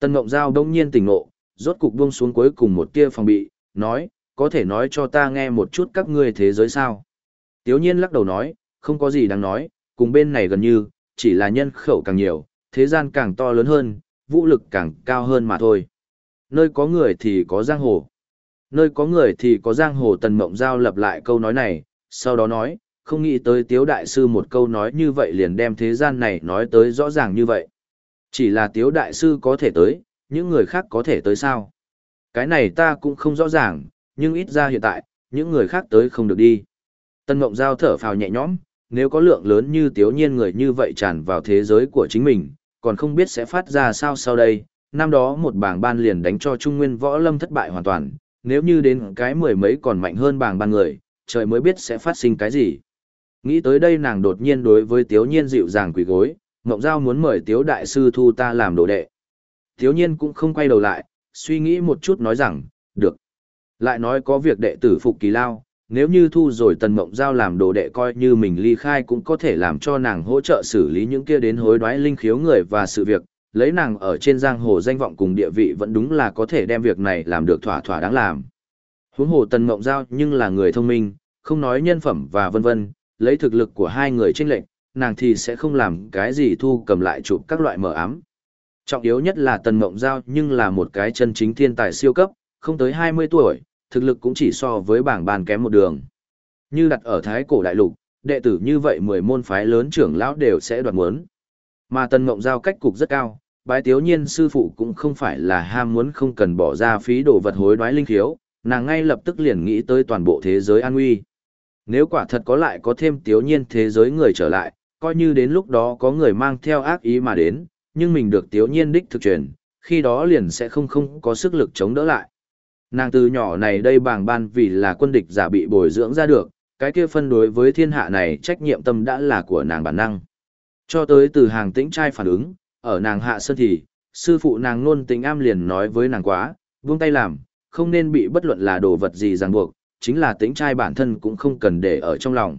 Tần Ngộng Giao đông nhiên tỉnh ngộ, rốt cục buông xuống cuối cùng một tia phòng bị, nói, có thể nói cho ta nghe một chút các ngươi thế giới sao. Tiếu nhiên lắc đầu nói, không có gì đáng nói, cùng bên này gần như, chỉ là nhân khẩu càng nhiều, thế gian càng to lớn hơn, vũ lực càng cao hơn mà thôi. Nơi có người thì có giang hồ. Nơi có người thì có giang hồ tần mộng giao lập lại câu nói này, sau đó nói, không nghĩ tới tiếu đại sư một câu nói như vậy liền đem thế gian này nói tới rõ ràng như vậy. Chỉ là tiếu đại sư có thể tới, những người khác có thể tới sao? Cái này ta cũng không rõ ràng, nhưng ít ra hiện tại, những người khác tới không được đi. Tân Mộng Giao thở phào nhẹ nhõm, nếu có lượng lớn như tiếu nhiên người như vậy tràn vào thế giới của chính mình, còn không biết sẽ phát ra sao sau đây. Năm đó một bảng ban liền đánh cho Trung Nguyên Võ Lâm thất bại hoàn toàn, nếu như đến cái mười mấy còn mạnh hơn bảng ban người, trời mới biết sẽ phát sinh cái gì. Nghĩ tới đây nàng đột nhiên đối với tiếu nhiên dịu dàng quỳ gối, Mộng Giao muốn mời tiếu đại sư thu ta làm đồ đệ. Tiếu nhiên cũng không quay đầu lại, suy nghĩ một chút nói rằng, được. Lại nói có việc đệ tử phục kỳ lao, nếu như thu rồi tần mộng giao làm đồ đệ coi như mình ly khai cũng có thể làm cho nàng hỗ trợ xử lý những kia đến hối đoái linh khiếu người và sự việc, lấy nàng ở trên giang hồ danh vọng cùng địa vị vẫn đúng là có thể đem việc này làm được thỏa thỏa đáng làm. Huống hồ tần mộng giao nhưng là người thông minh, không nói nhân phẩm và vân vân, lấy thực lực của hai người tranh lệnh, nàng thì sẽ không làm cái gì thu cầm lại chụp các loại mờ ám. Trọng yếu nhất là tần mộng giao nhưng là một cái chân chính thiên tài siêu cấp, không tới 20 tuổi, thực lực cũng chỉ so với bảng bàn kém một đường. Như đặt ở Thái cổ đại lục, đệ tử như vậy 10 môn phái lớn trưởng lão đều sẽ đoạt muốn. Mà Tần Mộng Giao cách cục rất cao, bái tiếu nhiên sư phụ cũng không phải là ham muốn không cần bỏ ra phí đồ vật hối đoái linh khiếu, nàng ngay lập tức liền nghĩ tới toàn bộ thế giới an nguy. Nếu quả thật có lại có thêm tiếu nhiên thế giới người trở lại, coi như đến lúc đó có người mang theo ác ý mà đến, nhưng mình được tiếu nhiên đích thực truyền, khi đó liền sẽ không không có sức lực chống đỡ lại. Nàng từ nhỏ này đây bàng ban vì là quân địch giả bị bồi dưỡng ra được, cái kia phân đối với thiên hạ này trách nhiệm tâm đã là của nàng bản năng. Cho tới từ hàng tĩnh trai phản ứng, ở nàng hạ sơn thì, sư phụ nàng luôn tính am liền nói với nàng quá, buông tay làm, không nên bị bất luận là đồ vật gì ràng buộc, chính là tĩnh trai bản thân cũng không cần để ở trong lòng.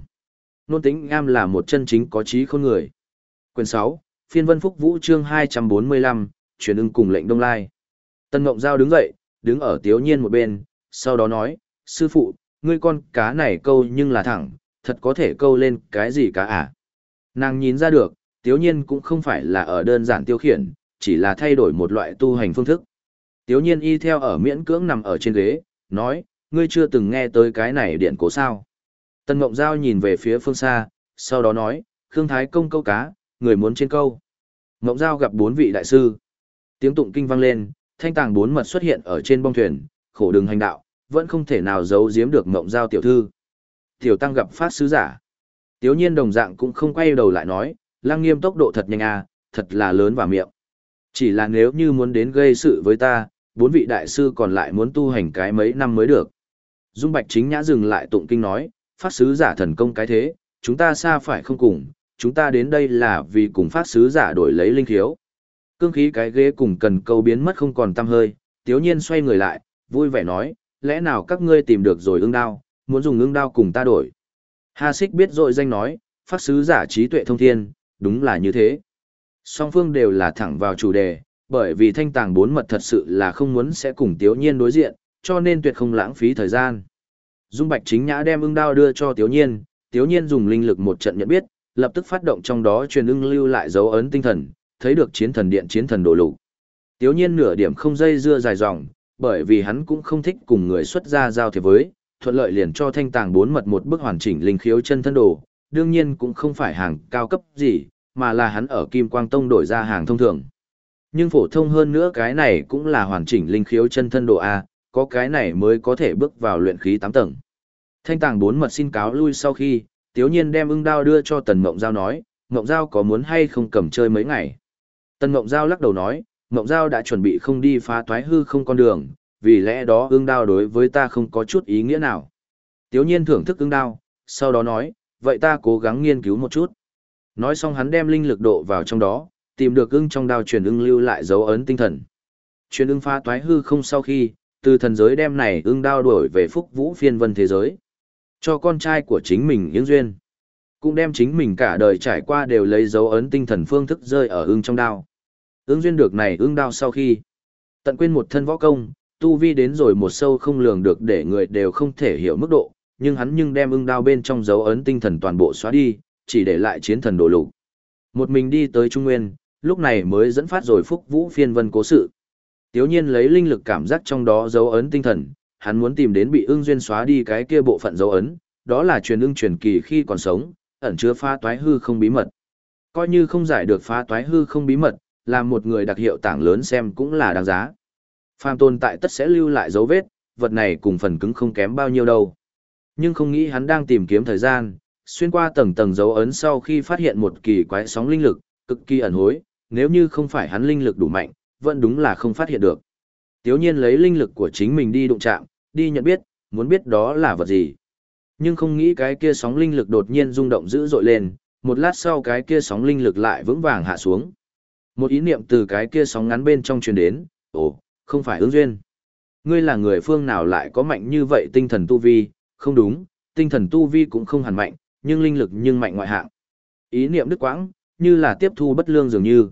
Nôn tính am là một chân chính có trí khôn người. Quyền 6, phiên vân phúc vũ chương 245, truyền ưng cùng lệnh đông lai. Tân Ngộng Giao đứng dậy, đứng ở tiếu nhiên một bên, sau đó nói, sư phụ, ngươi con cá này câu nhưng là thẳng, thật có thể câu lên cái gì cá à. Nàng nhìn ra được, tiếu nhiên cũng không phải là ở đơn giản tiêu khiển, chỉ là thay đổi một loại tu hành phương thức. Tiếu nhiên y theo ở miễn cưỡng nằm ở trên ghế, nói, ngươi chưa từng nghe tới cái này điện cố sao. Tân Ngộng Giao nhìn về phía phương xa, sau đó nói, Khương Thái công câu cá, người muốn trên câu. Ngộng Giao gặp bốn vị đại sư. Tiếng tụng kinh vang lên, thanh tàng bốn mật xuất hiện ở trên bong thuyền, khổ đường hành đạo, vẫn không thể nào giấu giếm được Ngộng giao tiểu thư. Tiểu tăng gặp phát sứ giả. Tiếu nhiên đồng dạng cũng không quay đầu lại nói, lang nghiêm tốc độ thật nhanh à, thật là lớn và miệng. Chỉ là nếu như muốn đến gây sự với ta, bốn vị đại sư còn lại muốn tu hành cái mấy năm mới được. Dung Bạch chính nhã dừng lại tụng kinh nói, phát sứ giả thần công cái thế, chúng ta xa phải không cùng, chúng ta đến đây là vì cùng phát sứ giả đổi lấy linh thiếu. Cương khí cái ghế cùng cần câu biến mất không còn tăm hơi, tiếu nhiên xoay người lại, vui vẻ nói, lẽ nào các ngươi tìm được rồi ưng đao, muốn dùng ưng đao cùng ta đổi. Hà xích biết rồi danh nói, phát sứ giả trí tuệ thông thiên, đúng là như thế. Song phương đều là thẳng vào chủ đề, bởi vì thanh tàng bốn mật thật sự là không muốn sẽ cùng tiếu nhiên đối diện, cho nên tuyệt không lãng phí thời gian. Dung Bạch chính nhã đem ưng đao đưa cho tiếu nhiên, tiếu nhiên dùng linh lực một trận nhận biết, lập tức phát động trong đó truyền ưng lưu lại dấu ấn tinh thần, thấy được chiến thần điện chiến thần đổ lục. Tiếu nhiên nửa điểm không dây dưa dài dòng, bởi vì hắn cũng không thích cùng người xuất gia giao thiệp với, thuận lợi liền cho thanh tàng bốn mật một bức hoàn chỉnh linh khiếu chân thân đồ, đương nhiên cũng không phải hàng cao cấp gì, mà là hắn ở Kim Quang Tông đổi ra hàng thông thường. Nhưng phổ thông hơn nữa cái này cũng là hoàn chỉnh linh khiếu chân thân đồ A, có cái này mới có thể bước vào luyện khí 8 tầng. Thanh tàng bốn mật xin cáo lui sau khi, tiếu nhiên đem ưng đao đưa cho tần mộng giao nói, mộng giao có muốn hay không cầm chơi mấy ngày. Tần Mộng Giao lắc đầu nói, Mộng Giao đã chuẩn bị không đi phá toái hư không con đường, vì lẽ đó ương đao đối với ta không có chút ý nghĩa nào. Tiếu nhiên thưởng thức ương đao, sau đó nói, vậy ta cố gắng nghiên cứu một chút. Nói xong hắn đem linh lực độ vào trong đó, tìm được ưng trong đao truyền ưng lưu lại dấu ấn tinh thần. Truyền ưng phá toái hư không sau khi, từ thần giới đem này ưng đao đổi về phúc vũ phiên vân thế giới. Cho con trai của chính mình những duyên. Cũng đem chính mình cả đời trải qua đều lấy dấu ấn tinh thần phương thức rơi ở ưng trong đao. Ưng duyên được này ưng đao sau khi, Tận quên một thân võ công, tu vi đến rồi một sâu không lường được để người đều không thể hiểu mức độ, nhưng hắn nhưng đem ưng đao bên trong dấu ấn tinh thần toàn bộ xóa đi, chỉ để lại chiến thần đồ lục. Một mình đi tới Trung Nguyên, lúc này mới dẫn phát rồi phúc vũ phiên vân cố sự. Tiếu nhiên lấy linh lực cảm giác trong đó dấu ấn tinh thần, hắn muốn tìm đến bị ưng duyên xóa đi cái kia bộ phận dấu ấn, đó là truyền ưng truyền kỳ khi còn sống, ẩn chứa phá toái hư không bí mật. Coi như không giải được phá toái hư không bí mật, làm một người đặc hiệu tảng lớn xem cũng là đáng giá. Phàm tồn tại tất sẽ lưu lại dấu vết, vật này cùng phần cứng không kém bao nhiêu đâu. Nhưng không nghĩ hắn đang tìm kiếm thời gian, xuyên qua tầng tầng dấu ấn sau khi phát hiện một kỳ quái sóng linh lực, cực kỳ ẩn hối, nếu như không phải hắn linh lực đủ mạnh, vẫn đúng là không phát hiện được. Tiếu nhiên lấy linh lực của chính mình đi đụng chạm, đi nhận biết, muốn biết đó là vật gì. Nhưng không nghĩ cái kia sóng linh lực đột nhiên rung động dữ dội lên, một lát sau cái kia sóng linh lực lại vững vàng hạ xuống. Một ý niệm từ cái kia sóng ngắn bên trong truyền đến, ồ, không phải ứng duyên. Ngươi là người phương nào lại có mạnh như vậy tinh thần tu vi, không đúng, tinh thần tu vi cũng không hẳn mạnh, nhưng linh lực nhưng mạnh ngoại hạng. Ý niệm đức quãng, như là tiếp thu bất lương dường như.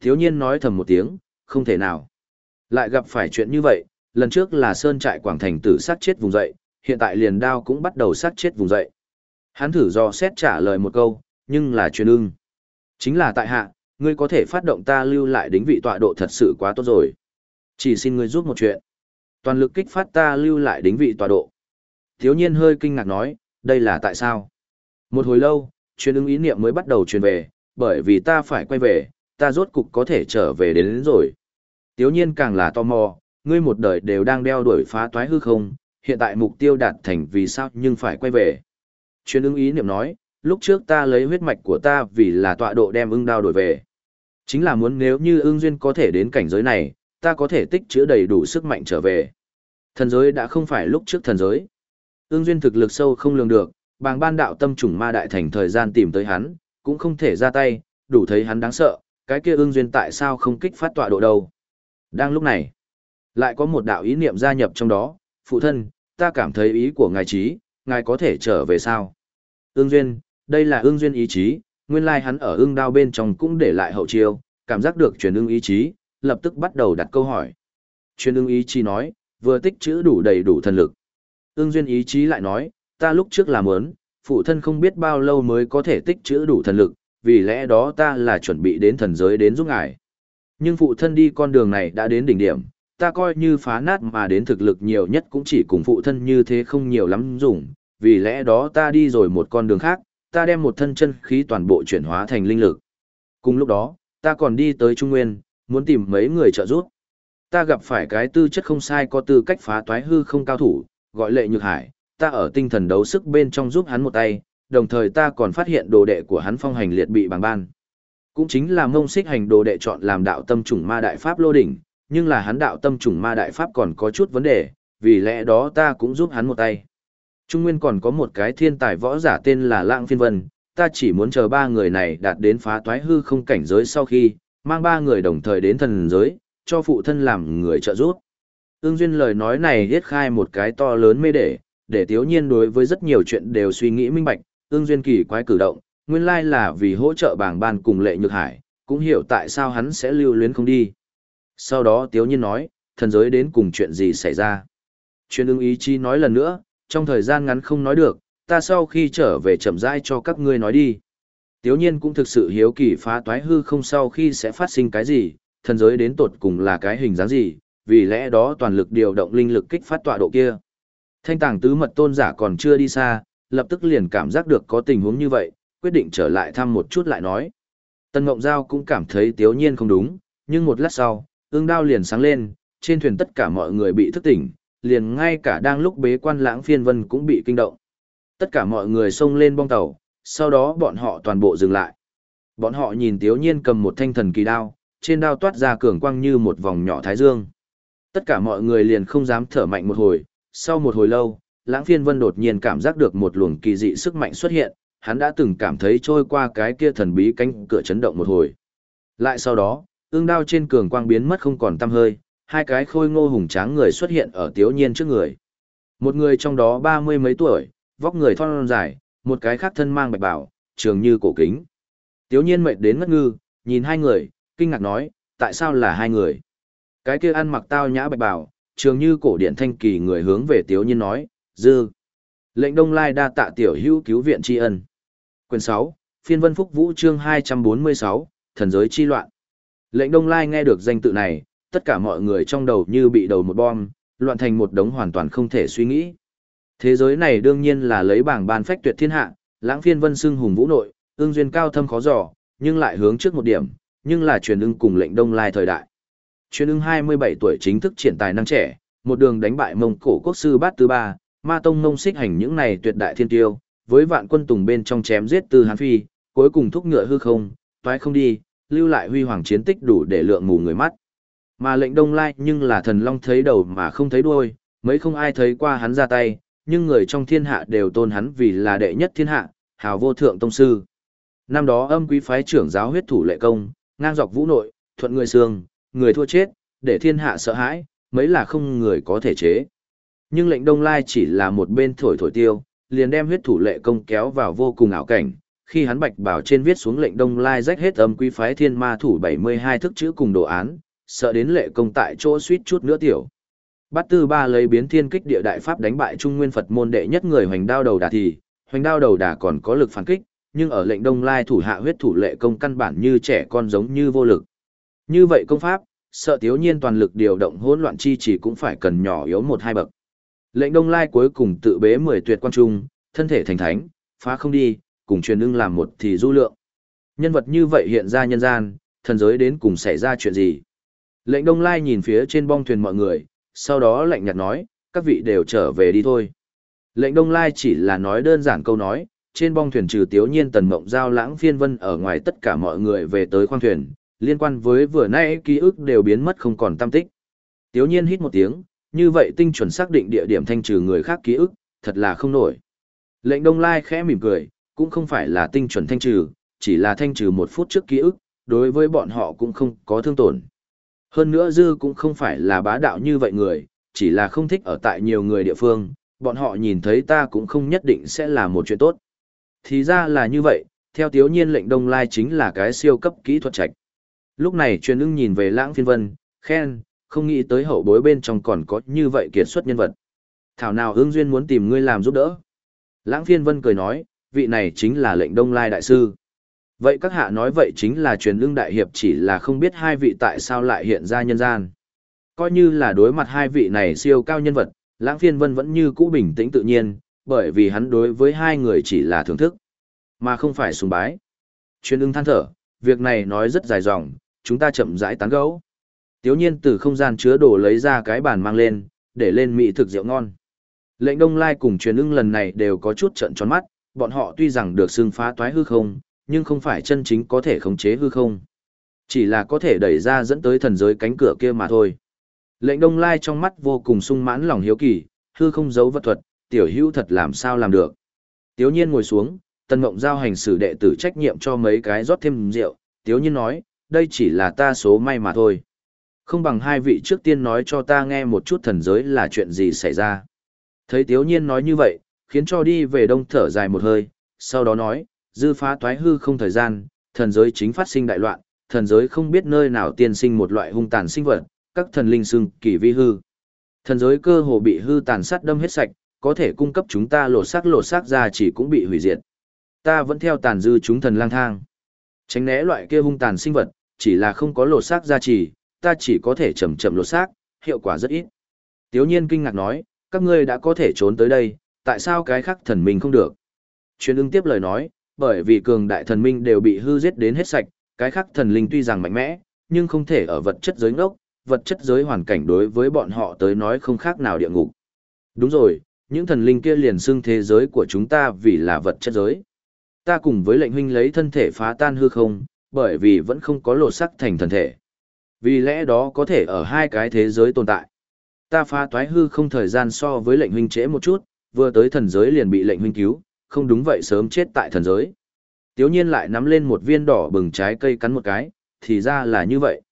Thiếu nhiên nói thầm một tiếng, không thể nào. Lại gặp phải chuyện như vậy, lần trước là sơn trại quảng thành tử sát chết vùng dậy, hiện tại liền đao cũng bắt đầu sát chết vùng dậy. Hắn thử do xét trả lời một câu, nhưng là truyền ưng. Chính là tại hạ, ngươi có thể phát động ta lưu lại đính vị tọa độ thật sự quá tốt rồi. Chỉ xin ngươi giúp một chuyện. Toàn lực kích phát ta lưu lại đính vị tọa độ. Thiếu nhiên hơi kinh ngạc nói, đây là tại sao? Một hồi lâu, truyền ứng ý niệm mới bắt đầu truyền về, bởi vì ta phải quay về, ta rốt cục có thể trở về đến, đến rồi. Tiếu nhiên càng là tò mò, ngươi một đời đều đang đeo đuổi phá toái hư không, hiện tại mục tiêu đạt thành vì sao nhưng phải quay về. Truyền ứng ý niệm nói, lúc trước ta lấy huyết mạch của ta vì là tọa độ đem ưng đao đổi về. Chính là muốn nếu như ưng duyên có thể đến cảnh giới này, ta có thể tích chữa đầy đủ sức mạnh trở về. Thần giới đã không phải lúc trước thần giới. Ưng duyên thực lực sâu không lường được, bàng ban đạo tâm trùng ma đại thành thời gian tìm tới hắn, cũng không thể ra tay, đủ thấy hắn đáng sợ, cái kia ưng duyên tại sao không kích phát tọa độ đâu. Đang lúc này, lại có một đạo ý niệm gia nhập trong đó, phụ thân, ta cảm thấy ý của ngài trí, ngài có thể trở về sao? Ưng duyên, đây là ưng duyên ý chí, nguyên lai hắn ở ưng đao bên trong cũng để lại hậu chiêu, cảm giác được truyền ưng ý chí, lập tức bắt đầu đặt câu hỏi. Truyền ưng ý chí nói, vừa tích chữ đủ đầy đủ thần lực. Ưng duyên ý chí lại nói, ta lúc trước làm ớn, phụ thân không biết bao lâu mới có thể tích chữ đủ thần lực, vì lẽ đó ta là chuẩn bị đến thần giới đến giúp ngài. Nhưng phụ thân đi con đường này đã đến đỉnh điểm, ta coi như phá nát mà đến thực lực nhiều nhất cũng chỉ cùng phụ thân như thế không nhiều lắm dùng, vì lẽ đó ta đi rồi một con đường khác, ta đem một thân chân khí toàn bộ chuyển hóa thành linh lực. Cùng lúc đó, ta còn đi tới Trung Nguyên, muốn tìm mấy người trợ giúp. Ta gặp phải cái tư chất không sai có tư cách phá toái hư không cao thủ, gọi lệ nhược hải, ta ở tinh thần đấu sức bên trong giúp hắn một tay, đồng thời ta còn phát hiện đồ đệ của hắn phong hành liệt bị bằng ban. Cũng chính là mông xích hành đồ đệ chọn làm đạo tâm trùng ma đại pháp lô đỉnh, nhưng là hắn đạo tâm trùng ma đại pháp còn có chút vấn đề, vì lẽ đó ta cũng giúp hắn một tay. Trung Nguyên còn có một cái thiên tài võ giả tên là Lãng Phiên Vân, ta chỉ muốn chờ ba người này đạt đến phá toái hư không cảnh giới sau khi, mang ba người đồng thời đến thần giới, cho phụ thân làm người trợ giúp. Ưng Duyên lời nói này hết khai một cái to lớn mê để, để tiếu nhiên đối với rất nhiều chuyện đều suy nghĩ minh bạch, ương Duyên kỳ quái cử động, nguyên lai là vì hỗ trợ bảng ban cùng lệ nhược hải, cũng hiểu tại sao hắn sẽ lưu luyến không đi. Sau đó tiếu nhiên nói, thần giới đến cùng chuyện gì xảy ra. Chuyên ưng ý chí nói lần nữa, trong thời gian ngắn không nói được, ta sau khi trở về chậm rãi cho các ngươi nói đi. Tiếu nhiên cũng thực sự hiếu kỳ phá toái hư không sau khi sẽ phát sinh cái gì, thần giới đến tột cùng là cái hình dáng gì, vì lẽ đó toàn lực điều động linh lực kích phát tọa độ kia. Thanh tàng tứ mật tôn giả còn chưa đi xa, lập tức liền cảm giác được có tình huống như vậy, quyết định trở lại thăm một chút lại nói. Tân Ngộng Giao cũng cảm thấy tiếu nhiên không đúng, nhưng một lát sau, ương đao liền sáng lên, trên thuyền tất cả mọi người bị thức tỉnh, liền ngay cả đang lúc bế quan lãng phiên vân cũng bị kinh động. Tất cả mọi người xông lên bong tàu, sau đó bọn họ toàn bộ dừng lại. Bọn họ nhìn Tiếu Nhiên cầm một thanh thần kỳ đao, trên đao toát ra cường quang như một vòng nhỏ thái dương. Tất cả mọi người liền không dám thở mạnh một hồi, sau một hồi lâu, Lãng Phiên Vân đột nhiên cảm giác được một luồng kỳ dị sức mạnh xuất hiện, hắn đã từng cảm thấy trôi qua cái kia thần bí cánh cửa chấn động một hồi. Lại sau đó, ương đao trên cường quang biến mất không còn tăm hơi, hai cái khôi ngô hùng tráng người xuất hiện ở Tiếu Nhiên trước người. Một người trong đó ba mươi mấy tuổi, vóc người thon dài, một cái khác thân mang bạch bảo, trường như cổ kính. Tiếu Nhiên mệt đến ngất ngư, nhìn hai người, kinh ngạc nói, tại sao là hai người? Cái kia ăn mặc tao nhã bạch bảo, trường như cổ điện thanh kỳ người hướng về Tiếu Nhiên nói, dư. Lệnh Đông Lai đa tạ tiểu hữu cứu viện tri ân. Quyền 6, phiên vân phúc vũ chương 246, thần giới chi loạn. Lệnh Đông Lai nghe được danh tự này, tất cả mọi người trong đầu như bị đầu một bom, loạn thành một đống hoàn toàn không thể suy nghĩ. Thế giới này đương nhiên là lấy bảng ban phách tuyệt thiên hạ, lãng phiên vân xưng hùng vũ nội, ương duyên cao thâm khó dò, nhưng lại hướng trước một điểm, nhưng là truyền ưng cùng lệnh Đông Lai thời đại. Truyền ưng 27 tuổi chính thức triển tài năng trẻ, một đường đánh bại mông cổ quốc sư bát thứ ba, ma tông ngông xích hành những này tuyệt đại thiên tiêu, với vạn quân tùng bên trong chém giết từ hán phi, cuối cùng thúc ngựa hư không, toái không đi, lưu lại huy hoàng chiến tích đủ để lượng mù người mắt. Mà lệnh đông lai nhưng là thần long thấy đầu mà không thấy đuôi, mấy không ai thấy qua hắn ra tay, nhưng người trong thiên hạ đều tôn hắn vì là đệ nhất thiên hạ, hào vô thượng tông sư. Năm đó âm quý phái trưởng giáo huyết thủ lệ công, ngang dọc vũ nội, thuận người xương, người thua chết, để thiên hạ sợ hãi, mấy là không người có thể chế. Nhưng lệnh đông lai chỉ là một bên thổi thổi tiêu, liền đem huyết thủ lệ công kéo vào vô cùng ảo cảnh. Khi hắn bạch bảo trên viết xuống lệnh đông lai rách hết âm quý phái thiên ma thủ 72 thức chữ cùng đồ án, sợ đến lệ công tại chỗ suýt chút nữa tiểu. Bát tư ba lấy biến thiên kích địa đại pháp đánh bại trung nguyên Phật môn đệ nhất người hoành đao đầu đà thì, hoành đao đầu đà còn có lực phản kích, nhưng ở lệnh đông lai thủ hạ huyết thủ lệ công căn bản như trẻ con giống như vô lực. Như vậy công pháp, sợ thiếu nhiên toàn lực điều động hỗn loạn chi chỉ cũng phải cần nhỏ yếu một hai bậc. Lệnh đông lai cuối cùng tự bế mười tuyệt quan trung, thân thể thành thánh, phá không đi, cùng truyền ưng làm một thì du lượng. Nhân vật như vậy hiện ra nhân gian, thần giới đến cùng xảy ra chuyện gì? Lệnh đông lai nhìn phía trên bong thuyền mọi người, sau đó lạnh nhạt nói, các vị đều trở về đi thôi. Lệnh đông lai chỉ là nói đơn giản câu nói, trên bong thuyền trừ tiếu nhiên tần mộng giao lãng phiên vân ở ngoài tất cả mọi người về tới khoang thuyền, liên quan với vừa nãy ký ức đều biến mất không còn tâm tích. Tiếu nhiên hít một tiếng, như vậy tinh chuẩn xác định địa điểm thanh trừ người khác ký ức, thật là không nổi. Lệnh Đông Lai khẽ mỉm cười, cũng không phải là tinh chuẩn thanh trừ, chỉ là thanh trừ một phút trước ký ức, đối với bọn họ cũng không có thương tổn. Hơn nữa Dư cũng không phải là bá đạo như vậy người, chỉ là không thích ở tại nhiều người địa phương, bọn họ nhìn thấy ta cũng không nhất định sẽ là một chuyện tốt. Thì ra là như vậy, theo tiếu nhiên lệnh Đông Lai chính là cái siêu cấp kỹ thuật trạch. Lúc này truyền ưng nhìn về lãng phiên vân, khen, không nghĩ tới hậu bối bên trong còn có như vậy kiệt xuất nhân vật. Thảo nào hương duyên muốn tìm ngươi làm giúp đỡ. Lãng phiên vân cười nói, vị này chính là lệnh đông lai đại sư. Vậy các hạ nói vậy chính là truyền lương đại hiệp chỉ là không biết hai vị tại sao lại hiện ra nhân gian. Coi như là đối mặt hai vị này siêu cao nhân vật, lãng phiên vân vẫn như cũ bình tĩnh tự nhiên, bởi vì hắn đối với hai người chỉ là thưởng thức, mà không phải sùng bái. Truyền lương than thở, việc này nói rất dài dòng, chúng ta chậm rãi tán gẫu. Tiếu nhiên từ không gian chứa đồ lấy ra cái bàn mang lên, để lên mỹ thực rượu ngon. Lệnh Đông Lai cùng truyền ưng lần này đều có chút trận tròn mắt, bọn họ tuy rằng được xưng phá toái hư không, nhưng không phải chân chính có thể khống chế hư không. Chỉ là có thể đẩy ra dẫn tới thần giới cánh cửa kia mà thôi. Lệnh Đông Lai trong mắt vô cùng sung mãn lòng hiếu kỳ, hư không giấu vật thuật, tiểu hữu thật làm sao làm được. Tiếu nhiên ngồi xuống, tân mộng giao hành xử đệ tử trách nhiệm cho mấy cái rót thêm rượu, tiếu nhiên nói, đây chỉ là ta số may mà thôi. Không bằng hai vị trước tiên nói cho ta nghe một chút thần giới là chuyện gì xảy ra. Thấy Tiếu Nhiên nói như vậy, khiến cho đi về đông thở dài một hơi, sau đó nói, dư phá toái hư không thời gian, thần giới chính phát sinh đại loạn, thần giới không biết nơi nào tiên sinh một loại hung tàn sinh vật, các thần linh xưng kỳ vi hư. Thần giới cơ hồ bị hư tàn sát đâm hết sạch, có thể cung cấp chúng ta lột xác lột xác ra chỉ cũng bị hủy diệt. Ta vẫn theo tàn dư chúng thần lang thang. Tránh né loại kia hung tàn sinh vật, chỉ là không có lột xác ra chỉ, ta chỉ có thể chậm chậm lột xác, hiệu quả rất ít. Tiếu nhiên kinh ngạc nói, các ngươi đã có thể trốn tới đây, tại sao cái khác thần minh không được? Truyền ưng tiếp lời nói, bởi vì cường đại thần minh đều bị hư giết đến hết sạch, cái khác thần linh tuy rằng mạnh mẽ, nhưng không thể ở vật chất giới ngốc, vật chất giới hoàn cảnh đối với bọn họ tới nói không khác nào địa ngục. Đúng rồi, những thần linh kia liền xưng thế giới của chúng ta vì là vật chất giới. Ta cùng với lệnh huynh lấy thân thể phá tan hư không, bởi vì vẫn không có lột sắc thành thần thể. Vì lẽ đó có thể ở hai cái thế giới tồn tại. Ta phá toái hư không thời gian so với lệnh huynh trễ một chút, vừa tới thần giới liền bị lệnh huynh cứu, không đúng vậy sớm chết tại thần giới. Tiếu nhiên lại nắm lên một viên đỏ bừng trái cây cắn một cái, thì ra là như vậy.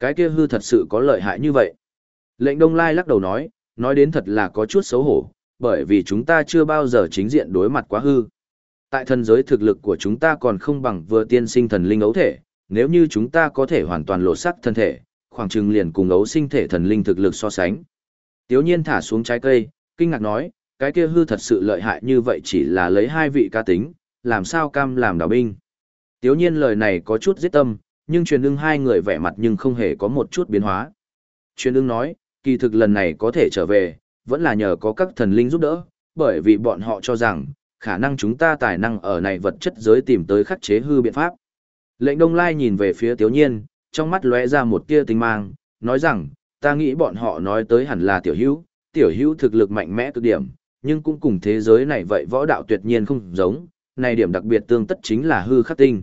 Cái kia hư thật sự có lợi hại như vậy. Lệnh Đông Lai lắc đầu nói, nói đến thật là có chút xấu hổ, bởi vì chúng ta chưa bao giờ chính diện đối mặt quá hư. Tại thần giới thực lực của chúng ta còn không bằng vừa tiên sinh thần linh ấu thể, nếu như chúng ta có thể hoàn toàn lột sắc thân thể, khoảng chừng liền cùng ấu sinh thể thần linh thực lực so sánh. Tiếu nhiên thả xuống trái cây, kinh ngạc nói, cái kia hư thật sự lợi hại như vậy chỉ là lấy hai vị ca tính, làm sao cam làm đảo binh. Tiếu nhiên lời này có chút giết tâm, nhưng truyền ưng hai người vẻ mặt nhưng không hề có một chút biến hóa. Truyền ưng nói, kỳ thực lần này có thể trở về, vẫn là nhờ có các thần linh giúp đỡ, bởi vì bọn họ cho rằng, khả năng chúng ta tài năng ở này vật chất giới tìm tới khắc chế hư biện pháp. Lệnh Đông Lai nhìn về phía Tiếu Nhiên, trong mắt lóe ra một tia tinh mang, nói rằng, ta nghĩ bọn họ nói tới hẳn là tiểu hữu, tiểu hữu thực lực mạnh mẽ cực điểm, nhưng cũng cùng thế giới này vậy võ đạo tuyệt nhiên không giống, này điểm đặc biệt tương tất chính là hư khắc tinh.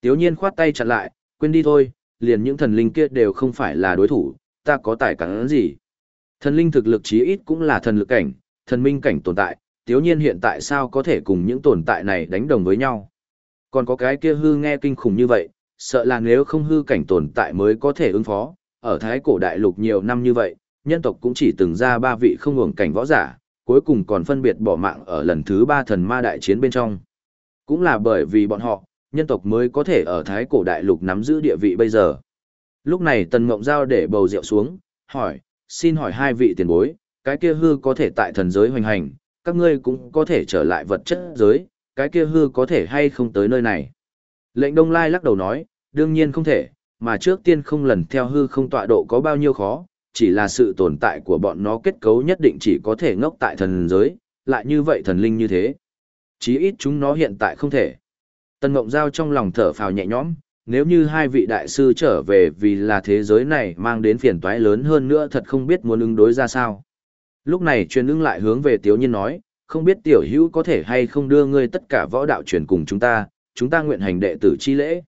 Tiếu Nhiên khoát tay chặn lại, quên đi thôi, liền những thần linh kia đều không phải là đối thủ, ta có tài cản gì. Thần linh thực lực chí ít cũng là thần lực cảnh, thần minh cảnh tồn tại, tiếu nhiên hiện tại sao có thể cùng những tồn tại này đánh đồng với nhau. Còn có cái kia hư nghe kinh khủng như vậy, sợ là nếu không hư cảnh tồn tại mới có thể ứng phó, ở thái cổ đại lục nhiều năm như vậy, nhân tộc cũng chỉ từng ra ba vị không ngừng cảnh võ giả, cuối cùng còn phân biệt bỏ mạng ở lần thứ ba thần ma đại chiến bên trong. Cũng là bởi vì bọn họ, nhân tộc mới có thể ở thái cổ đại lục nắm giữ địa vị bây giờ. Lúc này Tần Ngộng Giao để bầu rượu xuống, hỏi, xin hỏi hai vị tiền bối, cái kia hư có thể tại thần giới hoành hành, các ngươi cũng có thể trở lại vật chất giới, cái kia hư có thể hay không tới nơi này. Lệnh Đông Lai lắc đầu nói, đương nhiên không thể, mà trước tiên không lần theo hư không tọa độ có bao nhiêu khó, chỉ là sự tồn tại của bọn nó kết cấu nhất định chỉ có thể ngốc tại thần giới, lại như vậy thần linh như thế. Chí ít chúng nó hiện tại không thể. tân Ngộng Giao trong lòng thở phào nhẹ nhõm, nếu như hai vị đại sư trở về vì là thế giới này mang đến phiền toái lớn hơn nữa thật không biết muốn ứng đối ra sao. Lúc này truyền ứng lại hướng về Tiếu Nhiên nói, không biết tiểu hữu có thể hay không đưa ngươi tất cả võ đạo truyền cùng chúng ta, chúng ta nguyện hành đệ tử chi lễ.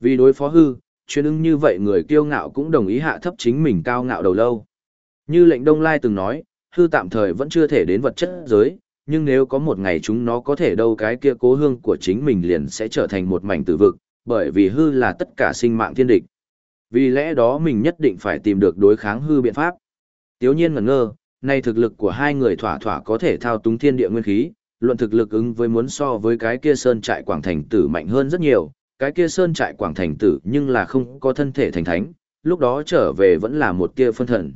Vì đối phó hư, chuyên ưng như vậy người kiêu ngạo cũng đồng ý hạ thấp chính mình cao ngạo đầu lâu. Như lệnh Đông Lai từng nói, hư tạm thời vẫn chưa thể đến vật chất giới, nhưng nếu có một ngày chúng nó có thể đâu cái kia cố hương của chính mình liền sẽ trở thành một mảnh tử vực, bởi vì hư là tất cả sinh mạng thiên địch. Vì lẽ đó mình nhất định phải tìm được đối kháng hư biện pháp. Tiếu nhiên ngẩn ngơ, nay thực lực của hai người thỏa thỏa có thể thao túng thiên địa nguyên khí, luận thực lực ứng với muốn so với cái kia sơn trại quảng thành tử mạnh hơn rất nhiều, cái kia sơn trại quảng thành tử nhưng là không có thân thể thành thánh, lúc đó trở về vẫn là một kia phân thần.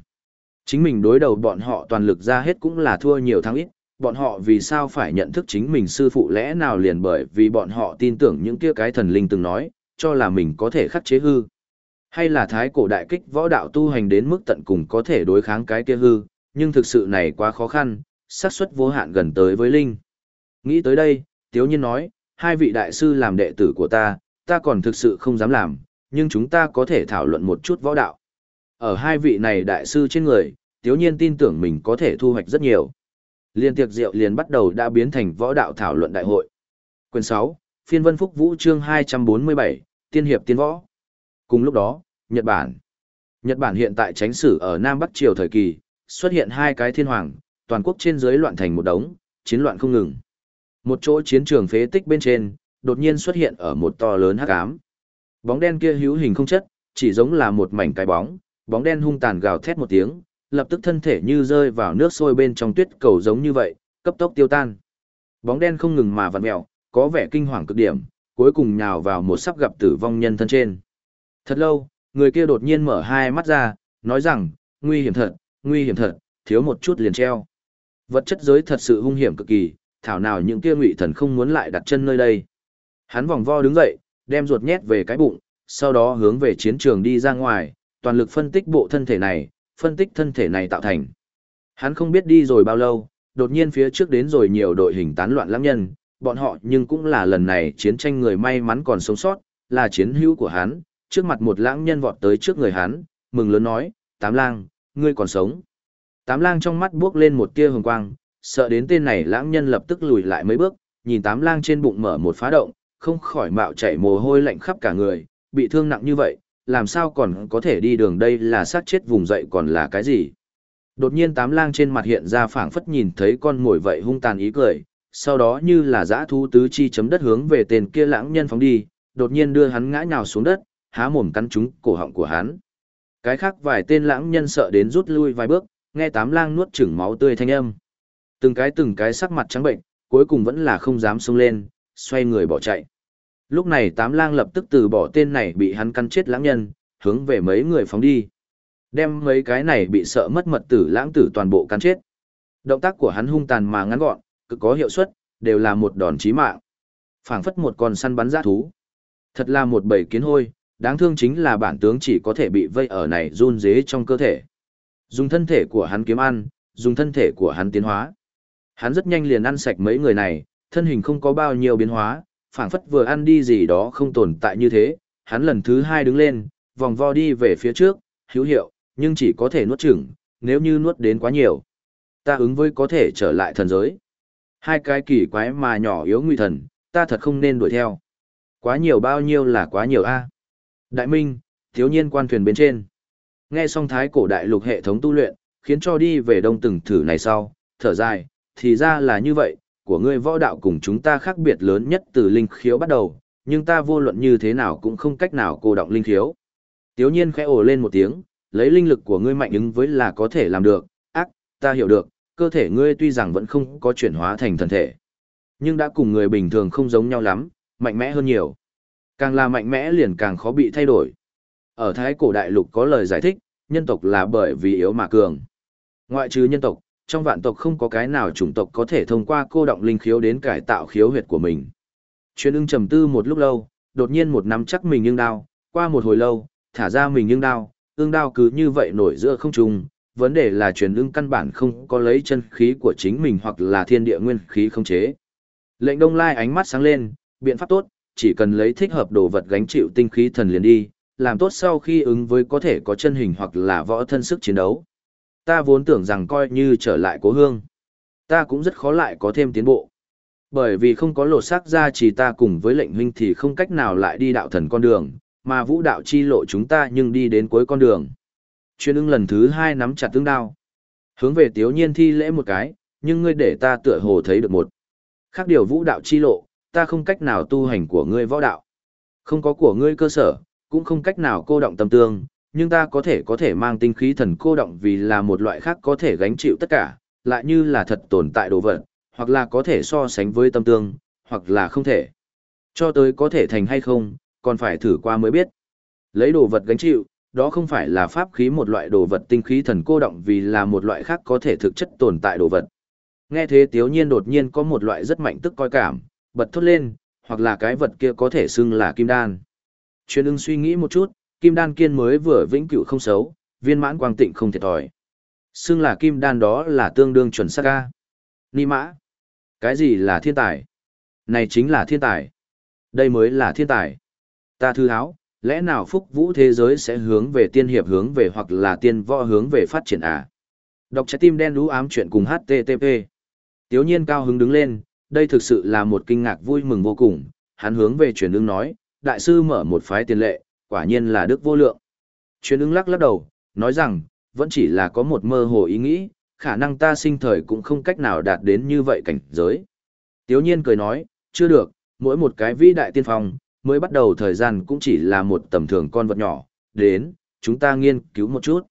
Chính mình đối đầu bọn họ toàn lực ra hết cũng là thua nhiều thắng ít, bọn họ vì sao phải nhận thức chính mình sư phụ lẽ nào liền bởi vì bọn họ tin tưởng những kia cái thần linh từng nói, cho là mình có thể khắc chế hư. Hay là thái cổ đại kích võ đạo tu hành đến mức tận cùng có thể đối kháng cái kia hư, nhưng thực sự này quá khó khăn, xác suất vô hạn gần tới với linh. Nghĩ tới đây, Tiếu Nhiên nói, hai vị đại sư làm đệ tử của ta, ta còn thực sự không dám làm, nhưng chúng ta có thể thảo luận một chút võ đạo. Ở hai vị này đại sư trên người, Tiếu Nhiên tin tưởng mình có thể thu hoạch rất nhiều. Liên tiệc rượu liền bắt đầu đã biến thành võ đạo thảo luận đại hội. Quyền 6, Phiên Vân Phúc Vũ chương 247, Tiên hiệp tiên võ. Cùng lúc đó, Nhật Bản. Nhật Bản hiện tại tránh sử ở Nam Bắc Triều thời kỳ, xuất hiện hai cái thiên hoàng, toàn quốc trên dưới loạn thành một đống, chiến loạn không ngừng. Một chỗ chiến trường phế tích bên trên, đột nhiên xuất hiện ở một to lớn hắc ám. Bóng đen kia hữu hình không chất, chỉ giống là một mảnh cái bóng, bóng đen hung tàn gào thét một tiếng, lập tức thân thể như rơi vào nước sôi bên trong tuyết cầu giống như vậy, cấp tốc tiêu tan. Bóng đen không ngừng mà vặn mèo, có vẻ kinh hoàng cực điểm, cuối cùng nhào vào một sắp gặp tử vong nhân thân trên. Thật lâu, người kia đột nhiên mở hai mắt ra, nói rằng, nguy hiểm thật, nguy hiểm thật, thiếu một chút liền treo. Vật chất giới thật sự hung hiểm cực kỳ, thảo nào những kia ngụy thần không muốn lại đặt chân nơi đây. Hắn vòng vo đứng dậy, đem ruột nhét về cái bụng, sau đó hướng về chiến trường đi ra ngoài, toàn lực phân tích bộ thân thể này, phân tích thân thể này tạo thành. Hắn không biết đi rồi bao lâu, đột nhiên phía trước đến rồi nhiều đội hình tán loạn lãng nhân, bọn họ nhưng cũng là lần này chiến tranh người may mắn còn sống sót, là chiến hữu của hắn, trước mặt một lãng nhân vọt tới trước người hắn, mừng lớn nói, tám lang, ngươi còn sống. Tám lang trong mắt bước lên một tia hồng quang, sợ đến tên này lãng nhân lập tức lùi lại mấy bước, nhìn tám lang trên bụng mở một phá động, không khỏi mạo chảy mồ hôi lạnh khắp cả người, bị thương nặng như vậy, làm sao còn có thể đi đường đây là sát chết vùng dậy còn là cái gì. Đột nhiên tám lang trên mặt hiện ra phảng phất nhìn thấy con ngồi vậy hung tàn ý cười, sau đó như là giã thu tứ chi chấm đất hướng về tên kia lãng nhân phóng đi, đột nhiên đưa hắn ngã nhào xuống đất, há mồm cắn trúng cổ họng của hắn. Cái khác vài tên lãng nhân sợ đến rút lui vài bước, nghe tám lang nuốt chửng máu tươi thanh âm. Từng cái từng cái sắc mặt trắng bệnh, cuối cùng vẫn là không dám xông lên, xoay người bỏ chạy. Lúc này tám lang lập tức từ bỏ tên này bị hắn căn chết lãng nhân, hướng về mấy người phóng đi. Đem mấy cái này bị sợ mất mật tử lãng tử toàn bộ căn chết. Động tác của hắn hung tàn mà ngắn gọn, cực có hiệu suất, đều là một đòn chí mạng. phảng phất một con săn bắn dã thú. Thật là một bầy kiến hôi, đáng thương chính là bản tướng chỉ có thể bị vây ở này run dế trong cơ thể. Dùng thân thể của hắn kiếm ăn, dùng thân thể của hắn tiến hóa. Hắn rất nhanh liền ăn sạch mấy người này, thân hình không có bao nhiêu biến hóa, phảng phất vừa ăn đi gì đó không tồn tại như thế, hắn lần thứ hai đứng lên, vòng vo đi về phía trước, hữu hiệu, nhưng chỉ có thể nuốt chửng, nếu như nuốt đến quá nhiều. Ta ứng với có thể trở lại thần giới. Hai cái kỳ quái mà nhỏ yếu nguy thần, ta thật không nên đuổi theo. Quá nhiều bao nhiêu là quá nhiều a. Đại Minh, thiếu nhiên quan thuyền bên trên. Nghe xong thái cổ đại lục hệ thống tu luyện, khiến cho đi về đông từng thử này sau, thở dài, thì ra là như vậy, của ngươi võ đạo cùng chúng ta khác biệt lớn nhất từ linh khiếu bắt đầu, nhưng ta vô luận như thế nào cũng không cách nào cô động linh khiếu. Tiếu nhiên khẽ ồ lên một tiếng, lấy linh lực của ngươi mạnh ứng với là có thể làm được, ác, ta hiểu được, cơ thể ngươi tuy rằng vẫn không có chuyển hóa thành thần thể, nhưng đã cùng người bình thường không giống nhau lắm, mạnh mẽ hơn nhiều. Càng là mạnh mẽ liền càng khó bị thay đổi. Ở Thái cổ đại lục có lời giải thích, nhân tộc là bởi vì yếu mà cường. Ngoại trừ nhân tộc, trong vạn tộc không có cái nào chủng tộc có thể thông qua cô động linh khiếu đến cải tạo khiếu huyệt của mình. Chuyên ưng trầm tư một lúc lâu, đột nhiên một nắm chắc mình nhưng đao, qua một hồi lâu, thả ra mình nhưng đao, ương đao cứ như vậy nổi giữa không trung. Vấn đề là truyền ưng căn bản không có lấy chân khí của chính mình hoặc là thiên địa nguyên khí không chế. Lệnh đông lai ánh mắt sáng lên, biện pháp tốt, chỉ cần lấy thích hợp đồ vật gánh chịu tinh khí thần liền đi, làm tốt sau khi ứng với có thể có chân hình hoặc là võ thân sức chiến đấu. Ta vốn tưởng rằng coi như trở lại cố hương. Ta cũng rất khó lại có thêm tiến bộ. Bởi vì không có lột xác ra chỉ ta cùng với lệnh huynh thì không cách nào lại đi đạo thần con đường, mà vũ đạo chi lộ chúng ta nhưng đi đến cuối con đường. Chuyên ưng lần thứ hai nắm chặt tương đao. Hướng về tiếu nhiên thi lễ một cái, nhưng ngươi để ta tựa hồ thấy được một. Khác điều vũ đạo chi lộ, ta không cách nào tu hành của ngươi võ đạo. Không có của ngươi cơ sở, cũng không cách nào cô động tâm tương, nhưng ta có thể có thể mang tinh khí thần cô động vì là một loại khác có thể gánh chịu tất cả, lại như là thật tồn tại đồ vật, hoặc là có thể so sánh với tâm tương, hoặc là không thể. Cho tới có thể thành hay không, còn phải thử qua mới biết. Lấy đồ vật gánh chịu, đó không phải là pháp khí một loại đồ vật tinh khí thần cô động vì là một loại khác có thể thực chất tồn tại đồ vật. Nghe thế tiếu nhiên đột nhiên có một loại rất mạnh tức coi cảm, bật thốt lên, hoặc là cái vật kia có thể xưng là kim đan. Chuyên ưng suy nghĩ một chút, kim đan kiên mới vừa vĩnh cửu không xấu, viên mãn quang tịnh không thiệt thòi. Xưng là kim đan đó là tương đương chuẩn xác ca. Ni mã. Cái gì là thiên tài? Này chính là thiên tài. Đây mới là thiên tài. Ta thư háo, lẽ nào phúc vũ thế giới sẽ hướng về tiên hiệp hướng về hoặc là tiên võ hướng về phát triển à? Đọc trái tim đen đú ám chuyện cùng HTTP. Tiếu nhiên cao hứng đứng lên, đây thực sự là một kinh ngạc vui mừng vô cùng, hắn hướng về truyền ứng nói, đại sư mở một phái tiền lệ, quả nhiên là đức vô lượng. Truyền ứng lắc lắc đầu, nói rằng, vẫn chỉ là có một mơ hồ ý nghĩ, khả năng ta sinh thời cũng không cách nào đạt đến như vậy cảnh giới. Tiếu nhiên cười nói, chưa được, mỗi một cái vĩ đại tiên phong, mới bắt đầu thời gian cũng chỉ là một tầm thường con vật nhỏ, đến, chúng ta nghiên cứu một chút.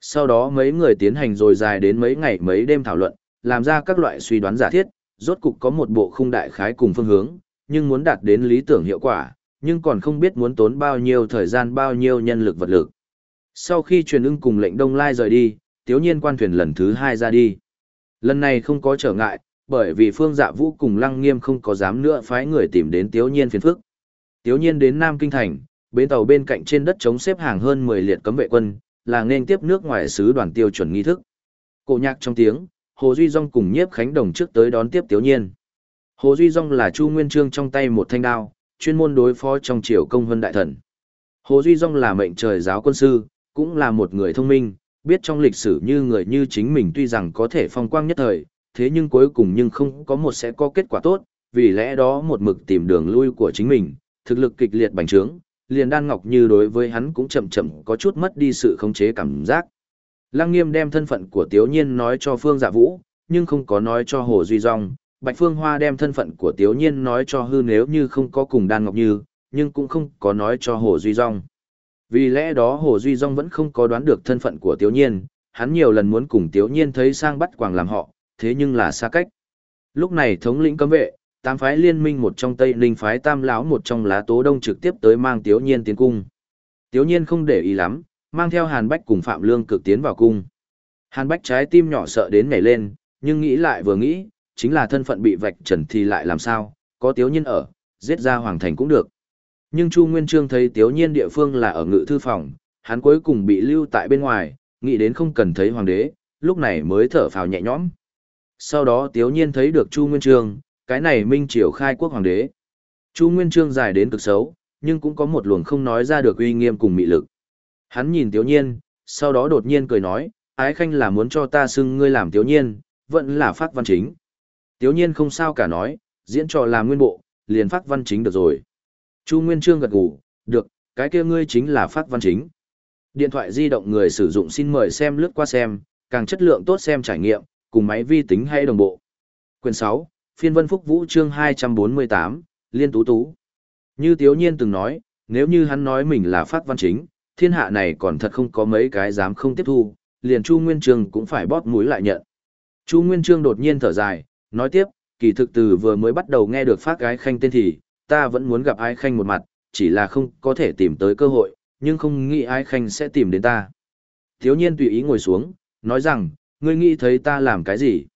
Sau đó mấy người tiến hành rồi dài đến mấy ngày mấy đêm thảo luận, làm ra các loại suy đoán giả thiết, rốt cục có một bộ khung đại khái cùng phương hướng, nhưng muốn đạt đến lý tưởng hiệu quả, nhưng còn không biết muốn tốn bao nhiêu thời gian bao nhiêu nhân lực vật lực. Sau khi truyền ưng cùng lệnh Đông Lai rời đi, tiếu nhiên quan thuyền lần thứ hai ra đi. Lần này không có trở ngại, bởi vì phương dạ vũ cùng lăng nghiêm không có dám nữa phái người tìm đến tiếu nhiên phiền phức. Tiếu nhiên đến Nam Kinh Thành, bến tàu bên cạnh trên đất chống xếp hàng hơn 10 liệt cấm vệ quân, là nên tiếp nước ngoài sứ đoàn tiêu chuẩn nghi thức. Cổ nhạc trong tiếng, Hồ Duy Dung cùng nhiếp khánh đồng trước tới đón tiếp tiếu nhiên. Hồ Duy Dung là Chu Nguyên Trương trong tay một thanh đao, chuyên môn đối phó trong triều công vân đại thần. Hồ Duy Dung là mệnh trời giáo quân sư, cũng là một người thông minh, biết trong lịch sử như người như chính mình tuy rằng có thể phong quang nhất thời, thế nhưng cuối cùng nhưng không có một sẽ có kết quả tốt, vì lẽ đó một mực tìm đường lui của chính mình, thực lực kịch liệt bành trướng, liền đan ngọc như đối với hắn cũng chậm chậm có chút mất đi sự khống chế cảm giác. Lăng nghiêm đem thân phận của Tiếu Nhiên nói cho Phương Dạ Vũ, nhưng không có nói cho Hồ Duy Dung. Bạch Phương Hoa đem thân phận của Tiếu Nhiên nói cho hư nếu như không có cùng Đan Ngọc Như, nhưng cũng không có nói cho Hồ Duy Dung. Vì lẽ đó Hồ Duy Dung vẫn không có đoán được thân phận của Tiếu Nhiên, hắn nhiều lần muốn cùng Tiếu Nhiên thấy sang bắt quàng làm họ, thế nhưng là xa cách. Lúc này thống lĩnh cấm vệ, tam phái liên minh một trong Tây Ninh phái tam lão một trong lá tố đông trực tiếp tới mang Tiếu Nhiên tiến cung. Tiếu nhiên không để ý lắm, mang theo Hàn Bách cùng Phạm Lương cực tiến vào cung. Hàn Bách trái tim nhỏ sợ đến nhảy lên, nhưng nghĩ lại vừa nghĩ, chính là thân phận bị vạch trần thì lại làm sao, có Tiếu nhiên ở, giết ra hoàng thành cũng được. Nhưng Chu Nguyên Trương thấy Tiếu nhiên địa phương là ở ngự thư phòng, hắn cuối cùng bị lưu tại bên ngoài, nghĩ đến không cần thấy hoàng đế, lúc này mới thở phào nhẹ nhõm. Sau đó Tiếu nhiên thấy được Chu Nguyên Trương, cái này minh triều khai quốc hoàng đế. Chu Nguyên Trương dài đến cực xấu, nhưng cũng có một luồng không nói ra được uy nghiêm cùng mị lực. Hắn nhìn Tiếu Nhiên, sau đó đột nhiên cười nói, ái khanh là muốn cho ta xưng ngươi làm Tiếu Nhiên, vẫn là phát văn chính. Tiếu Nhiên không sao cả nói, diễn trò làm nguyên bộ, liền phát văn chính được rồi. Chu Nguyên Trương gật gù, được, cái kia ngươi chính là phát văn chính. Điện thoại di động người sử dụng xin mời xem lướt qua xem, càng chất lượng tốt xem trải nghiệm, cùng máy vi tính hay đồng bộ. Quyền 6, phiên vân phúc vũ chương 248, liên tú tú. Như Tiếu Nhiên từng nói, nếu như hắn nói mình là phát văn chính, thiên hạ này còn thật không có mấy cái dám không tiếp thu, liền Chu Nguyên Trương cũng phải bóp mũi lại nhận. Chu Nguyên Trương đột nhiên thở dài, nói tiếp, kỳ thực từ vừa mới bắt đầu nghe được phát gái khanh tên thì, ta vẫn muốn gặp ai khanh một mặt, chỉ là không có thể tìm tới cơ hội, nhưng không nghĩ ai khanh sẽ tìm đến ta. Thiếu nhiên tùy ý ngồi xuống, nói rằng, ngươi nghĩ thấy ta làm cái gì?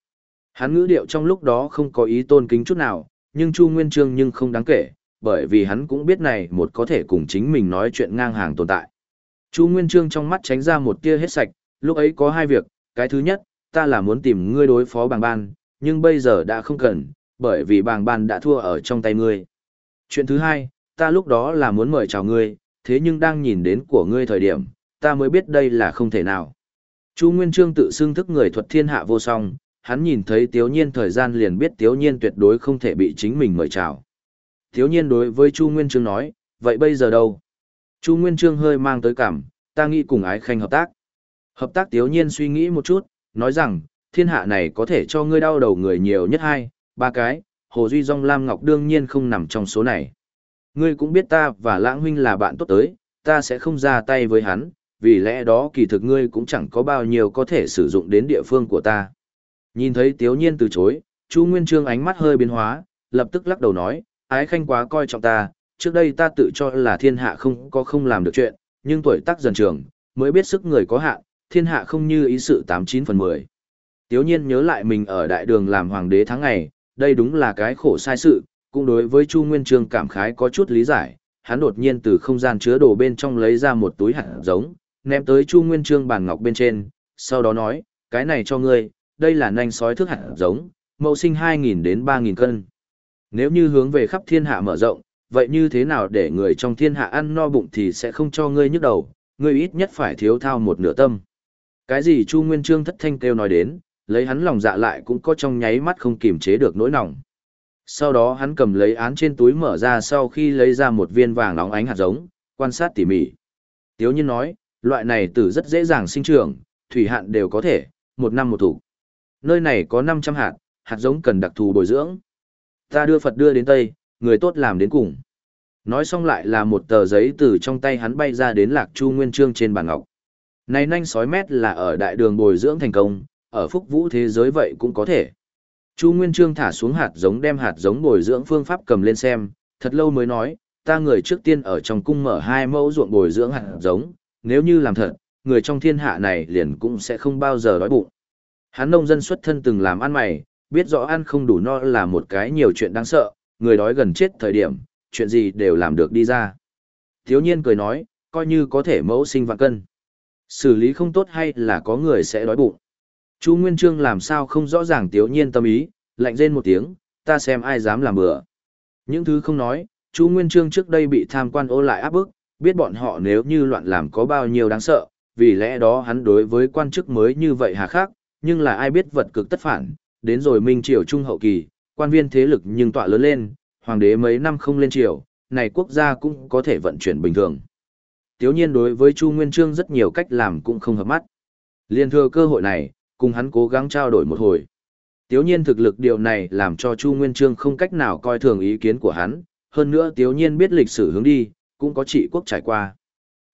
Hắn ngữ điệu trong lúc đó không có ý tôn kính chút nào, nhưng Chu Nguyên Trương nhưng không đáng kể, bởi vì hắn cũng biết này một có thể cùng chính mình nói chuyện ngang hàng tồn tại. Chu Nguyên Trương trong mắt tránh ra một tia hết sạch, lúc ấy có hai việc, cái thứ nhất, ta là muốn tìm ngươi đối phó bàng ban, nhưng bây giờ đã không cần, bởi vì bàng ban đã thua ở trong tay ngươi. Chuyện thứ hai, ta lúc đó là muốn mời chào ngươi, thế nhưng đang nhìn đến của ngươi thời điểm, ta mới biết đây là không thể nào. Chu Nguyên Trương tự xưng thức người thuật thiên hạ vô song, hắn nhìn thấy Tiếu Nhiên thời gian liền biết Tiếu Nhiên tuyệt đối không thể bị chính mình mời chào. Tiếu Nhiên đối với Chu Nguyên Trương nói, vậy bây giờ đâu? Chu Nguyên Trương hơi mang tới cảm, ta nghĩ cùng ái khanh hợp tác. Hợp tác Tiếu Nhiên suy nghĩ một chút, nói rằng, thiên hạ này có thể cho ngươi đau đầu người nhiều nhất hai, ba cái, Hồ Duy Dung Lam Ngọc đương nhiên không nằm trong số này. Ngươi cũng biết ta và Lãng Huynh là bạn tốt tới, ta sẽ không ra tay với hắn, vì lẽ đó kỳ thực ngươi cũng chẳng có bao nhiêu có thể sử dụng đến địa phương của ta. Nhìn thấy Tiếu Nhiên từ chối, Chu Nguyên Trương ánh mắt hơi biến hóa, lập tức lắc đầu nói, ái khanh quá coi trọng ta, trước đây ta tự cho là thiên hạ không có không làm được chuyện, nhưng tuổi tác dần trường, mới biết sức người có hạn, thiên hạ không như ý sự 89 phần 10. Tiếu nhiên nhớ lại mình ở đại đường làm hoàng đế tháng ngày, đây đúng là cái khổ sai sự, cũng đối với Chu Nguyên Trương cảm khái có chút lý giải, hắn đột nhiên từ không gian chứa đồ bên trong lấy ra một túi hạt giống, ném tới Chu Nguyên Trương bàn ngọc bên trên, sau đó nói, cái này cho ngươi, đây là nanh sói thức hạt giống, mẫu sinh 2.000 đến 3.000 cân. Nếu như hướng về khắp thiên hạ mở rộng, vậy như thế nào để người trong thiên hạ ăn no bụng thì sẽ không cho ngươi nhức đầu, ngươi ít nhất phải thiếu thao một nửa tâm. Cái gì Chu Nguyên Trương thất thanh kêu nói đến, lấy hắn lòng dạ lại cũng có trong nháy mắt không kiềm chế được nỗi lòng. Sau đó hắn cầm lấy án trên túi mở ra sau khi lấy ra một viên vàng nóng ánh hạt giống, quan sát tỉ mỉ. Tiếu nhiên nói, loại này tử rất dễ dàng sinh trưởng, thủy hạn đều có thể, một năm một thủ. Nơi này có 500 hạt, hạt giống cần đặc thù bồi dưỡng. Ta đưa Phật đưa đến Tây, người tốt làm đến cùng. Nói xong lại là một tờ giấy từ trong tay hắn bay ra đến lạc chu nguyên trương trên bàn ngọc. Này nanh sói mét là ở đại đường bồi dưỡng thành công, ở phúc vũ thế giới vậy cũng có thể. Chu Nguyên Trương thả xuống hạt giống đem hạt giống bồi dưỡng phương pháp cầm lên xem, thật lâu mới nói, ta người trước tiên ở trong cung mở hai mẫu ruộng bồi dưỡng hạt giống, nếu như làm thật, người trong thiên hạ này liền cũng sẽ không bao giờ đói bụng. Hắn nông dân xuất thân từng làm ăn mày, biết rõ ăn không đủ no là một cái nhiều chuyện đáng sợ, người đói gần chết thời điểm, chuyện gì đều làm được đi ra. Thiếu nhiên cười nói, coi như có thể mẫu sinh vạn cân. Xử lý không tốt hay là có người sẽ đói bụng. Chu Nguyên Trương làm sao không rõ ràng thiếu nhiên tâm ý, lạnh rên một tiếng, ta xem ai dám làm bừa. Những thứ không nói, Chu Nguyên Trương trước đây bị tham quan ô lại áp bức, biết bọn họ nếu như loạn làm có bao nhiêu đáng sợ, vì lẽ đó hắn đối với quan chức mới như vậy hà khắc, nhưng là ai biết vật cực tất phản, đến rồi Minh Triều Trung hậu kỳ, quan viên thế lực nhưng tọa lớn lên, hoàng đế mấy năm không lên triều, này quốc gia cũng có thể vận chuyển bình thường. Tiếu nhiên đối với Chu Nguyên Trương rất nhiều cách làm cũng không hợp mắt. Liên thừa cơ hội này, cùng hắn cố gắng trao đổi một hồi. Tiếu nhiên thực lực điều này làm cho Chu Nguyên Trương không cách nào coi thường ý kiến của hắn, hơn nữa Tiếu nhiên biết lịch sử hướng đi, cũng có trị quốc trải qua.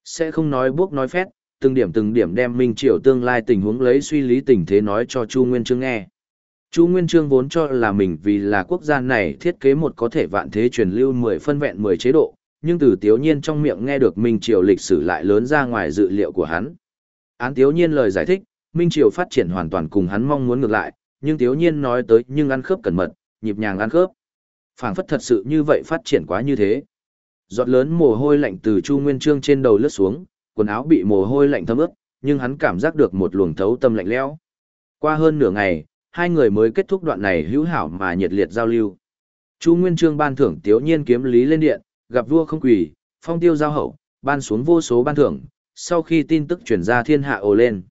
Sẽ không nói buốc nói phét, từng điểm từng điểm đem Minh Triều tương lai tình huống lấy suy lý tình thế nói cho Chu Nguyên Trương nghe. Chu Nguyên Trương vốn cho là mình vì là quốc gia này thiết kế một có thể vạn thế truyền lưu 10 phân vẹn 10 chế độ, nhưng từ Tiếu Nhiên trong miệng nghe được Minh Triều lịch sử lại lớn ra ngoài dự liệu của hắn. Án Tiếu Nhiên lời giải thích, Minh Triều phát triển hoàn toàn cùng hắn mong muốn ngược lại, nhưng Tiếu Nhiên nói tới nhưng ăn khớp cẩn mật, nhịp nhàng ăn khớp. phảng phất thật sự như vậy phát triển quá như thế. Giọt lớn mồ hôi lạnh từ Chu Nguyên Trương trên đầu lướt xuống, quần áo bị mồ hôi lạnh thấm ướt, nhưng hắn cảm giác được một luồng thấu tâm lạnh lẽo. Qua hơn nửa ngày, hai người mới kết thúc đoạn này hữu hảo mà nhiệt liệt giao lưu. Chu Nguyên Trương ban thưởng Tiếu Nhiên kiếm lý lên điện, gặp vua không quỳ, phong tiêu giao hậu, ban xuống vô số ban thưởng, sau khi tin tức truyền ra thiên hạ ồ lên.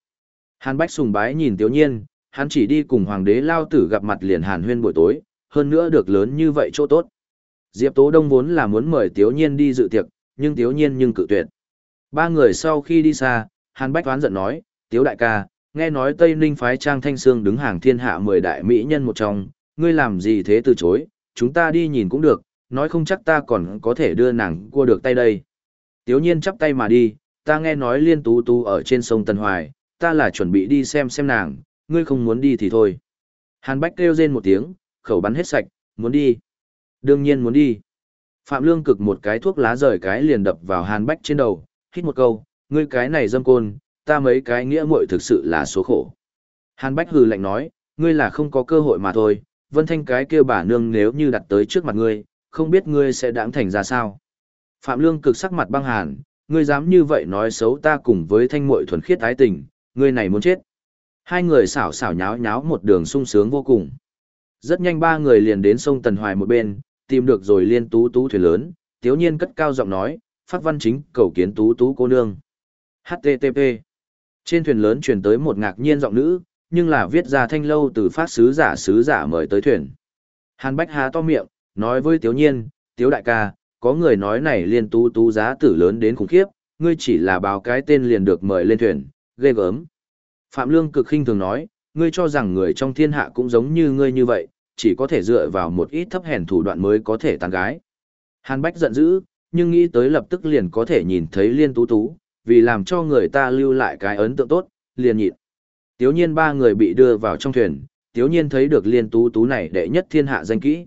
Hàn Bách sùng bái nhìn Tiếu Nhiên, hắn chỉ đi cùng hoàng đế lao tử gặp mặt liền hàn huyên buổi tối, hơn nữa được lớn như vậy chỗ tốt. Diệp Tố Đông vốn là muốn mời Tiếu Nhiên đi dự tiệc, nhưng Tiếu Nhiên nhưng cự tuyệt. Ba người sau khi đi xa, Hàn Bách toán giận nói, Tiếu đại ca, nghe nói Tây Ninh phái Trang Thanh Sương đứng hàng thiên hạ 10 đại mỹ nhân một trong, ngươi làm gì thế từ chối, chúng ta đi nhìn cũng được, nói không chắc ta còn có thể đưa nàng cua được tay đây. Tiếu nhiên chắp tay mà đi, ta nghe nói liên tú tú ở trên sông Tân Hoài, ta là chuẩn bị đi xem xem nàng, ngươi không muốn đi thì thôi. Hàn Bách kêu rên một tiếng, khẩu bắn hết sạch, muốn đi. Đương nhiên muốn đi. Phạm Lương cực một cái thuốc lá rời cái liền đập vào Hàn Bách trên đầu, hít một câu, ngươi cái này dâm côn, ta mấy cái nghĩa muội thực sự là số khổ. Hàn Bách hừ lạnh nói, ngươi là không có cơ hội mà thôi, Vân Thanh cái kia bà nương nếu như đặt tới trước mặt ngươi, không biết ngươi sẽ đáng thành ra sao. Phạm Lương cực sắc mặt băng hàn, ngươi dám như vậy nói xấu ta cùng với thanh muội thuần khiết ái tình, ngươi này muốn chết. Hai người xảo xảo nháo nháo một đường sung sướng vô cùng. Rất nhanh ba người liền đến sông Tần Hoài một bên, tìm được rồi liên tú tú thuyền lớn, tiếu nhiên cất cao giọng nói, phát văn chính cầu kiến tú tú cô nương. HTTP trên thuyền lớn truyền tới một ngạc nhiên giọng nữ, nhưng là viết ra thanh lâu từ phát sứ giả sứ giả mời tới thuyền. Hàn Bách há to miệng, nói với Tiếu Nhiên, Tiếu đại ca, có người nói này liên tú tú giá tử lớn đến khủng khiếp, ngươi chỉ là báo cái tên liền được mời lên thuyền, ghê gớm. Phạm Lương cực khinh thường nói, ngươi cho rằng người trong thiên hạ cũng giống như ngươi như vậy, chỉ có thể dựa vào một ít thấp hèn thủ đoạn mới có thể tàn gái. Hàn Bách giận dữ, nhưng nghĩ tới lập tức liền có thể nhìn thấy liên tú tú, vì làm cho người ta lưu lại cái ấn tượng tốt, liền nhịn. Tiếu nhiên ba người bị đưa vào trong thuyền, tiếu nhiên thấy được liên tú tú này đệ nhất thiên hạ danh kỹ.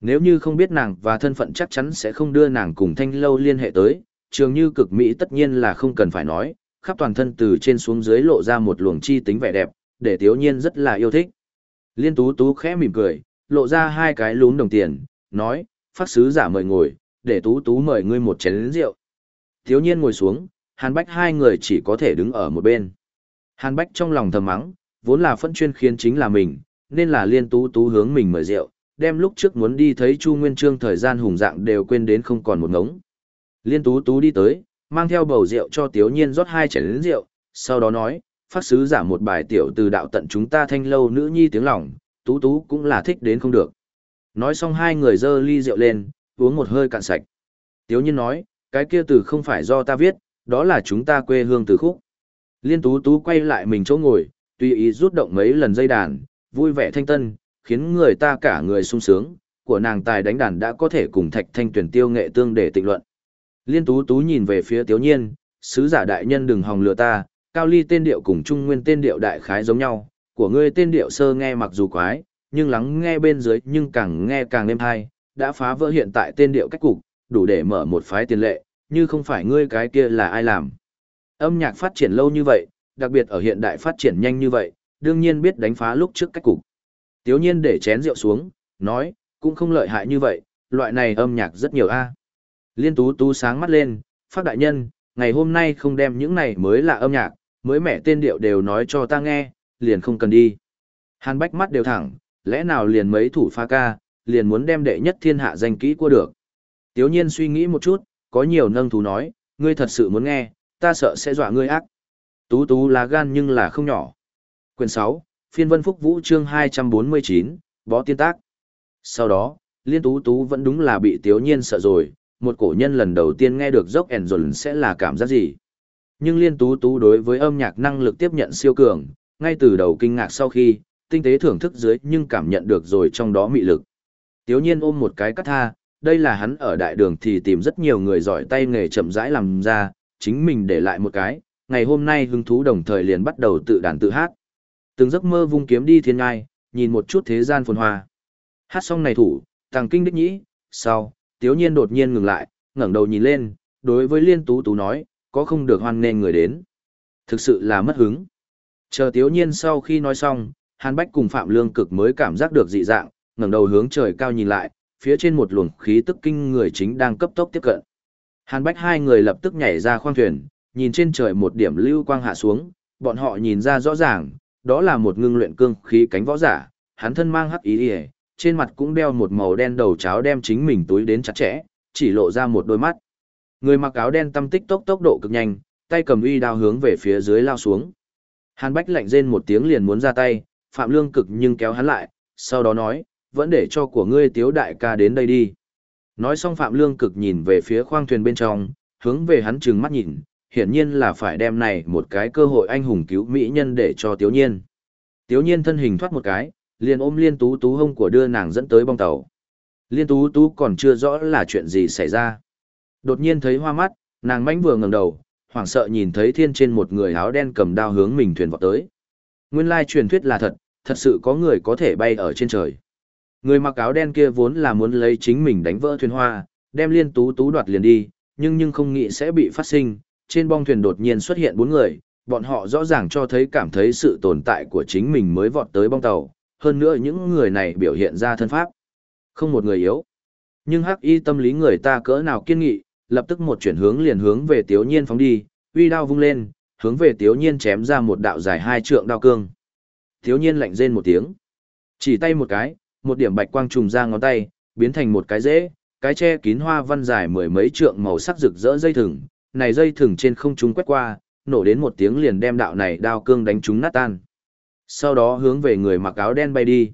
Nếu như không biết nàng và thân phận chắc chắn sẽ không đưa nàng cùng thanh lâu liên hệ tới, trường như cực Mỹ tất nhiên là không cần phải nói, khắp toàn thân từ trên xuống dưới lộ ra một luồng chi tính vẻ đẹp, để tiếu nhiên rất là yêu thích. Liên tú tú khẽ mỉm cười, lộ ra hai cái lún đồng tiền, nói, phát sứ giả mời ngồi, để tú tú mời ngươi một chén rượu. Tiếu nhiên ngồi xuống, hàn bách hai người chỉ có thể đứng ở một bên. Hàn bách trong lòng thầm mắng, vốn là phân chuyên khiến chính là mình, nên là liên tú tú hướng mình mời rượu, đem lúc trước muốn đi thấy Chu Nguyên Trương thời gian hùng dạng đều quên đến không còn một ngống. Liên tú tú đi tới, mang theo bầu rượu cho Tiếu Nhiên rót hai chén rượu, sau đó nói, phát sứ giả một bài tiểu từ đạo tận chúng ta thanh lâu nữ nhi tiếng lòng, tú tú cũng là thích đến không được. Nói xong hai người dơ ly rượu lên, uống một hơi cạn sạch. Tiếu Nhiên nói, cái kia từ không phải do ta viết, đó là chúng ta quê hương từ khúc. Liên tú tú quay lại mình chỗ ngồi, tùy ý rút động mấy lần dây đàn, vui vẻ thanh tân, khiến người ta cả người sung sướng, của nàng tài đánh đàn đã có thể cùng thạch thanh tuyển tiêu nghệ tương để tịnh luận. Liên tú tú nhìn về phía tiếu nhiên, sứ giả đại nhân đừng hòng lừa ta, cao ly tên điệu cùng trung nguyên tên điệu đại khái giống nhau, của ngươi tên điệu sơ nghe mặc dù quái, nhưng lắng nghe bên dưới nhưng càng nghe càng êm hay, đã phá vỡ hiện tại tên điệu cách cục, đủ để mở một phái tiền lệ, như không phải ngươi cái kia là ai làm. Âm nhạc phát triển lâu như vậy, đặc biệt ở hiện đại phát triển nhanh như vậy, đương nhiên biết đánh phá lúc trước cách cục. Tiếu nhiên để chén rượu xuống, nói, cũng không lợi hại như vậy, loại này âm nhạc rất nhiều a. Liên tú tú sáng mắt lên, phát đại nhân, ngày hôm nay không đem những này mới là âm nhạc, mới mẹ tên điệu đều nói cho ta nghe, liền không cần đi. Hàn bách mắt đều thẳng, lẽ nào liền mấy thủ pha ca, liền muốn đem đệ nhất thiên hạ danh kỹ qua được. Tiếu nhiên suy nghĩ một chút, có nhiều nâng thú nói, ngươi thật sự muốn nghe, ta sợ sẽ dọa ngươi ác. Tú tú là gan nhưng là không nhỏ. Quyền 6, phiên vân phúc vũ chương 249, bó tiên tác. Sau đó, liên tú tú vẫn đúng là bị tiếu nhiên sợ rồi, một cổ nhân lần đầu tiên nghe được dốc ẻn dồn sẽ là cảm giác gì. Nhưng liên tú tú đối với âm nhạc năng lực tiếp nhận siêu cường, ngay từ đầu kinh ngạc sau khi, tinh tế thưởng thức dưới nhưng cảm nhận được rồi trong đó mị lực. Tiếu nhiên ôm một cái cắt tha, đây là hắn ở đại đường thì tìm rất nhiều người giỏi tay nghề chậm rãi làm ra, chính mình để lại một cái, ngày hôm nay hứng thú đồng thời liền bắt đầu tự đàn tự hát. Từng giấc mơ vung kiếm đi thiên ngai, nhìn một chút thế gian phồn hoa. Hát xong này thủ, tàng kinh đích nhĩ, sau, tiếu nhiên đột nhiên ngừng lại, ngẩng đầu nhìn lên, đối với Liên Tú Tú nói, có không được hoan nên người đến. Thực sự là mất hứng. Chờ Tiếu Nhiên sau khi nói xong, Hàn Bách cùng Phạm Lương Cực mới cảm giác được dị dạng, ngẩng đầu hướng trời cao nhìn lại, phía trên một luồng khí tức kinh người chính đang cấp tốc tiếp cận. Hàn Bách hai người lập tức nhảy ra khoang thuyền, nhìn trên trời một điểm lưu quang hạ xuống, bọn họ nhìn ra rõ ràng, đó là một ngưng luyện cương khí cánh võ giả, hắn thân mang hắc ý y, trên mặt cũng đeo một màu đen đầu cháo đem chính mình túi đến chặt chẽ, chỉ lộ ra một đôi mắt. Người mặc áo đen tâm tích tốc tốc độ cực nhanh, tay cầm uy đao hướng về phía dưới lao xuống. Hàn Bách lạnh rên một tiếng liền muốn ra tay, Phạm Lương cực nhưng kéo hắn lại, sau đó nói, vẫn để cho của ngươi tiếu đại ca đến đây đi. Nói xong Phạm Lương cực nhìn về phía khoang thuyền bên trong, hướng về hắn trừng mắt nhìn, hiển nhiên là phải đem này một cái cơ hội anh hùng cứu mỹ nhân để cho Tiếu Nhiên. Tiếu Nhiên thân hình thoát một cái, liền ôm Liên Tú Tú hông của đưa nàng dẫn tới bong tàu. Liên Tú Tú còn chưa rõ là chuyện gì xảy ra. Đột nhiên thấy hoa mắt, nàng mánh vừa ngẩng đầu, hoảng sợ nhìn thấy thiên trên một người áo đen cầm đao hướng mình thuyền vọt tới. Nguyên lai truyền thuyết là thật, thật sự có người có thể bay ở trên trời. Người mặc áo đen kia vốn là muốn lấy chính mình đánh vỡ thuyền hoa, đem liên tú tú đoạt liền đi, nhưng nhưng không nghĩ sẽ bị phát sinh. Trên bong thuyền đột nhiên xuất hiện bốn người, bọn họ rõ ràng cho thấy cảm thấy sự tồn tại của chính mình mới vọt tới bong tàu. Hơn nữa những người này biểu hiện ra thân pháp. Không một người yếu. Nhưng hắc y tâm lý người ta cỡ nào kiên nghị, lập tức một chuyển hướng liền hướng về Tiếu Nhiên phóng đi, uy đao vung lên, hướng về Tiếu Nhiên chém ra một đạo dài hai trượng đao cương. Tiếu Nhiên lạnh rên một tiếng, chỉ tay một cái, một điểm bạch quang trùng ra ngón tay, biến thành một cái rễ, cái che kín hoa văn dài mười mấy trượng màu sắc rực rỡ dây thừng, này dây thừng trên không trung quét qua, nổ đến một tiếng liền đem đạo này đao cương đánh trúng nát tan. Sau đó hướng về người mặc áo đen bay đi.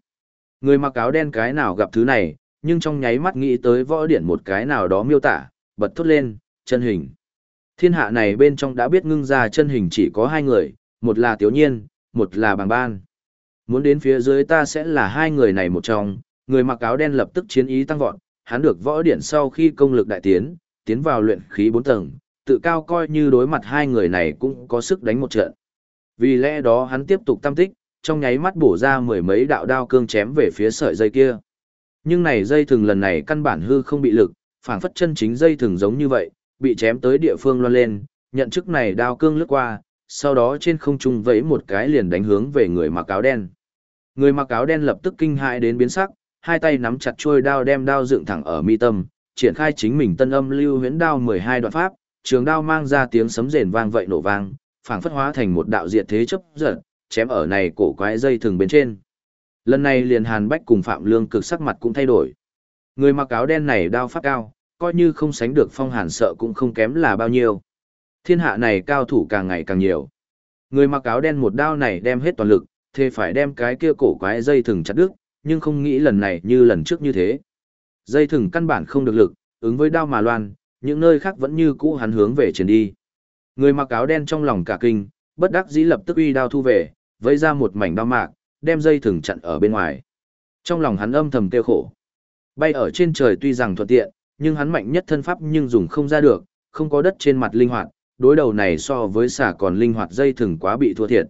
Người mặc áo đen cái nào gặp thứ này, nhưng trong nháy mắt nghĩ tới võ điển một cái nào đó miêu tả, bật thốt lên, chân hình. Thiên hạ này bên trong đã biết ngưng ra chân hình chỉ có hai người, một là Tiếu Nhiên, một là Bàng Ban. Muốn đến phía dưới ta sẽ là hai người này một trong, người mặc áo đen lập tức chiến ý tăng vọt, hắn được võ điển sau khi công lực đại tiến, tiến vào luyện khí bốn tầng, tự cao coi như đối mặt hai người này cũng có sức đánh một trận. Vì lẽ đó hắn tiếp tục tam tích, trong nháy mắt bổ ra mười mấy đạo đao cương chém về phía sợi dây kia. Nhưng này dây thường lần này căn bản hư không bị lực, phảng phất chân chính dây thường giống như vậy, bị chém tới địa phương loan lên, nhận chức này đao cương lướt qua, sau đó trên không trung vẫy một cái liền đánh hướng về người mặc áo đen. Người mặc áo đen lập tức kinh hãi đến biến sắc, hai tay nắm chặt chuôi đao đem đao dựng thẳng ở mi tâm, triển khai chính mình tân âm lưu huyễn đao 12 đoạn pháp, trường đao mang ra tiếng sấm rền vang vậy nổ vang, phảng phất hóa thành một đạo diệt thế chớp giật, chém ở này cổ quái dây thường bên trên. Lần này liền Hàn Bách cùng Phạm Lương cực sắc mặt cũng thay đổi. Người mặc áo đen này đao pháp cao, coi như không sánh được phong hàn sợ cũng không kém là bao nhiêu. Thiên hạ này cao thủ càng ngày càng nhiều. Người mặc áo đen một đao này đem hết toàn lực, thế phải đem cái kia cổ quái dây thừng chặt đứt, nhưng không nghĩ lần này như lần trước như thế. Dây thừng căn bản không được lực, ứng với đao mà loan, những nơi khác vẫn như cũ hắn hướng về trên đi. Người mặc áo đen trong lòng cả kinh, bất đắc dĩ lập tức uy đao thu về, vây ra một mảnh đao mạc, đem dây thừng chặn ở bên ngoài. Trong lòng hắn âm thầm tiêu khổ. Bay ở trên trời tuy rằng thuận tiện, nhưng hắn mạnh nhất thân pháp nhưng dùng không ra được, không có đất trên mặt linh hoạt, đối đầu này so với xả còn linh hoạt dây thừng quá bị thua thiệt.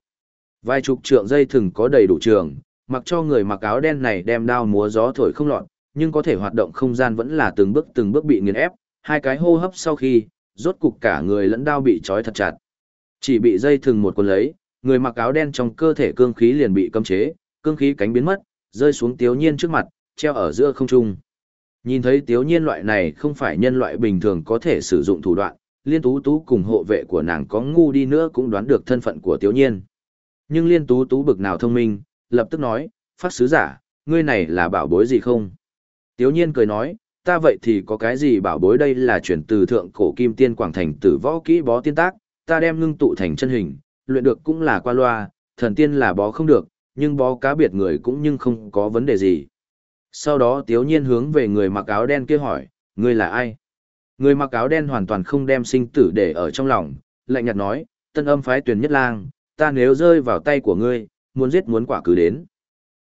Vài chục trượng dây thừng có đầy đủ trường, mặc cho người mặc áo đen này đem đao múa gió thổi không lọt, nhưng có thể hoạt động không gian vẫn là từng bước từng bước bị nghiền ép, hai cái hô hấp sau khi, rốt cục cả người lẫn đao bị trói thật chặt. Chỉ bị dây thừng một cuốn lấy, người mặc áo đen trong cơ thể cương khí liền bị cấm chế, cương khí cánh biến mất, rơi xuống Tiếu Nhiên trước mặt, treo ở giữa không trung. Nhìn thấy Tiếu Nhiên loại này không phải nhân loại bình thường có thể sử dụng thủ đoạn, Liên Tú Tú cùng hộ vệ của nàng có ngu đi nữa cũng đoán được thân phận của Tiếu Nhiên. Nhưng Liên Tú Tú bực nào thông minh, lập tức nói, phát sứ giả, ngươi này là bảo bối gì không? Tiếu Nhiên cười nói, ta vậy thì có cái gì bảo bối đây là chuyển từ thượng cổ kim tiên quảng thành tử võ kỹ bó tiên tác, ta đem ngưng tụ thành chân hình, luyện được cũng là qua loa, thần tiên là bó không được, nhưng bó cá biệt người cũng nhưng không có vấn đề gì. Sau đó tiếu nhiên hướng về người mặc áo đen kia hỏi, ngươi là ai? Người mặc áo đen hoàn toàn không đem sinh tử để ở trong lòng, lạnh nhạt nói, tân âm phái tuyển nhất lang, ta nếu rơi vào tay của ngươi, muốn giết muốn quả cứ đến.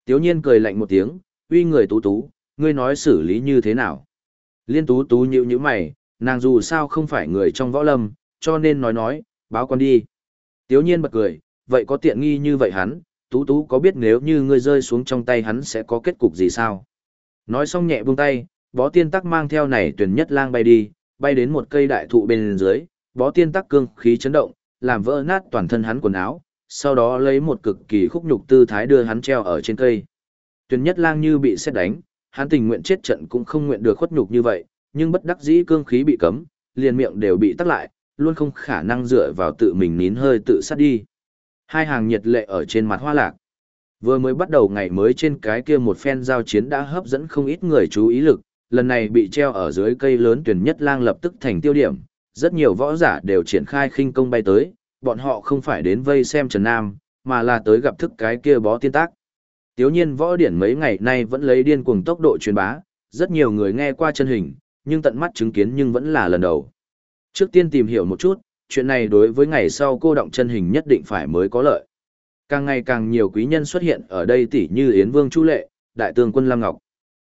Tiếu nhiên cười lạnh một tiếng, uy người tú tú, ngươi nói xử lý như thế nào? Liên tú tú nhíu nhíu mày, nàng dù sao không phải người trong võ lâm, cho nên nói nói, báo con đi. Tiếu nhiên bật cười, vậy có tiện nghi như vậy hắn, tú tú có biết nếu như ngươi rơi xuống trong tay hắn sẽ có kết cục gì sao? Nói xong nhẹ buông tay, bó tiên tắc mang theo này tuyển nhất lang bay đi, bay đến một cây đại thụ bên dưới, bó tiên tắc cương khí chấn động, làm vỡ nát toàn thân hắn quần áo, sau đó lấy một cực kỳ khúc nhục tư thái đưa hắn treo ở trên cây. Tuyền nhất lang như bị xét đánh, hắn tình nguyện chết trận cũng không nguyện được khuất nhục như vậy, nhưng bất đắc dĩ cương khí bị cấm, liền miệng đều bị tắc lại, luôn không khả năng dựa vào tự mình nín hơi tự sát đi. Hai hàng nhiệt lệ ở trên mặt hoa lạc. Vừa mới bắt đầu ngày mới trên cái kia một phen giao chiến đã hấp dẫn không ít người chú ý lực, lần này bị treo ở dưới cây lớn tuyển nhất lang lập tức thành tiêu điểm, rất nhiều võ giả đều triển khai khinh công bay tới, bọn họ không phải đến vây xem Trần Nam, mà là tới gặp thức cái kia bó tiên tác. Tiếu nhiên võ điển mấy ngày nay vẫn lấy điên cuồng tốc độ truyền bá, rất nhiều người nghe qua chân hình, nhưng tận mắt chứng kiến nhưng vẫn là lần đầu. Trước tiên tìm hiểu một chút, chuyện này đối với ngày sau cô động chân hình nhất định phải mới có lợi. Càng ngày càng nhiều quý nhân xuất hiện ở đây tỷ như Yến Vương Chu Lệ, Đại tướng quân Lam Ngọc.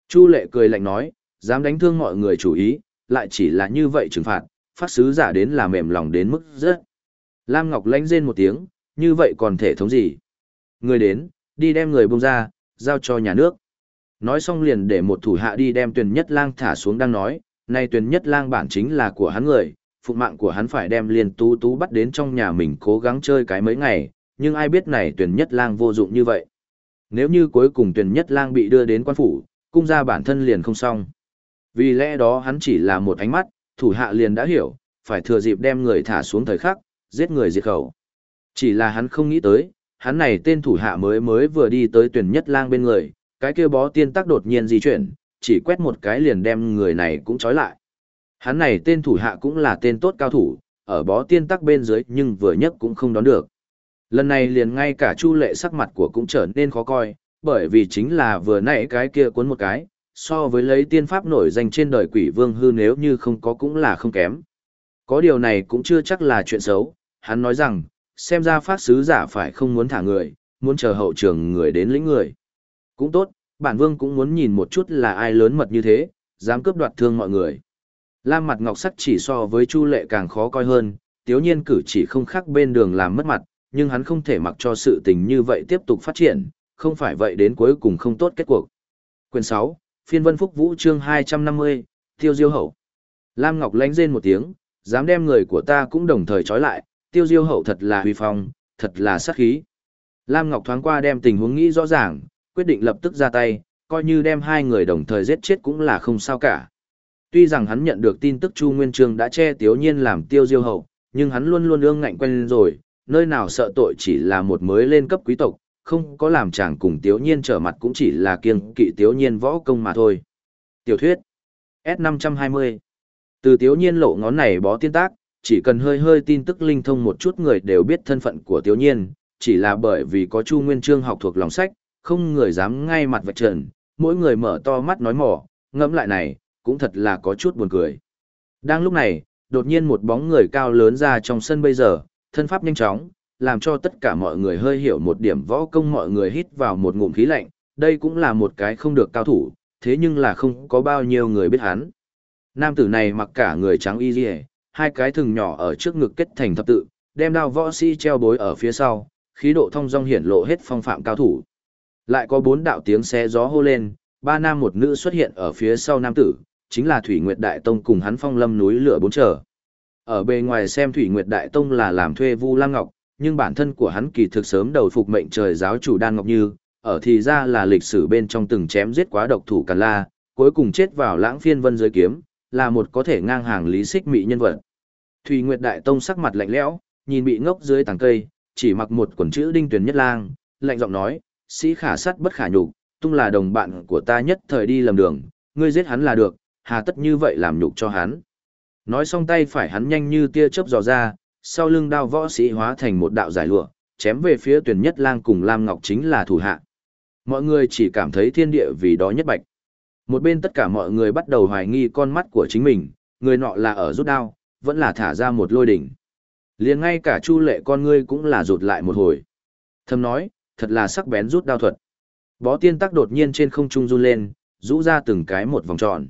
Chu Lệ cười lạnh nói, dám đánh thương mọi người chủ ý, lại chỉ là như vậy trừng phạt, phát sứ giả đến là mềm lòng đến mức rất. Lam Ngọc lánh rên một tiếng, như vậy còn thể thống gì? Người đến, đi đem người bông ra, giao cho nhà nước. Nói xong liền để một thủ hạ đi đem tuyển nhất lang thả xuống đang nói, nay tuyển nhất lang bản chính là của hắn người, phụng mạng của hắn phải đem liền tú tú bắt đến trong nhà mình cố gắng chơi cái mấy ngày, nhưng ai biết này tuyển nhất lang vô dụng như vậy. Nếu như cuối cùng tuyển nhất lang bị đưa đến quan phủ, cung ra bản thân liền không xong. Vì lẽ đó hắn chỉ là một ánh mắt, thủ hạ liền đã hiểu, phải thừa dịp đem người thả xuống thời khắc, giết người diệt khẩu. Chỉ là hắn không nghĩ tới, hắn này tên thủ hạ mới mới vừa đi tới tuyển nhất lang bên người, cái kia bó tiên tắc đột nhiên di chuyển, chỉ quét một cái liền đem người này cũng trói lại. Hắn này tên thủ hạ cũng là tên tốt cao thủ, ở bó tiên tắc bên dưới nhưng vừa nhất cũng không đón được. Lần này liền ngay cả chu lệ sắc mặt của cũng trở nên khó coi, bởi vì chính là vừa nãy cái kia cuốn một cái, so với lấy tiên pháp nổi danh trên đời quỷ vương hư nếu như không có cũng là không kém. Có điều này cũng chưa chắc là chuyện xấu, hắn nói rằng, xem ra phát sứ giả phải không muốn thả người, muốn chờ hậu trường người đến lĩnh người. Cũng tốt, bản vương cũng muốn nhìn một chút là ai lớn mật như thế, dám cướp đoạt thương mọi người. Lam mặt ngọc sắc chỉ so với Chu Lệ càng khó coi hơn, tiếu nhiên cử chỉ không khác bên đường làm mất mặt, nhưng hắn không thể mặc cho sự tình như vậy tiếp tục phát triển, không phải vậy đến cuối cùng không tốt kết cuộc. Quyền 6, Phiên Vân Phúc Vũ chương 250, Tiêu Diêu Hậu. Lam Ngọc lánh rên một tiếng, dám đem người của ta cũng đồng thời trói lại, Tiêu Diêu Hậu thật là huy phong, thật là sát khí. Lam Ngọc thoáng qua đem tình huống nghĩ rõ ràng, quyết định lập tức ra tay, coi như đem hai người đồng thời giết chết cũng là không sao cả. Tuy rằng hắn nhận được tin tức Chu Nguyên Trương đã che Tiếu Nhiên làm Tiêu Diêu Hậu, nhưng hắn luôn luôn ương ngạnh quen rồi, nơi nào sợ tội chỉ là một mới lên cấp quý tộc, không có làm chàng cùng Tiếu Nhiên trở mặt cũng chỉ là kiêng kỵ Tiếu Nhiên võ công mà thôi. Tiểu thuyết S520 Từ Tiếu Nhiên lộ ngón này bó tiên tác, chỉ cần hơi hơi tin tức linh thông một chút người đều biết thân phận của Tiếu Nhiên, chỉ là bởi vì có Chu Nguyên Trương học thuộc lòng sách, không người dám ngay mặt vạch trần, mỗi người mở to mắt nói mỏ, ngẫm lại này, cũng thật là có chút buồn cười. Đang lúc này, đột nhiên một bóng người cao lớn ra trong sân bây giờ, thân pháp nhanh chóng, làm cho tất cả mọi người hơi hiểu một điểm võ công mọi người hít vào một ngụm khí lạnh, đây cũng là một cái không được cao thủ, thế nhưng là không có bao nhiêu người biết hắn. Nam tử này mặc cả người trắng y dì hai cái thừng nhỏ ở trước ngực kết thành thập tự, đem đao võ sĩ treo bối ở phía sau, khí độ thông dong hiển lộ hết phong phạm cao thủ. Lại có bốn đạo tiếng xé gió hô lên, ba nam một nữ xuất hiện ở phía sau nam tử, chính là Thủy Nguyệt Đại Tông cùng hắn phong lâm núi lửa bốn trở. Ở bề ngoài xem Thủy Nguyệt Đại Tông là làm thuê Vu Lam Ngọc, nhưng bản thân của hắn kỳ thực sớm đầu phục mệnh trời giáo chủ Đan Ngọc Như, ở thì ra là lịch sử bên trong từng chém giết quá độc thủ Càn La, cuối cùng chết vào lãng phiên vân dưới kiếm, là một có thể ngang hàng lý xích mị nhân vật. Thủy Nguyệt Đại Tông sắc mặt lạnh lẽo, nhìn bị ngốc dưới tàng cây, chỉ mặc một quần chữ đinh tuyển nhất lang, lạnh giọng nói, sĩ khả sắt bất khả nhục, tung là đồng bạn của ta nhất thời đi lầm đường, ngươi giết hắn là được, hà tất như vậy làm nhục cho hắn. Nói xong tay phải hắn nhanh như tia chớp dò ra, sau lưng đao võ sĩ hóa thành một đạo giải lụa, chém về phía tuyển nhất lang cùng Lam Ngọc chính là thủ hạ. Mọi người chỉ cảm thấy thiên địa vì đó nhất bạch. Một bên tất cả mọi người bắt đầu hoài nghi con mắt của chính mình, người nọ là ở rút đao, vẫn là thả ra một lôi đỉnh. liền ngay cả chu lệ con ngươi cũng là rụt lại một hồi. Thầm nói, thật là sắc bén rút đao thuật. Bó tiên tắc đột nhiên trên không trung run lên, rũ ra từng cái một vòng tròn.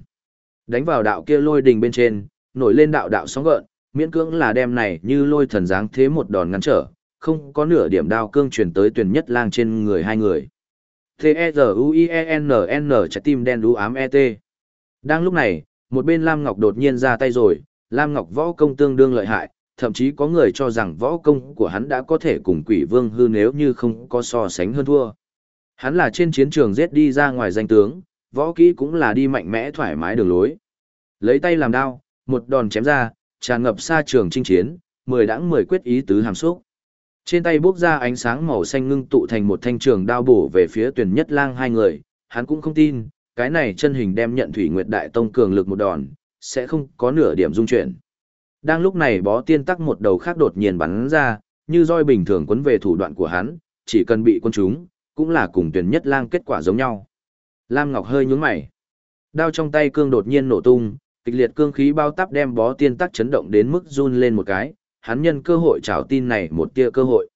Đánh vào đạo kia lôi đình bên trên, nổi lên đạo đạo sóng gợn, miễn cưỡng là đem này như lôi thần dáng thế một đòn ngăn trở, không có nửa điểm đao cương truyền tới tuyển nhất lang trên người hai người. T-E-Z-U-I-E-N-N trái tim đen đu ám E-T. Đang lúc này, một bên Lam Ngọc đột nhiên ra tay rồi, Lam Ngọc võ công tương đương lợi hại, thậm chí có người cho rằng võ công của hắn đã có thể cùng quỷ vương hư nếu như không có so sánh hơn thua. Hắn là trên chiến trường giết đi ra ngoài danh tướng, võ kỹ cũng là đi mạnh mẽ thoải mái đường lối. Lấy tay làm đao, một đòn chém ra, tràn ngập xa trường chinh chiến, mười đãng mười quyết ý tứ hàm xúc. Trên tay bốc ra ánh sáng màu xanh ngưng tụ thành một thanh trường đao bổ về phía tuyển nhất lang hai người, hắn cũng không tin, cái này chân hình đem nhận Thủy Nguyệt Đại Tông cường lực một đòn, sẽ không có nửa điểm dung chuyển. Đang lúc này bó tiên tắc một đầu khác đột nhiên bắn ra, như roi bình thường quấn về thủ đoạn của hắn, chỉ cần bị quân chúng, cũng là cùng tuyển nhất lang kết quả giống nhau. Lam Ngọc hơi nhướng mày. Đao trong tay cương đột nhiên nổ tung, kịch liệt cương khí bao tắp đem bó tiên tắc chấn động đến mức run lên một cái, hắn nhân cơ hội trảo tin này một tia cơ hội.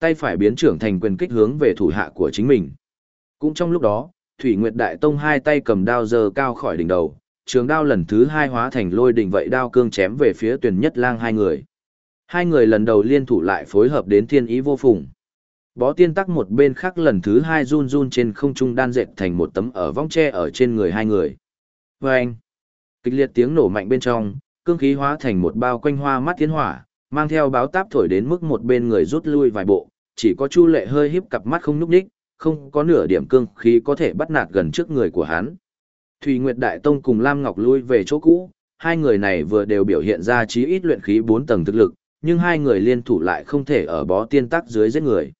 Tay phải biến trưởng thành quyền kích hướng về thủ hạ của chính mình. Cũng trong lúc đó, Thủy Nguyệt Đại Tông hai tay cầm đao giơ cao khỏi đỉnh đầu, trường đao lần thứ hai hóa thành lôi đỉnh vậy đao cương chém về phía tuyển nhất lang hai người. Hai người lần đầu liên thủ lại phối hợp đến thiên ý vô phùng. Bó tiên tắc một bên khác lần thứ hai run run trên không trung đan dệt thành một tấm ở vong tre ở trên người hai người. Và anh, kịch liệt tiếng nổ mạnh bên trong, cương khí hóa thành một bao quanh hoa mắt tiến hỏa, mang theo báo táp thổi đến mức một bên người rút lui vài bộ, chỉ có Chu Lệ hơi híp cặp mắt không nhúc nhích, không có nửa điểm cương khí có thể bắt nạt gần trước người của hắn. Thủy Nguyệt Đại Tông cùng Lam Ngọc lui về chỗ cũ, hai người này vừa đều biểu hiện ra chí ít luyện khí 4 tầng thực lực, nhưng hai người liên thủ lại không thể ở bó tiên tắc dưới giết người.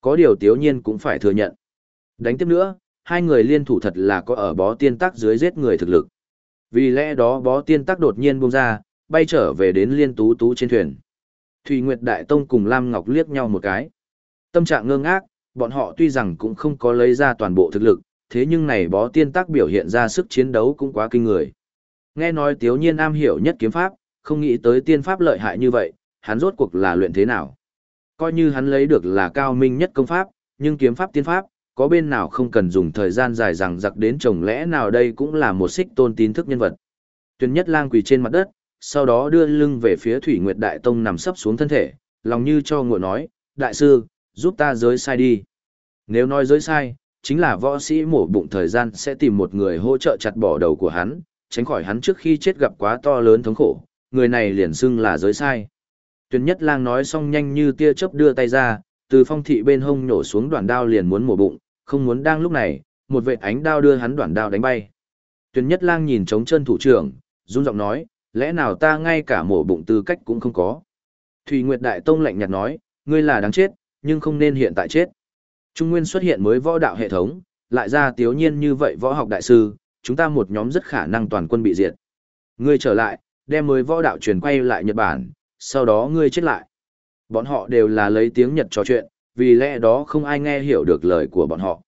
Có điều tiếu nhiên cũng phải thừa nhận. Đánh tiếp nữa, hai người liên thủ thật là có ở bó tiên tắc dưới giết người thực lực. Vì lẽ đó bó tiên tắc đột nhiên buông ra, bay trở về đến liên tú tú trên thuyền. Thủy Nguyệt Đại Tông cùng Lam Ngọc liếc nhau một cái. Tâm trạng ngơ ngác, bọn họ tuy rằng cũng không có lấy ra toàn bộ thực lực, thế nhưng này bó tiên tác biểu hiện ra sức chiến đấu cũng quá kinh người. Nghe nói tiếu nhiên am hiểu nhất kiếm pháp, không nghĩ tới tiên pháp lợi hại như vậy, hắn rốt cuộc là luyện thế nào. Coi như hắn lấy được là cao minh nhất công pháp, nhưng kiếm pháp tiên pháp, có bên nào không cần dùng thời gian dài rằng giặc đến chồng lẽ nào đây cũng là một xích tôn tín thức nhân vật. Tuyền nhất lang quỳ trên mặt đất, sau đó đưa lưng về phía Thủy Nguyệt Đại Tông nằm sấp xuống thân thể, lòng như cho ngựa nói, Đại sư, giúp ta giới sai đi. Nếu nói giới sai, chính là võ sĩ mổ bụng thời gian sẽ tìm một người hỗ trợ chặt bỏ đầu của hắn, tránh khỏi hắn trước khi chết gặp quá to lớn thống khổ, người này liền xưng là giới sai. Tuyền nhất lang nói xong nhanh như tia chớp đưa tay ra, từ phong thị bên hông nhổ xuống đoạn đao liền muốn mổ bụng, không muốn đang lúc này, một vệ ánh đao đưa hắn đoạn đao đánh bay. Tuyền nhất lang nhìn trống chân thủ trưởng, run giọng nói, lẽ nào ta ngay cả mổ bụng tư cách cũng không có. Thủy Nguyệt Đại Tông lạnh nhạt nói, ngươi là đáng chết, nhưng không nên hiện tại chết. Trung Nguyên xuất hiện mới võ đạo hệ thống, lại ra tiếu nhiên như vậy võ học đại sư, chúng ta một nhóm rất khả năng toàn quân bị diệt. Ngươi trở lại, đem mới võ đạo truyền quay lại Nhật Bản, sau đó ngươi chết lại. Bọn họ đều là lấy tiếng Nhật trò chuyện, vì lẽ đó không ai nghe hiểu được lời của bọn họ.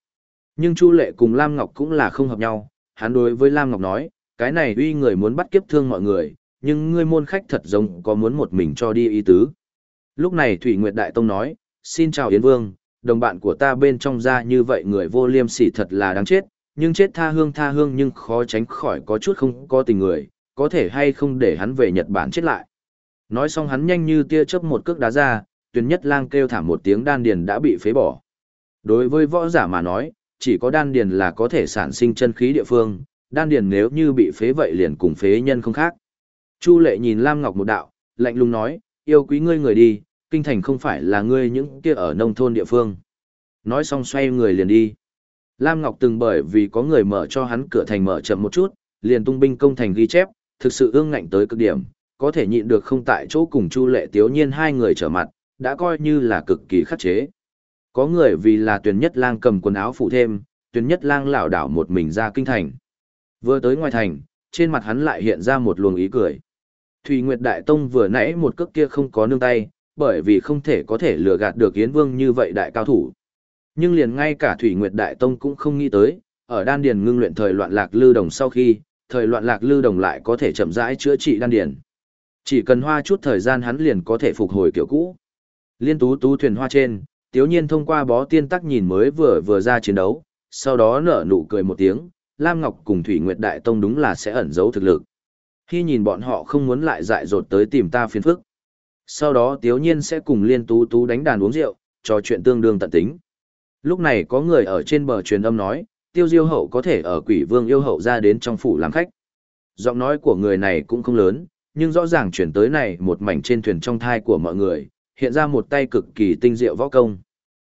Nhưng Chu Lệ cùng Lam Ngọc cũng là không hợp nhau, hắn đối với Lam Ngọc nói, cái này uy người muốn bắt kiếp thương mọi người, nhưng ngươi môn khách thật giống có muốn một mình cho đi ý tứ. Lúc này Thủy Nguyệt Đại Tông nói, xin chào Yến Vương, đồng bạn của ta bên trong ra như vậy người vô liêm sỉ thật là đáng chết, nhưng chết tha hương tha hương nhưng khó tránh khỏi có chút không có tình người, có thể hay không để hắn về Nhật Bản chết lại. Nói xong hắn nhanh như tia chớp một cước đá ra, tuyển nhất lang kêu thảm một tiếng đan điền đã bị phế bỏ. Đối với võ giả mà nói, chỉ có đan điền là có thể sản sinh chân khí địa phương, đan điền nếu như bị phế vậy liền cùng phế nhân không khác. Chu lệ nhìn Lam Ngọc một đạo, lạnh lùng nói, yêu quý ngươi người đi, kinh thành không phải là ngươi những kia ở nông thôn địa phương. Nói xong xoay người liền đi. Lam Ngọc từng bởi vì có người mở cho hắn cửa thành mở chậm một chút, liền tung binh công thành ghi chép, thực sự ương ngạnh tới cực điểm, có thể nhịn được không tại chỗ cùng Chu Lệ Tiếu Nhiên hai người trở mặt, đã coi như là cực kỳ khắc chế. Có người vì là tuyển nhất lang cầm quần áo phụ thêm, tuyển nhất lang lảo đảo một mình ra kinh thành. Vừa tới ngoài thành, trên mặt hắn lại hiện ra một luồng ý cười. Thủy Nguyệt Đại Tông vừa nãy một cước kia không có nương tay, bởi vì không thể có thể lừa gạt được Yến Vương như vậy đại cao thủ. Nhưng liền ngay cả Thủy Nguyệt Đại Tông cũng không nghĩ tới, ở đan điền ngưng luyện thời loạn lạc lưu đồng sau khi, thời loạn lạc lưu đồng lại có thể chậm rãi chữa trị đan điền. Chỉ cần hoa chút thời gian hắn liền có thể phục hồi kiểu cũ. Liên tú tú thuyền hoa trên, tiếu nhiên thông qua bó tiên tắc nhìn mới vừa vừa ra chiến đấu, sau đó nở nụ cười một tiếng, Lam Ngọc cùng Thủy Nguyệt Đại Tông đúng là sẽ ẩn giấu thực lực. Khi nhìn bọn họ không muốn lại dại dột tới tìm ta phiền phức. Sau đó Tiếu Nhiên sẽ cùng Liên Tú Tú đánh đàn uống rượu, trò chuyện tương đương tận tính. Lúc này có người ở trên bờ truyền âm nói, Tiêu Diêu Hậu có thể ở Quỷ Vương yêu hậu ra đến trong phủ làm khách. Giọng nói của người này cũng không lớn, nhưng rõ ràng chuyển tới này một mảnh trên thuyền trong thai của mọi người, hiện ra một tay cực kỳ tinh diệu võ công.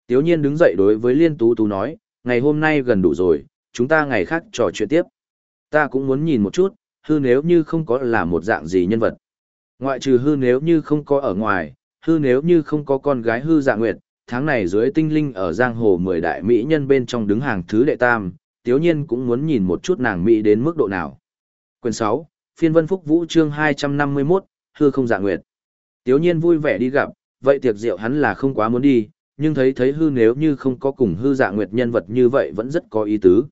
Tiếu nhiên đứng dậy đối với Liên Tú Tú nói, ngày hôm nay gần đủ rồi, chúng ta ngày khác trò chuyện tiếp. Ta cũng muốn nhìn một chút, hư nếu như không có là một dạng gì nhân vật. Ngoại trừ hư nếu như không có ở ngoài, hư nếu như không có con gái hư dạ nguyệt, tháng này dưới tinh linh ở giang hồ mười đại mỹ nhân bên trong đứng hàng thứ đệ tam, tiếu nhiên cũng muốn nhìn một chút nàng mỹ đến mức độ nào. Quyền 6, phiên vân phúc vũ chương 251, hư không dạ nguyệt. Tiếu nhiên vui vẻ đi gặp, vậy tiệc rượu hắn là không quá muốn đi, nhưng thấy thấy hư nếu như không có cùng hư dạ nguyệt nhân vật như vậy vẫn rất có ý tứ.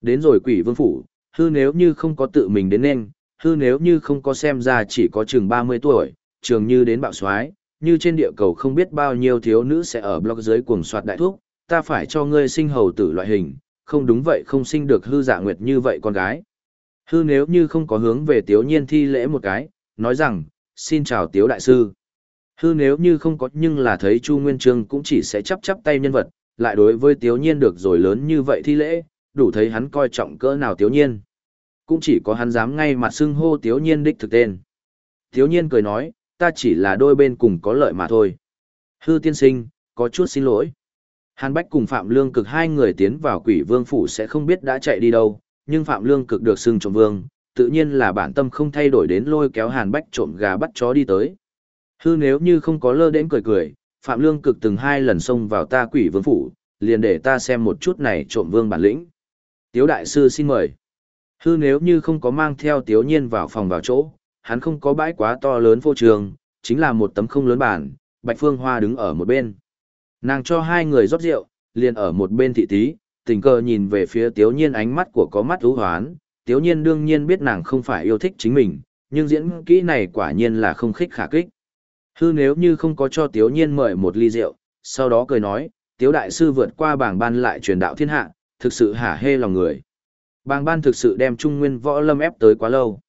Đến rồi quỷ vương phủ, hư nếu như không có tự mình đến nên, hư nếu như không có xem ra chỉ có chừng 30 tuổi, trường như đến bạo soái như trên địa cầu không biết bao nhiêu thiếu nữ sẽ ở blog dưới cuồng soạt đại thuốc, ta phải cho ngươi sinh hầu tử loại hình, không đúng vậy không sinh được hư dạ nguyệt như vậy con gái. Hư nếu như không có hướng về tiếu nhiên thi lễ một cái, nói rằng, xin chào tiếu đại sư. Hư nếu như không có nhưng là thấy Chu Nguyên Trương cũng chỉ sẽ chắp chắp tay nhân vật, lại đối với tiếu nhiên được rồi lớn như vậy thi lễ, đủ thấy hắn coi trọng cỡ nào tiếu nhiên. Cũng chỉ có hắn dám ngay mặt xưng hô tiếu nhiên đích thực tên. Tiếu nhiên cười nói, ta chỉ là đôi bên cùng có lợi mà thôi. Hư tiên sinh, có chút xin lỗi. Hàn Bách cùng Phạm Lương cực hai người tiến vào quỷ vương phủ sẽ không biết đã chạy đi đâu, nhưng Phạm Lương cực được xưng trộm vương, tự nhiên là bản tâm không thay đổi đến lôi kéo Hàn Bách trộm gà bắt chó đi tới. Hư nếu như không có lơ đến cười cười, Phạm Lương cực từng hai lần xông vào ta quỷ vương phủ, liền để ta xem một chút này trộm vương bản lĩnh. Tiếu đại sư xin mời. Hư nếu như không có mang theo tiếu nhiên vào phòng vào chỗ, hắn không có bãi quá to lớn vô trường, chính là một tấm không lớn bản, Bạch Phương Hoa đứng ở một bên. Nàng cho hai người rót rượu, liền ở một bên thị tí, tình cờ nhìn về phía tiếu nhiên ánh mắt của có mắt ưu hoán, tiếu nhiên đương nhiên biết nàng không phải yêu thích chính mình, nhưng diễn kỹ này quả nhiên là không khích khả kích. Hư nếu như không có cho tiếu nhiên mời một ly rượu, sau đó cười nói, tiếu đại sư vượt qua bảng ban lại truyền đạo thiên hạ, thực sự hả hê lòng người. Bàng ban thực sự đem Trung Nguyên võ lâm ép tới quá lâu.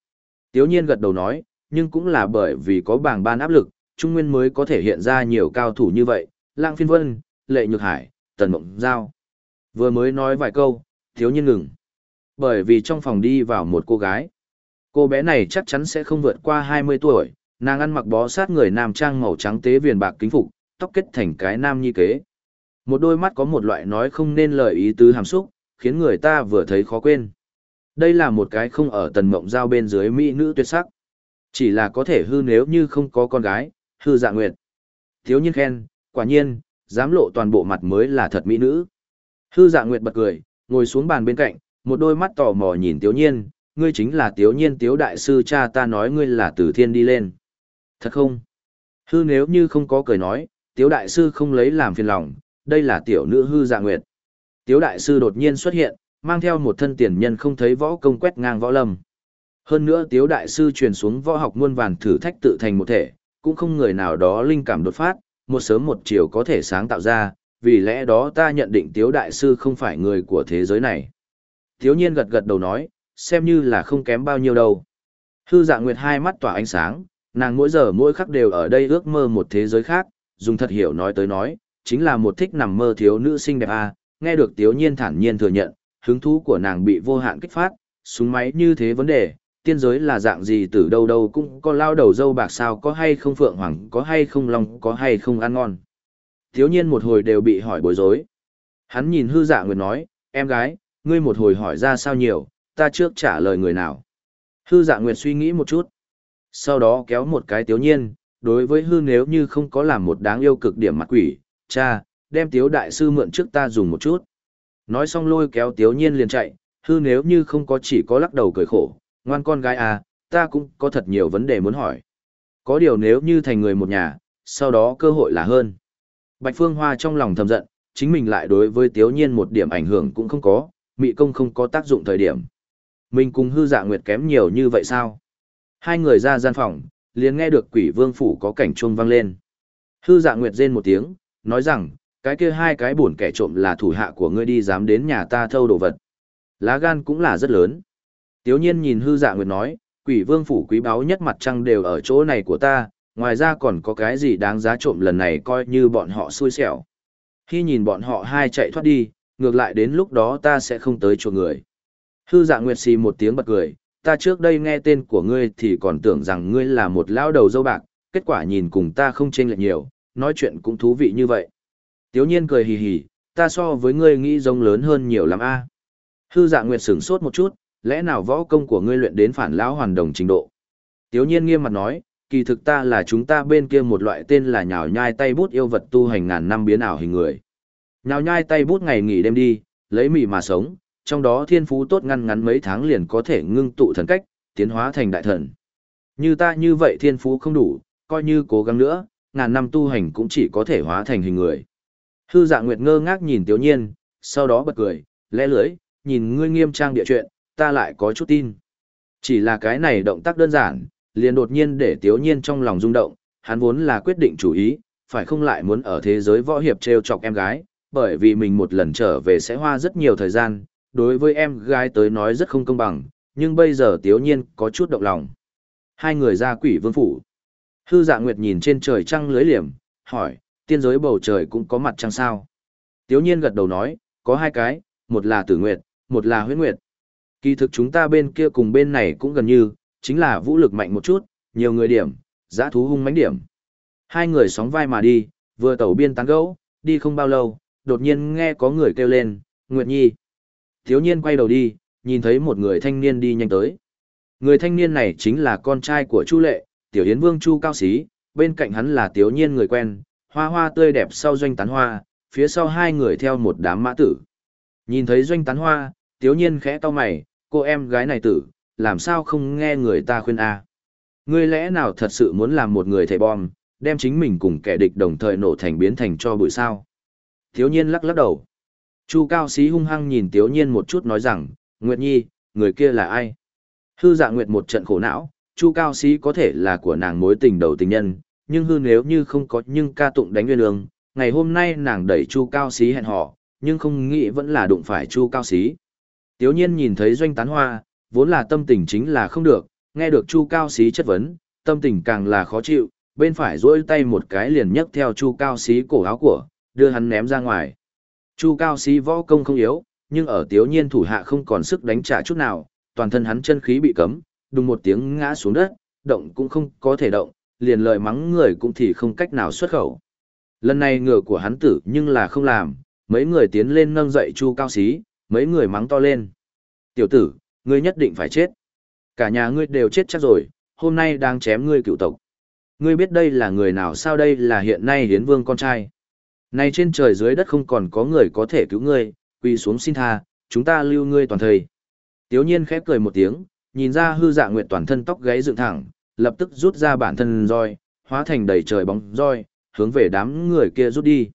Tiếu nhiên gật đầu nói, nhưng cũng là bởi vì có bảng ban áp lực, Trung Nguyên mới có thể hiện ra nhiều cao thủ như vậy, Lang Phiên Vân, Lệ Nhược Hải, Tần Mộng Giao. Vừa mới nói vài câu, Tiếu nhiên ngừng. Bởi vì trong phòng đi vào một cô gái. Cô bé này chắc chắn sẽ không vượt qua 20 tuổi, nàng ăn mặc bó sát người nam trang màu trắng tế viền bạc kính phục, tóc kết thành cái nam nhi kế. Một đôi mắt có một loại nói không nên lời ý tứ hàm xúc, khiến người ta vừa thấy khó quên. Đây là một cái không ở tần mộng giao bên dưới mỹ nữ tuyệt sắc. Chỉ là có thể hư nếu như không có con gái, hư dạ nguyệt. Thiếu nhiên khen, quả nhiên, dám lộ toàn bộ mặt mới là thật mỹ nữ. Hư dạ nguyệt bật cười, ngồi xuống bàn bên cạnh, một đôi mắt tò mò nhìn Thiếu nhiên, ngươi chính là Thiếu nhiên tiếu đại sư cha ta nói ngươi là từ thiên đi lên. Thật không? Hư nếu như không có cười nói, tiếu đại sư không lấy làm phiền lòng, đây là tiểu nữ hư dạ nguyệt. Tiếu đại sư đột nhiên xuất hiện, mang theo một thân tiền nhân không thấy võ công quét ngang võ lâm. Hơn nữa tiếu đại sư truyền xuống võ học muôn vàn thử thách tự thành một thể, cũng không người nào đó linh cảm đột phát, một sớm một chiều có thể sáng tạo ra, vì lẽ đó ta nhận định tiếu đại sư không phải người của thế giới này. Tiếu nhiên gật gật đầu nói, xem như là không kém bao nhiêu đâu. Hư dạ nguyệt hai mắt tỏa ánh sáng, nàng mỗi giờ mỗi khắc đều ở đây ước mơ một thế giới khác, dùng thật hiểu nói tới nói, chính là một thích nằm mơ thiếu nữ xinh đẹp à, nghe được Tiếu Nhiên thản nhiên thừa nhận, hứng thú của nàng bị vô hạn kích phát, súng máy như thế vấn đề, tiên giới là dạng gì từ đâu đâu cũng có lao đầu dâu bạc sao có hay không phượng hoàng có hay không long có hay không ăn ngon. Tiếu Nhiên một hồi đều bị hỏi bối rối. Hắn nhìn hư dạ nguyệt nói, em gái, ngươi một hồi hỏi ra sao nhiều, ta trước trả lời người nào. Hư dạ nguyệt suy nghĩ một chút. Sau đó kéo một cái tiếu nhiên, đối với hư nếu như không có làm một đáng yêu cực điểm mặt quỷ, cha, đem tiếu đại sư mượn trước ta dùng một chút. Nói xong lôi kéo tiếu nhiên liền chạy, hư nếu như không có chỉ có lắc đầu cười khổ, ngoan con gái à, ta cũng có thật nhiều vấn đề muốn hỏi. Có điều nếu như thành người một nhà, sau đó cơ hội là hơn. Bạch Phương Hoa trong lòng thầm giận, chính mình lại đối với tiếu nhiên một điểm ảnh hưởng cũng không có, mị công không có tác dụng thời điểm. Mình cùng hư dạ nguyệt kém nhiều như vậy sao? Hai người ra gian phòng, liền nghe được quỷ vương phủ có cảnh chuông vang lên. Hư dạ nguyệt rên một tiếng, nói rằng, cái kia hai cái buồn kẻ trộm là thủ hạ của ngươi đi dám đến nhà ta thâu đồ vật. Lá gan cũng là rất lớn. Tiếu nhiên nhìn hư dạ nguyệt nói, quỷ vương phủ quý báu nhất mặt trăng đều ở chỗ này của ta, ngoài ra còn có cái gì đáng giá trộm lần này coi như bọn họ xui xẻo. Khi nhìn bọn họ hai chạy thoát đi, ngược lại đến lúc đó ta sẽ không tới chỗ người. Hư dạ nguyệt xì một tiếng bật cười, ta trước đây nghe tên của ngươi thì còn tưởng rằng ngươi là một lão đầu dâu bạc, kết quả nhìn cùng ta không chênh lệch nhiều, nói chuyện cũng thú vị như vậy. Tiếu nhiên cười hì hì, ta so với ngươi nghĩ giống lớn hơn nhiều lắm a. Hư dạ nguyệt sửng sốt một chút, lẽ nào võ công của ngươi luyện đến phản lão hoàn đồng trình độ. Tiếu nhiên nghiêm mặt nói, kỳ thực ta là chúng ta bên kia một loại tên là nhào nhai tay bút yêu vật tu hành ngàn năm biến ảo hình người. Nhào nhai tay bút ngày nghỉ đêm đi, lấy mì mà sống, trong đó thiên phú tốt ngăn ngắn mấy tháng liền có thể ngưng tụ thần cách, tiến hóa thành đại thần. Như ta như vậy thiên phú không đủ, coi như cố gắng nữa, ngàn năm tu hành cũng chỉ có thể hóa thành hình người. Hư dạ nguyệt ngơ ngác nhìn tiểu Nhiên, sau đó bật cười, lẽ lưới, nhìn ngươi nghiêm trang địa chuyện, ta lại có chút tin. Chỉ là cái này động tác đơn giản, liền đột nhiên để tiểu Nhiên trong lòng rung động, hắn vốn là quyết định chủ ý, phải không lại muốn ở thế giới võ hiệp treo chọc em gái, bởi vì mình một lần trở về sẽ hoa rất nhiều thời gian, đối với em gái tới nói rất không công bằng, nhưng bây giờ Tiếu Nhiên có chút động lòng. Hai người ra quỷ vương phủ. Hư dạ nguyệt nhìn trên trời trăng lưới liềm, hỏi, tiên giới bầu trời cũng có mặt trăng sao? Tiếu nhiên gật đầu nói, có hai cái, một là tử nguyệt, một là huyết nguyệt. Kỳ thực chúng ta bên kia cùng bên này cũng gần như, chính là vũ lực mạnh một chút, nhiều người điểm, giã thú hung mãnh điểm. Hai người sóng vai mà đi, vừa tẩu biên tán gẫu, đi không bao lâu, đột nhiên nghe có người kêu lên, Nguyệt Nhi. Thiếu nhiên quay đầu đi, nhìn thấy một người thanh niên đi nhanh tới. Người thanh niên này chính là con trai của Chu Lệ, Tiểu Yến Vương Chu Cao Sĩ, bên cạnh hắn là Tiếu Nhiên người quen, hoa hoa tươi đẹp sau doanh tán hoa, phía sau hai người theo một đám mã tử. Nhìn thấy doanh tán hoa, Tiếu Nhiên khẽ to mày, cô em gái này tử, làm sao không nghe người ta khuyên a? Ngươi lẽ nào thật sự muốn làm một người thầy bom, đem chính mình cùng kẻ địch đồng thời nổ thành biến thành cho bụi sao? Thiếu Nhiên lắc lắc đầu. Chu Cao Sĩ hung hăng nhìn Tiếu Nhiên một chút nói rằng, Nguyệt Nhi, người kia là ai? Hư dạ Nguyệt một trận khổ não, Chu Cao Sĩ có thể là của nàng mối tình đầu tình nhân, nhưng hư nếu như không có nhưng ca tụng đánh nguyên ương, ngày hôm nay nàng đẩy Chu Cao Sĩ hẹn hò, nhưng không nghĩ vẫn là đụng phải Chu Cao Sĩ. Tiếu nhiên nhìn thấy doanh tán hoa, vốn là tâm tình chính là không được, nghe được Chu Cao Sĩ chất vấn, tâm tình càng là khó chịu, bên phải duỗi tay một cái liền nhấc theo Chu Cao Sĩ cổ áo của, đưa hắn ném ra ngoài. Chu Cao Sĩ võ công không yếu, nhưng ở Tiếu nhiên thủ hạ không còn sức đánh trả chút nào, toàn thân hắn chân khí bị cấm, đùng một tiếng ngã xuống đất, động cũng không có thể động, liền lời mắng người cũng thì không cách nào xuất khẩu. Lần này ngựa của hắn tử nhưng là không làm, mấy người tiến lên nâng dậy Chu Cao Xí, mấy người mắng to lên. Tiểu tử, ngươi nhất định phải chết. Cả nhà ngươi đều chết chắc rồi, hôm nay đang chém ngươi cựu tộc. Ngươi biết đây là người nào sao đây là hiện nay hiến vương con trai. Này trên trời dưới đất không còn có người có thể cứu ngươi, quỳ xuống xin tha, chúng ta lưu ngươi toàn thời. Tiếu nhiên khép cười một tiếng, nhìn ra hư dạ nguyệt toàn thân tóc gáy dựng thẳng, lập tức rút ra bản thân roi, hóa thành đầy trời bóng roi, hướng về đám người kia rút đi.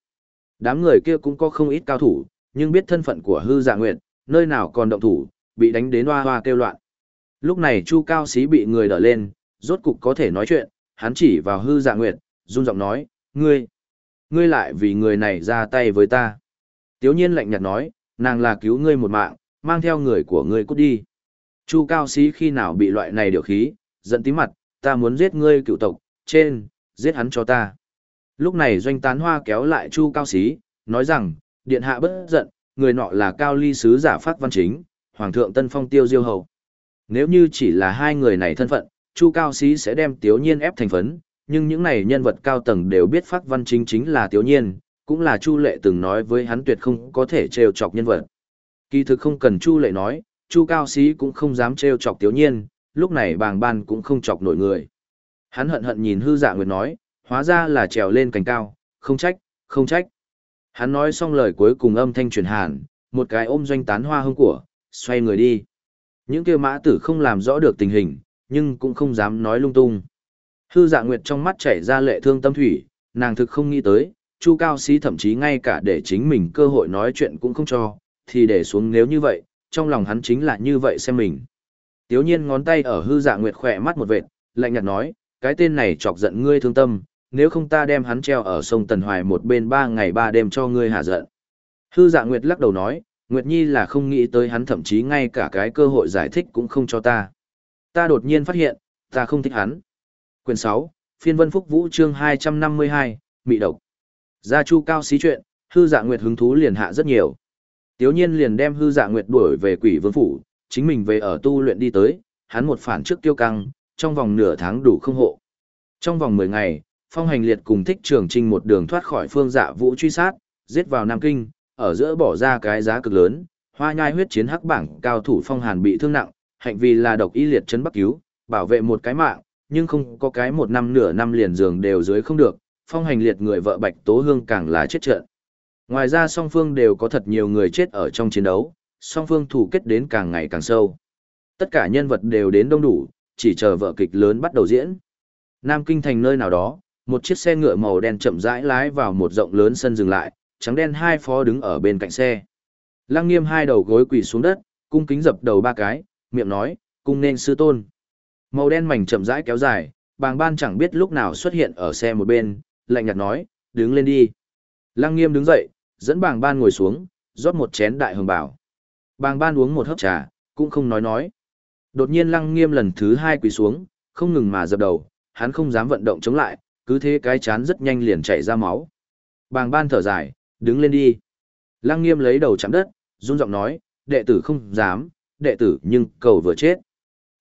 Đám người kia cũng có không ít cao thủ, nhưng biết thân phận của hư dạ nguyệt, nơi nào còn động thủ, bị đánh đến hoa hoa kêu loạn. Lúc này Chu Cao xí bị người đỡ lên, rốt cục có thể nói chuyện, hắn chỉ vào hư dạ nguyệt, run giọng nói, ngươi, ngươi lại vì người này ra tay với ta. Tiếu nhiên lạnh nhạt nói, nàng là cứu ngươi một mạng, mang theo người của ngươi cút đi. Chu Cao Sĩ khi nào bị loại này điều khí, giận tí mặt, ta muốn giết ngươi cựu tộc, trên, giết hắn cho ta. Lúc này doanh tán hoa kéo lại Chu Cao Sĩ, nói rằng, điện hạ bất giận, người nọ là cao ly sứ giả phát văn chính, hoàng thượng tân phong tiêu diêu hầu. Nếu như chỉ là hai người này thân phận, Chu Cao Sĩ sẽ đem Tiếu Nhiên ép thành phấn, nhưng những này nhân vật cao tầng đều biết phát văn chính chính là Tiếu Nhiên, cũng là Chu Lệ từng nói với hắn tuyệt không có thể trêu chọc nhân vật. Kỳ thực không cần Chu Lệ nói, Chu Cao Sĩ cũng không dám trêu chọc Tiếu Nhiên, lúc này bàng ban cũng không chọc nổi người. Hắn hận hận nhìn hư dạ nguyệt nói, hóa ra là trèo lên cành cao, không trách, không trách. Hắn nói xong lời cuối cùng âm thanh truyền hàn, một cái ôm doanh tán hoa hương của, xoay người đi. Những kia mã tử không làm rõ được tình hình, nhưng cũng không dám nói lung tung. Hư dạ nguyệt trong mắt chảy ra lệ thương tâm thủy, nàng thực không nghĩ tới, Chu Cao Sĩ thậm chí ngay cả để chính mình cơ hội nói chuyện cũng không cho, thì để xuống nếu như vậy, trong lòng hắn chính là như vậy xem mình. Tiếu nhiên ngón tay ở hư dạ nguyệt khỏe mắt một vệt, lạnh nhạt nói, cái tên này chọc giận ngươi thương tâm, nếu không ta đem hắn treo ở sông Tần Hoài một bên ba ngày ba đêm cho ngươi hạ giận. Hư dạ nguyệt lắc đầu nói, Nguyệt Nhi là không nghĩ tới hắn thậm chí ngay cả cái cơ hội giải thích cũng không cho ta. Ta đột nhiên phát hiện, ta không thích hắn. Quyền 6, phiên vân phúc vũ chương 252, Mị độc. Gia chu cao xí chuyện, hư dạ nguyệt hứng thú liền hạ rất nhiều. Tiếu nhiên liền đem hư dạ nguyệt đuổi về quỷ vương phủ, chính mình về ở tu luyện đi tới, hắn một phản trước tiêu căng, trong vòng nửa tháng đủ không hộ. Trong vòng 10 ngày, phong hành liệt cùng thích trường trinh một đường thoát khỏi phương dạ vũ truy sát, giết vào Nam Kinh, ở giữa bỏ ra cái giá cực lớn, hoa nhai huyết chiến hắc bảng cao thủ phong hàn bị thương nặng, hạnh vì là độc y liệt chấn bắc cứu, bảo vệ một cái mạng, nhưng không có cái một năm nửa năm liền giường đều dưới không được, phong hành liệt người vợ Bạch Tố Hương càng là chết trận. Ngoài ra song phương đều có thật nhiều người chết ở trong chiến đấu, song phương thủ kết đến càng ngày càng sâu. Tất cả nhân vật đều đến đông đủ, chỉ chờ vợ kịch lớn bắt đầu diễn. Nam Kinh thành nơi nào đó, một chiếc xe ngựa màu đen chậm rãi lái vào một rộng lớn sân dừng lại, trắng đen hai phó đứng ở bên cạnh xe. Lăng nghiêm hai đầu gối quỳ xuống đất, cung kính dập đầu ba cái, miệng nói, cung nên sư tôn. Màu đen mảnh chậm rãi kéo dài, bàng ban chẳng biết lúc nào xuất hiện ở xe một bên, lạnh nhạt nói, đứng lên đi. Lăng nghiêm đứng dậy, dẫn bàng ban ngồi xuống, rót một chén đại hồng bảo. Bàng ban uống một hớp trà, cũng không nói nói. Đột nhiên lăng nghiêm lần thứ hai quỳ xuống, không ngừng mà dập đầu, hắn không dám vận động chống lại, cứ thế cái chán rất nhanh liền chảy ra máu. Bàng ban thở dài, đứng lên đi. Lăng nghiêm lấy đầu chạm đất, run giọng nói, đệ tử không dám, đệ tử nhưng cầu vừa chết.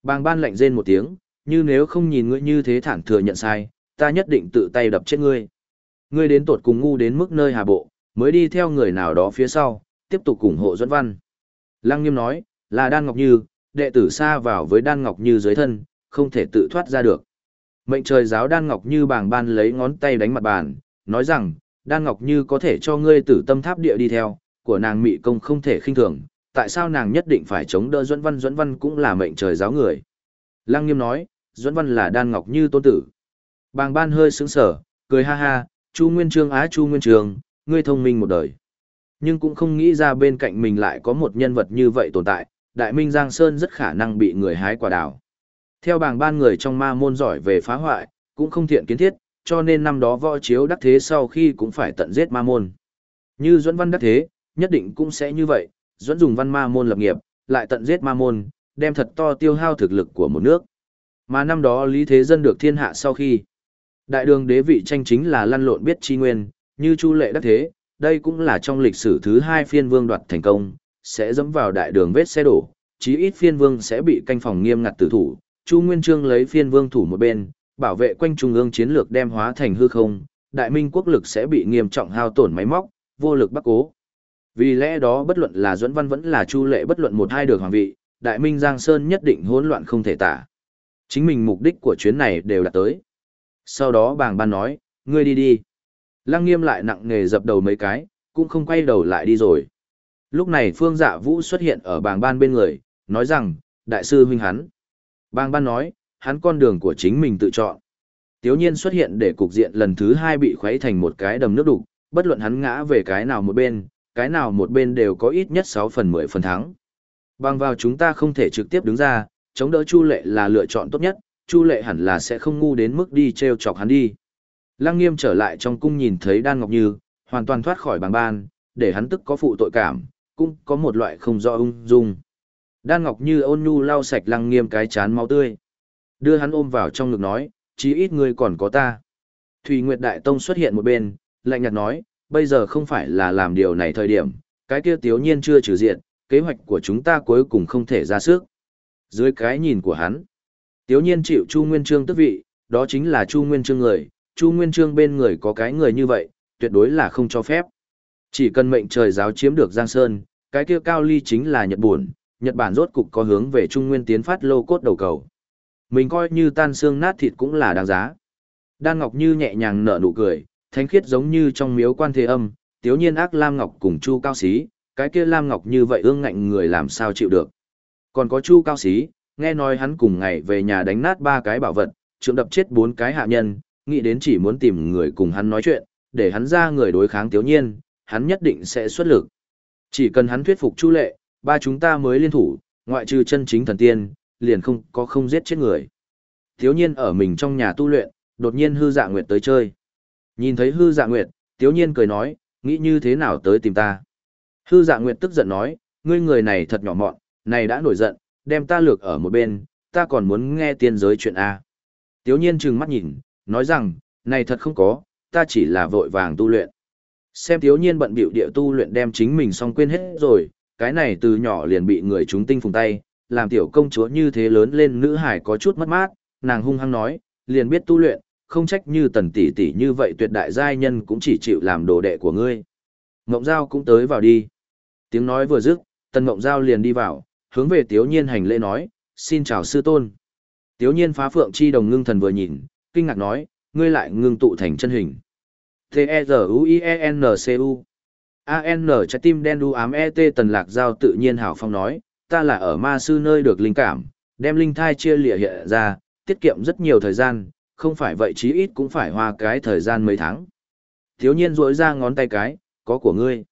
Bàng ban lạnh rên một tiếng, như nếu không nhìn ngươi như thế thẳng thừa nhận sai, ta nhất định tự tay đập chết ngươi. Ngươi đến tột cùng ngu đến mức nơi hà bộ, mới đi theo người nào đó phía sau, tiếp tục ủng hộ Duẫn Văn. Lăng Nghiêm nói, là Đan Ngọc Như, đệ tử xa vào với Đan Ngọc Như dưới thân, không thể tự thoát ra được. Mệnh trời giáo Đan Ngọc Như bàng ban lấy ngón tay đánh mặt bàn, nói rằng, Đan Ngọc Như có thể cho ngươi tử tâm tháp địa đi theo, của nàng mị công không thể khinh thường, tại sao nàng nhất định phải chống đỡ Duẫn Văn Duẫn Văn cũng là mệnh trời giáo người. Lăng Nghiêm nói, Duẫn Văn là Đan Ngọc Như tôn tử. Bàng ban hơi sững sở, cười ha ha, Chu Nguyên Trương á Chu Nguyên Trương, ngươi thông minh một đời. Nhưng cũng không nghĩ ra bên cạnh mình lại có một nhân vật như vậy tồn tại, Đại Minh Giang Sơn rất khả năng bị người hái quả đào. Theo bảng ban người trong ma môn giỏi về phá hoại, cũng không thiện kiến thiết, cho nên năm đó võ chiếu đắc thế sau khi cũng phải tận giết ma môn. Như Duẫn Văn đắc thế, nhất định cũng sẽ như vậy, dẫn dùng văn ma môn lập nghiệp, lại tận giết ma môn, đem thật to tiêu hao thực lực của một nước. Mà năm đó Lý Thế Dân được thiên hạ sau khi, đại đường đế vị tranh chính là lăn lộn biết chi nguyên, như Chu Lệ đắc thế, đây cũng là trong lịch sử thứ hai phiên vương đoạt thành công, sẽ dẫm vào đại đường vết xe đổ, chí ít phiên vương sẽ bị canh phòng nghiêm ngặt tử thủ, Chu Nguyên Chương lấy phiên vương thủ một bên, bảo vệ quanh trung ương chiến lược đem hóa thành hư không, đại minh quốc lực sẽ bị nghiêm trọng hao tổn máy móc, vô lực bắc cố. Vì lẽ đó bất luận là Duẫn Văn vẫn là Chu Lệ bất luận một hai được hoàng vị, đại minh Giang Sơn nhất định hỗn loạn không thể tả. Chính mình mục đích của chuyến này đều đạt tới. Sau đó bàng ban nói, ngươi đi đi. Lăng nghiêm lại nặng nề dập đầu mấy cái, cũng không quay đầu lại đi rồi. Lúc này Phương Dạ Vũ xuất hiện ở bàng ban bên người, nói rằng, đại sư huynh hắn. Bàng ban nói, hắn con đường của chính mình tự chọn. Tiếu nhiên xuất hiện để cục diện lần thứ hai bị khuấy thành một cái đầm nước đục, bất luận hắn ngã về cái nào một bên, cái nào một bên đều có ít nhất 6 phần 10 phần thắng. Bằng vào chúng ta không thể trực tiếp đứng ra, chống đỡ Chu Lệ là lựa chọn tốt nhất, Chu Lệ hẳn là sẽ không ngu đến mức đi treo chọc hắn đi. Lăng Nghiêm trở lại trong cung nhìn thấy Đan Ngọc Như, hoàn toàn thoát khỏi bàng ban, để hắn tức có phụ tội cảm, cũng có một loại không rõ ung dung. Đan Ngọc Như ôn nhu lau sạch Lăng Nghiêm cái chán máu tươi. Đưa hắn ôm vào trong ngực nói, chí ít ngươi còn có ta. Thủy Nguyệt Đại Tông xuất hiện một bên, lạnh nhạt nói, bây giờ không phải là làm điều này thời điểm, cái kia tiếu nhiên chưa trừ diện, kế hoạch của chúng ta cuối cùng không thể ra sức. Dưới cái nhìn của hắn, tiếu nhiên chịu Chu Nguyên Trương tức vị, đó chính là Chu Nguyên Trương người, Chu Nguyên Trương bên người có cái người như vậy, tuyệt đối là không cho phép. Chỉ cần mệnh trời giáo chiếm được Giang Sơn, cái kia cao ly chính là Nhật Bản, Nhật Bản rốt cục có hướng về Trung Nguyên tiến phát lô cốt đầu cầu. Mình coi như tan xương nát thịt cũng là đáng giá. Đan Ngọc Như nhẹ nhàng nở nụ cười, thánh khiết giống như trong miếu quan thế âm, tiếu nhiên ác Lam Ngọc cùng Chu Cao Xí, cái kia Lam Ngọc như vậy ương ngạnh người làm sao chịu được. Còn có Chu Cao Xí, nghe nói hắn cùng ngày về nhà đánh nát ba cái bảo vật, trượng đập chết bốn cái hạ nhân, nghĩ đến chỉ muốn tìm người cùng hắn nói chuyện, để hắn ra người đối kháng tiếu nhiên, hắn nhất định sẽ xuất lực. Chỉ cần hắn thuyết phục Chu Lệ, ba chúng ta mới liên thủ, ngoại trừ chân chính thần tiên, liền không có không giết chết người. Tiếu nhiên ở mình trong nhà tu luyện, đột nhiên hư dạ nguyệt tới chơi. Nhìn thấy hư dạ nguyệt, tiếu nhiên cười nói, nghĩ như thế nào tới tìm ta. Hư dạ nguyệt tức giận nói, ngươi người này thật nhỏ mọn, này đã nổi giận, đem ta lược ở một bên, ta còn muốn nghe tiên giới chuyện A. Tiếu nhiên trừng mắt nhìn, nói rằng, này thật không có, ta chỉ là vội vàng tu luyện. Xem tiếu nhiên bận bịu địa tu luyện đem chính mình xong quên hết rồi, cái này từ nhỏ liền bị người chúng tinh phùng tay, làm tiểu công chúa như thế lớn lên nữ hải có chút mất mát, nàng hung hăng nói, liền biết tu luyện, không trách như tần tỷ tỷ như vậy tuyệt đại giai nhân cũng chỉ chịu làm đồ đệ của ngươi. Ngộng Giao cũng tới vào đi. Tiếng nói vừa dứt, tần Ngộng Giao liền đi vào, hướng về Tiếu Nhiên hành lễ nói, xin chào sư tôn. Tiếu Nhiên phá phượng chi đồng ngưng thần vừa nhìn, kinh ngạc nói, ngươi lại ngưng tụ thành chân hình. T-E-Z-U-I-E-N-C-U A-N trái tim đen đu ám E-T tần lạc giao tự nhiên hào phong nói, ta là ở ma sư nơi được linh cảm, đem linh thai chia lịa hiện ra, tiết kiệm rất nhiều thời gian, không phải vậy chí ít cũng phải hoa cái thời gian mấy tháng. Thiếu nhiên rỗi ra ngón tay cái, có của ngươi.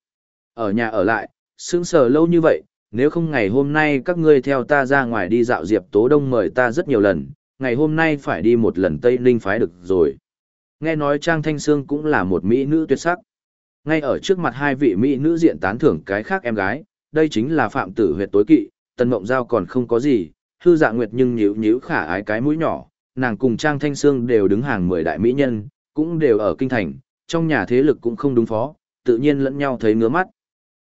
Ở nhà ở lại, sững sờ lâu như vậy, nếu không ngày hôm nay các ngươi theo ta ra ngoài đi dạo Diệp Tố Đông mời ta rất nhiều lần, ngày hôm nay phải đi một lần Tây Ninh phái được rồi. Nghe nói Trang Thanh Sương cũng là một mỹ nữ tuyệt sắc. Ngay ở trước mặt hai vị mỹ nữ diện tán thưởng cái khác em gái, đây chính là phạm tử huyệt tối kỵ, Tần Mộng Giao còn không có gì, hư dạ nguyệt nhưng nhíu nhíu khả ái cái mũi nhỏ, nàng cùng Trang Thanh Sương đều đứng hàng mười đại mỹ nhân, cũng đều ở kinh thành, trong nhà thế lực cũng không đúng phó, tự nhiên lẫn nhau thấy ngứa mắt.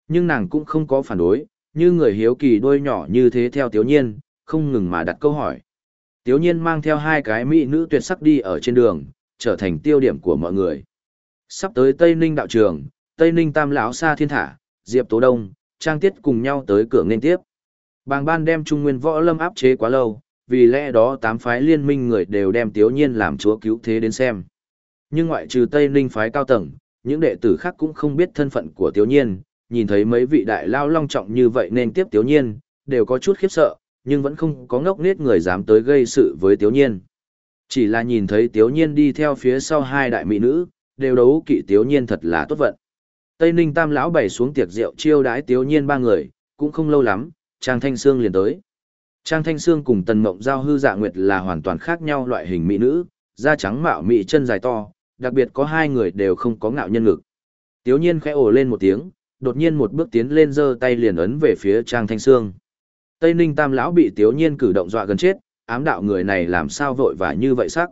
Nhưng nàng cũng không có phản đối, như người hiếu kỳ đôi nhỏ như thế theo Tiếu Nhiên, không ngừng mà đặt câu hỏi. Tiếu Nhiên mang theo hai cái mỹ nữ tuyệt sắc đi ở trên đường, trở thành tiêu điểm của mọi người. Sắp tới Tây Ninh đạo trường, Tây Ninh Tam lão Sa Thiên Thả, Diệp Tố Đông, Trang Tiết cùng nhau tới cửa nên tiếp. Bàng ban đem Trung Nguyên Võ Lâm áp chế quá lâu, vì lẽ đó tám phái liên minh người đều đem Tiếu Nhiên làm chúa cứu thế đến xem. Nhưng ngoại trừ Tây Ninh phái cao tầng, những đệ tử khác cũng không biết thân phận của Tiếu Nhiên, nhìn thấy mấy vị đại lao long trọng như vậy nên tiếp Tiếu Nhiên, đều có chút khiếp sợ, nhưng vẫn không có ngốc nết người dám tới gây sự với Tiếu Nhiên. Chỉ là nhìn thấy Tiếu Nhiên đi theo phía sau hai đại mỹ nữ, đều đấu kỵ Tiếu Nhiên thật là tốt vận. Tây Ninh Tam lão bày xuống tiệc rượu chiêu đãi Tiếu Nhiên ba người, cũng không lâu lắm, Trang Thanh Sương liền tới. Trang Thanh Sương cùng Tần Mộng Giao hư dạ nguyệt là hoàn toàn khác nhau loại hình mỹ nữ, da trắng mạo mị chân dài to, đặc biệt có hai người đều không có ngạo nhân ngực. Tiếu nhiên khẽ ồ lên một tiếng, đột nhiên một bước tiến lên giơ tay liền ấn về phía Trang Thanh Sương. Tây Ninh Tam lão bị Tiếu nhiên cử động dọa gần chết, ám đạo người này làm sao vội và như vậy sắc.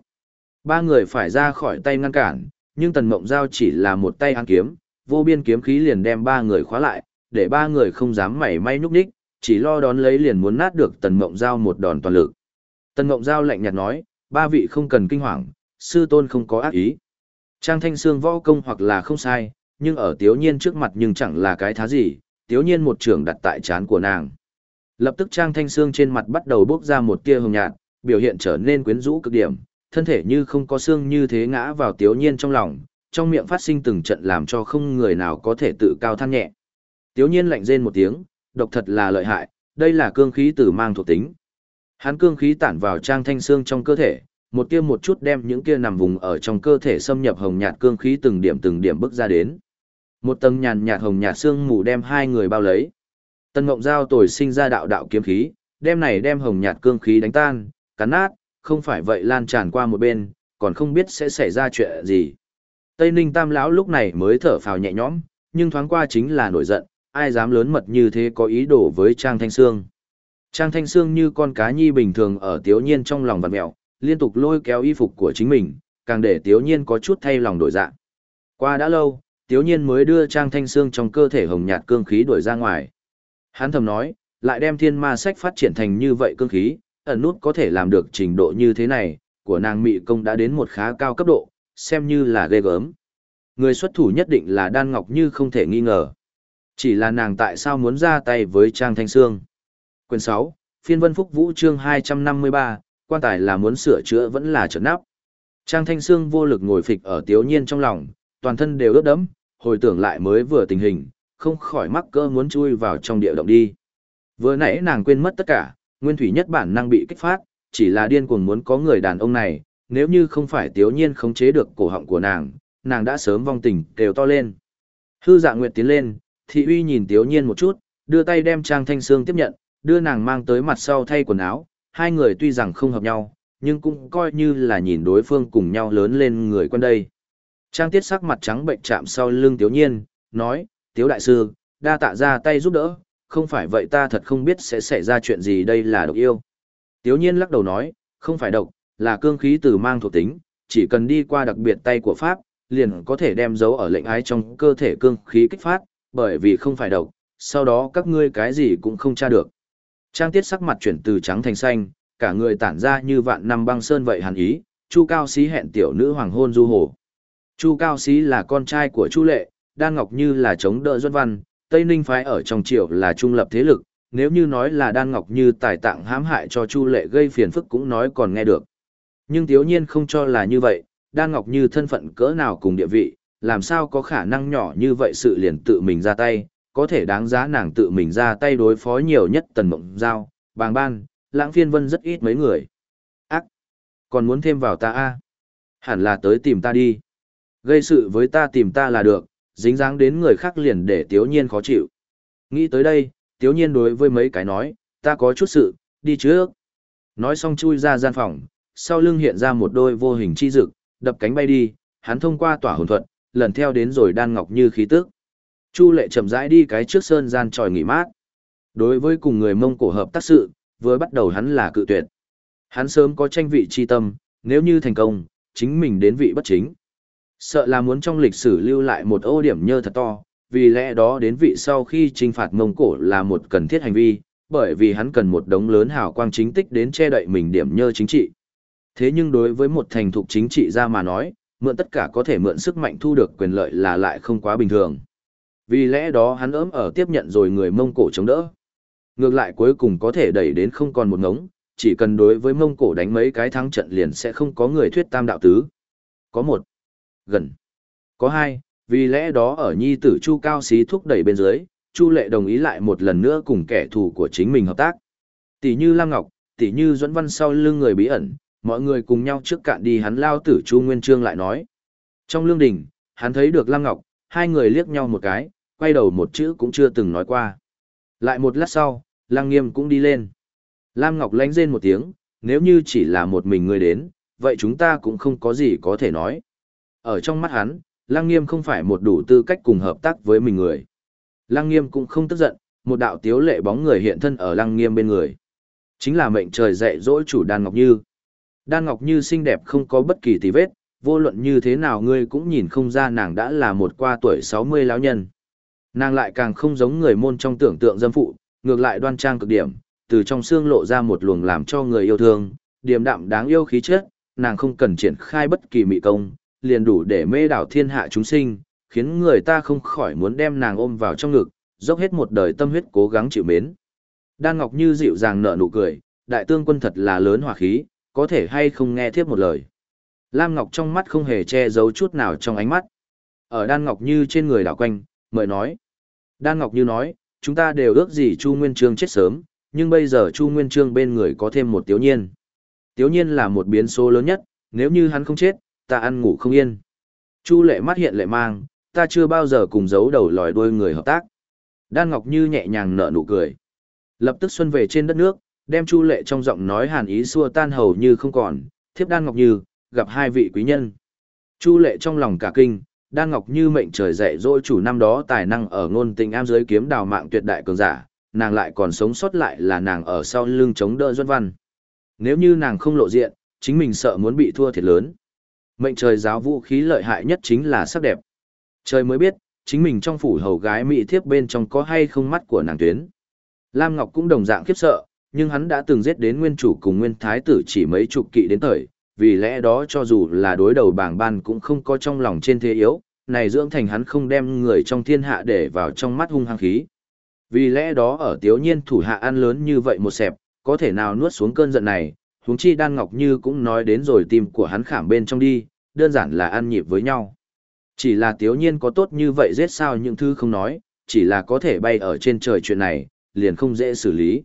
Ba người phải ra khỏi tay ngăn cản, nhưng Tần Mộng Giao chỉ là một tay ăn kiếm, vô biên kiếm khí liền đem ba người khóa lại, để ba người không dám mảy may nhúc nhích, chỉ lo đón lấy liền muốn nát được Tần Mộng Giao một đòn toàn lực. Tần Mộng Giao lạnh nhạt nói, ba vị không cần kinh hoàng, sư tôn không có ác ý. Trang Thanh Sương võ công hoặc là không sai, nhưng ở Tiếu Nhiên trước mặt nhưng chẳng là cái thá gì, Tiếu Nhiên một trường đặt tại chán của nàng. Lập tức Trang Thanh Sương trên mặt bắt đầu bốc ra một tia hồng nhạt, biểu hiện trở nên quyến rũ cực điểm, thân thể như không có xương như thế ngã vào Tiếu Nhiên trong lòng, trong miệng phát sinh từng trận làm cho không người nào có thể tự cao than nhẹ. Tiếu Nhiên lạnh rên một tiếng, độc thật là lợi hại, đây là cương khí tử mang thuộc tính. Hắn cương khí tản vào trang thanh xương trong cơ thể, một kia một chút đem những kia nằm vùng ở trong cơ thể xâm nhập hồng nhạt cương khí từng điểm từng điểm bước ra đến. Một tầng nhàn nhạt hồng nhạt xương mù đem hai người bao lấy. Tân Ngộng Giao tồi sinh ra đạo đạo kiếm khí, đem này đem hồng nhạt cương khí đánh tan, cắn nát, không phải vậy lan tràn qua một bên, còn không biết sẽ xảy ra chuyện gì. Tây Ninh Tam lão lúc này mới thở phào nhẹ nhõm, nhưng thoáng qua chính là nổi giận, ai dám lớn mật như thế có ý đồ với Trang Thanh Sương. Trang Thanh Sương như con cá nhi bình thường ở Tiếu Nhiên trong lòng vặt mẹo, liên tục lôi kéo y phục của chính mình, càng để Tiếu Nhiên có chút thay lòng đổi dạ. Qua đã lâu, Tiếu Nhiên mới đưa Trang Thanh Sương trong cơ thể hồng nhạt cương khí đuổi ra ngoài. Hắn thầm nói, lại đem thiên ma sách phát triển thành như vậy cương khí, ẩn nút có thể làm được trình độ như thế này, của nàng mị công đã đến một khá cao cấp độ, xem như là ghê gớm. Người xuất thủ nhất định là Đan Ngọc Như không thể nghi ngờ. Chỉ là nàng tại sao muốn ra tay với Trang Thanh Sương. Quyền 6, phiên vân phúc vũ chương 253, quan tài là muốn sửa chữa vẫn là trở nắp. Trang Thanh Sương vô lực ngồi phịch ở tiếu nhiên trong lòng, toàn thân đều ướt đẫm, hồi tưởng lại mới vừa tình hình, không khỏi mắc cơ muốn chui vào trong địa động đi. Vừa nãy nàng quên mất tất cả, nguyên thủy nhất bản năng bị kích phát, chỉ là điên cuồng muốn có người đàn ông này, nếu như không phải tiếu nhiên khống chế được cổ họng của nàng, nàng đã sớm vong tình kêu to lên. Hư dạ nguyệt tiến lên, thị uy nhìn tiếu nhiên một chút, đưa tay đem Trang Thanh Sương tiếp nhận, đưa nàng mang tới mặt sau thay quần áo, hai người tuy rằng không hợp nhau, nhưng cũng coi như là nhìn đối phương cùng nhau lớn lên người quân đây. Trang tiết sắc mặt trắng bệnh chạm sau lưng tiếu nhiên, nói, tiếu đại sư, đa tạ ra tay giúp đỡ, không phải vậy ta thật không biết sẽ xảy ra chuyện gì đây là độc yêu. Tiếu nhiên lắc đầu nói, không phải độc, là cương khí từ mang thuộc tính, chỉ cần đi qua đặc biệt tay của Pháp, liền có thể đem dấu ở lệnh ái trong cơ thể cương khí kích phát, bởi vì không phải độc, sau đó các ngươi cái gì cũng không tra được. Trang tiết sắc mặt chuyển từ trắng thành xanh, cả người tản ra như vạn năm băng sơn vậy hàn ý, Chu Cao Xí hẹn tiểu nữ hoàng hôn du hồ. Chu Cao Xí là con trai của Chu Lệ, Đan Ngọc Như là chống đỡ Duân Văn, Tây Ninh phái ở trong triều là trung lập thế lực, nếu như nói là Đan Ngọc Như tài tạng hãm hại cho Chu Lệ gây phiền phức cũng nói còn nghe được. Nhưng thiếu Nhiên không cho là như vậy, Đan Ngọc Như thân phận cỡ nào cùng địa vị, làm sao có khả năng nhỏ như vậy sự liền tự mình ra tay, có thể đáng giá nàng tự mình ra tay đối phó nhiều nhất tần mộng giao, bàng ban, lãng phiên vân rất ít mấy người. Ác! Còn muốn thêm vào ta a Hẳn là tới tìm ta đi. Gây sự với ta tìm ta là được, dính dáng đến người khác liền để tiếu nhiên khó chịu. Nghĩ tới đây, tiếu nhiên đối với mấy cái nói, ta có chút sự, đi trước. Nói xong chui ra gian phòng, sau lưng hiện ra một đôi vô hình chi dực, đập cánh bay đi, hắn thông qua tỏa hồn thuật, lần theo đến rồi đan ngọc như khí tức. Chu lệ chậm rãi đi cái trước sơn gian tròi nghỉ mát. Đối với cùng người mông cổ hợp tác sự, vừa bắt đầu hắn là cự tuyệt. Hắn sớm có tranh vị chi tâm, nếu như thành công, chính mình đến vị bất chính. Sợ là muốn trong lịch sử lưu lại một ô điểm nhơ thật to, vì lẽ đó đến vị sau khi trinh phạt Mông Cổ là một cần thiết hành vi, bởi vì hắn cần một đống lớn hào quang chính tích đến che đậy mình điểm nhơ chính trị. Thế nhưng đối với một thành thục chính trị ra mà nói, mượn tất cả có thể mượn sức mạnh thu được quyền lợi là lại không quá bình thường. Vì lẽ đó hắn ấm ở tiếp nhận rồi người Mông Cổ chống đỡ. Ngược lại cuối cùng có thể đẩy đến không còn một ngống, chỉ cần đối với Mông Cổ đánh mấy cái thắng trận liền sẽ không có người thuyết tam đạo tứ. Có một, gần, có hai, vì lẽ đó ở nhi tử Chu Cao Xí thúc đẩy bên dưới, Chu Lệ đồng ý lại một lần nữa cùng kẻ thù của chính mình hợp tác. Tỷ như Lam Ngọc, tỷ như Duẫn Văn sau lưng người bí ẩn, mọi người cùng nhau trước cạn đi hắn lao tử Chu Nguyên Trương lại nói. Trong lương đình, hắn thấy được Lam Ngọc, hai người liếc nhau một cái, quay đầu một chữ cũng chưa từng nói qua. Lại một lát sau, Lăng Nghiêm cũng đi lên. Lam Ngọc lánh rên một tiếng, nếu như chỉ là một mình người đến, vậy chúng ta cũng không có gì có thể nói. Ở trong mắt hắn, Lăng Nghiêm không phải một đủ tư cách cùng hợp tác với mình người. Lăng Nghiêm cũng không tức giận, một đạo tiếu lệ bóng người hiện thân ở Lăng Nghiêm bên người. Chính là mệnh trời dạy dỗ chủ Đan Ngọc Như. Đan Ngọc Như xinh đẹp không có bất kỳ tì vết, vô luận như thế nào ngươi cũng nhìn không ra nàng đã là một qua tuổi 60 lão nhân. Nàng lại càng không giống người môn trong tưởng tượng dâm phụ, ngược lại đoan trang cực điểm, từ trong xương lộ ra một luồng làm cho người yêu thương, điềm đạm đáng yêu khí chất, nàng không cần triển khai bất kỳ mị công, liền đủ để mê đảo thiên hạ chúng sinh, khiến người ta không khỏi muốn đem nàng ôm vào trong ngực, dốc hết một đời tâm huyết cố gắng chịu mến. Đan Ngọc Như dịu dàng nở nụ cười, đại tương quân thật là lớn hòa khí, có thể hay không nghe tiếp một lời. Lam Ngọc trong mắt không hề che giấu chút nào trong ánh mắt. Ở Đan Ngọc Như trên người đảo quanh, mời nói. Đan Ngọc Như nói, chúng ta đều ước gì Chu Nguyên Trương chết sớm, nhưng bây giờ Chu Nguyên Trương bên người có thêm một Tiếu Nhiên. Tiếu Nhiên là một biến số lớn nhất, nếu như hắn không chết, ta ăn ngủ không yên. Chu lệ mắt hiện lệ mang, ta chưa bao giờ cùng giấu đầu lòi đuôi người hợp tác. Đan Ngọc Như nhẹ nhàng nở nụ cười. Lập tức xuân về trên đất nước, đem Chu lệ trong giọng nói hàn ý xua tan hầu như không còn, thiếp Đan Ngọc Như, gặp hai vị quý nhân. Chu lệ trong lòng cả kinh, Đan Ngọc Như mệnh trời dạy dỗ chủ năm đó tài năng ở ngôn tình am giới kiếm đào mạng tuyệt đại cường giả, nàng lại còn sống sót lại là nàng ở sau lưng chống đỡ Duân Văn. Nếu như nàng không lộ diện, chính mình sợ muốn bị thua thiệt lớn. Mệnh trời giáo vũ khí lợi hại nhất chính là sắc đẹp. Trời mới biết, chính mình trong phủ hầu gái mỹ thiếp bên trong có hay không mắt của nàng tuyến. Lam Ngọc cũng đồng dạng khiếp sợ, nhưng hắn đã từng giết đến nguyên chủ cùng nguyên thái tử chỉ mấy chục kỵ đến thời, vì lẽ đó cho dù là đối đầu bảng ban cũng không có trong lòng trên thế yếu, này dưỡng thành hắn không đem người trong thiên hạ để vào trong mắt hung hăng khí. Vì lẽ đó ở tiếu nhiên thủ hạ ăn lớn như vậy một xẹp, có thể nào nuốt xuống cơn giận này, huống chi đan ngọc như cũng nói đến rồi tim của hắn khảm bên trong đi, đơn giản là ăn nhịp với nhau. Chỉ là tiếu nhiên có tốt như vậy giết sao những thứ không nói, chỉ là có thể bay ở trên trời chuyện này, liền không dễ xử lý.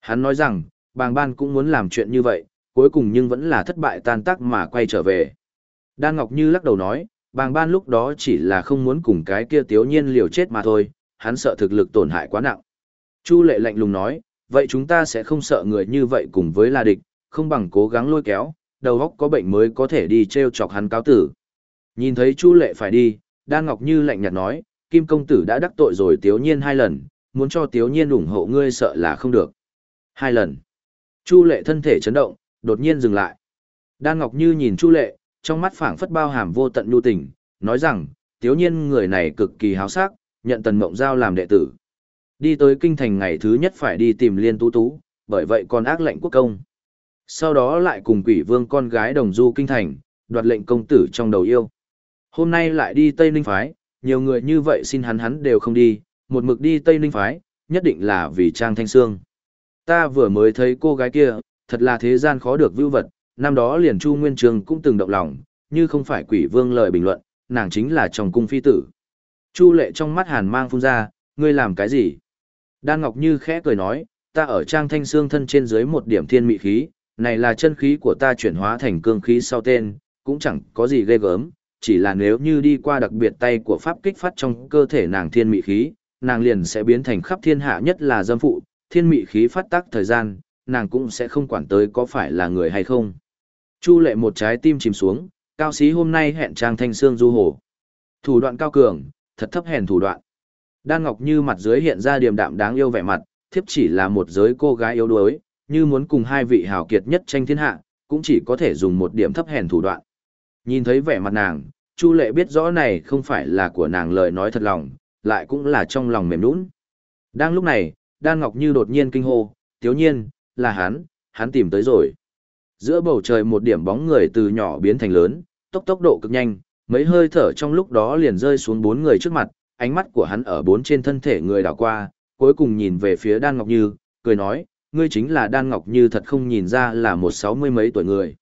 Hắn nói rằng, bàng ban cũng muốn làm chuyện như vậy, cuối cùng nhưng vẫn là thất bại tan tác mà quay trở về. Đan Ngọc Như lắc đầu nói, bàng ban lúc đó chỉ là không muốn cùng cái kia tiếu nhiên liều chết mà thôi, hắn sợ thực lực tổn hại quá nặng. Chu lệ lạnh lùng nói, vậy chúng ta sẽ không sợ người như vậy cùng với là địch, không bằng cố gắng lôi kéo, đầu óc có bệnh mới có thể đi treo chọc hắn cáo tử. Nhìn thấy Chu lệ phải đi, Đan Ngọc Như lạnh nhạt nói, Kim công tử đã đắc tội rồi tiếu nhiên hai lần, muốn cho tiếu nhiên ủng hộ ngươi sợ là không được. Hai lần. Chu lệ thân thể chấn động, đột nhiên dừng lại. Đan Ngọc Như nhìn Chu lệ, trong mắt phảng phất bao hàm vô tận nhu tình, nói rằng, tiếu nhiên người này cực kỳ háo sắc, nhận tần mộng giao làm đệ tử. Đi tới kinh thành ngày thứ nhất phải đi tìm liên tú tú, bởi vậy còn ác lệnh quốc công. Sau đó lại cùng quỷ vương con gái đồng du kinh thành, đoạt lệnh công tử trong đầu yêu. Hôm nay lại đi Tây Ninh Phái, nhiều người như vậy xin hắn hắn đều không đi, một mực đi Tây Ninh Phái, nhất định là vì Trang Thanh Sương. Ta vừa mới thấy cô gái kia, thật là thế gian khó được vưu vật, năm đó liền Chu Nguyên Trường cũng từng động lòng, như không phải quỷ vương lời bình luận, nàng chính là chồng cung phi tử. Chu lệ trong mắt hàn mang phun ra, ngươi làm cái gì? Đan Ngọc Như khẽ cười nói, ta ở Trang Thanh xương thân trên dưới một điểm thiên mị khí, này là chân khí của ta chuyển hóa thành cương khí sau tên, cũng chẳng có gì ghê gớm, chỉ là nếu như đi qua đặc biệt tay của pháp kích phát trong cơ thể nàng thiên mị khí, nàng liền sẽ biến thành khắp thiên hạ nhất là dâm phụ, thiên mị khí phát tác thời gian, nàng cũng sẽ không quản tới có phải là người hay không. Chu lệ một trái tim chìm xuống, cao sĩ hôm nay hẹn trang thanh xương du hồ. Thủ đoạn cao cường, thật thấp hèn thủ đoạn. Đan Ngọc Như mặt dưới hiện ra điềm đạm đáng yêu vẻ mặt, thiếp chỉ là một giới cô gái yếu đuối, như muốn cùng hai vị hào kiệt nhất tranh thiên hạ, cũng chỉ có thể dùng một điểm thấp hèn thủ đoạn. Nhìn thấy vẻ mặt nàng, Chu Lệ biết rõ này không phải là của nàng lời nói thật lòng, lại cũng là trong lòng mềm nũng. Đang lúc này, Đan Ngọc Như đột nhiên kinh hô, tiếu nhiên, là hắn, hắn tìm tới rồi. Giữa bầu trời một điểm bóng người từ nhỏ biến thành lớn, tốc tốc độ cực nhanh, mấy hơi thở trong lúc đó liền rơi xuống bốn người trước mặt, ánh mắt của hắn ở bốn trên thân thể người đảo qua, cuối cùng nhìn về phía Đan Ngọc Như, cười nói, ngươi chính là Đan Ngọc Như thật không nhìn ra là một sáu mươi mấy tuổi người.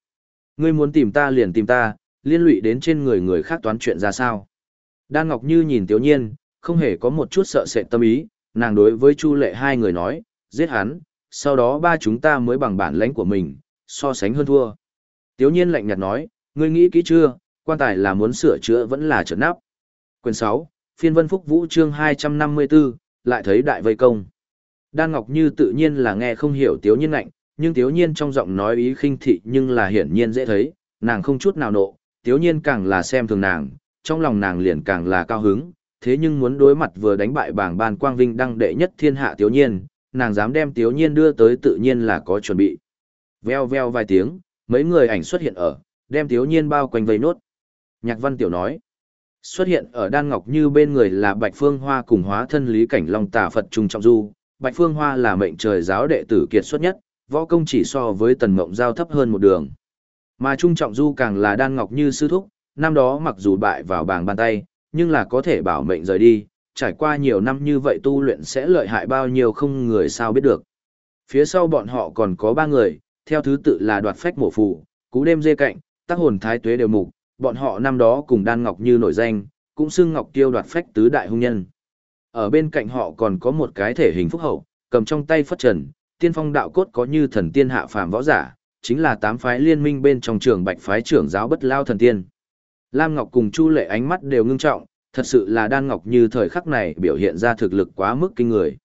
Ngươi muốn tìm ta liền tìm ta, liên lụy đến trên người người khác toán chuyện ra sao. Đan Ngọc Như nhìn Tiểu Nhiên, không hề có một chút sợ sệt tâm ý, nàng đối với Chu Lệ hai người nói, giết hắn, sau đó ba chúng ta mới bằng bản lãnh của mình, so sánh hơn thua. Tiểu Nhiên lạnh nhạt nói, ngươi nghĩ kỹ chưa, quan tài là muốn sửa chữa vẫn là trợn nắp. Quyền 6, phiên vân phúc vũ chương 254, lại thấy đại vây công. Đan Ngọc Như tự nhiên là nghe không hiểu Tiếu Nhiên lạnh, nhưng Tiếu Nhiên trong giọng nói ý khinh thị nhưng là hiển nhiên dễ thấy, nàng không chút nào nộ, Tiếu Nhiên càng là xem thường nàng, trong lòng nàng liền càng là cao hứng, thế nhưng muốn đối mặt vừa đánh bại bảng ban quang vinh đăng đệ nhất thiên hạ tiểu Nhiên, nàng dám đem tiểu Nhiên đưa tới tự nhiên là có chuẩn bị. Veo veo vài tiếng, mấy người ảnh xuất hiện ở, đem tiểu Nhiên bao quanh vây nốt. Nhạc Văn Tiểu nói, xuất hiện ở Đan Ngọc Như bên người là Bạch Phương Hoa cùng hóa thân Lý Cảnh Long Tà Phật Trung Trọng Du. Bạch Phương Hoa là mệnh trời giáo đệ tử kiệt xuất nhất, võ công chỉ so với Tần Ngộng Giao thấp hơn một đường. Mà Trung Trọng Du càng là Đan Ngọc Như sư thúc, năm đó mặc dù bại vào bảng bàn tay, nhưng là có thể bảo mệnh rời đi, trải qua nhiều năm như vậy tu luyện sẽ lợi hại bao nhiêu không người sao biết được. Phía sau bọn họ còn có ba người, theo thứ tự là đoạt phách mổ phù, cú đêm dê cạnh, tác hồn thái tuế đều mục, bọn họ năm đó cùng đan ngọc như nổi danh, cũng xưng ngọc tiêu đoạt phách tứ đại hung nhân. Ở bên cạnh họ còn có một cái thể hình phúc hậu, cầm trong tay phất trần, tiên phong đạo cốt có như thần tiên hạ phàm võ giả, chính là tám phái liên minh bên trong trường bạch phái trưởng giáo bất lao thần tiên. Lam Ngọc cùng Chu Lệ ánh mắt đều ngưng trọng, thật sự là đan ngọc như thời khắc này biểu hiện ra thực lực quá mức kinh người.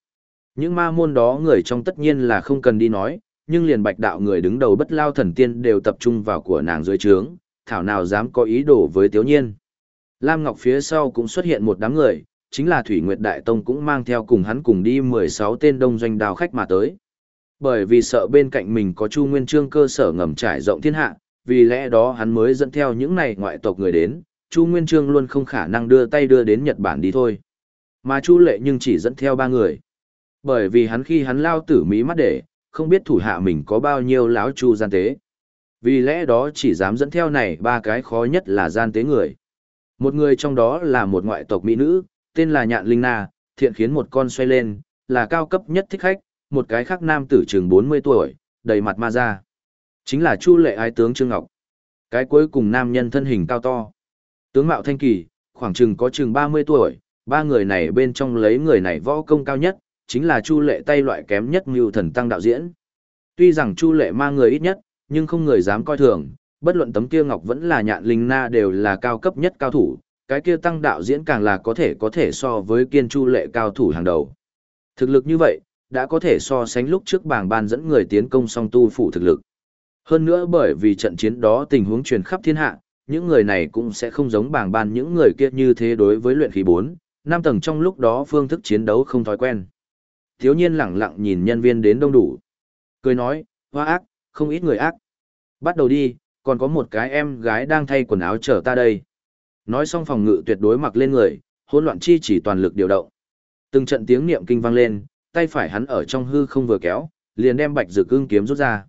Những ma môn đó người trong tất nhiên là không cần đi nói, nhưng liền bạch đạo người đứng đầu bất lao thần tiên đều tập trung vào của nàng dưới trướng, thảo nào dám có ý đồ với Tiếu Nhiên. Lam Ngọc phía sau cũng xuất hiện một đám người, chính là Thủy Nguyệt Đại Tông cũng mang theo cùng hắn cùng đi 16 tên đông doanh đào khách mà tới. Bởi vì sợ bên cạnh mình có Chu Nguyên Trương cơ sở ngầm trải rộng thiên hạ, vì lẽ đó hắn mới dẫn theo những này ngoại tộc người đến, Chu Nguyên Trương luôn không khả năng đưa tay đưa đến Nhật Bản đi thôi. Mà Chu Lệ nhưng chỉ dẫn theo ba người. Bởi vì hắn khi hắn lao tử mỹ mắt để, không biết thủ hạ mình có bao nhiêu lão chu gian tế. Vì lẽ đó chỉ dám dẫn theo này ba cái khó nhất là gian tế người. Một người trong đó là một ngoại tộc mỹ nữ, tên là Nhạn Linh Na, thiện khiến một con xoay lên, là cao cấp nhất thích khách, một cái khác nam tử chừng 40 tuổi, đầy mặt ma da. Chính là Chu Lệ ái tướng Trương Ngọc. Cái cuối cùng nam nhân thân hình cao to. Tướng mạo thanh kỳ, khoảng chừng có chừng 30 tuổi, ba người này bên trong lấy người này võ công cao nhất, chính là Chu Lệ tay loại kém nhất Mưu Thần Tăng đạo diễn. Tuy rằng Chu Lệ mang người ít nhất, nhưng không người dám coi thường, bất luận tấm kia ngọc vẫn là nhạn linh na đều là cao cấp nhất cao thủ, cái kia tăng đạo diễn càng là có thể có thể so với kiên chu lệ cao thủ hàng đầu. Thực lực như vậy, đã có thể so sánh lúc trước bảng ban dẫn người tiến công song tu phủ thực lực. Hơn nữa bởi vì trận chiến đó tình huống truyền khắp thiên hạ, những người này cũng sẽ không giống bảng ban những người kia như thế đối với luyện khí 4, 5 tầng trong lúc đó phương thức chiến đấu không thói quen. Thiếu nhiên lẳng lặng nhìn nhân viên đến đông đủ. Cười nói, hoa ác, không ít người ác. Bắt đầu đi, còn có một cái em gái đang thay quần áo chờ ta đây. Nói xong phòng ngự tuyệt đối mặc lên người, hỗn loạn chi chỉ toàn lực điều động. Từng trận tiếng niệm kinh vang lên, tay phải hắn ở trong hư không vừa kéo, liền đem bạch dự cương kiếm rút ra.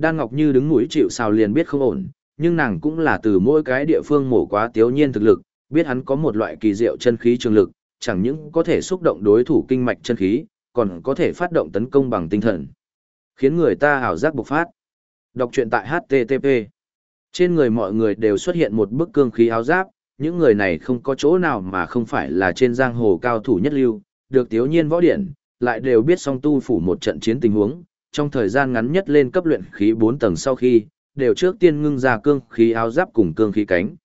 Đan Ngọc Như đứng mũi chịu sào liền biết không ổn, nhưng nàng cũng là từ mỗi cái địa phương mổ quá tiếu nhiên thực lực, biết hắn có một loại kỳ diệu chân khí trường lực, chẳng những có thể xúc động đối thủ kinh mạch chân khí, còn có thể phát động tấn công bằng tinh thần, khiến người ta ảo giác bộc phát. Đọc truyện tại HTTP. Trên người mọi người đều xuất hiện một bức cương khí áo giáp, những người này không có chỗ nào mà không phải là trên giang hồ cao thủ nhất lưu, được tiếu nhiên võ điển, lại đều biết song tu phủ một trận chiến tình huống, trong thời gian ngắn nhất lên cấp luyện khí 4 tầng sau khi, đều trước tiên ngưng ra cương khí áo giáp cùng cương khí cánh.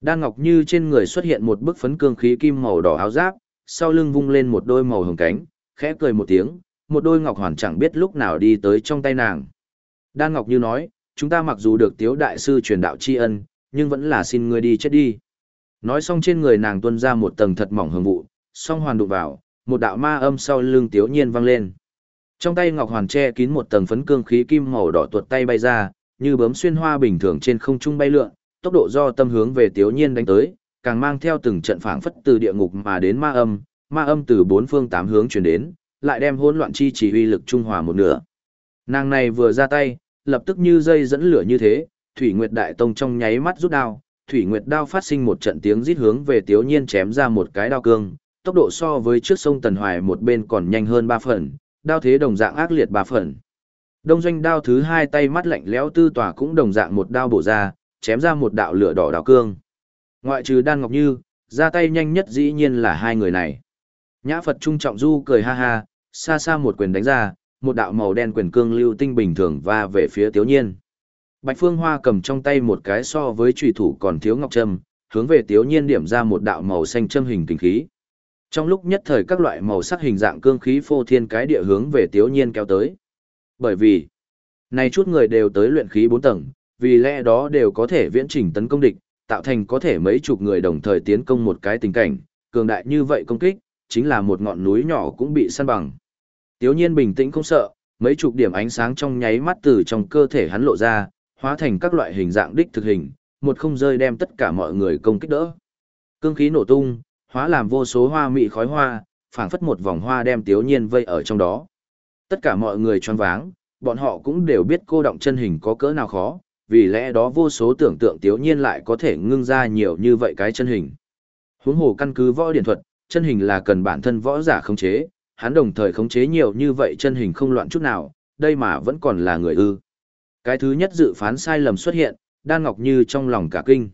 Đan Ngọc Như trên người xuất hiện một bức phấn cương khí kim màu đỏ áo giáp, sau lưng vung lên một đôi màu hồng cánh, khẽ cười một tiếng, một đôi ngọc hoàn chẳng biết lúc nào đi tới trong tay nàng. Đan Ngọc Như nói, chúng ta mặc dù được tiếu đại sư truyền đạo tri ân, nhưng vẫn là xin ngươi đi chết đi. Nói xong trên người nàng tuôn ra một tầng thật mỏng hương vụ, song hoàn đụng vào, một đạo ma âm sau lưng tiếu nhiên vang lên. Trong tay Ngọc Hoàn che kín một tầng phấn cương khí kim màu đỏ tuột tay bay ra, như bướm xuyên hoa bình thường trên không trung bay lượn, tốc độ do tâm hướng về Tiếu Nhiên đánh tới, càng mang theo từng trận phảng phất từ địa ngục mà đến ma âm, ma âm từ bốn phương tám hướng truyền đến, lại đem hỗn loạn chi chỉ uy lực trung hòa một nửa. Nàng này vừa ra tay, lập tức như dây dẫn lửa như thế, Thủy Nguyệt Đại Tông trong nháy mắt rút đao, Thủy Nguyệt đao phát sinh một trận tiếng rít hướng về Tiếu Nhiên chém ra một cái đao cương, tốc độ so với trước sông Tần Hoài một bên còn nhanh hơn ba phần, đao thế đồng dạng ác liệt ba phần. Đông doanh đao thứ hai tay mắt lạnh lẽo tư tỏa cũng đồng dạng một đao bổ ra, chém ra một đạo lửa đỏ đào cương. Ngoại trừ Đan Ngọc Như, ra tay nhanh nhất dĩ nhiên là hai người này. Nhã Phật Trung Trọng Du cười ha ha, xa xa một quyền đánh ra, một đạo màu đen quyền cương lưu tinh bình thường và về phía Tiếu Nhiên. Bạch Phương Hoa cầm trong tay một cái so với trùy thủ còn thiếu ngọc trâm, hướng về Tiếu Nhiên điểm ra một đạo màu xanh châm hình kinh khí. Trong lúc nhất thời các loại màu sắc hình dạng cương khí phô thiên cái địa hướng về Tiếu Nhiên kéo tới. Bởi vì, này chút người đều tới luyện khí 4 tầng, vì lẽ đó đều có thể viễn trình tấn công địch, tạo thành có thể mấy chục người đồng thời tiến công một cái tình cảnh, cường đại như vậy công kích, chính là một ngọn núi nhỏ cũng bị săn bằng. Tiếu nhiên bình tĩnh không sợ, mấy chục điểm ánh sáng trong nháy mắt từ trong cơ thể hắn lộ ra, hóa thành các loại hình dạng đích thực hình, một không rơi đem tất cả mọi người công kích đỡ. Cương khí nổ tung, hóa làm vô số hoa mị khói hoa, phảng phất một vòng hoa đem Tiếu nhiên vây ở trong đó. Tất cả mọi người choáng váng, bọn họ cũng đều biết cô động chân hình có cỡ nào khó, vì lẽ đó vô số tưởng tượng tiếu nhiên lại có thể ngưng ra nhiều như vậy cái chân hình. Huống hồ căn cứ võ điển thuật, chân hình là cần bản thân võ giả khống chế, hắn đồng thời khống chế nhiều như vậy chân hình không loạn chút nào, đây mà vẫn còn là người ư. Cái thứ nhất dự phán sai lầm xuất hiện, đan ngọc như trong lòng cả kinh.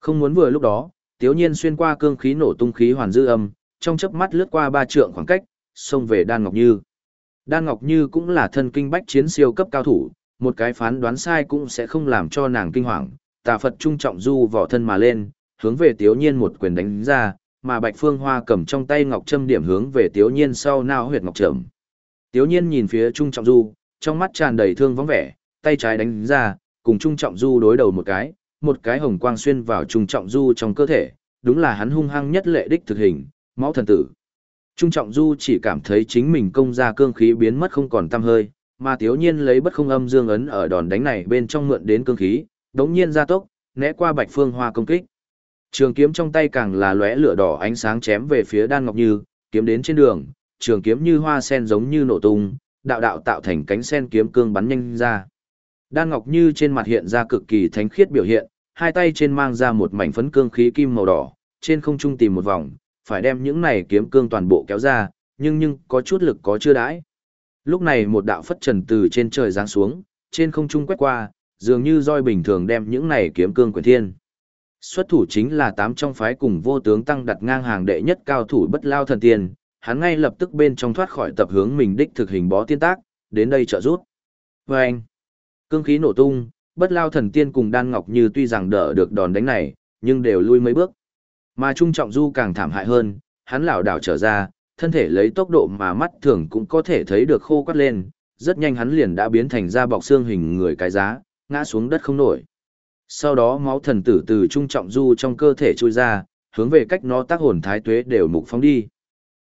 Không muốn vừa lúc đó, tiếu nhiên xuyên qua cương khí nổ tung khí hoàn dư âm, trong chớp mắt lướt qua ba trượng khoảng cách, xông về đan ngọc như. Đan Ngọc Như cũng là thân kinh bách chiến siêu cấp cao thủ, một cái phán đoán sai cũng sẽ không làm cho nàng kinh hoàng. Tà Phật trung trọng du vỏ thân mà lên, hướng về Tiếu Nhiên một quyền đánh ra, mà Bạch Phương Hoa cầm trong tay ngọc châm điểm hướng về Tiếu Nhiên sau nao huyệt ngọc trầm. Tiếu Nhiên nhìn phía trung trọng du, trong mắt tràn đầy thương vắng vẻ, tay trái đánh ra, cùng trung trọng du đối đầu một cái, một cái hồng quang xuyên vào trung trọng du trong cơ thể, đúng là hắn hung hăng nhất lệ đích thực hình, máu thần tử. Trung trọng du chỉ cảm thấy chính mình công ra cương khí biến mất không còn tăm hơi, mà thiếu nhiên lấy bất không âm dương ấn ở đòn đánh này bên trong mượn đến cương khí, đống nhiên ra tốc, né qua bạch phương hoa công kích. Trường kiếm trong tay càng là lóe lửa đỏ ánh sáng chém về phía đan ngọc như, kiếm đến trên đường, trường kiếm như hoa sen giống như nổ tung, đạo đạo tạo thành cánh sen kiếm cương bắn nhanh ra. Đan ngọc như trên mặt hiện ra cực kỳ thánh khiết biểu hiện, hai tay trên mang ra một mảnh phấn cương khí kim màu đỏ, trên không trung tìm một vòng, phải đem những này kiếm cương toàn bộ kéo ra, nhưng nhưng có chút lực có chưa đãi. Lúc này một đạo phất trần từ trên trời giáng xuống, trên không trung quét qua, dường như roi bình thường đem những này kiếm cương quyền thiên. Xuất thủ chính là tám trong phái cùng vô tướng tăng đặt ngang hàng đệ nhất cao thủ bất lao thần tiên, hắn ngay lập tức bên trong thoát khỏi tập hướng mình đích thực hình bó tiên tác, đến đây trợ rút. Vâng! anh, cương khí nổ tung, bất lao thần tiên cùng đan ngọc như tuy rằng đỡ được đòn đánh này, nhưng đều lui mấy bước. Mà Trung Trọng Du càng thảm hại hơn, hắn lảo đảo trở ra, thân thể lấy tốc độ mà mắt thường cũng có thể thấy được khô quắt lên, rất nhanh hắn liền đã biến thành ra bọc xương hình người cái giá, ngã xuống đất không nổi. Sau đó máu thần tử từ Trung Trọng Du trong cơ thể trôi ra, hướng về cách nó tác hồn thái tuế đều mục phóng đi.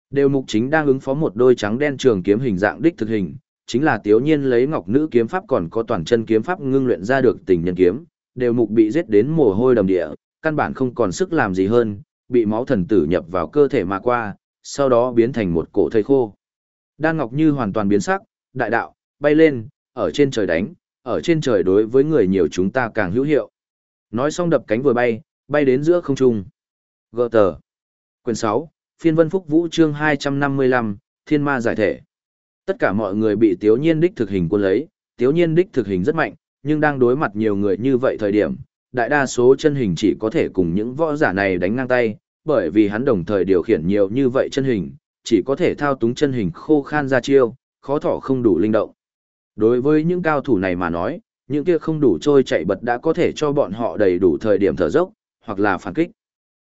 Đều mục chính đang ứng phó một đôi trắng đen trường kiếm hình dạng đích thực hình, chính là tiếu nhiên lấy ngọc nữ kiếm pháp còn có toàn chân kiếm pháp ngưng luyện ra được tình nhân kiếm, đều mục bị giết đến mồ hôi đầm địa, căn bản không còn sức làm gì hơn, bị máu thần tử nhập vào cơ thể mà qua, sau đó biến thành một cổ thây khô. Đan Ngọc Như hoàn toàn biến sắc, đại đạo, bay lên, ở trên trời đánh, ở trên trời đối với người nhiều chúng ta càng hữu hiệu. Nói xong đập cánh vừa bay, bay đến giữa không trung. Gơ tờ. Quyền 6, phiên vân phúc vũ chương 255, thiên ma giải thể. Tất cả mọi người bị tiếu nhiên đích thực hình quân lấy, tiếu nhiên đích thực hình rất mạnh, nhưng đang đối mặt nhiều người như vậy thời điểm, đại đa số chân hình chỉ có thể cùng những võ giả này đánh ngang tay, bởi vì hắn đồng thời điều khiển nhiều như vậy chân hình, chỉ có thể thao túng chân hình khô khan ra chiêu, khó thỏ không đủ linh động. Đối với những cao thủ này mà nói, những kia không đủ trôi chạy bật đã có thể cho bọn họ đầy đủ thời điểm thở dốc, hoặc là phản kích.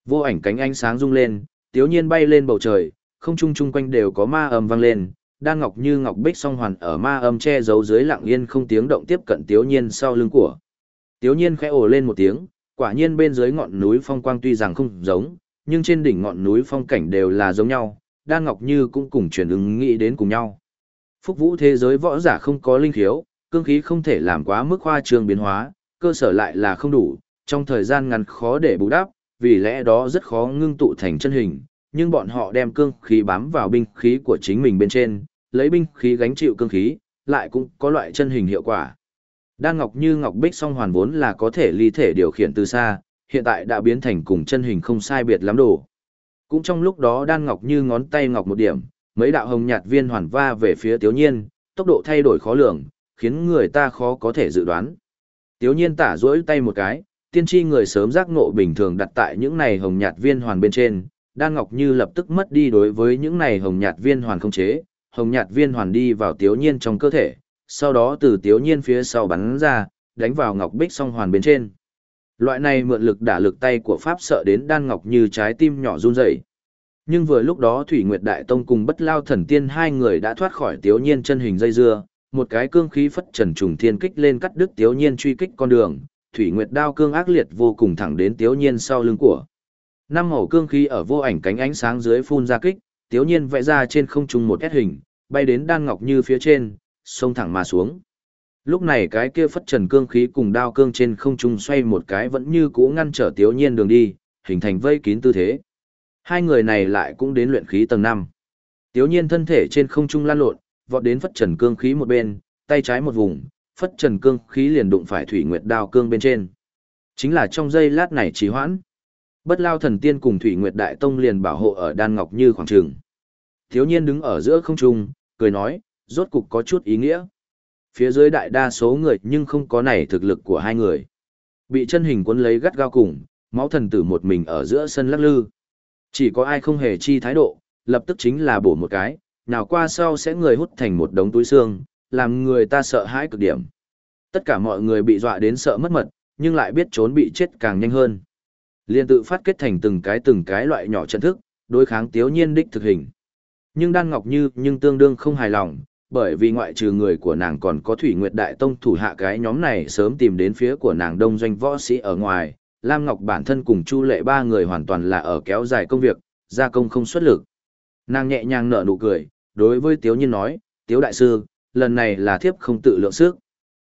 Vô ảnh cánh ánh sáng rung lên, tiếu nhiên bay lên bầu trời, không trung chung quanh đều có ma âm vang lên, đan ngọc như ngọc bích song hoàn ở ma âm che giấu dưới lặng yên không tiếng động tiếp cận tiếu nhiên sau lưng của. Tiếu nhiên khẽ ồ lên một tiếng, quả nhiên bên dưới ngọn núi phong quang tuy rằng không giống, nhưng trên đỉnh ngọn núi phong cảnh đều là giống nhau, đan ngọc như cũng cùng chuyển ứng nghĩ đến cùng nhau. Phúc vũ thế giới võ giả không có linh khiếu, cương khí không thể làm quá mức khoa trương biến hóa, cơ sở lại là không đủ, trong thời gian ngắn khó để bù đắp, vì lẽ đó rất khó ngưng tụ thành chân hình, nhưng bọn họ đem cương khí bám vào binh khí của chính mình bên trên, lấy binh khí gánh chịu cương khí, lại cũng có loại chân hình hiệu quả. Đan ngọc như ngọc bích song hoàn vốn là có thể ly thể điều khiển từ xa, hiện tại đã biến thành cùng chân hình không sai biệt lắm đồ. Cũng trong lúc đó đan ngọc như ngón tay ngọc một điểm, mấy đạo hồng nhạt viên hoàn va về phía Tiếu Nhiên, tốc độ thay đổi khó lường, khiến người ta khó có thể dự đoán. Tiếu Nhiên tả duỗi tay một cái, tiên tri người sớm giác ngộ bình thường đặt tại những này hồng nhạt viên hoàn bên trên, đan ngọc như lập tức mất đi đối với những này hồng nhạt viên hoàn không chế, hồng nhạt viên hoàn đi vào Tiếu Nhiên trong cơ thể, sau đó từ Tiếu Nhiên phía sau bắn ra, đánh vào ngọc bích song hoàn bên trên. Loại này mượn lực đả lực tay của Pháp sợ đến đan ngọc như trái tim nhỏ run rẩy. Nhưng vừa lúc đó Thủy Nguyệt Đại Tông cùng bất lao thần tiên hai người đã thoát khỏi tiếu nhiên chân hình dây dưa, một cái cương khí phất trần trùng thiên kích lên cắt đứt tiếu nhiên truy kích con đường, Thủy Nguyệt đao cương ác liệt vô cùng thẳng đến tiếu nhiên sau lưng của. Năm màu cương khí ở vô ảnh cánh ánh sáng dưới phun ra kích, tiếu nhiên vẽ ra trên không trung một S hình, bay đến đan ngọc như phía trên, xông thẳng mà xuống. Lúc này cái kia phất trần cương khí cùng đao cương trên không trung xoay một cái vẫn như cũ ngăn trở tiếu nhiên đường đi, hình thành vây kín tư thế. Hai người này lại cũng đến luyện khí tầng 5. Tiếu nhiên thân thể trên không trung lan lộn, vọt đến phất trần cương khí một bên, tay trái một vùng, phất trần cương khí liền đụng phải thủy nguyệt đao cương bên trên. Chính là trong giây lát này trì hoãn. Bất lao thần tiên cùng thủy nguyệt đại tông liền bảo hộ ở đan ngọc như khoảng trường. Thiếu nhiên đứng ở giữa không trung, cười nói, rốt cục có chút ý nghĩa. Phía dưới đại đa số người nhưng không có này thực lực của hai người. Bị chân hình cuốn lấy gắt gao cùng, máu thần tử một mình ở giữa sân lắc lư. Chỉ có ai không hề chi thái độ, lập tức chính là bổ một cái, nào qua sau sẽ người hút thành một đống túi xương, làm người ta sợ hãi cực điểm. Tất cả mọi người bị dọa đến sợ mất mật, nhưng lại biết trốn bị chết càng nhanh hơn. Liên tự phát kết thành từng cái từng cái loại nhỏ trận thức, đối kháng tiếu nhiên đích thực hình. Nhưng Đan Ngọc Như nhưng tương đương không hài lòng, bởi vì ngoại trừ người của nàng còn có Thủy Nguyệt Đại Tông thủ hạ cái nhóm này sớm tìm đến phía của nàng đông doanh võ sĩ ở ngoài, Lam Ngọc bản thân cùng Chu Lệ ba người hoàn toàn là ở kéo dài công việc, gia công không xuất lực. Nàng nhẹ nhàng nở nụ cười, đối với Tiếu Nhiên nói, Tiếu Đại Sư, lần này là thiếp không tự lượng sức.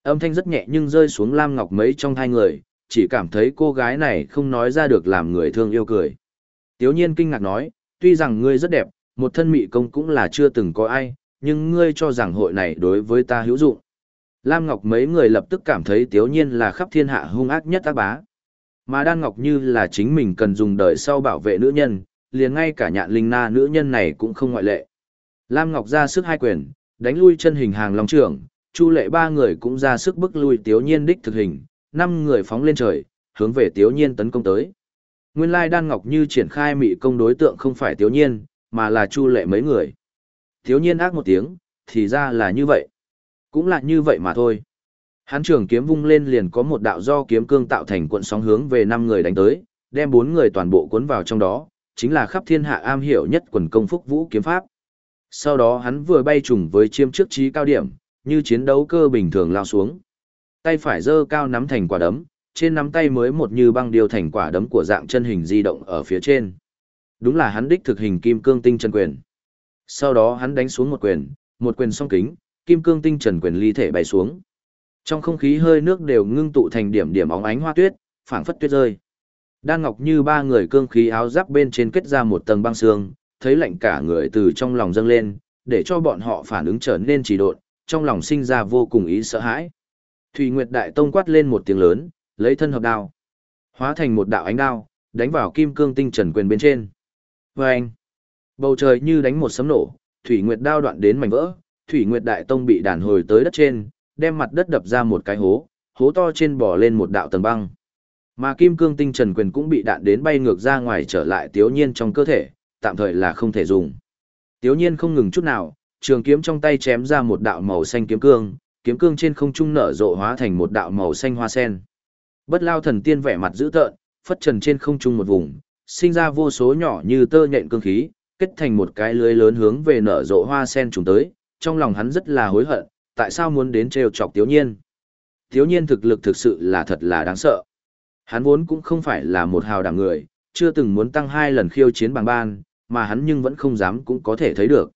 Âm thanh rất nhẹ nhưng rơi xuống Lam Ngọc mấy trong hai người, chỉ cảm thấy cô gái này không nói ra được làm người thương yêu cười. Tiếu Nhiên kinh ngạc nói, tuy rằng ngươi rất đẹp, một thân mị công cũng là chưa từng có ai, nhưng ngươi cho rằng hội này đối với ta hữu dụng. Lam Ngọc mấy người lập tức cảm thấy Tiếu Nhiên là khắp thiên hạ hung ác nhất ác bá. Mà Đan Ngọc như là chính mình cần dùng đời sau bảo vệ nữ nhân, liền ngay cả nhạn linh na nữ nhân này cũng không ngoại lệ. Lam Ngọc ra sức hai quyền, đánh lui chân hình hàng long trưởng, Chu lệ ba người cũng ra sức bức lui Tiếu Nhiên đích thực hình, năm người phóng lên trời, hướng về Tiếu Nhiên tấn công tới. Nguyên lai Đan Ngọc như triển khai mị công đối tượng không phải Tiếu Nhiên, mà là Chu lệ mấy người. Tiếu Nhiên ác một tiếng, thì ra là như vậy. Cũng là như vậy mà thôi. Hắn trường kiếm vung lên liền có một đạo do kiếm cương tạo thành cuộn sóng hướng về năm người đánh tới, đem bốn người toàn bộ cuốn vào trong đó, chính là khắp thiên hạ am hiểu nhất quần công phúc vũ kiếm pháp. Sau đó hắn vừa bay trùng với chiêm trước trí cao điểm, như chiến đấu cơ bình thường lao xuống. Tay phải giơ cao nắm thành quả đấm, trên nắm tay mới một như băng điều thành quả đấm của dạng chân hình di động ở phía trên. Đúng là hắn đích thực hình kim cương tinh chân quyền. Sau đó hắn đánh xuống một quyền, một quyền song kính, kim cương tinh trần quyền ly thể bay xuống. Trong không khí hơi nước đều ngưng tụ thành điểm điểm óng ánh hoa tuyết, phảng phất tuyết rơi. Đan Ngọc như ba người cương khí áo giáp bên trên kết ra một tầng băng xương, thấy lạnh cả người từ trong lòng dâng lên, để cho bọn họ phản ứng trở nên trì độn, trong lòng sinh ra vô cùng ý sợ hãi. Thủy Nguyệt Đại Tông quát lên một tiếng lớn, lấy thân hợp đao, hóa thành một đạo ánh đao, đánh vào kim cương tinh trần quyền bên trên. Và bầu trời như đánh một sấm nổ, Thủy Nguyệt đao đoạn đến mảnh vỡ, Thủy Nguyệt Đại Tông bị đàn hồi tới đất trên, đem mặt đất đập ra một cái hố, hố to trên bò lên một đạo tầng băng. Mà kim cương tinh trần quyền cũng bị đạn đến bay ngược ra ngoài trở lại tiếu nhiên trong cơ thể, tạm thời là không thể dùng. Tiếu nhiên không ngừng chút nào, trường kiếm trong tay chém ra một đạo màu xanh kiếm cương, kiếm cương trên không trung nở rộ hóa thành một đạo màu xanh hoa sen. Bất lao thần tiên vẻ mặt dữ tợn, phất trần trên không trung một vùng, sinh ra vô số nhỏ như tơ nhện cương khí, kết thành một cái lưới lớn hướng về nở rộ hoa sen trùng tới, trong lòng hắn rất là hối hận, tại sao muốn đến trêu chọc Tiếu Nhiên. Tiếu Nhiên thực lực thực sự là thật là đáng sợ. Hắn vốn cũng không phải là một hào đảng người, chưa từng muốn tăng hai lần khiêu chiến bằng ban, mà hắn nhưng vẫn không dám cũng có thể thấy được.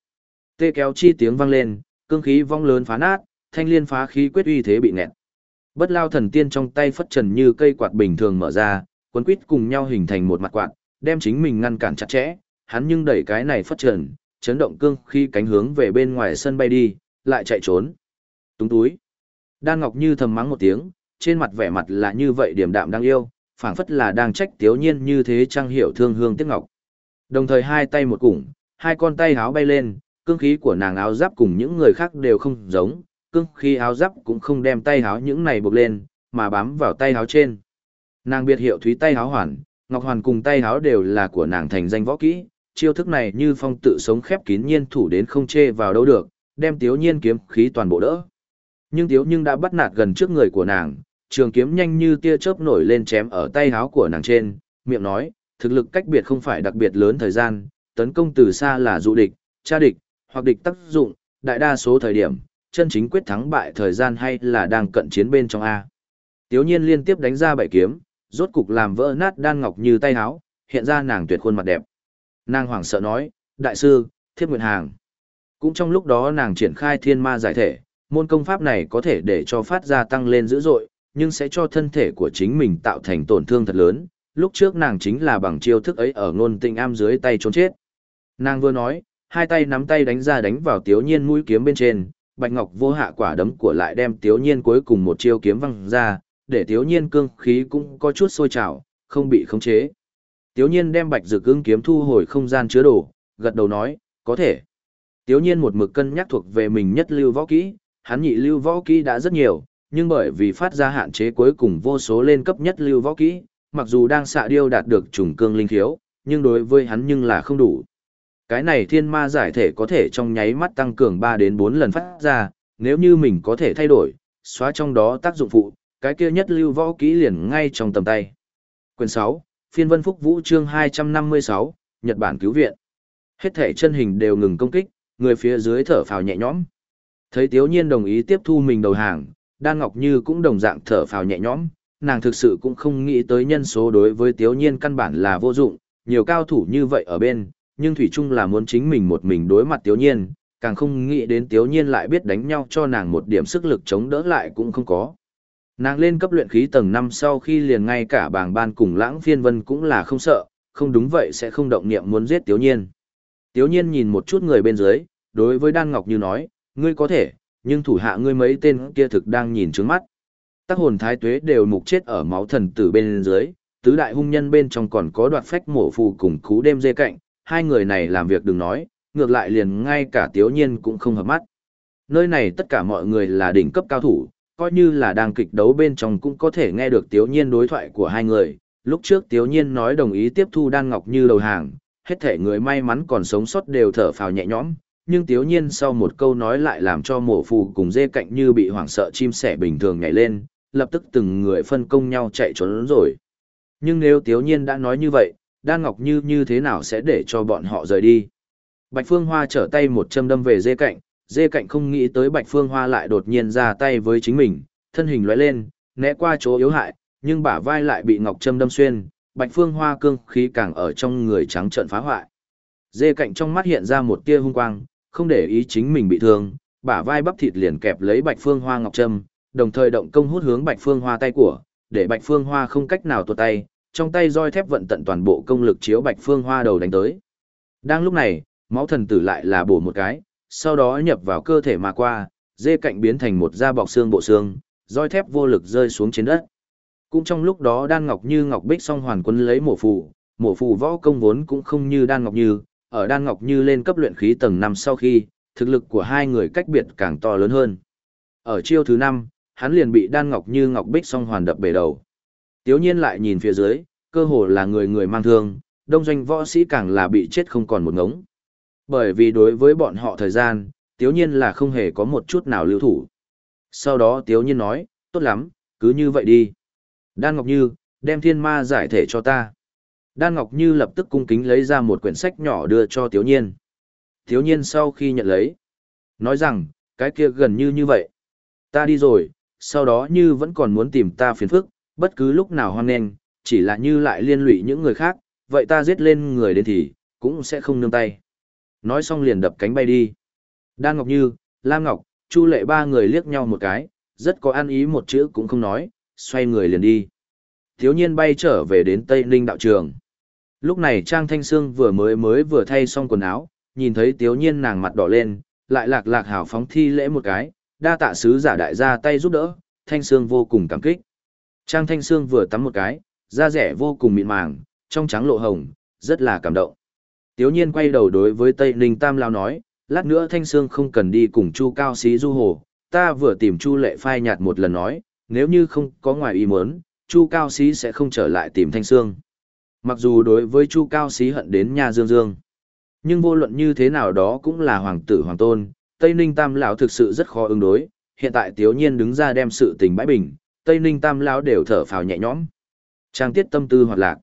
Tê kéo chi tiếng vang lên, cương khí vong lớn phá nát, thanh liên phá khí quyết uy thế bị nẹt. Bất lao thần tiên trong tay phất trần như cây quạt bình thường mở ra, quấn quýt cùng nhau hình thành một mặt quạt, đem chính mình ngăn cản chặt chẽ, hắn nhưng đẩy cái này phất trần, chấn động cương khi cánh hướng về bên ngoài sân bay đi, lại chạy trốn. Túng túi. Đan Ngọc Như thầm mắng một tiếng, trên mặt vẻ mặt là như vậy điểm đạm đang yêu, phảng phất là đang trách tiếu nhiên như thế trang hiểu thương hương tiếc ngọc. Đồng thời hai tay một củng, hai con tay háo bay lên, cương khí của nàng áo giáp cùng những người khác đều không giống, cương khi áo giáp cũng không đem tay háo những này buộc lên, mà bám vào tay háo trên. Nàng biệt hiệu thúy tay háo hoàn, ngọc hoàn cùng tay háo đều là của nàng thành danh võ kỹ, chiêu thức này như phong tự sống khép kín nhiên thủ đến không chê vào đâu được, đem tiếu nhiên kiếm khí toàn bộ đỡ. Nhưng tiếu nhưng đã bắt nạt gần trước người của nàng, trường kiếm nhanh như tia chớp nổi lên chém ở tay háo của nàng trên, miệng nói, thực lực cách biệt không phải đặc biệt lớn thời gian, tấn công từ xa là dụ địch, tra địch, hoặc địch tác dụng, đại đa số thời điểm, chân chính quyết thắng bại thời gian hay là đang cận chiến bên trong A. Tiếu nhiên liên tiếp đánh ra bảy kiếm, rốt cục làm vỡ nát đan ngọc như tay háo, hiện ra nàng tuyệt khuôn mặt đẹp. Nàng hoảng sợ nói, đại sư, thiếp nguyện hàng. Cũng trong lúc đó nàng triển khai thiên ma giải thể, môn công pháp này có thể để cho phát ra tăng lên dữ dội, nhưng sẽ cho thân thể của chính mình tạo thành tổn thương thật lớn. Lúc trước nàng chính là bằng chiêu thức ấy ở ngôn tinh am dưới tay trốn chết. Nàng vừa nói, hai tay nắm tay đánh ra đánh vào tiếu nhiên mũi kiếm bên trên, bạch ngọc vô hạ quả đấm của lại đem tiếu nhiên cuối cùng một chiêu kiếm văng ra, để tiếu nhiên cương khí cũng có chút sôi trào, không bị khống chế. Tiếu nhiên đem bạch dược ưng kiếm thu hồi không gian chứa đồ, gật đầu nói, có thể. Tiếu nhiên một mực cân nhắc thuộc về mình nhất lưu võ kỹ, hắn nhị lưu võ kỹ đã rất nhiều, nhưng bởi vì phát ra hạn chế cuối cùng vô số lên cấp nhất lưu võ kỹ, mặc dù đang xạ điêu đạt được trùng cương linh khiếu, nhưng đối với hắn nhưng là không đủ. Cái này thiên ma giải thể có thể trong nháy mắt tăng cường 3 đến 4 lần phát ra, nếu như mình có thể thay đổi, xóa trong đó tác dụng phụ, cái kia nhất lưu võ kỹ liền ngay trong tầm tay. Quyền 6, phiên vân phúc vũ chương 256, Nhật Bản cứu viện. Hết thể chân hình đều ngừng công kích, người phía dưới thở phào nhẹ nhõm. Thấy Tiếu Nhiên đồng ý tiếp thu mình đầu hàng, Đan Ngọc Như cũng đồng dạng thở phào nhẹ nhõm, nàng thực sự cũng không nghĩ tới nhân số đối với Tiếu Nhiên căn bản là vô dụng, nhiều cao thủ như vậy ở bên, nhưng Thủy Trung là muốn chính mình một mình đối mặt Tiếu Nhiên, càng không nghĩ đến Tiếu Nhiên lại biết đánh nhau cho nàng một điểm sức lực chống đỡ lại cũng không có. Nàng lên cấp luyện khí tầng 5 sau khi liền ngay cả bàng ban cùng lãng phiên vân cũng là không sợ, không đúng vậy sẽ không động niệm muốn giết Tiếu Nhiên. Tiếu Nhiên nhìn một chút người bên dưới, đối với Đan Ngọc Như nói, ngươi có thể, nhưng thủ hạ ngươi mấy tên kia thực đang nhìn trướng mắt. Tác hồn thái tuế đều mục chết ở máu thần tử bên dưới, tứ đại hung nhân bên trong còn có đoạt phách mổ phù cùng cú đêm dê cạnh, hai người này làm việc đừng nói, ngược lại liền ngay cả Tiếu Nhiên cũng không hợp mắt. Nơi này tất cả mọi người là đỉnh cấp cao thủ, coi như là đang kịch đấu bên trong cũng có thể nghe được Tiếu Nhiên đối thoại của hai người. Lúc trước Tiếu Nhiên nói đồng ý tiếp thu Đan Ngọc như đầu hàng, hết thể người may mắn còn sống sót đều thở phào nhẹ nhõm, nhưng Tiếu Nhiên sau một câu nói lại làm cho mổ phù cùng dê cạnh như bị hoảng sợ chim sẻ bình thường nhảy lên, lập tức từng người phân công nhau chạy trốn rồi. Nhưng nếu Tiếu Nhiên đã nói như vậy, Đan Ngọc Như như thế nào sẽ để cho bọn họ rời đi? Bạch Phương Hoa trở tay một châm đâm về dê cạnh, dê cạnh không nghĩ tới Bạch Phương Hoa lại đột nhiên ra tay với chính mình, thân hình lóe lên, né qua chỗ yếu hại, nhưng bả vai lại bị Ngọc Châm đâm xuyên, Bạch Phương Hoa cương khí càng ở trong người trắng trợn phá hoại. Dê cạnh trong mắt hiện ra một tia hung quang, không để ý chính mình bị thương, bả vai bắp thịt liền kẹp lấy Bạch Phương Hoa Ngọc Trâm, đồng thời động công hút hướng Bạch Phương Hoa tay của, để Bạch Phương Hoa không cách nào tuột tay, trong tay roi thép vận tận toàn bộ công lực chiếu Bạch Phương Hoa đầu đánh tới. Đang lúc này, máu thần tử lại là bổ một cái, sau đó nhập vào cơ thể mà qua, dê cạnh biến thành một da bọc xương bộ xương, roi thép vô lực rơi xuống trên đất. Cũng trong lúc đó Đan Ngọc Như Ngọc Bích song hoàn quân lấy mổ phù, mổ phù võ công vốn cũng không như Đan Ngọc Như, ở Đan Ngọc Như lên cấp luyện khí tầng năm sau khi, thực lực của hai người cách biệt càng to lớn hơn. Ở chiêu thứ năm, hắn liền bị Đan Ngọc Như Ngọc Bích song hoàn đập bể đầu. Tiếu nhiên lại nhìn phía dưới, cơ hồ là người người mang thương, đông doanh võ sĩ càng là bị chết không còn một ngống. Bởi vì đối với bọn họ thời gian, tiếu nhiên là không hề có một chút nào lưu thủ. Sau đó tiếu nhiên nói, tốt lắm, cứ như vậy đi. Đan Ngọc Như, đem thiên ma giải thể cho ta. Đan Ngọc Như lập tức cung kính lấy ra một quyển sách nhỏ đưa cho tiếu nhiên. Tiếu nhiên sau khi nhận lấy, nói rằng, cái kia gần như như vậy. Ta đi rồi, sau đó như vẫn còn muốn tìm ta phiền phức, bất cứ lúc nào hoan nghênh, chỉ là như lại liên lụy những người khác, vậy ta giết lên người đến thì, cũng sẽ không nương tay. Nói xong liền đập cánh bay đi. Đan Ngọc Như, Lam Ngọc, Chu Lệ ba người liếc nhau một cái, rất có ăn ý một chữ cũng không nói, xoay người liền đi. Thiếu nhiên bay trở về đến Tây Ninh đạo trường. Lúc này Trang Thanh Sương vừa mới mới vừa thay xong quần áo, nhìn thấy Tiếu nhiên nàng mặt đỏ lên, lại lạc lạc hào phóng thi lễ một cái, đa tạ sứ giả đại gia tay giúp đỡ, Thanh Sương vô cùng cảm kích. Trang Thanh Sương vừa tắm một cái, da rẻ vô cùng mịn màng, trong trắng lộ hồng, rất là cảm động. Tiếu nhiên quay đầu đối với Tây Ninh Tam Lao nói, lát nữa Thanh Sương không cần đi cùng Chu Cao Sĩ du hồ, ta vừa tìm Chu Lệ phai nhạt một lần nói, nếu như không có ngoài ý muốn, Chu Cao Sĩ sẽ không trở lại tìm Thanh Sương. Mặc dù đối với Chu Cao Sĩ hận đến nhà Dương Dương, nhưng vô luận như thế nào đó cũng là hoàng tử hoàng tôn, Tây Ninh Tam lão thực sự rất khó ứng đối, hiện tại Tiếu Nhiên đứng ra đem sự tình bãi bình, Tây Ninh Tam lão đều thở phào nhẹ nhõm. Trang tiết tâm tư hoạt lạc.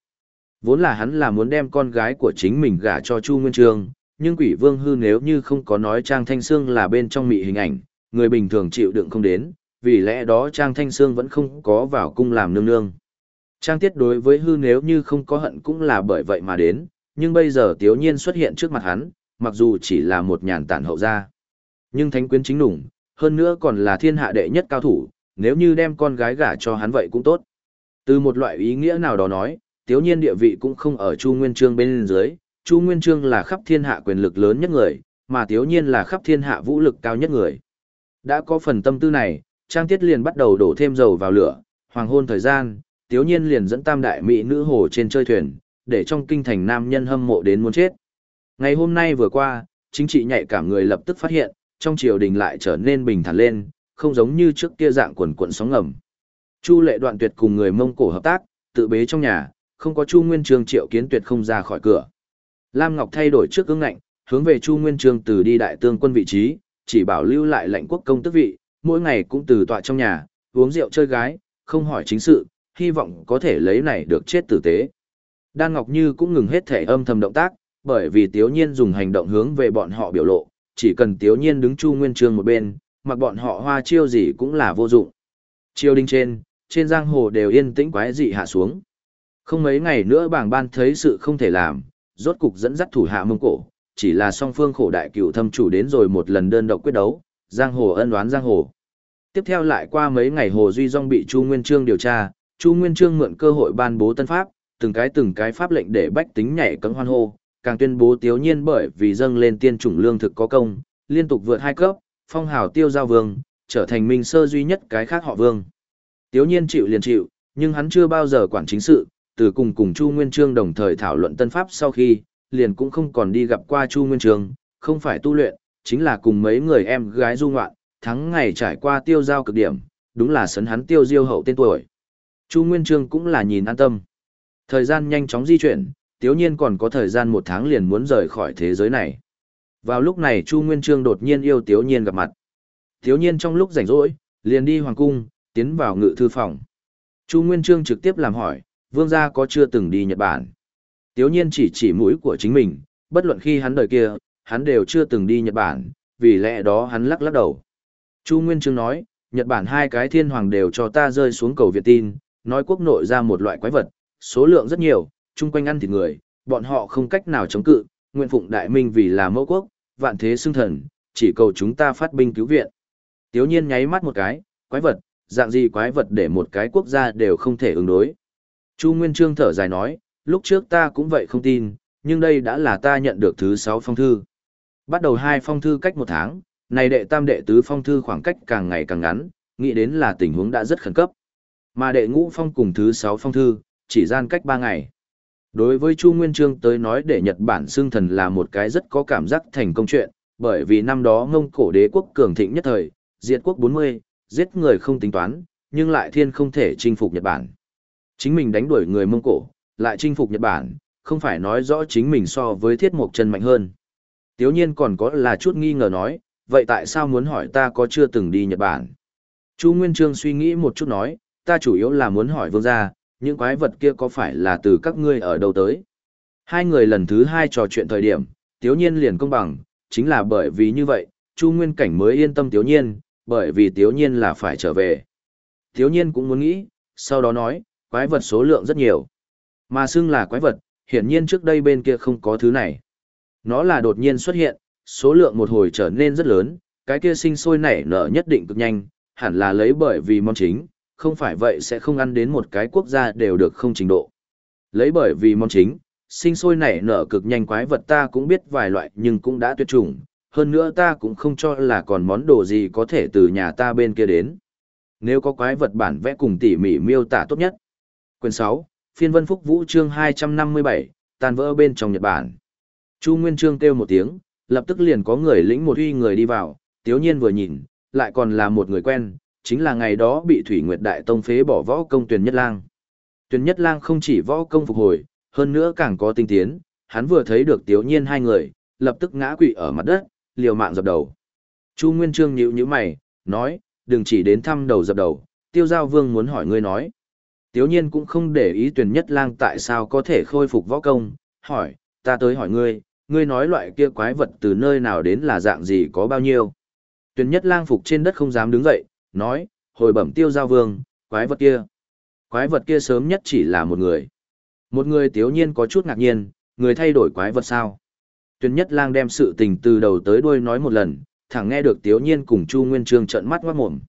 Vốn là hắn là muốn đem con gái của chính mình gả cho Chu Nguyên Trương, nhưng quỷ vương hư nếu như không có nói Trang Thanh Sương là bên trong mị hình ảnh, người bình thường chịu đựng không đến, vì lẽ đó Trang Thanh Sương vẫn không có vào cung làm nương nương. Trang tiết đối với hư nếu như không có hận cũng là bởi vậy mà đến, nhưng bây giờ tiếu nhiên xuất hiện trước mặt hắn, mặc dù chỉ là một nhàn tản hậu gia. Nhưng thánh quyến chính đủng, hơn nữa còn là thiên hạ đệ nhất cao thủ, nếu như đem con gái gả cho hắn vậy cũng tốt. Từ một loại ý nghĩa nào đó nói, tiếu nhiên địa vị cũng không ở Chu Nguyên Trương bên dưới, Chu Nguyên Trương là khắp thiên hạ quyền lực lớn nhất người, mà tiếu nhiên là khắp thiên hạ vũ lực cao nhất người. Đã có phần tâm tư này, Trang Tiết liền bắt đầu đổ thêm dầu vào lửa, hoàng hôn thời gian, tiếu nhiên liền dẫn tam đại mỹ nữ hồ trên chơi thuyền, để trong kinh thành nam nhân hâm mộ đến muốn chết. Ngày hôm nay vừa qua, chính trị nhạy cảm người lập tức phát hiện, trong triều đình lại trở nên bình thản lên, không giống như trước kia dạng quần quận sóng ngầm. Chu lệ đoạn tuyệt cùng người Mông Cổ hợp tác, tự bế trong nhà, không có Chu Nguyên Trương triệu kiến tuyệt không ra khỏi cửa. Lam Ngọc thay đổi trước ứng ngạnh, hướng về Chu Nguyên Trương từ đi đại tương quân vị trí, chỉ bảo lưu lại lệnh quốc công tước vị, mỗi ngày cũng từ tọa trong nhà, uống rượu chơi gái, không hỏi chính sự, hy vọng có thể lấy này được chết tử tế. Đan Ngọc Như cũng ngừng hết thể âm thầm động tác, bởi vì Tiếu Nhiên dùng hành động hướng về bọn họ biểu lộ, chỉ cần Tiếu Nhiên đứng Chu Nguyên Trương một bên, mặc bọn họ hoa chiêu gì cũng là vô dụng. Chiêu đinh trên, trên giang hồ đều yên tĩnh quái dị hạ xuống. Không mấy ngày nữa bảng ban thấy sự không thể làm, rốt cục dẫn dắt thủ hạ mông cổ, chỉ là song phương khổ đại cựu thâm chủ đến rồi một lần đơn độc quyết đấu, giang hồ ân đoán giang hồ. Tiếp theo lại qua mấy ngày Hồ Duy Dung bị Chu Nguyên Trương điều tra, Chu Nguyên Trương mượn cơ hội ban bố tân pháp, từng cái từng cái pháp lệnh để bách tính nhảy cấm hoan hô, càng tuyên bố tiếu nhiên bởi vì dâng lên tiên chủng lương thực có công, liên tục vượt hai cấp, phong hào tiêu giao vương, trở thành minh sơ duy nhất cái khác họ vương. Tiếu nhiên chịu liền chịu, nhưng hắn chưa bao giờ quản chính sự, từ cùng cùng Chu Nguyên Trương đồng thời thảo luận tân pháp sau khi, liền cũng không còn đi gặp qua Chu Nguyên Trương, không phải tu luyện, chính là cùng mấy người em gái du ngoạn, thắng ngày trải qua tiêu giao cực điểm, đúng là sấn hắn tiêu diêu hậu tên tuổi. Chu Nguyên Trương cũng là nhìn an tâm. Thời gian nhanh chóng di chuyển, tiếu nhiên còn có thời gian một tháng liền muốn rời khỏi thế giới này. Vào lúc này Chu Nguyên Trương đột nhiên yêu tiếu nhiên gặp mặt. Tiếu nhiên trong lúc rảnh rỗi, liền đi hoàng cung, tiến vào ngự thư phòng. Chu Nguyên Trương trực tiếp làm hỏi, vương gia có chưa từng đi Nhật Bản? Tiếu nhiên chỉ chỉ mũi của chính mình, bất luận khi hắn đời kia, hắn đều chưa từng đi Nhật Bản, vì lẽ đó hắn lắc lắc đầu. Chu Nguyên Trương nói, Nhật Bản hai cái thiên hoàng đều cho ta rơi xuống cầu Việt tin, nói quốc nội ra một loại quái vật, số lượng rất nhiều, chung quanh ăn thịt người, bọn họ không cách nào chống cự, nguyện phụng đại minh vì là mẫu quốc, vạn thế xưng thần, chỉ cầu chúng ta phát binh cứu viện. Tiếu nhiên nháy mắt một cái, quái vật, dạng gì quái vật để một cái quốc gia đều không thể ứng đối. Chu Nguyên Trương thở dài nói, lúc trước ta cũng vậy không tin, nhưng đây đã là ta nhận được thứ sáu phong thư. Bắt đầu hai phong thư cách một tháng, này đệ tam đệ tứ phong thư khoảng cách càng ngày càng ngắn, nghĩ đến là tình huống đã rất khẩn cấp. Mà đệ ngũ phong cùng thứ sáu phong thư, chỉ gian cách ba ngày. Đối với Chu Nguyên Trương tới nói để Nhật Bản xương thần là một cái rất có cảm giác thành công chuyện, bởi vì năm đó ngông cổ đế quốc cường thịnh nhất thời, diệt quốc 40, giết người không tính toán, nhưng lại thiên không thể chinh phục Nhật Bản. Chính mình đánh đuổi người Mông Cổ, lại chinh phục Nhật Bản, không phải nói rõ chính mình so với thiết mộc chân mạnh hơn. Tiếu nhiên còn có là chút nghi ngờ nói, vậy tại sao muốn hỏi ta có chưa từng đi Nhật Bản? Chu Nguyên Trương suy nghĩ một chút nói, ta chủ yếu là muốn hỏi vương gia, những quái vật kia có phải là từ các ngươi ở đâu tới? Hai người lần thứ hai trò chuyện thời điểm, Tiếu nhiên liền công bằng, chính là bởi vì như vậy, Chu Nguyên Cảnh mới yên tâm Tiếu nhiên, bởi vì Tiếu nhiên là phải trở về. Tiếu nhiên cũng muốn nghĩ, sau đó nói, quái vật số lượng rất nhiều. Mà xưng là quái vật, hiển nhiên trước đây bên kia không có thứ này. Nó là đột nhiên xuất hiện, số lượng một hồi trở nên rất lớn, cái kia sinh sôi nảy nở nhất định cực nhanh, hẳn là lấy bởi vì mong chính, không phải vậy sẽ không ăn đến một cái quốc gia đều được không trình độ. Lấy bởi vì món chính, sinh sôi nảy nở cực nhanh quái vật ta cũng biết vài loại nhưng cũng đã tuyệt chủng, hơn nữa ta cũng không cho là còn món đồ gì có thể từ nhà ta bên kia đến. Nếu có quái vật bản vẽ cùng tỉ mỉ miêu tả tốt nhất. Quyền 6, phiên vân phúc vũ chương 257, tàn vỡ bên trong Nhật Bản. Chu Nguyên Trương kêu một tiếng, lập tức liền có người lĩnh một uy người đi vào, tiếu nhiên vừa nhìn, lại còn là một người quen, chính là ngày đó bị Thủy Nguyệt Đại Tông phế bỏ võ công tuyền nhất lang. tuyền nhất lang không chỉ võ công phục hồi, hơn nữa càng có tinh tiến, hắn vừa thấy được tiếu nhiên hai người, lập tức ngã quỵ ở mặt đất, liều mạng dập đầu. Chu Nguyên Trương nhíu nhíu mày, nói, đừng chỉ đến thăm đầu dập đầu, tiêu giao vương muốn hỏi ngươi nói. Tiếu nhiên cũng không để ý tuyền nhất lang tại sao có thể khôi phục võ công, hỏi, ta tới hỏi ngươi, ngươi nói loại kia quái vật từ nơi nào đến là dạng gì có bao nhiêu. tuyền nhất lang phục trên đất không dám đứng dậy, nói, hồi bẩm tiêu giao vương, quái vật kia. Quái vật kia sớm nhất chỉ là một người. Một người tiếu nhiên có chút ngạc nhiên, người thay đổi quái vật sao. Tuyển nhất lang đem sự tình từ đầu tới đuôi nói một lần, thẳng nghe được tiếu nhiên cùng Chu Nguyên Trương trợn mắt ngoát mồm.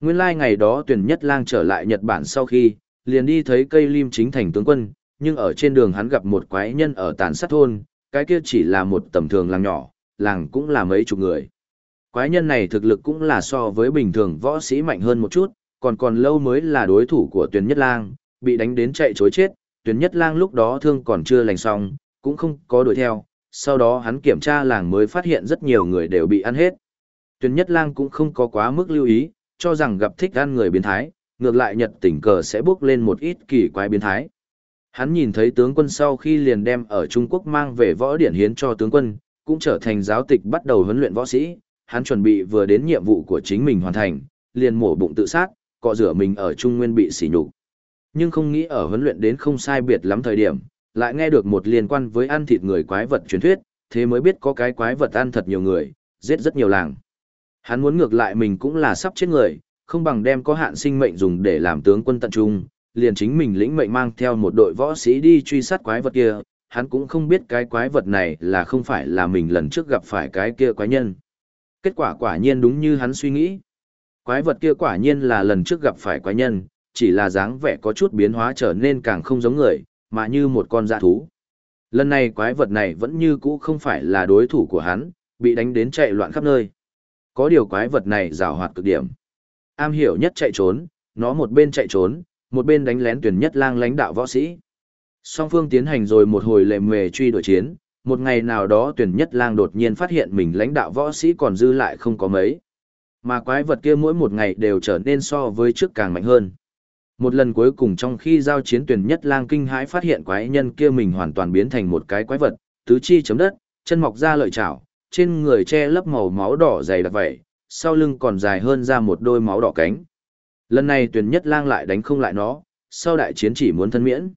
Nguyên lai like ngày đó tuyển nhất lang trở lại Nhật Bản sau khi, liền đi thấy cây lim chính thành tướng quân, nhưng ở trên đường hắn gặp một quái nhân ở tàn sát thôn, cái kia chỉ là một tầm thường làng nhỏ, làng cũng là mấy chục người. Quái nhân này thực lực cũng là so với bình thường võ sĩ mạnh hơn một chút, còn còn lâu mới là đối thủ của tuyển nhất lang, bị đánh đến chạy chối chết, tuyển nhất lang lúc đó thương còn chưa lành xong, cũng không có đuổi theo, sau đó hắn kiểm tra làng mới phát hiện rất nhiều người đều bị ăn hết. Tuyển nhất lang cũng không có quá mức lưu ý, cho rằng gặp thích ăn người biến thái, ngược lại nhật tỉnh cờ sẽ bước lên một ít kỳ quái biến thái. Hắn nhìn thấy tướng quân sau khi liền đem ở Trung Quốc mang về võ điển hiến cho tướng quân, cũng trở thành giáo tịch bắt đầu huấn luyện võ sĩ, hắn chuẩn bị vừa đến nhiệm vụ của chính mình hoàn thành, liền mổ bụng tự sát, cọ rửa mình ở Trung Nguyên bị sỉ nhục. Nhưng không nghĩ ở huấn luyện đến không sai biệt lắm thời điểm, lại nghe được một liên quan với ăn thịt người quái vật truyền thuyết, thế mới biết có cái quái vật ăn thật nhiều người, giết rất nhiều làng. Hắn muốn ngược lại mình cũng là sắp chết người, không bằng đem có hạn sinh mệnh dùng để làm tướng quân tận trung, liền chính mình lĩnh mệnh mang theo một đội võ sĩ đi truy sát quái vật kia, hắn cũng không biết cái quái vật này là không phải là mình lần trước gặp phải cái kia quái nhân. Kết quả quả nhiên đúng như hắn suy nghĩ. Quái vật kia quả nhiên là lần trước gặp phải quái nhân, chỉ là dáng vẻ có chút biến hóa trở nên càng không giống người, mà như một con dạ thú. Lần này quái vật này vẫn như cũ không phải là đối thủ của hắn, bị đánh đến chạy loạn khắp nơi. Có điều quái vật này rào hoạt cực điểm. Am hiểu nhất chạy trốn, nó một bên chạy trốn, một bên đánh lén tuyển nhất lang lãnh đạo võ sĩ. Song phương tiến hành rồi một hồi lệ mề truy đuổi chiến, một ngày nào đó tuyển nhất lang đột nhiên phát hiện mình lãnh đạo võ sĩ còn dư lại không có mấy. Mà quái vật kia mỗi một ngày đều trở nên so với trước càng mạnh hơn. Một lần cuối cùng trong khi giao chiến tuyển nhất lang kinh hãi phát hiện quái nhân kia mình hoàn toàn biến thành một cái quái vật, tứ chi chấm đất, chân mọc ra lợi chảo, trên người che lấp màu máu đỏ dày đặc vậy, sau lưng còn dài hơn ra một đôi máu đỏ cánh. Lần này tuyển nhất lang lại đánh không lại nó, sau đại chiến chỉ muốn thân miễn.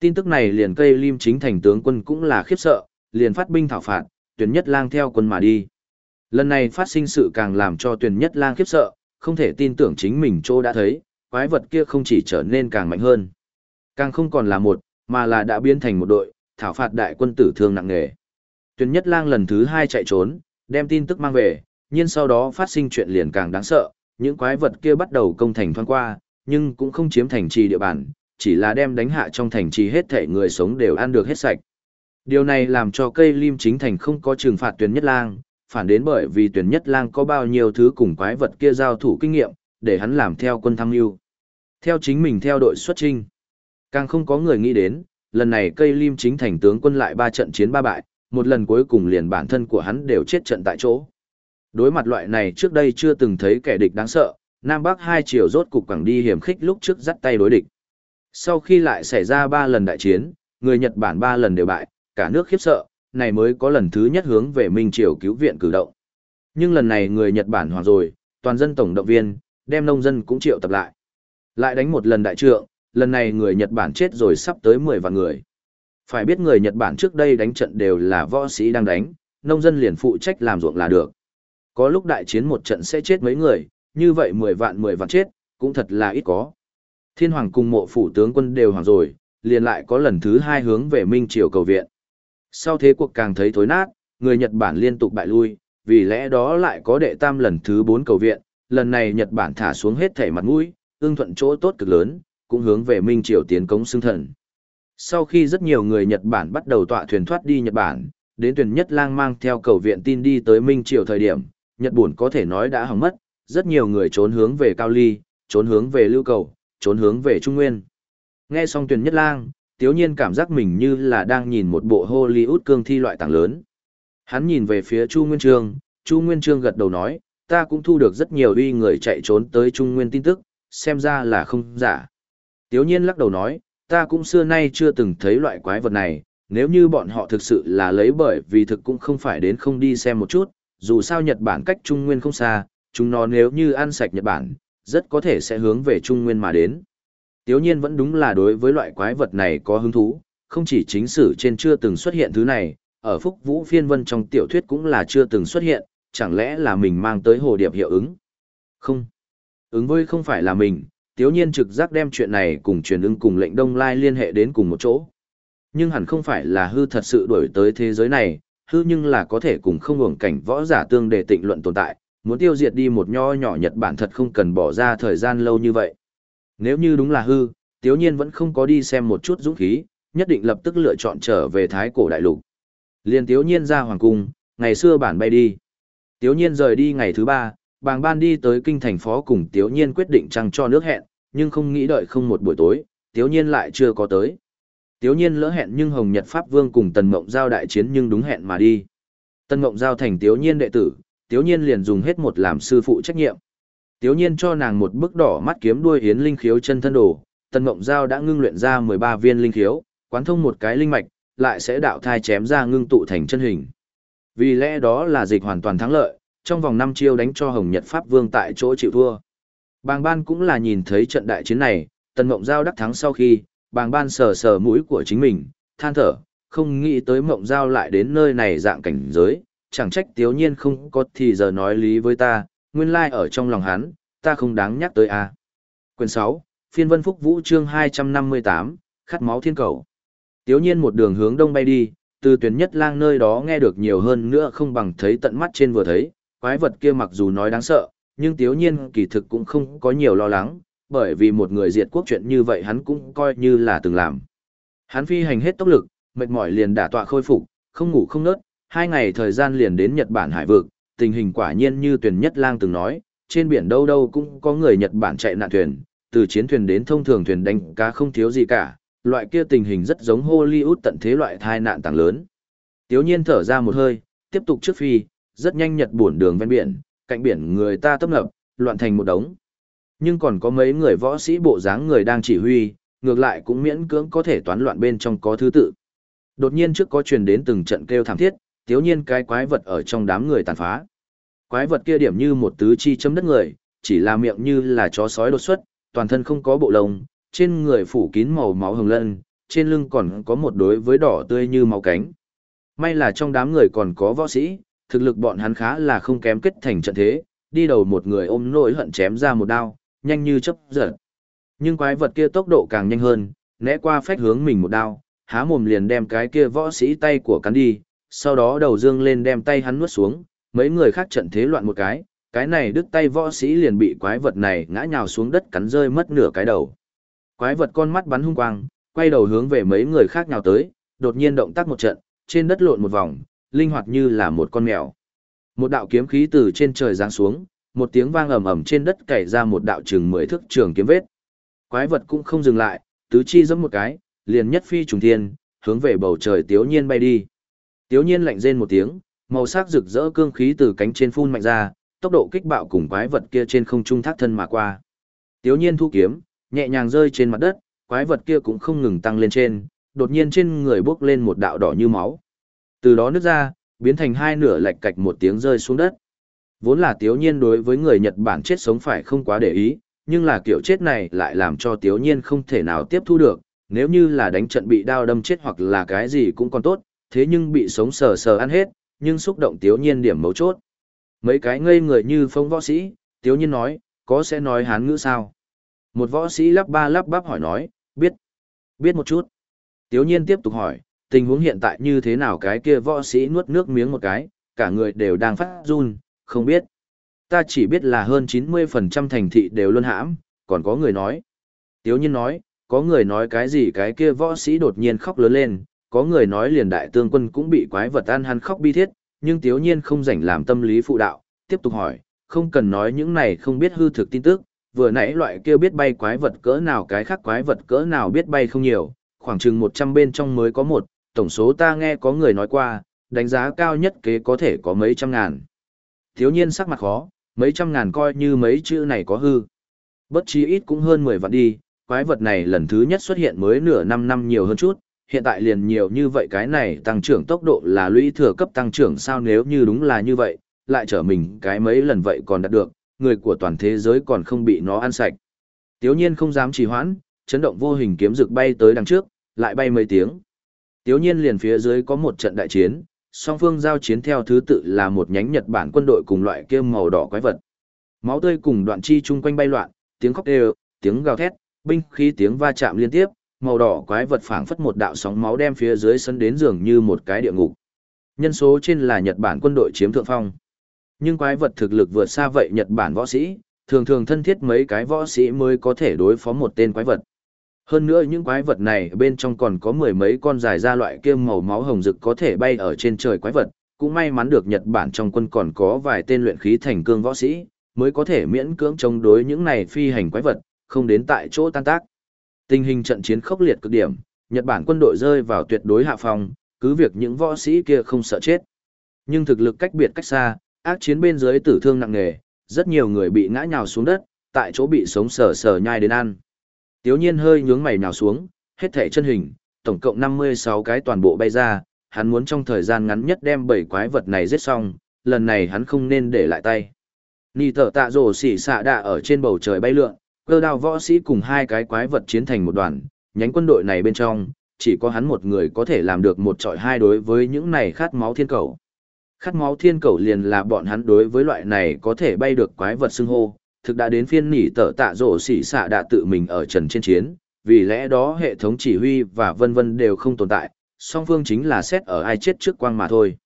Tin tức này liền cây lim chính thành tướng quân cũng là khiếp sợ, liền phát binh thảo phạt, tuyển nhất lang theo quân mà đi. Lần này phát sinh sự càng làm cho tuyển nhất lang khiếp sợ, không thể tin tưởng chính mình chỗ đã thấy, quái vật kia không chỉ trở nên càng mạnh hơn. Càng không còn là một, mà là đã biến thành một đội, thảo phạt đại quân tử thương nặng nề. Tuyển nhất lang lần thứ hai chạy trốn, đem tin tức mang về, nhưng sau đó phát sinh chuyện liền càng đáng sợ, những quái vật kia bắt đầu công thành thoáng qua, nhưng cũng không chiếm thành trì địa bàn, chỉ là đem đánh hạ trong thành trì hết thể người sống đều ăn được hết sạch. Điều này làm cho cây lim chính thành không có trừng phạt tuyển nhất lang, phản đến bởi vì tuyển nhất lang có bao nhiêu thứ cùng quái vật kia giao thủ kinh nghiệm, để hắn làm theo quân tham mưu. Theo chính mình theo đội xuất trinh. Càng không có người nghĩ đến, lần này cây lim chính thành tướng quân lại ba trận chiến ba bại, một lần cuối cùng liền bản thân của hắn đều chết trận tại chỗ. Đối mặt loại này trước đây chưa từng thấy kẻ địch đáng sợ, Nam Bắc hai chiều rốt cục càng đi hiểm khích lúc trước dắt tay đối địch. Sau khi lại xảy ra ba lần đại chiến, người Nhật Bản ba lần đều bại, cả nước khiếp sợ, này mới có lần thứ nhất hướng về Minh Triều cứu viện cử động. Nhưng lần này người Nhật Bản hoàng rồi, toàn dân tổng động viên, đem nông dân cũng triệu tập lại. Lại đánh một lần đại trượng, lần này người Nhật Bản chết rồi sắp tới 10 vạn người. Phải biết người Nhật Bản trước đây đánh trận đều là võ sĩ đang đánh, nông dân liền phụ trách làm ruộng là được. Có lúc đại chiến một trận sẽ chết mấy người, như vậy 10 vạn 10 vạn chết, cũng thật là ít có. Thiên hoàng cùng mộ phủ tướng quân đều hoàng rồi, liền lại có lần thứ hai hướng về Minh Triều cầu viện. Sau thế cuộc càng thấy thối nát, người Nhật Bản liên tục bại lui, vì lẽ đó lại có đệ tam lần thứ 4 cầu viện, lần này Nhật Bản thả xuống hết thể mặt mũi, ương thuận chỗ tốt cực lớn, cũng hướng về Minh Triều tiến cống xương thần. Sau khi rất nhiều người Nhật Bản bắt đầu tọa thuyền thoát đi Nhật Bản, đến tuyển nhất lang mang theo cầu viện tin đi tới Minh Triều thời điểm, Nhật Bản có thể nói đã hỏng mất, rất nhiều người trốn hướng về Cao Ly, trốn hướng về Lưu Cầu, trốn hướng về Trung Nguyên. Nghe xong tuyển nhất lang, tiếu nhiên cảm giác mình như là đang nhìn một bộ Hollywood cương thi loại tảng lớn. Hắn nhìn về phía Chu Nguyên Trương, Chu Nguyên Trương gật đầu nói, ta cũng thu được rất nhiều uy người chạy trốn tới Trung Nguyên tin tức, xem ra là không giả. Tiếu nhiên lắc đầu nói, ta cũng xưa nay chưa từng thấy loại quái vật này, nếu như bọn họ thực sự là lấy bởi vì thực cũng không phải đến không đi xem một chút, dù sao Nhật Bản cách Trung Nguyên không xa, chúng nó nếu như ăn sạch Nhật Bản, rất có thể sẽ hướng về Trung Nguyên mà đến. Tiếu nhiên vẫn đúng là đối với loại quái vật này có hứng thú, không chỉ chính sử trên chưa từng xuất hiện thứ này, ở Phúc Vũ Phiên Vân trong tiểu thuyết cũng là chưa từng xuất hiện, chẳng lẽ là mình mang tới hồ điệp hiệu ứng? Không. Ứng với không phải là mình, tiếu nhiên trực giác đem chuyện này cùng truyền ưng cùng lệnh Đông Lai liên hệ đến cùng một chỗ. Nhưng hẳn không phải là hư thật sự đổi tới thế giới này, hư nhưng là có thể cùng không hưởng cảnh võ giả tương để tịnh luận tồn tại, muốn tiêu diệt đi một nho nhỏ Nhật Bản thật không cần bỏ ra thời gian lâu như vậy. Nếu như đúng là hư, Tiếu Nhiên vẫn không có đi xem một chút dũng khí, nhất định lập tức lựa chọn trở về Thái Cổ Đại Lục. Liên Tiếu Nhiên ra Hoàng Cung, ngày xưa bản bay đi. Tiếu Nhiên rời đi ngày thứ ba, bàng ban đi tới kinh thành phó cùng Tiếu Nhiên quyết định trăng cho nước hẹn, nhưng không nghĩ đợi không một buổi tối, Tiếu Nhiên lại chưa có tới. Tiếu Nhiên lỡ hẹn nhưng Hồng Nhật Pháp Vương cùng Tần Mộng Giao đại chiến nhưng đúng hẹn mà đi. Tần Mộng Giao thành Tiếu Nhiên đệ tử, Tiếu Nhiên liền dùng hết một làm sư phụ trách nhiệm. Tiếu Nhiên cho nàng một bức đỏ mắt kiếm đuôi yến linh khiếu chân thân đồ, Tần Mộng Giao đã ngưng luyện ra 13 viên linh khiếu, quán thông một cái linh mạch, lại sẽ đạo thai chém ra ngưng tụ thành chân hình. Vì lẽ đó là dịch hoàn toàn thắng lợi, trong vòng 5 chiêu đánh cho Hồng Nhật Pháp Vương tại chỗ chịu thua. Bàng ban cũng là nhìn thấy trận đại chiến này, Tần Mộng Giao đắc thắng sau khi, bàng ban sờ sờ mũi của chính mình, than thở, không nghĩ tới Mộng Giao lại đến nơi này dạng cảnh giới, chẳng trách tiếu nhiên không có thì giờ nói lý với ta, nguyên lai like ở trong lòng hắn, ta không đáng nhắc tới a. À. Quyền 6, Phiên Vân Phúc Vũ chương 258, Khát máu thiên cầu. Tiếu nhiên một đường hướng đông bay đi, từ tuyến nhất lang nơi đó nghe được nhiều hơn nữa không bằng thấy tận mắt trên vừa thấy, quái vật kia mặc dù nói đáng sợ, nhưng tiếu nhiên kỳ thực cũng không có nhiều lo lắng, bởi vì một người diệt quốc chuyện như vậy hắn cũng coi như là từng làm. Hắn phi hành hết tốc lực, mệt mỏi liền đả tọa khôi phục, không ngủ không nớt, hai ngày thời gian liền đến Nhật Bản hải vực, tình hình quả nhiên như tuyển nhất lang từng nói, trên biển đâu đâu cũng có người Nhật Bản chạy nạn thuyền, từ chiến thuyền đến thông thường thuyền đánh cá không thiếu gì cả, loại kia tình hình rất giống Hollywood tận thế loại thai nạn tàng lớn. Tiếu nhiên thở ra một hơi, tiếp tục trước phi, rất nhanh Nhật buồn đường ven biển, cạnh biển người ta tấp nập, loạn thành một đống. Nhưng còn có mấy người võ sĩ bộ dáng người đang chỉ huy, ngược lại cũng miễn cưỡng có thể toán loạn bên trong có thứ tự. Đột nhiên trước có truyền đến từng trận kêu thảm thiết, tiếu nhiên cái quái vật ở trong đám người tàn phá. Quái vật kia điểm như một tứ chi chấm đất người, chỉ là miệng như là chó sói đột xuất, toàn thân không có bộ lông, trên người phủ kín màu máu hồng lân, trên lưng còn có một đối với đỏ tươi như máu cánh. May là trong đám người còn có võ sĩ, thực lực bọn hắn khá là không kém kết thành trận thế, đi đầu một người ôm nỗi hận chém ra một đao, nhanh như chấp giật. Nhưng quái vật kia tốc độ càng nhanh hơn, né qua phách hướng mình một đao, há mồm liền đem cái kia võ sĩ tay của cắn đi, sau đó đầu dương lên đem tay hắn nuốt xuống, mấy người khác trận thế loạn một cái, cái này đứt tay võ sĩ liền bị quái vật này ngã nhào xuống đất cắn rơi mất nửa cái đầu. Quái vật con mắt bắn hung quang, quay đầu hướng về mấy người khác nhào tới, đột nhiên động tác một trận, trên đất lộn một vòng, linh hoạt như là một con mèo. Một đạo kiếm khí từ trên trời giáng xuống, một tiếng vang ầm ầm trên đất cày ra một đạo trường mười thước trường kiếm vết. Quái vật cũng không dừng lại, tứ chi giẫm một cái, liền nhất phi trùng thiên, hướng về bầu trời Tiếu Nhiên bay đi. Tiếu Nhiên lạnh rên một tiếng, màu sắc rực rỡ cương khí từ cánh trên phun mạnh ra, tốc độ kích bạo cùng quái vật kia trên không trung thác thân mà qua. Tiếu Nhiên thu kiếm, nhẹ nhàng rơi trên mặt đất, quái vật kia cũng không ngừng tăng lên trên, đột nhiên trên người bốc lên một đạo đỏ như máu. Từ đó nứt ra, biến thành hai nửa lệch cạch một tiếng rơi xuống đất. Vốn là Tiếu Nhiên đối với người Nhật Bản chết sống phải không quá để ý, nhưng là kiểu chết này lại làm cho Tiếu Nhiên không thể nào tiếp thu được, nếu như là đánh trận bị đao đâm chết hoặc là cái gì cũng còn tốt, thế nhưng bị sống sờ sờ ăn hết, nhưng xúc động Tiếu Nhiên điểm mấu chốt. Mấy cái ngây người như phong võ sĩ, Tiếu Nhiên nói, có sẽ nói hán ngữ sao? Một võ sĩ lắp ba lắp bắp hỏi nói, biết, biết một chút. Tiếu Nhiên tiếp tục hỏi, tình huống hiện tại như thế nào cái kia võ sĩ nuốt nước miếng một cái, cả người đều đang phát run, không biết. Ta chỉ biết là hơn 90% thành thị đều luôn hãm, còn có người nói. Tiếu nhiên nói, có người nói cái gì cái kia võ sĩ đột nhiên khóc lớn lên, có người nói liền đại tướng quân cũng bị quái vật ăn hắn khóc bi thiết, nhưng tiếu nhiên không rảnh làm tâm lý phụ đạo, tiếp tục hỏi, không cần nói những này không biết hư thực tin tức, vừa nãy loại kia biết bay quái vật cỡ nào cái khác quái vật cỡ nào biết bay không nhiều, khoảng chừng 100 bên trong mới có một, tổng số ta nghe có người nói qua, đánh giá cao nhất kế có thể có mấy trăm ngàn. Thiếu nhiên sắc mặt khó, mấy trăm ngàn coi như mấy chữ này có hư. Bất chí ít cũng hơn 10 vạn đi, quái vật này lần thứ nhất xuất hiện mới nửa năm năm nhiều hơn chút, hiện tại liền nhiều như vậy cái này tăng trưởng tốc độ là lũy thừa cấp tăng trưởng sao nếu như đúng là như vậy, lại trở mình cái mấy lần vậy còn đạt được, người của toàn thế giới còn không bị nó ăn sạch. Tiếu nhiên không dám trì hoãn, chấn động vô hình kiếm rực bay tới đằng trước, lại bay mấy tiếng. Tiếu nhiên liền phía dưới có một trận đại chiến, song phương giao chiến theo thứ tự là một nhánh Nhật Bản quân đội cùng loại kia màu đỏ quái vật. Máu tươi cùng đoạn chi chung quanh bay loạn, tiếng khóc đều, tiếng gào thét, binh khí tiếng va chạm liên tiếp, màu đỏ quái vật phảng phất một đạo sóng máu đem phía dưới sân đến dường như một cái địa ngục. Nhân số trên là Nhật Bản quân đội chiếm thượng phong. Nhưng quái vật thực lực vượt xa vậy Nhật Bản võ sĩ, thường thường thân thiết mấy cái võ sĩ mới có thể đối phó một tên quái vật. Hơn nữa những quái vật này bên trong còn có mười mấy con dài ra loại kia màu máu hồng rực có thể bay ở trên trời quái vật, cũng may mắn được Nhật Bản trong quân còn có vài tên luyện khí thành cương võ sĩ, mới có thể miễn cưỡng chống đối những này phi hành quái vật, không đến tại chỗ tan tác. Tình hình trận chiến khốc liệt cực điểm, Nhật Bản quân đội rơi vào tuyệt đối hạ phòng, cứ việc những võ sĩ kia không sợ chết. Nhưng thực lực cách biệt cách xa, ác chiến bên dưới tử thương nặng nề, rất nhiều người bị ngã nhào xuống đất, tại chỗ bị sống sờ sờ nhai đến ăn. Tiếu nhiên hơi nhướng mày nhào xuống, hết thảy chân hình, tổng cộng 56 cái toàn bộ bay ra, hắn muốn trong thời gian ngắn nhất đem bảy quái vật này giết xong, lần này hắn không nên để lại tay. Nì tở tạ rổ xỉ xạ đạ ở trên bầu trời bay lượn, cơ đao võ sĩ cùng hai cái quái vật chiến thành một đoàn, nhánh quân đội này bên trong, chỉ có hắn một người có thể làm được một trọi hai đối với những này khát máu thiên cầu. Khát máu thiên cầu liền là bọn hắn đối với loại này có thể bay được quái vật xưng hô, thực đã đến phiên nỉ tở tạ rổ xỉ xạ đã tự mình ở trần trên chiến, vì lẽ đó hệ thống chỉ huy và vân vân đều không tồn tại, song phương chính là xét ở ai chết trước quang mà thôi.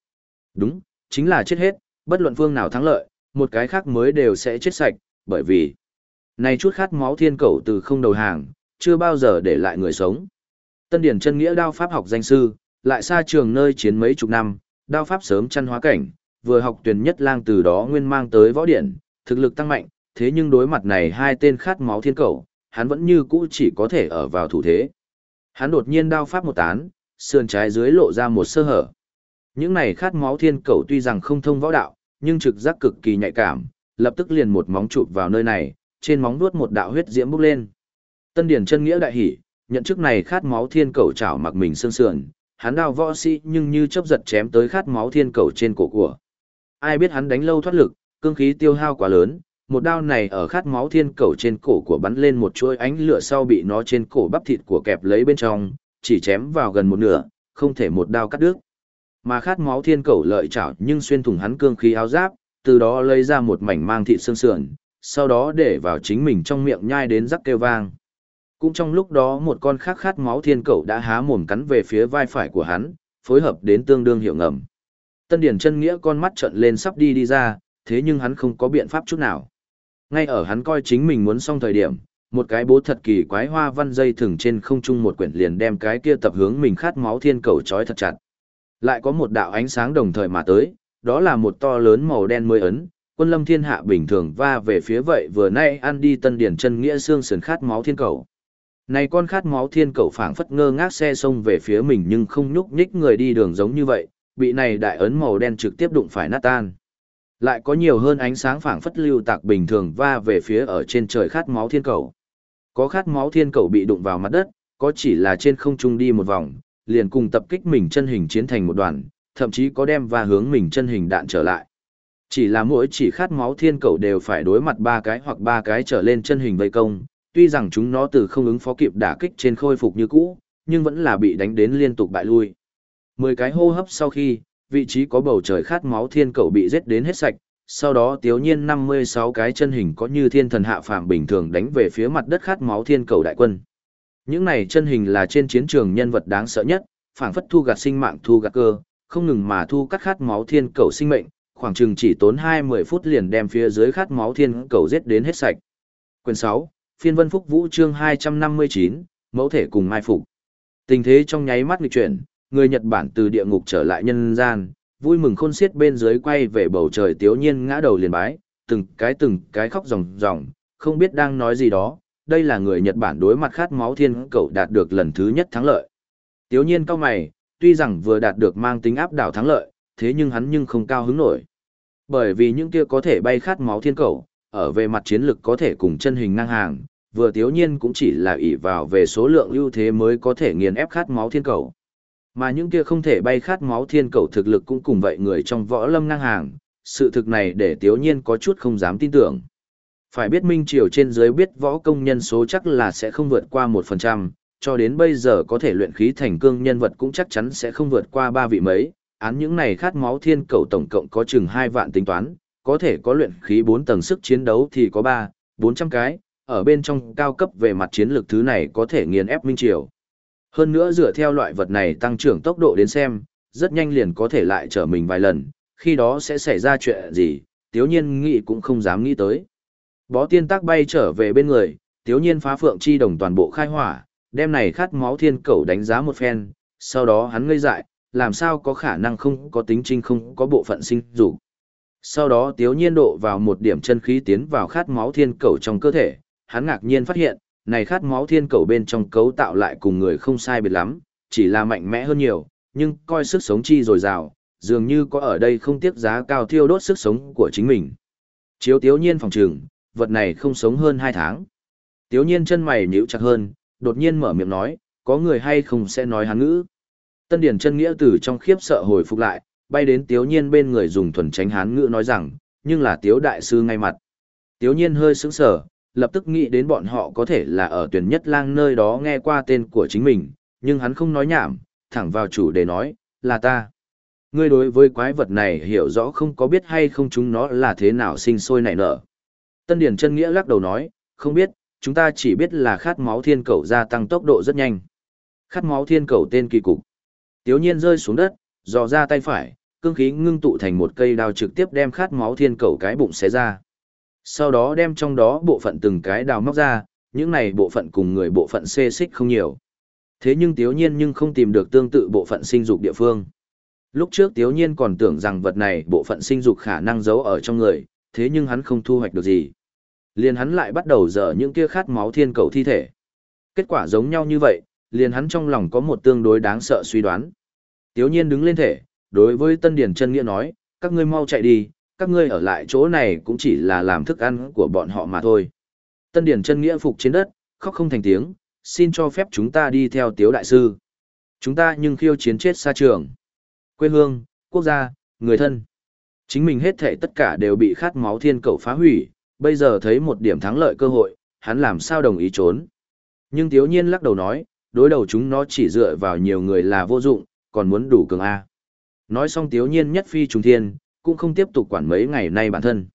Đúng, chính là chết hết, bất luận phương nào thắng lợi, một cái khác mới đều sẽ chết sạch, bởi vì này chút khát máu thiên cầu từ không đầu hàng, chưa bao giờ để lại người sống. Tân Điển chân nghĩa đao pháp học danh sư, lại xa trường nơi chiến mấy chục năm, đao pháp sớm chăn hóa cảnh, vừa học tuyển nhất lang từ đó nguyên mang tới võ điển, thực lực tăng mạnh, thế nhưng đối mặt này hai tên khát máu thiên cầu, hắn vẫn như cũ chỉ có thể ở vào thủ thế. Hắn đột nhiên đao pháp một tán, sườn trái dưới lộ ra một sơ hở. Những này khát máu thiên cầu tuy rằng không thông võ đạo, nhưng trực giác cực kỳ nhạy cảm, lập tức liền một móng chụp vào nơi này, trên móng vuốt một đạo huyết diễm bốc lên. Tân điển chân nghĩa đại hỉ, nhận chức này khát máu thiên cầu chảo mặc mình sương sườn, hắn đao võ sĩ nhưng như chớp giật chém tới khát máu thiên cầu trên cổ của. Ai biết hắn đánh lâu thoát lực, cương khí tiêu hao quá lớn, một đao này ở khát máu thiên cầu trên cổ của bắn lên một chuỗi ánh lửa sau bị nó trên cổ bắp thịt của kẹp lấy bên trong, chỉ chém vào gần một nửa, không thể một đao cắt đứt. Mà khát máu thiên cầu lợi chảo nhưng xuyên thủng hắn cương khí áo giáp, từ đó lấy ra một mảnh mang thịt xương sườn, sau đó để vào chính mình trong miệng nhai đến rắc kêu vang. Cũng trong lúc đó một con khác khát máu thiên cầu đã há mồm cắn về phía vai phải của hắn, phối hợp đến tương đương hiệu ngầm. Tân Điển chân nghĩa con mắt trợn lên sắp đi đi ra, thế nhưng hắn không có biện pháp chút nào. Ngay ở hắn coi chính mình muốn xong thời điểm, một cái bố thật kỳ quái hoa văn dây thừng trên không trung một quyển liền đem cái kia tập hướng mình khát máu thiên cầu trói thật chặt. Lại có một đạo ánh sáng đồng thời mà tới, đó là một to lớn màu đen mới ấn, quân lâm thiên hạ bình thường va về phía vậy vừa nay ăn đi tân điển chân nghĩa xương sườn khát máu thiên cầu. Này con khát máu thiên cầu phảng phất ngơ ngác xe xông về phía mình nhưng không nhúc nhích người đi đường giống như vậy, bị này đại ấn màu đen trực tiếp đụng phải nát tan. Lại có nhiều hơn ánh sáng phảng phất lưu tạc bình thường va về phía ở trên trời khát máu thiên cầu. Có khát máu thiên cầu bị đụng vào mặt đất, có chỉ là trên không trung đi một vòng, liền cùng tập kích mình chân hình chiến thành một đoàn, thậm chí có đem và hướng mình chân hình đạn trở lại. Chỉ là mỗi chỉ khát máu thiên cầu đều phải đối mặt ba cái hoặc ba cái trở lên chân hình vây công, tuy rằng chúng nó từ không ứng phó kịp đả kích trên khôi phục như cũ, nhưng vẫn là bị đánh đến liên tục bại lui. Mười cái hô hấp sau khi, vị trí có bầu trời khát máu thiên cầu bị giết đến hết sạch, sau đó tiếu nhiên 56 cái chân hình có như thiên thần hạ phàm bình thường đánh về phía mặt đất khát máu thiên cầu đại quân. Những này chân hình là trên chiến trường nhân vật đáng sợ nhất, phảng phất thu gạt sinh mạng thu gạt cơ, không ngừng mà thu cắt khát máu thiên cầu sinh mệnh, khoảng chừng chỉ tốn 20 phút liền đem phía dưới khát máu thiên cầu giết đến hết sạch. Quyền 6, Phiên Vân Phúc Vũ chương 259, mẫu thể cùng mai phục. Tình thế trong nháy mắt nghịch chuyển, người Nhật Bản từ địa ngục trở lại nhân gian, vui mừng khôn xiết bên dưới quay về bầu trời tiếu nhiên ngã đầu liền bái, từng cái từng cái khóc ròng ròng, không biết đang nói gì đó, đây là người Nhật Bản đối mặt khát máu thiên cầu đạt được lần thứ nhất thắng lợi. Tiếu nhiên cao mày, tuy rằng vừa đạt được mang tính áp đảo thắng lợi, thế nhưng hắn nhưng không cao hứng nổi. Bởi vì những kia có thể bay khát máu thiên cầu, ở về mặt chiến lực có thể cùng chân hình ngang hàng, vừa thiếu nhiên cũng chỉ là ỷ vào về số lượng ưu thế mới có thể nghiền ép khát máu thiên cầu. Mà những kia không thể bay khát máu thiên cầu thực lực cũng cùng vậy người trong võ lâm ngang hàng, sự thực này để thiếu nhiên có chút không dám tin tưởng. Phải biết Minh Triều trên dưới biết võ công nhân số chắc là sẽ không vượt qua 1%, cho đến bây giờ có thể luyện khí thành cương nhân vật cũng chắc chắn sẽ không vượt qua ba vị mấy, án những này khát máu thiên cầu tổng cộng có chừng 2 vạn tính toán, có thể có luyện khí 4 tầng sức chiến đấu thì có 3, 400 cái, ở bên trong cao cấp về mặt chiến lược thứ này có thể nghiền ép Minh Triều. Hơn nữa dựa theo loại vật này tăng trưởng tốc độ đến xem, rất nhanh liền có thể lại trở mình vài lần, khi đó sẽ xảy ra chuyện gì, tiếu nhiên nghĩ cũng không dám nghĩ tới. Bó tiên tác bay trở về bên người, tiếu nhiên phá phượng chi đồng toàn bộ khai hỏa, đem này khát máu thiên cầu đánh giá một phen, sau đó hắn ngây dại, làm sao có khả năng không có tính trinh không có bộ phận sinh dục. Sau đó tiếu nhiên độ vào một điểm chân khí tiến vào khát máu thiên cầu trong cơ thể, hắn ngạc nhiên phát hiện, này khát máu thiên cầu bên trong cấu tạo lại cùng người không sai biệt lắm, chỉ là mạnh mẽ hơn nhiều, nhưng coi sức sống chi dồi dào, dường như có ở đây không tiếc giá cao thiêu đốt sức sống của chính mình. Chiếu tiếu nhiên phòng trường, vật này không sống hơn 2 tháng. Tiếu nhiên chân mày nhíu chặt hơn, đột nhiên mở miệng nói, có người hay không sẽ nói hắn ngữ. Tân Điển chân nghĩa từ trong khiếp sợ hồi phục lại, bay đến Tiếu Nhiên bên người dùng thuần tránh hán ngữ nói rằng, nhưng là Tiếu Đại Sư ngay mặt. Tiếu Nhiên hơi sững sờ, lập tức nghĩ đến bọn họ có thể là ở tuyển nhất lang nơi đó nghe qua tên của chính mình, nhưng hắn không nói nhảm, thẳng vào chủ đề nói, là ta. Ngươi đối với quái vật này hiểu rõ không có biết hay không chúng nó là thế nào sinh sôi nảy nở. Tân Điển chân nghĩa lắc đầu nói, không biết, chúng ta chỉ biết là khát máu thiên cầu gia tăng tốc độ rất nhanh. Khát máu thiên cầu tên kỳ cục. Tiếu nhiên rơi xuống đất, dò ra tay phải, cương khí ngưng tụ thành một cây đao trực tiếp đem khát máu thiên cầu cái bụng xé ra. Sau đó đem trong đó bộ phận từng cái đào móc ra, những này bộ phận cùng người bộ phận xê xích không nhiều. Thế nhưng tiếu nhiên nhưng không tìm được tương tự bộ phận sinh dục địa phương. Lúc trước tiếu nhiên còn tưởng rằng vật này bộ phận sinh dục khả năng giấu ở trong người, thế nhưng hắn không thu hoạch được gì. Liền hắn lại bắt đầu dở những kia khát máu thiên cầu thi thể. Kết quả giống nhau như vậy, liền hắn trong lòng có một tương đối đáng sợ suy đoán. Tiếu nhiên đứng lên thể, đối với Tân Điển chân Nghĩa nói, các ngươi mau chạy đi, các ngươi ở lại chỗ này cũng chỉ là làm thức ăn của bọn họ mà thôi. Tân Điển chân Nghĩa phục trên đất, khóc không thành tiếng, xin cho phép chúng ta đi theo Tiếu Đại Sư. Chúng ta nhưng khiêu chiến chết xa trường. Quê hương, quốc gia, người thân. Chính mình hết thể tất cả đều bị khát máu thiên cầu phá hủy, bây giờ thấy một điểm thắng lợi cơ hội, hắn làm sao đồng ý trốn. Nhưng Tiếu Nhiên lắc đầu nói, đối đầu chúng nó chỉ dựa vào nhiều người là vô dụng, còn muốn đủ cường A. Nói xong tiếu nhiên nhất phi trùng thiên, cũng không tiếp tục quản mấy ngày nay bản thân.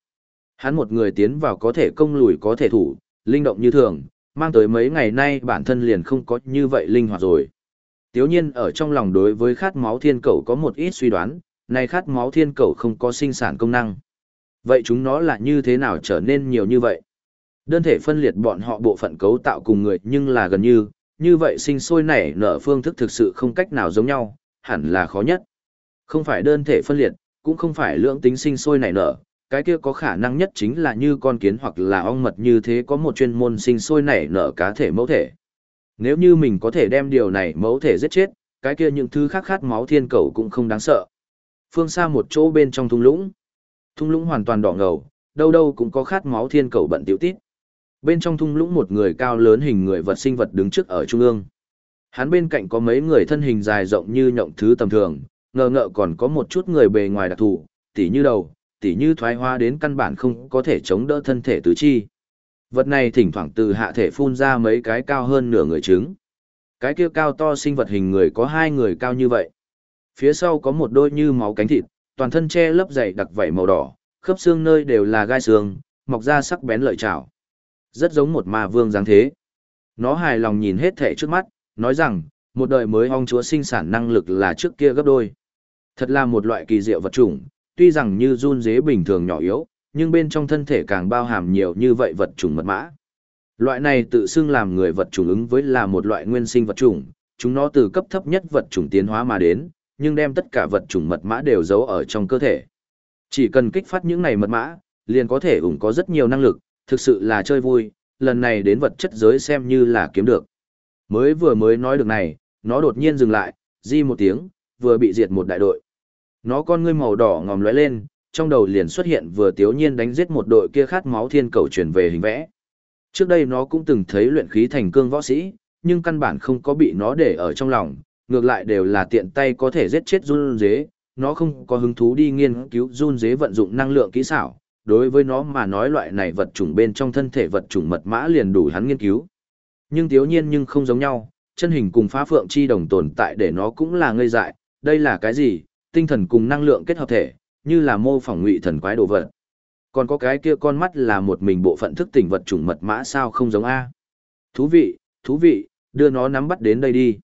Hắn một người tiến vào có thể công lùi có thể thủ, linh động như thường, mang tới mấy ngày nay bản thân liền không có như vậy linh hoạt rồi. Tiếu nhiên ở trong lòng đối với khát máu thiên cầu có một ít suy đoán, này khát máu thiên cầu không có sinh sản công năng. Vậy chúng nó là như thế nào trở nên nhiều như vậy? Đơn thể phân liệt bọn họ bộ phận cấu tạo cùng người nhưng là gần như, như vậy sinh sôi nảy nở phương thức thực sự không cách nào giống nhau, hẳn là khó nhất. Không phải đơn thể phân liệt, cũng không phải lưỡng tính sinh sôi nảy nở, cái kia có khả năng nhất chính là như con kiến hoặc là ong mật như thế có một chuyên môn sinh sôi nảy nở cá thể mẫu thể. Nếu như mình có thể đem điều này mẫu thể giết chết, cái kia những thứ khác khát máu thiên cầu cũng không đáng sợ. Phương xa một chỗ bên trong thung lũng. Thung lũng hoàn toàn đỏ ngầu, đâu đâu cũng có khát máu thiên cầu bận tiểu tít. Bên trong thung lũng một người cao lớn hình người vật sinh vật đứng trước ở trung ương. Hắn bên cạnh có mấy người thân hình dài rộng như nhộng thứ tầm thường, ngờ ngợ còn có một chút người bề ngoài đặc thù, tỉ như đầu, tỉ như thoái hoa đến căn bản không có thể chống đỡ thân thể tứ chi. Vật này thỉnh thoảng từ hạ thể phun ra mấy cái cao hơn nửa người trứng. Cái kia cao to sinh vật hình người có hai người cao như vậy. Phía sau có một đôi như máu cánh thịt, toàn thân che lấp dày đặc vảy màu đỏ, khớp xương nơi đều là gai xương, mọc ra sắc bén lợi chảo. Rất giống một ma vương dáng thế. Nó hài lòng nhìn hết thể trước mắt, nói rằng, một đời mới ong chúa sinh sản năng lực là trước kia gấp đôi. Thật là một loại kỳ diệu vật chủng, tuy rằng như run dế bình thường nhỏ yếu, nhưng bên trong thân thể càng bao hàm nhiều như vậy vật chủng mật mã. Loại này tự xưng làm người vật chủng ứng với là một loại nguyên sinh vật chủng, chúng nó từ cấp thấp nhất vật chủng tiến hóa mà đến, nhưng đem tất cả vật chủng mật mã đều giấu ở trong cơ thể. Chỉ cần kích phát những này mật mã, liền có thể ủng có rất nhiều năng lực, thực sự là chơi vui, lần này đến vật chất giới xem như là kiếm được. Mới vừa mới nói được này, nó đột nhiên dừng lại, di một tiếng, vừa bị diệt một đại đội. Nó con ngươi màu đỏ ngòm lóe lên, trong đầu liền xuất hiện vừa tiếu nhiên đánh giết một đội kia khát máu thiên cầu chuyển về hình vẽ. Trước đây nó cũng từng thấy luyện khí thành cương võ sĩ, nhưng căn bản không có bị nó để ở trong lòng, ngược lại đều là tiện tay có thể giết chết run dế, nó không có hứng thú đi nghiên cứu run dế vận dụng năng lượng kỹ xảo, đối với nó mà nói loại này vật chủng bên trong thân thể vật chủng mật mã liền đủ hắn nghiên cứu. Nhưng thiếu nhiên nhưng không giống nhau, chân hình cùng phá phượng chi đồng tồn tại để nó cũng là ngây dại, đây là cái gì, tinh thần cùng năng lượng kết hợp thể, như là mô phỏng ngụy thần quái đồ vật. Còn có cái kia con mắt là một mình bộ phận thức tỉnh vật chủng mật mã sao không giống A. Thú vị, thú vị, đưa nó nắm bắt đến đây đi.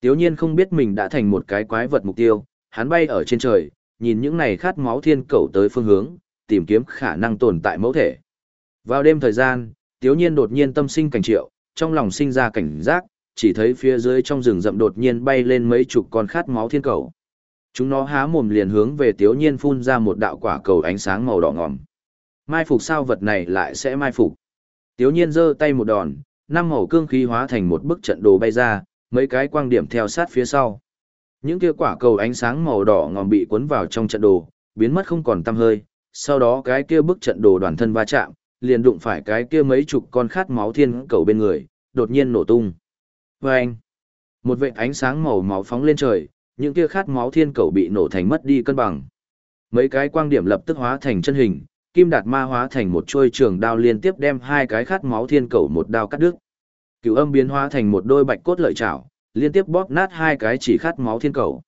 Tiếu nhiên không biết mình đã thành một cái quái vật mục tiêu, hắn bay ở trên trời, nhìn những này khát máu thiên cầu tới phương hướng, tìm kiếm khả năng tồn tại mẫu thể. Vào đêm thời gian, Tiếu nhiên đột nhiên tâm sinh cảnh triệu, trong lòng sinh ra cảnh giác, chỉ thấy phía dưới trong rừng rậm đột nhiên bay lên mấy chục con khát máu thiên cầu. Chúng nó há mồm liền hướng về Tiếu nhiên phun ra một đạo quả cầu ánh sáng màu đỏ ngòm. Mai phục sao vật này lại sẽ mai phục. Tiếu nhiên giơ tay một đòn, năm màu cương khí hóa thành một bức trận đồ bay ra, mấy cái quang điểm theo sát phía sau. Những kia quả cầu ánh sáng màu đỏ ngòm bị cuốn vào trong trận đồ, biến mất không còn tăm hơi, sau đó cái kia bức trận đồ đoàn thân va chạm, liền đụng phải cái kia mấy chục con khát máu thiên cầu bên người, đột nhiên nổ tung. Và anh, một vệt ánh sáng màu máu phóng lên trời, những kia khát máu thiên cầu bị nổ thành mất đi cân bằng. Mấy cái quang điểm lập tức hóa thành chân hình, kim đạt ma hóa thành một chuôi trường đao liên tiếp đem hai cái khát máu thiên cầu một đao cắt đứt. Cửu âm biến hóa thành một đôi bạch cốt lợi chảo, liên tiếp bóp nát hai cái chỉ khát máu thiên cầu.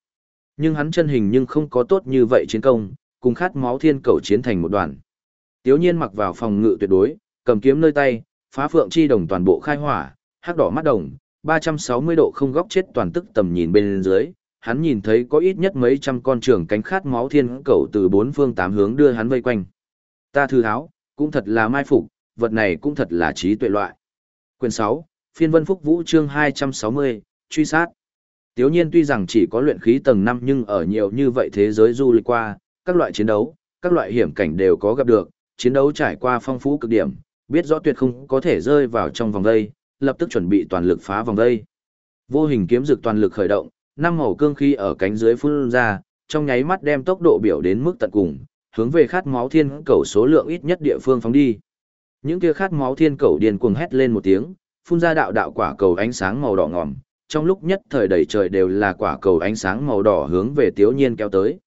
Nhưng hắn chân hình nhưng không có tốt như vậy chiến công, cùng khát máu thiên cầu chiến thành một đoàn. Tiếu nhiên mặc vào phòng ngự tuyệt đối, cầm kiếm nơi tay, phá phượng chi đồng toàn bộ khai hỏa, hắc đỏ mắt đồng, 360 độ không góc chết toàn tức tầm nhìn bên dưới, hắn nhìn thấy có ít nhất mấy trăm con trưởng cánh khát máu thiên cầu từ bốn phương tám hướng đưa hắn vây quanh. Ta thư tháo, cũng thật là mai phục, vật này cũng thật là trí tuệ loại. Quyền 6, phiên vân phúc vũ chương 260, truy sát. Tiếu nhiên tuy rằng chỉ có luyện khí tầng 5 nhưng ở nhiều như vậy thế giới du lịch qua, các loại chiến đấu, các loại hiểm cảnh đều có gặp được, chiến đấu trải qua phong phú cực điểm, biết rõ tuyệt không có thể rơi vào trong vòng đây, lập tức chuẩn bị toàn lực phá vòng đây. Vô hình kiếm dược toàn lực khởi động, năm màu cương khí ở cánh dưới phun ra, trong nháy mắt đem tốc độ biểu đến mức tận cùng, hướng về khát máu thiên cầu số lượng ít nhất địa phương phóng đi. Những kia khát máu thiên cầu điên cuồng hét lên một tiếng, phun ra đạo đạo quả cầu ánh sáng màu đỏ ngòm, trong lúc nhất thời đầy trời đều là quả cầu ánh sáng màu đỏ hướng về Tiếu Nhiên kéo tới.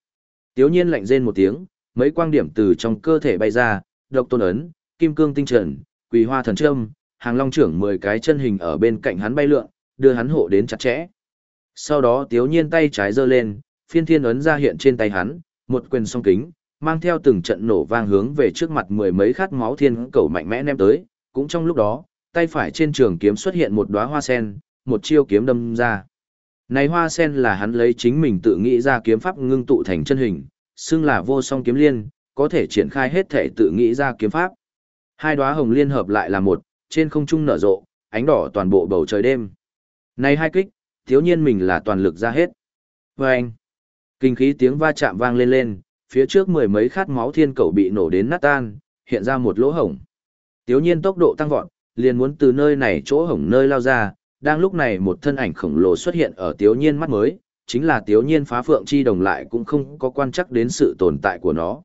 Tiếu Nhiên lạnh rên một tiếng, mấy quang điểm từ trong cơ thể bay ra, độc tôn ấn, kim cương tinh trần, quỳ hoa thần trâm, hàng long trưởng 10 cái chân hình ở bên cạnh hắn bay lượn, đưa hắn hộ đến chặt chẽ. Sau đó Tiếu Nhiên tay trái giơ lên, phiên thiên ấn ra hiện trên tay hắn, một quyền song kính, mang theo từng trận nổ vang hướng về trước mặt mười mấy khát máu thiên cầu mạnh mẽ ném tới, cũng trong lúc đó, tay phải trên trường kiếm xuất hiện một đóa hoa sen, một chiêu kiếm đâm ra. Này hoa sen là hắn lấy chính mình tự nghĩ ra kiếm pháp ngưng tụ thành chân hình, xưng là vô song kiếm liên, có thể triển khai hết thể tự nghĩ ra kiếm pháp. Hai đóa hồng liên hợp lại là một, trên không trung nở rộ, ánh đỏ toàn bộ bầu trời đêm. Này hai kích, thiếu nhiên mình là toàn lực ra hết. Và anh, Kinh khí tiếng va chạm vang lên lên, phía trước mười mấy khát máu thiên cầu bị nổ đến nát tan, hiện ra một lỗ hổng. thiếu nhiên tốc độ tăng vọt, liền muốn từ nơi này chỗ hổng nơi lao ra, đang lúc này một thân ảnh khổng lồ xuất hiện ở thiếu nhiên mắt mới, chính là thiếu nhiên phá phượng chi đồng lại cũng không có quan chắc đến sự tồn tại của nó.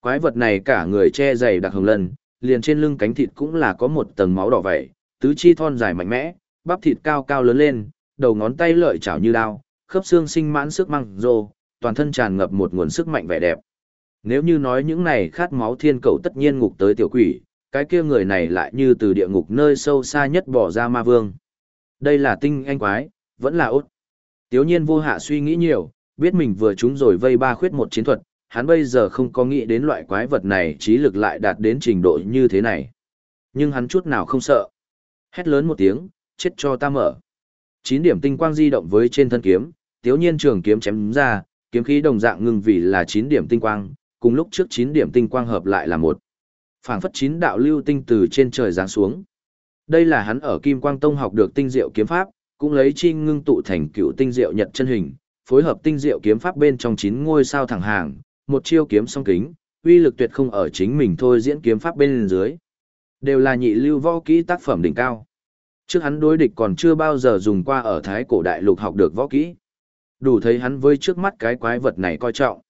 Quái vật này cả người che dày đặc hồng lần liền trên lưng cánh thịt cũng là có một tầng máu đỏ vậy, tứ chi thon dài mạnh mẽ, bắp thịt cao cao lớn lên, đầu ngón tay lợi chảo như đao, khớp xương sinh mãn sức măng rô, toàn thân tràn ngập một nguồn sức mạnh vẻ đẹp. Nếu như nói những này khát máu thiên cầu tất nhiên ngục tới tiểu quỷ, cái kia người này lại như từ địa ngục nơi sâu xa nhất bỏ ra ma vương. Đây là tinh anh quái, vẫn là ốt. Tiếu nhiên vô hạ suy nghĩ nhiều, biết mình vừa trúng rồi vây ba khuyết một chiến thuật, hắn bây giờ không có nghĩ đến loại quái vật này trí lực lại đạt đến trình độ như thế này. Nhưng hắn chút nào không sợ. Hét lớn một tiếng, chết cho ta mở. Chín điểm tinh quang di động với trên thân kiếm, tiếu nhiên trường kiếm chém ra, kiếm khí đồng dạng ngưng vì là chín điểm tinh quang, cùng lúc trước chín điểm tinh quang hợp lại là một. Phảng phất chín đạo lưu tinh từ trên trời giáng xuống. Đây là hắn ở Kim Quang Tông học được tinh diệu kiếm pháp, cũng lấy chi ngưng tụ thành cựu tinh diệu nhật chân hình, phối hợp tinh diệu kiếm pháp bên trong chín ngôi sao thẳng hàng, một chiêu kiếm song kính, uy lực tuyệt không ở chính mình thôi diễn kiếm pháp bên dưới. Đều là nhị lưu võ kỹ tác phẩm đỉnh cao. Trước hắn đối địch còn chưa bao giờ dùng qua ở Thái cổ đại lục học được võ kỹ. Đủ thấy hắn với trước mắt cái quái vật này coi trọng.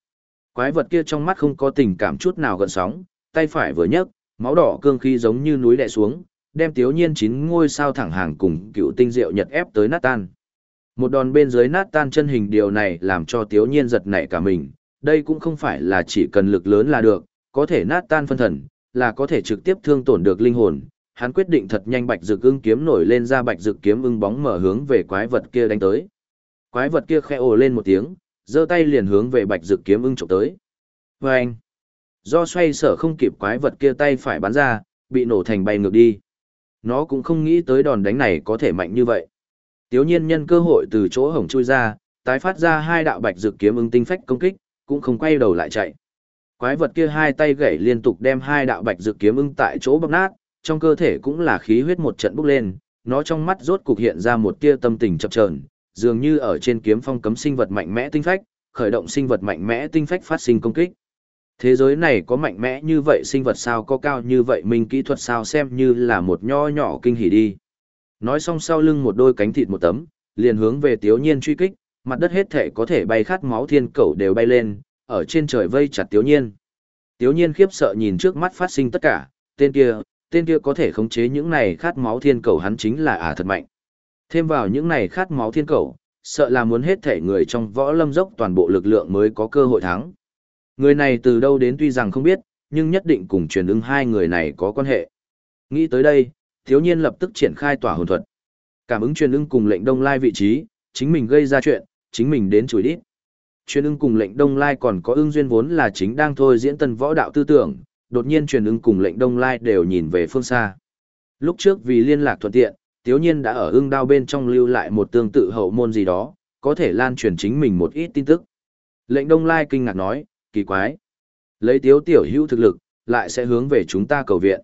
Quái vật kia trong mắt không có tình cảm chút nào gần sóng, tay phải vừa nhấc, máu đỏ cương khí giống như núi đè xuống, đem Tiếu Nhiên chín ngôi sao thẳng hàng cùng cựu tinh diệu nhật ép tới nát tan. Một đòn bên dưới nát tan chân hình điều này làm cho Tiếu Nhiên giật nảy cả mình, đây cũng không phải là chỉ cần lực lớn là được, có thể nát tan phân thần, là có thể trực tiếp thương tổn được linh hồn. Hắn quyết định thật nhanh bạch dược ưng kiếm nổi lên ra bạch dược kiếm ưng bóng mở hướng về quái vật kia đánh tới. Quái vật kia khẽ ồ lên một tiếng, giơ tay liền hướng về bạch dược kiếm ưng chụp tới. Vâng! Do xoay sở không kịp quái vật kia tay phải bắn ra, bị nổ thành bay ngược đi. Nó cũng không nghĩ tới đòn đánh này có thể mạnh như vậy. Tiếu nhiên nhân cơ hội từ chỗ hổng chui ra, tái phát ra hai đạo bạch dược kiếm ưng tinh phách công kích, cũng không quay đầu lại chạy. Quái vật kia hai tay gãy liên tục đem hai đạo bạch dược kiếm ưng tại chỗ bóc nát, trong cơ thể cũng là khí huyết một trận bốc lên, nó trong mắt rốt cục hiện ra một tia tâm tình chập chờn, dường như ở trên kiếm phong cấm sinh vật mạnh mẽ tinh phách, khởi động sinh vật mạnh mẽ tinh phách phát sinh công kích. Thế giới này có mạnh mẽ như vậy sinh vật sao có cao như vậy mình kỹ thuật sao xem như là một nho nhỏ kinh hỉ đi. Nói xong sau lưng một đôi cánh thịt một tấm, liền hướng về tiếu nhiên truy kích, mặt đất hết thể có thể bay khát máu thiên cầu đều bay lên, ở trên trời vây chặt tiếu nhiên. Tiếu nhiên khiếp sợ nhìn trước mắt phát sinh tất cả, tên kia, tên kia có thể khống chế những này khát máu thiên cầu hắn chính là ả à thật mạnh. Thêm vào những này khát máu thiên cầu, sợ là muốn hết thể người trong võ lâm dốc toàn bộ lực lượng mới có cơ hội thắng. Người này từ đâu đến tuy rằng không biết, nhưng nhất định cùng truyền ứng hai người này có quan hệ. Nghĩ tới đây, thiếu nhiên lập tức triển khai tỏa hồn thuật. Cảm ứng truyền ứng cùng lệnh đông lai vị trí, chính mình gây ra chuyện, chính mình đến chùi đít. Truyền Ưng cùng lệnh đông lai còn có ưng duyên vốn là chính đang thôi diễn tân võ đạo tư tưởng, đột nhiên truyền Ưng cùng lệnh đông lai đều nhìn về phương xa. Lúc trước vì liên lạc thuận tiện, tiếu nhiên đã ở ưng đao bên trong lưu lại một tương tự hậu môn gì đó, có thể lan truyền chính mình một ít tin tức. Lệnh đông lai kinh ngạc nói, kỳ quái. Lấy tiếu tiểu hữu thực lực, lại sẽ hướng về chúng ta cầu viện.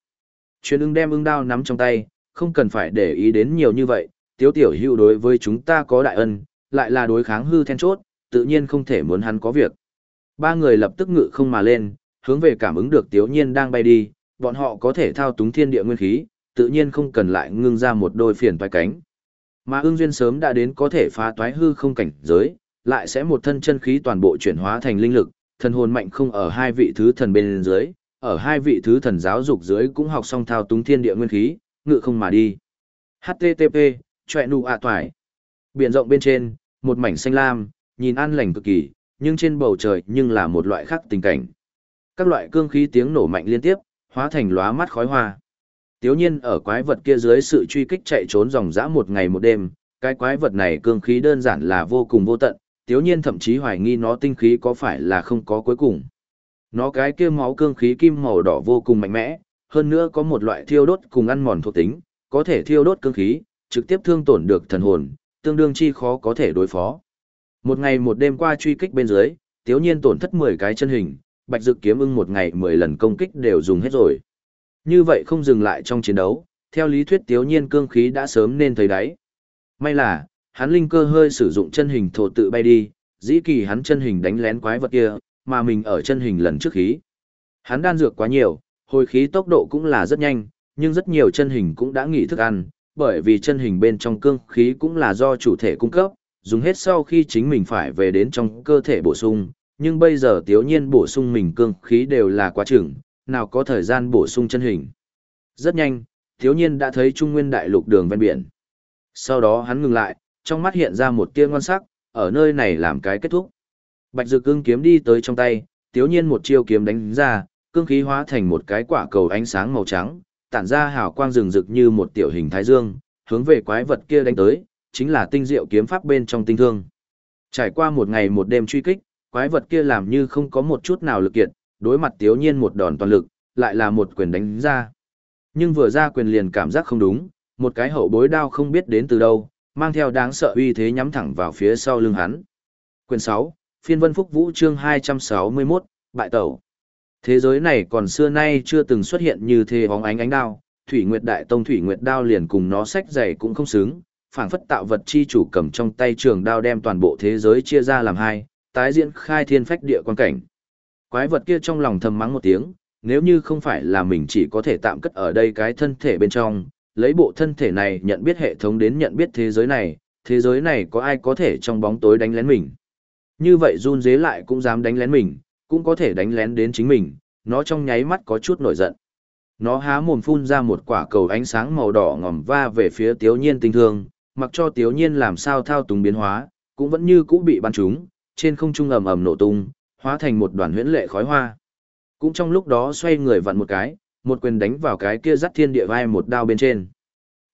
Truyền ưng đem ưng đao nắm trong tay, không cần phải để ý đến nhiều như vậy, tiếu tiểu hữu đối với chúng ta có đại ân, lại là đối kháng hư then chốt, tự nhiên không thể muốn hắn có việc. Ba người lập tức ngự không mà lên, hướng về cảm ứng được tiếu nhiên đang bay đi, bọn họ có thể thao túng thiên địa nguyên khí, tự nhiên không cần lại ngưng ra một đôi phiền toái cánh. Mà ưng duyên sớm đã đến có thể phá toái hư không cảnh giới, lại sẽ một thân chân khí toàn bộ chuyển hóa thành linh lực, thần hồn mạnh không ở hai vị thứ thần bên dưới, ở hai vị thứ thần giáo dục dưới cũng học xong thao túng thiên địa nguyên khí, ngự không mà đi. HTTP, chọe nụ ạ toài. Biển rộng bên trên, một mảnh xanh lam, nhìn an lành cực kỳ, nhưng trên bầu trời nhưng là một loại khác tình cảnh. Các loại cương khí tiếng nổ mạnh liên tiếp, hóa thành lóa mắt khói hoa. Tiếu nhiên ở quái vật kia dưới sự truy kích chạy trốn dòng dã một ngày một đêm, cái quái vật này cương khí đơn giản là vô cùng vô tận, tiếu nhiên thậm chí hoài nghi nó tinh khí có phải là không có cuối cùng. Nó cái kia máu cương khí kim màu đỏ vô cùng mạnh mẽ, hơn nữa có một loại thiêu đốt cùng ăn mòn thuộc tính, có thể thiêu đốt cương khí, trực tiếp thương tổn được thần hồn, tương đương chi khó có thể đối phó. Một ngày một đêm qua truy kích bên dưới, tiếu nhiên tổn thất 10 cái chân hình, bạch dực kiếm ưng một ngày 10 lần công kích đều dùng hết rồi. Như vậy không dừng lại trong chiến đấu, theo lý thuyết tiếu nhiên cương khí đã sớm nên thấy đáy. May là, hắn linh cơ hơi sử dụng chân hình thổ tự bay đi, dĩ kỳ hắn chân hình đánh lén quái vật kia, mà mình ở chân hình lần trước khí. Hắn đan dược quá nhiều, hồi khí tốc độ cũng là rất nhanh, nhưng rất nhiều chân hình cũng đã nghỉ thức ăn, bởi vì chân hình bên trong cương khí cũng là do chủ thể cung cấp, dùng hết sau khi chính mình phải về đến trong cơ thể bổ sung, nhưng bây giờ tiếu nhiên bổ sung mình cương khí đều là quá chừng, nào có thời gian bổ sung chân hình. Rất nhanh, tiếu nhiên đã thấy trung nguyên đại lục đường ven biển. Sau đó hắn ngừng lại, trong mắt hiện ra một tia ngon sắc, ở nơi này làm cái kết thúc. Bạch dược cương kiếm đi tới trong tay, tiếu nhiên một chiêu kiếm đánh ra, cương khí hóa thành một cái quả cầu ánh sáng màu trắng, tản ra hào quang rừng rực như một tiểu hình thái dương, hướng về quái vật kia đánh tới, chính là tinh diệu kiếm pháp bên trong tinh thương. Trải qua một ngày một đêm truy kích, quái vật kia làm như không có một chút nào lực kiện, đối mặt tiếu nhiên một đòn toàn lực, lại là một quyền đánh ra. Nhưng vừa ra quyền liền cảm giác không đúng, một cái hậu bối đao không biết đến từ đâu, mang theo đáng sợ uy thế nhắm thẳng vào phía sau lưng hắn. Quyền 6, Phiên Vân Phúc Vũ chương 261, Bại Tẩu. Thế giới này còn xưa nay chưa từng xuất hiện như thế bóng ánh ánh đao, Thủy Nguyệt Đại Tông Thủy Nguyệt đao liền cùng nó sách dày cũng không xứng, phảng phất tạo vật chi chủ cầm trong tay trường đao đem toàn bộ thế giới chia ra làm hai, tái diễn khai thiên phách địa quan cảnh. Quái vật kia trong lòng thầm mắng một tiếng, nếu như không phải là mình chỉ có thể tạm cất ở đây cái thân thể bên trong, lấy bộ thân thể này nhận biết hệ thống đến nhận biết thế giới này, thế giới này có ai có thể trong bóng tối đánh lén mình. Như vậy run dế lại cũng dám đánh lén mình, cũng có thể đánh lén đến chính mình, nó trong nháy mắt có chút nổi giận. Nó há mồm phun ra một quả cầu ánh sáng màu đỏ ngòm va về phía tiếu nhiên tinh thương, mặc cho tiếu nhiên làm sao thao túng biến hóa, cũng vẫn như cũ bị bắn trúng, trên không trung ầm ầm nổ tung, hóa thành một đoàn huyễn lệ khói hoa. Cũng trong lúc đó xoay người vặn một cái, một quyền đánh vào cái kia dắt thiên địa vai một đao bên trên.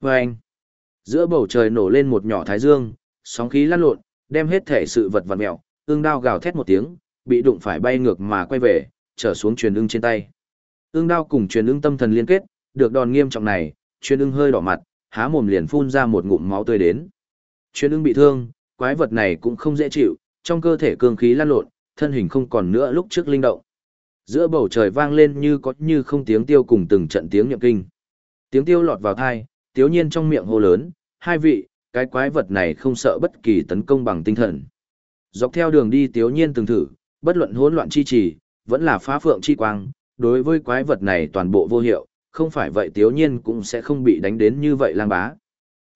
Vâng! Giữa bầu trời nổ lên một nhỏ thái dương, sóng khí lăn lộn, đem hết thể sự vật vặn mẹo, ương đao gào thét một tiếng, bị đụng phải bay ngược mà quay về, trở xuống truyền ưng trên tay. Ưng đao cùng truyền ưng tâm thần liên kết, được đòn nghiêm trọng này, truyền ưng hơi đỏ mặt, há mồm liền phun ra một ngụm máu tươi đến. Truyền ưng bị thương, quái vật này cũng không dễ chịu, trong cơ thể cương khí lan lộn, thân hình không còn nữa lúc trước linh động. Giữa bầu trời vang lên như có như không tiếng tiêu cùng từng trận tiếng nhậm kinh. Tiếng tiêu lọt vào tai, tiếu nhiên trong miệng hô lớn, hai vị, cái quái vật này không sợ bất kỳ tấn công bằng tinh thần. Dọc theo đường đi tiếu nhiên từng thử, bất luận hỗn loạn chi trì, vẫn là phá phượng chi quang, đối với quái vật này toàn bộ vô hiệu, không phải vậy tiếu nhiên cũng sẽ không bị đánh đến như vậy lang bá.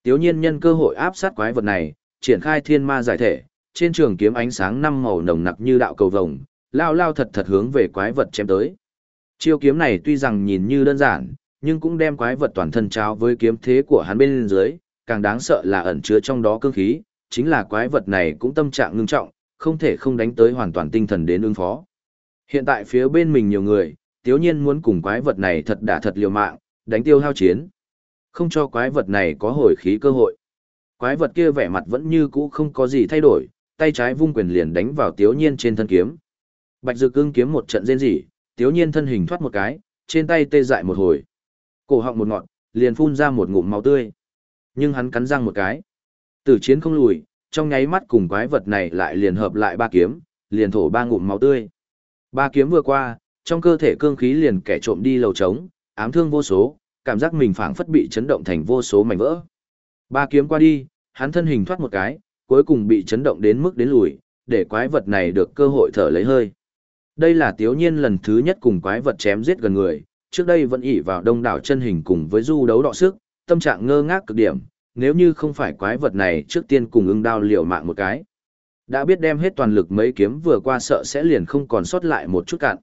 Tiếu nhiên nhân cơ hội áp sát quái vật này, triển khai thiên ma giải thể, trên trường kiếm ánh sáng năm màu nồng nặc như đạo cầu vồng, lao lao thật thật hướng về quái vật chém tới. Chiêu kiếm này tuy rằng nhìn như đơn giản, nhưng cũng đem quái vật toàn thân trao với kiếm thế của hắn bên dưới, càng đáng sợ là ẩn chứa trong đó cương khí, chính là quái vật này cũng tâm trạng ngưng trọng, không thể không đánh tới hoàn toàn tinh thần đến ứng phó. Hiện tại phía bên mình nhiều người, tiếu nhiên muốn cùng quái vật này thật đả thật liều mạng, đánh tiêu hao chiến. Không cho quái vật này có hồi khí cơ hội. Quái vật kia vẻ mặt vẫn như cũ không có gì thay đổi, tay trái vung quyền liền đánh vào tiếu nhiên trên thân kiếm. Bạch dược cương kiếm một trận rên rỉ, tiếu nhiên thân hình thoát một cái, trên tay tê dại một hồi. Cổ họng một ngọn, liền phun ra một ngụm máu tươi. Nhưng hắn cắn răng một cái. Tử chiến không lùi, trong nháy mắt cùng quái vật này lại liền hợp lại ba kiếm, liền thổ ba ngụm máu tươi. Ba kiếm vừa qua, trong cơ thể cương khí liền kẻ trộm đi lầu trống, ám thương vô số, cảm giác mình phảng phất bị chấn động thành vô số mảnh vỡ. Ba kiếm qua đi, hắn thân hình thoát một cái, cuối cùng bị chấn động đến mức đến lùi, để quái vật này được cơ hội thở lấy hơi. Đây là tiếu nhiên lần thứ nhất cùng quái vật chém giết gần người, trước đây vẫn ỉ vào đông đảo chân hình cùng với du đấu đọ sức, tâm trạng ngơ ngác cực điểm, nếu như không phải quái vật này trước tiên cùng ưng đao liều mạng một cái. Đã biết đem hết toàn lực mấy kiếm vừa qua sợ sẽ liền không còn sót lại một chút cạn.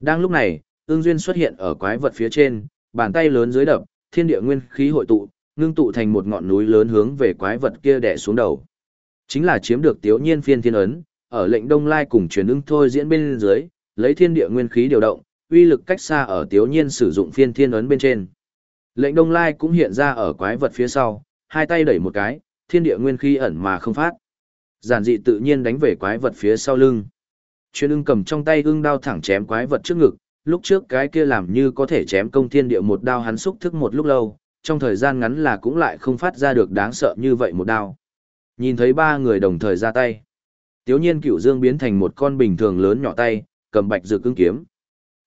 Đang lúc này, ương duyên xuất hiện ở quái vật phía trên, bàn tay lớn dưới đập, thiên địa nguyên khí hội tụ, ngưng tụ thành một ngọn núi lớn hướng về quái vật kia đè xuống đầu. Chính là chiếm được tiểu nhiên phiên thiên ấn, ở lệnh đông lai cùng truyền ưng thôi diễn bên dưới, lấy thiên địa nguyên khí điều động, uy lực cách xa ở tiểu nhiên sử dụng phiên thiên ấn bên trên. Lệnh đông lai cũng hiện ra ở quái vật phía sau, hai tay đẩy một cái, thiên địa nguyên khí ẩn mà không phát. Giản dị tự nhiên đánh về quái vật phía sau lưng. Chuyên ưng cầm trong tay ưng đao thẳng chém quái vật trước ngực, lúc trước cái kia làm như có thể chém công thiên địa một đao hắn xúc thức một lúc lâu, trong thời gian ngắn là cũng lại không phát ra được đáng sợ như vậy một đao. Nhìn thấy ba người đồng thời ra tay. Tiếu nhiên cựu dương biến thành một con bình thường lớn nhỏ tay, cầm bạch dược cương kiếm.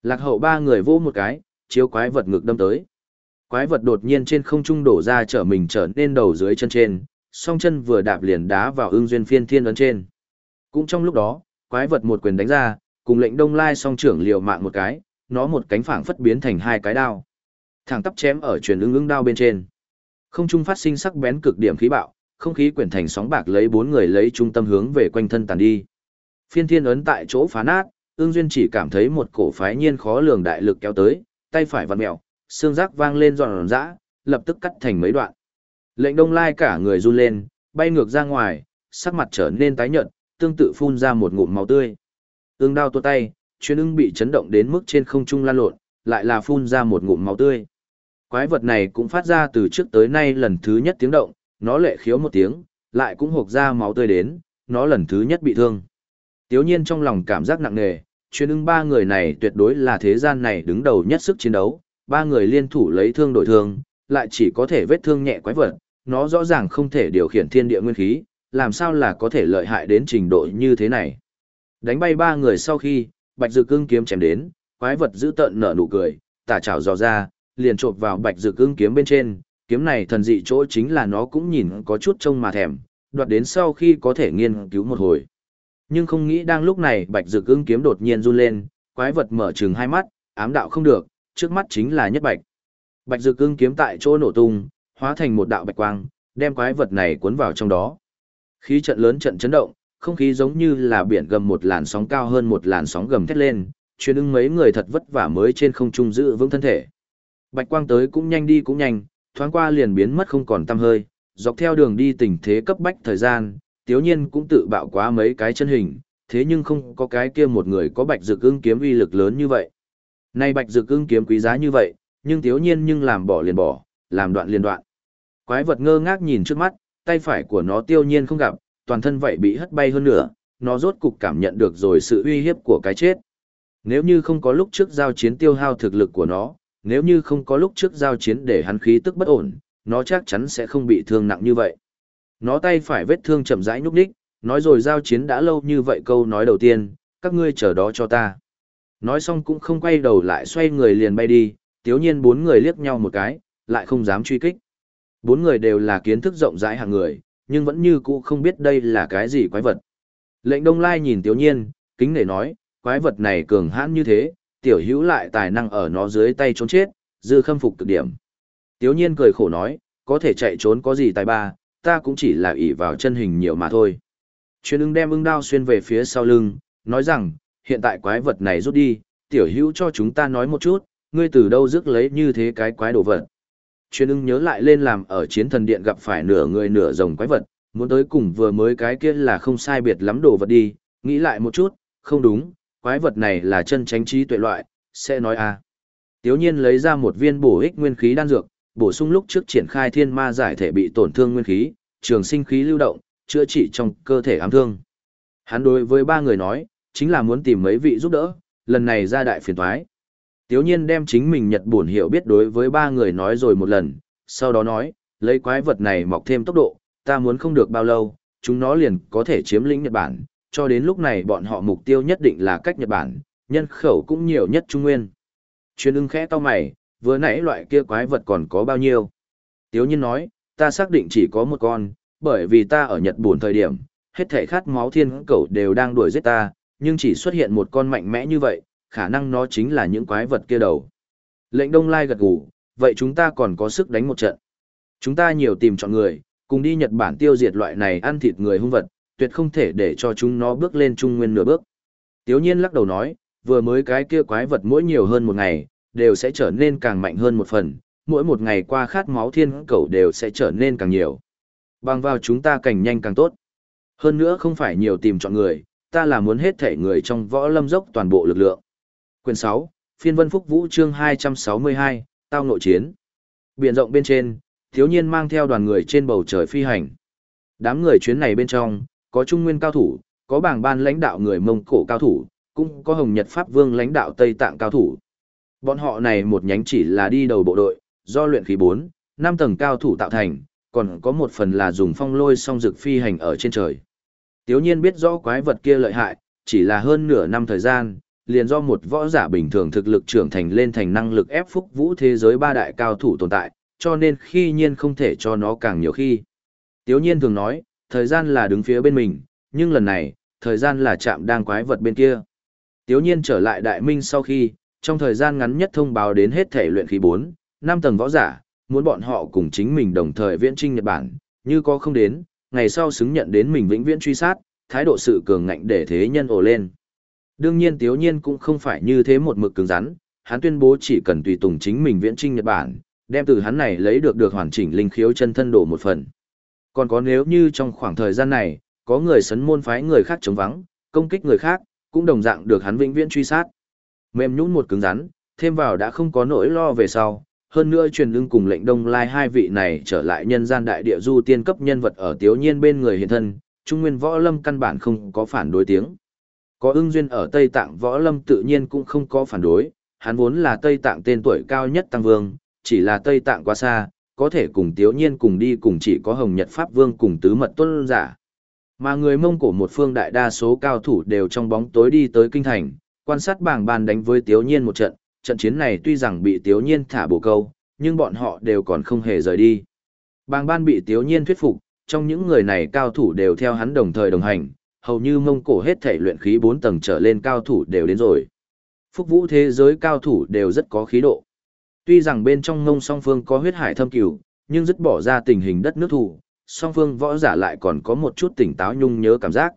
Lạc hậu ba người vô một cái, chiếu quái vật ngực đâm tới. Quái vật đột nhiên trên không trung đổ ra trở mình trở nên đầu dưới chân trên, song chân vừa đạp liền đá vào ưng duyên phiên thiên ấn trên. Cũng trong lúc đó, quái vật một quyền đánh ra, cùng lệnh đông lai song trưởng liều mạng một cái, nó một cánh phảng phất biến thành hai cái đao. Thẳng tắp chém ở truyền ưng ưng đao bên trên. Không trung phát sinh sắc bén cực điểm khí bạo, không khí quyển thành sóng bạc lấy bốn người lấy trung tâm hướng về quanh thân tàn đi. Phiên thiên ấn tại chỗ phá nát, ương duyên chỉ cảm thấy một cổ phái nhiên khó lường đại lực kéo tới, tay phải vặn mèo, xương rác vang lên giòn giã, lập tức cắt thành mấy đoạn. Lệnh đông lai cả người run lên, bay ngược ra ngoài, sắc mặt trở nên tái nhợt, tương tự phun ra một ngụm máu tươi. Ưng đao tua tay, chuyên ưng bị chấn động đến mức trên không trung lan lộn, lại là phun ra một ngụm máu tươi. Quái vật này cũng phát ra từ trước tới nay lần thứ nhất tiếng động, nó lệ khiếu một tiếng, lại cũng hộc ra máu tươi đến, nó lần thứ nhất bị thương. Tiếu nhiên trong lòng cảm giác nặng nề, chuyên ưng ba người này tuyệt đối là thế gian này đứng đầu nhất sức chiến đấu, ba người liên thủ lấy thương đổi thương, lại chỉ có thể vết thương nhẹ quái vật, nó rõ ràng không thể điều khiển thiên địa nguyên khí, làm sao là có thể lợi hại đến trình độ như thế này. Đánh bay ba người sau khi, bạch dược cương kiếm chém đến, quái vật giữ tợn nở nụ cười, tả chảo dò ra, liền chộp vào bạch dược cương kiếm bên trên, kiếm này thần dị chỗ chính là nó cũng nhìn có chút trông mà thèm, đoạt đến sau khi có thể nghiên cứu một hồi. Nhưng không nghĩ đang lúc này bạch dược cương kiếm đột nhiên run lên, quái vật mở trừng hai mắt, ám đạo không được, trước mắt chính là nhất bạch. Bạch dược cương kiếm tại chỗ nổ tung, hóa thành một đạo bạch quang, đem quái vật này cuốn vào trong đó. Khí trận lớn trận chấn động, không khí giống như là biển gầm một làn sóng cao hơn một làn sóng gầm thét lên, chuyên ưng mấy người thật vất vả mới trên không trung giữ vững thân thể. Bạch quang tới cũng nhanh đi cũng nhanh, thoáng qua liền biến mất không còn tăm hơi, dọc theo đường đi tình thế cấp bách thời gian, tiếu nhiên cũng tự bạo quá mấy cái chân hình, thế nhưng không có cái kia một người có bạch dược ưng kiếm uy lực lớn như vậy. Nay bạch dược ưng kiếm quý giá như vậy, nhưng thiếu nhiên nhưng làm bỏ liền bỏ, làm đoạn liền đoạn. Quái vật ngơ ngác nhìn trước mắt, tay phải của nó tiêu nhiên không gặp, toàn thân vậy bị hất bay hơn nữa, nó rốt cục cảm nhận được rồi sự uy hiếp của cái chết. Nếu như không có lúc trước giao chiến tiêu hao thực lực của nó, nếu như không có lúc trước giao chiến để hắn khí tức bất ổn, nó chắc chắn sẽ không bị thương nặng như vậy. Nó tay phải vết thương chậm rãi nhúc đích, nói rồi giao chiến đã lâu như vậy câu nói đầu tiên, các ngươi chờ đó cho ta. Nói xong cũng không quay đầu lại xoay người liền bay đi, tiếu nhiên bốn người liếc nhau một cái, lại không dám truy kích. Bốn người đều là kiến thức rộng rãi hàng người, nhưng vẫn như cũ không biết đây là cái gì quái vật. Lệnh Đông Lai nhìn Tiếu Nhiên, kính nể nói, quái vật này cường hãn như thế, tiểu hữu lại tài năng ở nó dưới tay trốn chết, dư khâm phục cực điểm. Tiếu Nhiên cười khổ nói, có thể chạy trốn có gì tài ba, ta cũng chỉ là ỷ vào chân hình nhiều mà thôi. Chuyên ưng đem ưng đao xuyên về phía sau lưng, nói rằng, hiện tại quái vật này rút đi, tiểu hữu cho chúng ta nói một chút, ngươi từ đâu rước lấy như thế cái quái đồ vật. Chuyên ưng nhớ lại lên làm ở chiến thần điện gặp phải nửa người nửa rồng quái vật, muốn tới cùng vừa mới cái kia là không sai biệt lắm đồ vật đi, nghĩ lại một chút, không đúng, quái vật này là chân tránh trí tuệ loại, sẽ nói a. À. Tiếu nhiên lấy ra một viên bổ ích nguyên khí đan dược, bổ sung lúc trước triển khai thiên ma giải thể bị tổn thương nguyên khí, trường sinh khí lưu động, chữa trị trong cơ thể ám thương. Hắn đối với ba người nói, chính là muốn tìm mấy vị giúp đỡ, lần này ra đại phiền toái. Tiếu nhiên đem chính mình nhật buồn hiểu biết đối với ba người nói rồi một lần, sau đó nói, lấy quái vật này mọc thêm tốc độ, ta muốn không được bao lâu, chúng nó liền có thể chiếm lĩnh Nhật Bản, cho đến lúc này bọn họ mục tiêu nhất định là cách Nhật Bản, nhân khẩu cũng nhiều nhất Trung Nguyên. Chuyên ưng khẽ to mày, vừa nãy loại kia quái vật còn có bao nhiêu? Tiếu nhiên nói, ta xác định chỉ có một con, bởi vì ta ở Nhật buồn thời điểm, hết thể khát máu thiên cẩu đều đang đuổi giết ta, nhưng chỉ xuất hiện một con mạnh mẽ như vậy, khả năng nó chính là những quái vật kia đầu. Lệnh Đông Lai gật gù, vậy chúng ta còn có sức đánh một trận. Chúng ta nhiều tìm chọn người, cùng đi Nhật Bản tiêu diệt loại này ăn thịt người hung vật, tuyệt không thể để cho chúng nó bước lên trung nguyên nửa bước. Tiếu nhiên lắc đầu nói, vừa mới cái kia quái vật mỗi nhiều hơn một ngày, đều sẽ trở nên càng mạnh hơn một phần, mỗi một ngày qua khát máu thiên cầu đều sẽ trở nên càng nhiều. Bằng vào chúng ta càng nhanh càng tốt. Hơn nữa không phải nhiều tìm chọn người, ta là muốn hết thể người trong võ lâm dốc toàn bộ lực lượng. Quyền 6, phiên vân phúc vũ chương 262, tao nội chiến. Biển rộng bên trên, thiếu nhiên mang theo đoàn người trên bầu trời phi hành. Đám người chuyến này bên trong, có trung nguyên cao thủ, có bảng ban lãnh đạo người Mông Cổ cao thủ, cũng có Hồng Nhật Pháp Vương lãnh đạo Tây Tạng cao thủ. Bọn họ này một nhánh chỉ là đi đầu bộ đội, do luyện khí 4, 5 tầng cao thủ tạo thành, còn có một phần là dùng phong lôi song dược phi hành ở trên trời. Tiếu nhiên biết rõ quái vật kia lợi hại, chỉ là hơn nửa năm thời gian, liền do một võ giả bình thường thực lực trưởng thành lên thành năng lực ép phúc vũ thế giới ba đại cao thủ tồn tại, cho nên khi nhiên không thể cho nó càng nhiều khi. Tiếu nhiên thường nói, thời gian là đứng phía bên mình, nhưng lần này, thời gian là chạm đang quái vật bên kia. Tiếu nhiên trở lại đại minh sau khi, trong thời gian ngắn nhất thông báo đến hết thể luyện khí 4, 5 tầng võ giả, muốn bọn họ cùng chính mình đồng thời viễn trinh Nhật Bản, như có không đến, ngày sau xứng nhận đến mình vĩnh viễn truy sát, thái độ sự cường ngạnh để thế nhân ổ lên. Đương nhiên Tiếu Nhiên cũng không phải như thế một mực cứng rắn, hắn tuyên bố chỉ cần tùy tùng chính mình viễn trinh Nhật Bản, đem từ hắn này lấy được được hoàn chỉnh linh khiếu chân thân đổ một phần. Còn có nếu như trong khoảng thời gian này, có người sấn môn phái người khác chống vắng, công kích người khác, cũng đồng dạng được hắn vĩnh viễn truy sát. Mềm nhũn một cứng rắn, thêm vào đã không có nỗi lo về sau, hơn nữa truyền ưng cùng lệnh đông lai hai vị này trở lại nhân gian đại địa du tiên cấp nhân vật ở tiếu nhiên bên người hiện thân, trung nguyên võ lâm căn bản không có phản đối tiếng. Có ưng duyên ở Tây Tạng võ lâm tự nhiên cũng không có phản đối, hắn vốn là Tây Tạng tên tuổi cao nhất tăng vương, chỉ là Tây Tạng quá xa, có thể cùng tiếu nhiên cùng đi cùng chỉ có Hồng Nhật Pháp Vương cùng tứ mật tuân giả. Mà người Mông Cổ một phương đại đa số cao thủ đều trong bóng tối đi tới kinh thành, quan sát bảng bàn đánh với tiếu nhiên một trận, trận chiến này tuy rằng bị tiếu nhiên thả bổ câu, nhưng bọn họ đều còn không hề rời đi. Bàng ban bị tiếu nhiên thuyết phục, trong những người này cao thủ đều theo hắn đồng thời đồng hành, hầu như mông cổ hết thể luyện khí 4 tầng trở lên cao thủ đều đến rồi. Phúc vũ thế giới cao thủ đều rất có khí độ. Tuy rằng bên trong mông song phương có huyết hải thâm cửu, nhưng dứt bỏ ra tình hình đất nước thủ, song phương võ giả lại còn có một chút tỉnh táo nhung nhớ cảm giác.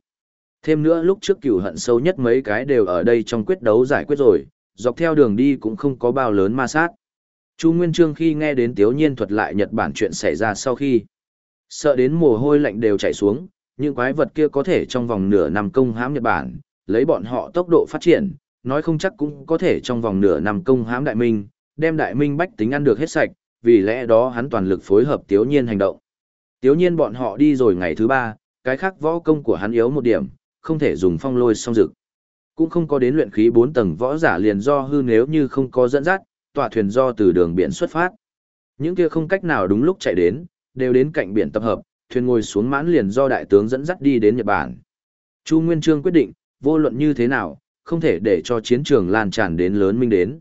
Thêm nữa lúc trước cửu hận sâu nhất mấy cái đều ở đây trong quyết đấu giải quyết rồi, dọc theo đường đi cũng không có bao lớn ma sát. Chu Nguyên Trương khi nghe đến Tiếu Nhiên thuật lại Nhật Bản chuyện xảy ra sau khi, sợ đến mồ hôi lạnh đều chảy xuống, những quái vật kia có thể trong vòng nửa năm công hãm Nhật Bản, lấy bọn họ tốc độ phát triển, nói không chắc cũng có thể trong vòng nửa năm công hãm Đại Minh, đem Đại Minh bách tính ăn được hết sạch, vì lẽ đó hắn toàn lực phối hợp Tiếu Nhiên hành động. Tiếu Nhiên bọn họ đi rồi ngày thứ ba, cái khác võ công của hắn yếu một điểm, không thể dùng phong lôi song dực. Cũng không có đến luyện khí 4 tầng võ giả liền do hư nếu như không có dẫn dắt, tọa thuyền do từ đường biển xuất phát. Những kia không cách nào đúng lúc chạy đến, đều đến cạnh biển tập hợp, thuyền ngồi xuống mãn liền do đại tướng dẫn dắt đi đến Nhật Bản. Chu Nguyên Trương quyết định, vô luận như thế nào, không thể để cho chiến trường lan tràn đến lớn minh đến.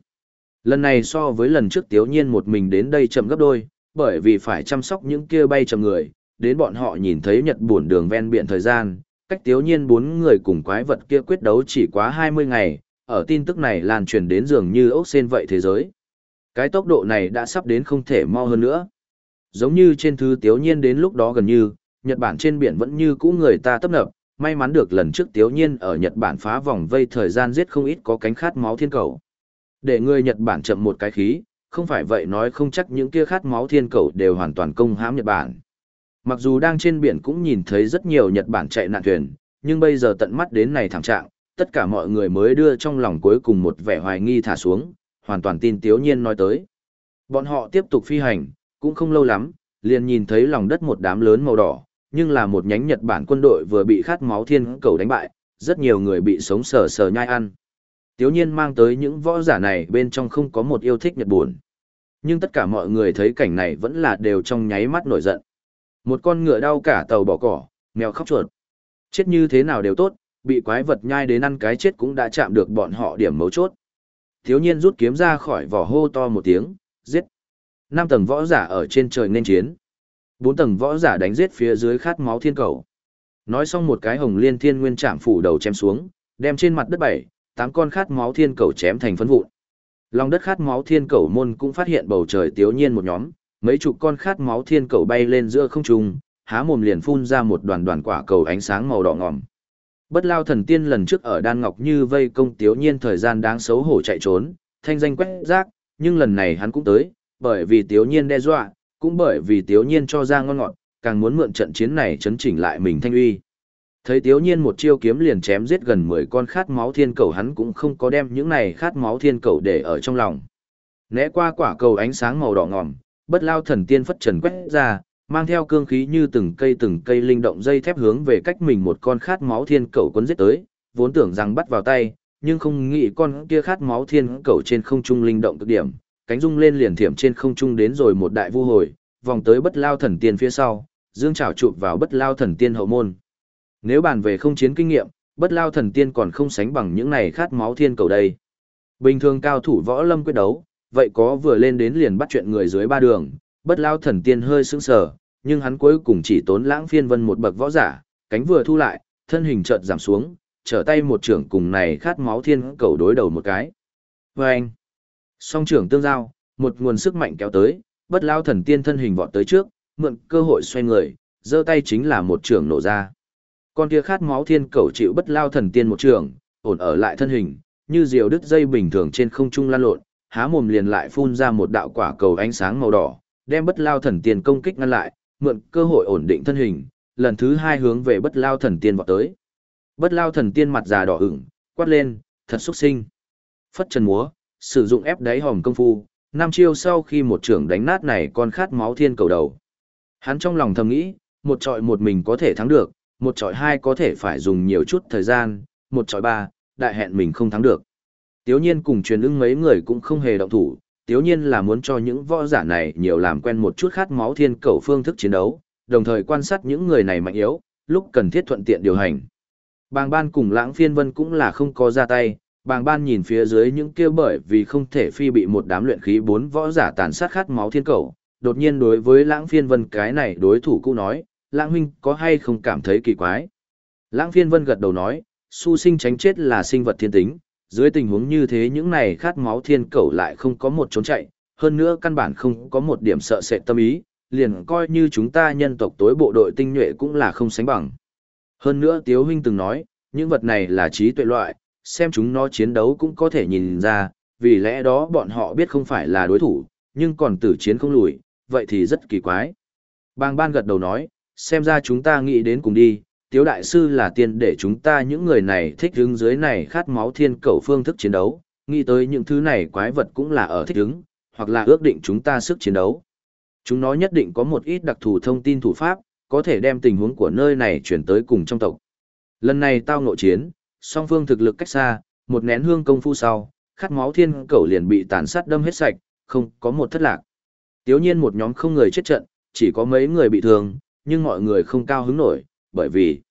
Lần này so với lần trước tiếu nhiên một mình đến đây chậm gấp đôi, bởi vì phải chăm sóc những kia bay chậm người, đến bọn họ nhìn thấy Nhật buồn đường ven biển thời gian, cách tiếu nhiên bốn người cùng quái vật kia quyết đấu chỉ quá 20 ngày, ở tin tức này lan truyền đến dường như ốc sen vậy thế giới. Cái tốc độ này đã sắp đến không thể mau hơn nữa. Giống như trên thư tiếu nhiên đến lúc đó gần như, Nhật Bản trên biển vẫn như cũ người ta tấp nập, may mắn được lần trước tiếu nhiên ở Nhật Bản phá vòng vây thời gian giết không ít có cánh khát máu thiên cầu. Để người Nhật Bản chậm một cái khí, không phải vậy nói không chắc những kia khát máu thiên cầu đều hoàn toàn công hãm Nhật Bản. Mặc dù đang trên biển cũng nhìn thấy rất nhiều Nhật Bản chạy nạn thuyền, nhưng bây giờ tận mắt đến này thảm trạng, tất cả mọi người mới đưa trong lòng cuối cùng một vẻ hoài nghi thả xuống, hoàn toàn tin Tiếu Nhiên nói tới. Bọn họ tiếp tục phi hành, cũng không lâu lắm, liền nhìn thấy lòng đất một đám lớn màu đỏ, nhưng là một nhánh Nhật Bản quân đội vừa bị khát máu thiên cầu đánh bại, rất nhiều người bị sống sờ sờ nhai ăn. Tiếu Nhiên mang tới những võ giả này bên trong không có một yêu thích Nhật buồn. Nhưng tất cả mọi người thấy cảnh này vẫn là đều trong nháy mắt nổi giận. Một con ngựa đau cả tàu bỏ cỏ, mèo khóc chuột. Chết như thế nào đều tốt, bị quái vật nhai đến ăn cái chết cũng đã chạm được bọn họ điểm mấu chốt. Thiếu nhiên rút kiếm ra khỏi vỏ hô to một tiếng, giết. Năm tầng võ giả ở trên trời nên chiến. Bốn tầng võ giả đánh giết phía dưới khát máu thiên cầu. Nói xong một cái hồng liên thiên nguyên chạm phủ đầu chém xuống, đem trên mặt đất bảy, tám con khát máu thiên cầu chém thành phấn vụn. Lòng đất khát máu thiên cầu môn cũng phát hiện bầu trời tiếu nhiên một nhóm, mấy chục con khát máu thiên cầu bay lên giữa không trung, há mồm liền phun ra một đoàn đoàn quả cầu ánh sáng màu đỏ ngòm. Bất lao thần tiên lần trước ở Đan Ngọc Như vây công tiếu nhiên thời gian đáng xấu hổ chạy trốn, thanh danh quét rác, nhưng lần này hắn cũng tới, bởi vì tiếu nhiên đe dọa, cũng bởi vì tiếu nhiên cho ra ngon ngọt, càng muốn mượn trận chiến này chấn chỉnh lại mình thanh uy. Thấy tiếu nhiên một chiêu kiếm liền chém giết gần 10 con khát máu thiên cầu hắn cũng không có đem những này khát máu thiên cầu để ở trong lòng. Né qua quả cầu ánh sáng màu đỏ ngòm, bất lao thần tiên phất trần quét ra, mang theo cương khí như từng cây từng cây linh động dây thép hướng về cách mình một con khát máu thiên cầu quấn giết tới, vốn tưởng rằng bắt vào tay, nhưng không nghĩ con kia khát máu thiên cầu trên không trung linh động cực điểm, cánh rung lên liền thiểm trên không trung đến rồi một đại vu hồi, vòng tới bất lao thần tiên phía sau, dương trảo chụp vào bất lao thần tiên hậu môn. Nếu bàn về không chiến kinh nghiệm, bất lao thần tiên còn không sánh bằng những này khát máu thiên cầu đây. Bình thường cao thủ võ lâm quyết đấu, vậy có vừa lên đến liền bắt chuyện người dưới ba đường, bất lao thần tiên hơi sững sờ, nhưng hắn cuối cùng chỉ tốn lãng phiên vân một bậc võ giả, cánh vừa thu lại, thân hình chợt giảm xuống, trở tay một trưởng cùng này khát máu thiên cầu đối đầu một cái. Và anh, song trưởng tương giao, một nguồn sức mạnh kéo tới, bất lao thần tiên thân hình vọt tới trước, mượn cơ hội xoay người, giơ tay chính là một trưởng nổ ra. Con kia khát máu thiên cầu chịu bất lao thần tiên một trưởng, ổn ở lại thân hình, như diều đứt dây bình thường trên không trung lan lộn, há mồm liền lại phun ra một đạo quả cầu ánh sáng màu đỏ, đem bất lao thần tiên công kích ngăn lại, mượn cơ hội ổn định thân hình, lần thứ hai hướng về bất lao thần tiên vọt tới. Bất lao thần tiên mặt già đỏ ửng, quát lên, thật xuất sinh. Phất trần múa, sử dụng ép đáy hòm công phu, năm chiêu sau khi một trưởng đánh nát này con khát máu thiên cầu đầu. Hắn trong lòng thầm nghĩ, một trọi một mình có thể thắng được, một trọi hai có thể phải dùng nhiều chút thời gian, một trọi ba, đại hẹn mình không thắng được. Tiếu nhiên cùng truyền ưng mấy người cũng không hề động thủ, tiếu nhiên là muốn cho những võ giả này nhiều làm quen một chút khát máu thiên cầu phương thức chiến đấu, đồng thời quan sát những người này mạnh yếu, lúc cần thiết thuận tiện điều hành. Bàng ban cùng lãng phiên vân cũng là không có ra tay, bàng ban nhìn phía dưới những kia bởi vì không thể phi bị một đám luyện khí bốn võ giả tàn sát khát máu thiên cầu, đột nhiên đối với lãng phiên vân cái này đối thủ cũ nói, lãng huynh có hay không cảm thấy kỳ quái. Lãng phiên vân gật đầu nói, su sinh tránh chết là sinh vật thiên tính, dưới tình huống như thế những này khát máu thiên cầu lại không có một trốn chạy, hơn nữa căn bản không có một điểm sợ sệt tâm ý, liền coi như chúng ta nhân tộc tối bộ đội tinh nhuệ cũng là không sánh bằng. Hơn nữa Tiếu Huynh từng nói, những vật này là trí tuệ loại, xem chúng nó chiến đấu cũng có thể nhìn ra, vì lẽ đó bọn họ biết không phải là đối thủ, nhưng còn tử chiến không lùi, vậy thì rất kỳ quái. Bang ban gật đầu nói, xem ra chúng ta nghĩ đến cùng đi, Tiếu Đại Sư là tiền để chúng ta những người này thích hứng dưới này khát máu thiên cầu phương thức chiến đấu, nghĩ tới những thứ này quái vật cũng là ở thích hứng, hoặc là ước định chúng ta sức chiến đấu. Chúng nó nhất định có một ít đặc thù thông tin thủ pháp, có thể đem tình huống của nơi này chuyển tới cùng trong tộc. Lần này tao nội chiến, song phương thực lực cách xa, một nén hương công phu sau, khát máu thiên cầu liền bị tàn sát đâm hết sạch, không có một thất lạc. Tiếu nhiên một nhóm không người chết trận, chỉ có mấy người bị thương, nhưng mọi người không cao hứng nổi, bởi vì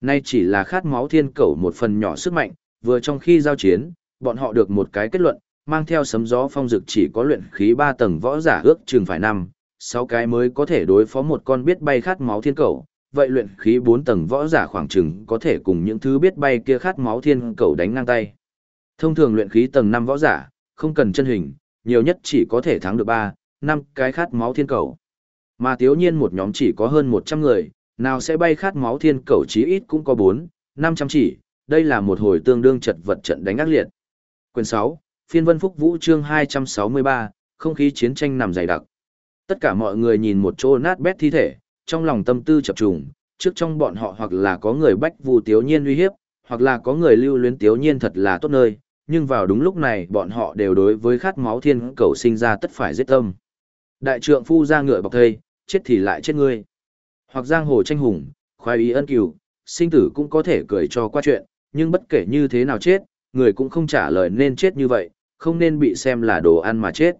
nay chỉ là khát máu thiên cầu một phần nhỏ sức mạnh, vừa trong khi giao chiến, bọn họ được một cái kết luận, mang theo sấm gió phong dực chỉ có luyện khí 3 tầng võ giả ước chừng phải năm, sáu cái mới có thể đối phó một con biết bay khát máu thiên cầu, vậy luyện khí 4 tầng võ giả khoảng chừng có thể cùng những thứ biết bay kia khát máu thiên cầu đánh ngang tay. Thông thường luyện khí tầng 5 võ giả, không cần chân hình, nhiều nhất chỉ có thể thắng được 3, 5 cái khát máu thiên cầu. Mà tiếu nhiên một nhóm chỉ có hơn 100 người, nào sẽ bay khát máu thiên cầu chí ít cũng có 4, 500 chỉ, đây là một hồi tương đương chật vật trận đánh ác liệt. Quyền 6, Phiên Vân Phúc Vũ chương 263, không khí chiến tranh nằm dày đặc. Tất cả mọi người nhìn một chỗ nát bét thi thể, trong lòng tâm tư chập trùng, trước trong bọn họ hoặc là có người bách vu tiếu nhiên uy hiếp, hoặc là có người lưu luyến tiếu nhiên thật là tốt nơi, nhưng vào đúng lúc này bọn họ đều đối với khát máu thiên cầu sinh ra tất phải giết tâm. Đại trượng phu ra ngựa bọc thây, chết thì lại chết ngươi. Hoặc giang hồ tranh hùng, khoái ý ân cửu, sinh tử cũng có thể cười cho qua chuyện, nhưng bất kể như thế nào chết, người cũng không trả lời nên chết như vậy, không nên bị xem là đồ ăn mà chết.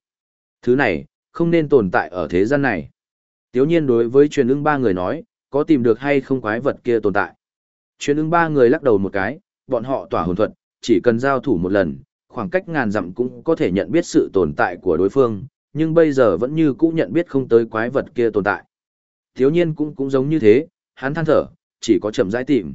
Thứ này, không nên tồn tại ở thế gian này. Tiếu nhiên đối với truyền ưng ba người nói, có tìm được hay không quái vật kia tồn tại. Truyền ưng ba người lắc đầu một cái, bọn họ tỏa hồn thuật, chỉ cần giao thủ một lần, khoảng cách ngàn dặm cũng có thể nhận biết sự tồn tại của đối phương, nhưng bây giờ vẫn như cũ nhận biết không tới quái vật kia tồn tại thiếu nhiên cũng cũng giống như thế, hắn than thở, chỉ có chậm rãi tìm.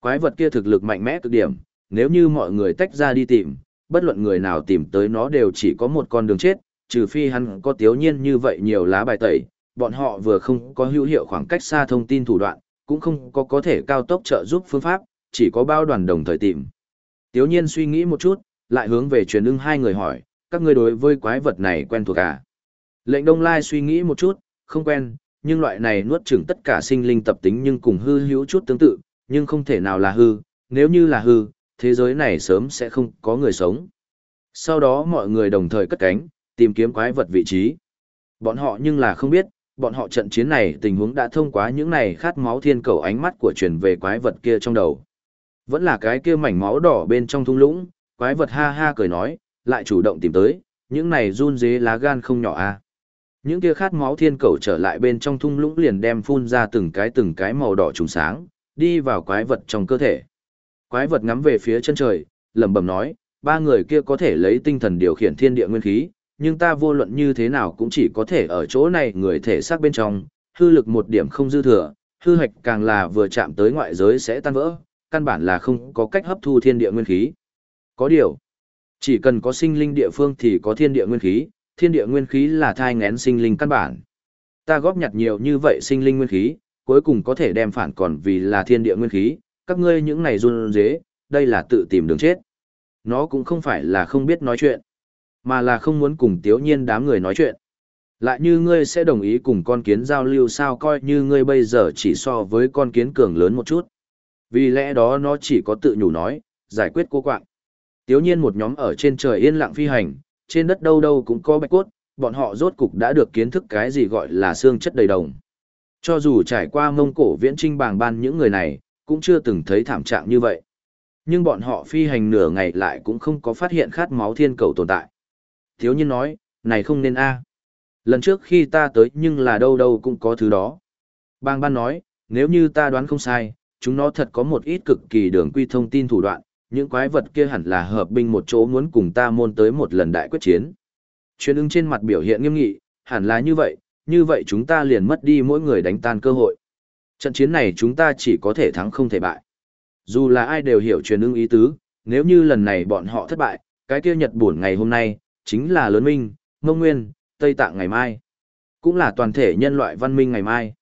Quái vật kia thực lực mạnh mẽ cực điểm, nếu như mọi người tách ra đi tìm, bất luận người nào tìm tới nó đều chỉ có một con đường chết, trừ phi hắn có thiếu nhiên như vậy nhiều lá bài tẩy, bọn họ vừa không có hữu hiệu khoảng cách xa thông tin thủ đoạn, cũng không có có thể cao tốc trợ giúp phương pháp, chỉ có bao đoàn đồng thời tìm. Tiếu nhiên suy nghĩ một chút, lại hướng về truyền ưng hai người hỏi, các ngươi đối với quái vật này quen thuộc à? Lệnh Đông Lai suy nghĩ một chút, không quen, nhưng loại này nuốt chửng tất cả sinh linh tập tính nhưng cùng hư hữu chút tương tự, nhưng không thể nào là hư, nếu như là hư, thế giới này sớm sẽ không có người sống. Sau đó mọi người đồng thời cất cánh, tìm kiếm quái vật vị trí. Bọn họ nhưng là không biết, bọn họ trận chiến này tình huống đã thông qua những này khát máu thiên cầu ánh mắt của truyền về quái vật kia trong đầu. Vẫn là cái kia mảnh máu đỏ bên trong thung lũng, quái vật ha ha cười nói, lại chủ động tìm tới, những này run dế lá gan không nhỏ a. À. Những kia khát máu thiên cầu trở lại bên trong thung lũng liền đem phun ra từng cái từng cái màu đỏ trùng sáng, đi vào quái vật trong cơ thể. Quái vật ngắm về phía chân trời, lẩm bẩm nói, ba người kia có thể lấy tinh thần điều khiển thiên địa nguyên khí, nhưng ta vô luận như thế nào cũng chỉ có thể ở chỗ này người thể xác bên trong, hư lực một điểm không dư thừa, hư hạch càng là vừa chạm tới ngoại giới sẽ tan vỡ, căn bản là không có cách hấp thu thiên địa nguyên khí. Có điều, chỉ cần có sinh linh địa phương thì có thiên địa nguyên khí, thiên địa nguyên khí là thai ngén sinh linh căn bản. Ta góp nhặt nhiều như vậy sinh linh nguyên khí, cuối cùng có thể đem phản còn vì là thiên địa nguyên khí, các ngươi những này run dế, đây là tự tìm đường chết. Nó cũng không phải là không biết nói chuyện, mà là không muốn cùng tiếu nhiên đám người nói chuyện. Lại như ngươi sẽ đồng ý cùng con kiến giao lưu sao coi như ngươi bây giờ chỉ so với con kiến cường lớn một chút. Vì lẽ đó nó chỉ có tự nhủ nói, giải quyết cô quạng. Tiếu nhiên một nhóm ở trên trời yên lặng phi hành, trên đất đâu đâu cũng có bạch cốt, bọn họ rốt cục đã được kiến thức cái gì gọi là xương chất đầy đồng. Cho dù trải qua mông cổ viễn trinh bàng ban những người này, cũng chưa từng thấy thảm trạng như vậy. Nhưng bọn họ phi hành nửa ngày lại cũng không có phát hiện khát máu thiên cầu tồn tại. Thiếu nhiên nói, này không nên a. Lần trước khi ta tới nhưng là đâu đâu cũng có thứ đó. Bang ban nói, nếu như ta đoán không sai, chúng nó thật có một ít cực kỳ đường quy thông tin thủ đoạn, những quái vật kia hẳn là hợp binh một chỗ muốn cùng ta môn tới một lần đại quyết chiến. Chuyên ưng trên mặt biểu hiện nghiêm nghị, hẳn là như vậy, như vậy chúng ta liền mất đi mỗi người đánh tan cơ hội. Trận chiến này chúng ta chỉ có thể thắng không thể bại. Dù là ai đều hiểu truyền ưng ý tứ, nếu như lần này bọn họ thất bại, cái kia Nhật buồn ngày hôm nay, chính là lớn minh, mông nguyên, Tây Tạng ngày mai. Cũng là toàn thể nhân loại văn minh ngày mai.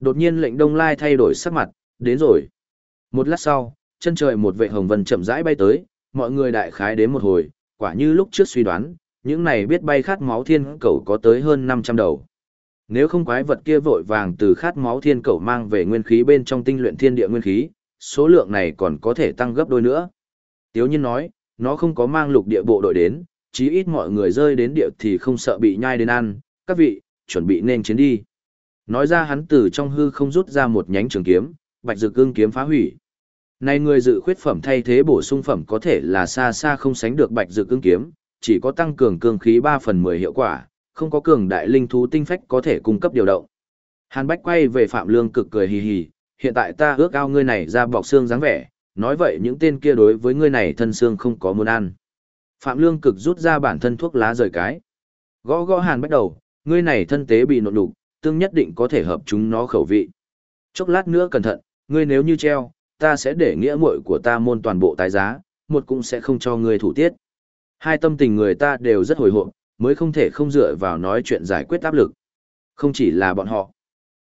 Đột nhiên lệnh Đông Lai thay đổi sắc mặt, đến rồi. Một lát sau, chân trời một vệ hồng vân chậm rãi bay tới, mọi người đại khái đến một hồi, quả như lúc trước suy đoán, những này biết bay khát máu thiên cầu có tới hơn 500 đầu. Nếu không quái vật kia vội vàng từ khát máu thiên cầu mang về nguyên khí bên trong tinh luyện thiên địa nguyên khí, số lượng này còn có thể tăng gấp đôi nữa. Tiếu nhiên nói, nó không có mang lục địa bộ đội đến, chí ít mọi người rơi đến địa thì không sợ bị nhai đến ăn, các vị, chuẩn bị nên chiến đi. Nói ra hắn từ trong hư không rút ra một nhánh trường kiếm, bạch dược cương kiếm phá hủy. Này người dự khuyết phẩm thay thế bổ sung phẩm có thể là xa xa không sánh được bạch dự cương kiếm, chỉ có tăng cường cương khí 3 phần 10 hiệu quả, không có cường đại linh thú tinh phách có thể cung cấp điều động. Hàn Bách quay về Phạm Lương cực cười hì hì, hiện tại ta ước ao ngươi này ra bọc xương dáng vẻ, nói vậy những tên kia đối với ngươi này thân xương không có muốn ăn. Phạm Lương cực rút ra bản thân thuốc lá rời cái. Gõ gõ Hàn Bách đầu, ngươi này thân tế bị nộn đục, tương nhất định có thể hợp chúng nó khẩu vị. Chốc lát nữa cẩn thận, ngươi nếu như treo, ta sẽ để nghĩa muội của ta môn toàn bộ tái giá, một cũng sẽ không cho ngươi thủ tiết. Hai tâm tình người ta đều rất hồi hộp, mới không thể không dựa vào nói chuyện giải quyết áp lực. Không chỉ là bọn họ.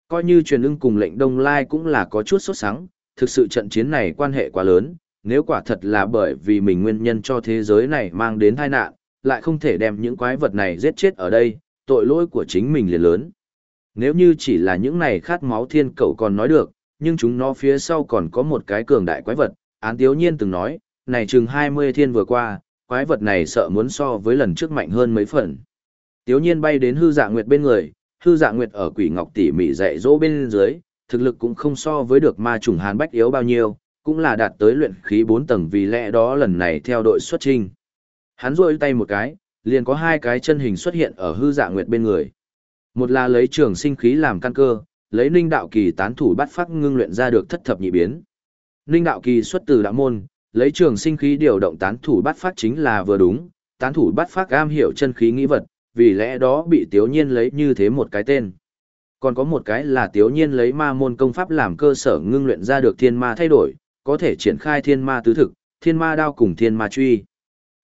Coi như truyền ưng cùng lệnh Đông Lai cũng là có chút sốt sắng, thực sự trận chiến này quan hệ quá lớn, nếu quả thật là bởi vì mình nguyên nhân cho thế giới này mang đến tai nạn, lại không thể đem những quái vật này giết chết ở đây, tội lỗi của chính mình liền lớn. Nếu như chỉ là những này khát máu thiên cầu còn nói được, nhưng chúng nó phía sau còn có một cái cường đại quái vật, án tiếu nhiên từng nói, này chừng 20 thiên vừa qua, quái vật này sợ muốn so với lần trước mạnh hơn mấy phần. Tiếu nhiên bay đến hư dạ nguyệt bên người, hư dạ nguyệt ở quỷ ngọc tỉ mỉ dạy dỗ bên dưới, thực lực cũng không so với được ma trùng hàn bách yếu bao nhiêu, cũng là đạt tới luyện khí 4 tầng vì lẽ đó lần này theo đội xuất trình Hắn rôi tay một cái, liền có hai cái chân hình xuất hiện ở hư dạ nguyệt bên người. Một là lấy trường sinh khí làm căn cơ, lấy ninh đạo kỳ tán thủ bắt phát ngưng luyện ra được thất thập nhị biến. Ninh đạo kỳ xuất từ đạo môn, lấy trường sinh khí điều động tán thủ bắt phát chính là vừa đúng, tán thủ bắt phát am hiểu chân khí nghĩ vật, vì lẽ đó bị tiếu nhiên lấy như thế một cái tên. Còn có một cái là tiếu nhiên lấy ma môn công pháp làm cơ sở ngưng luyện ra được thiên ma thay đổi, có thể triển khai thiên ma tứ thực, thiên ma đao cùng thiên ma truy.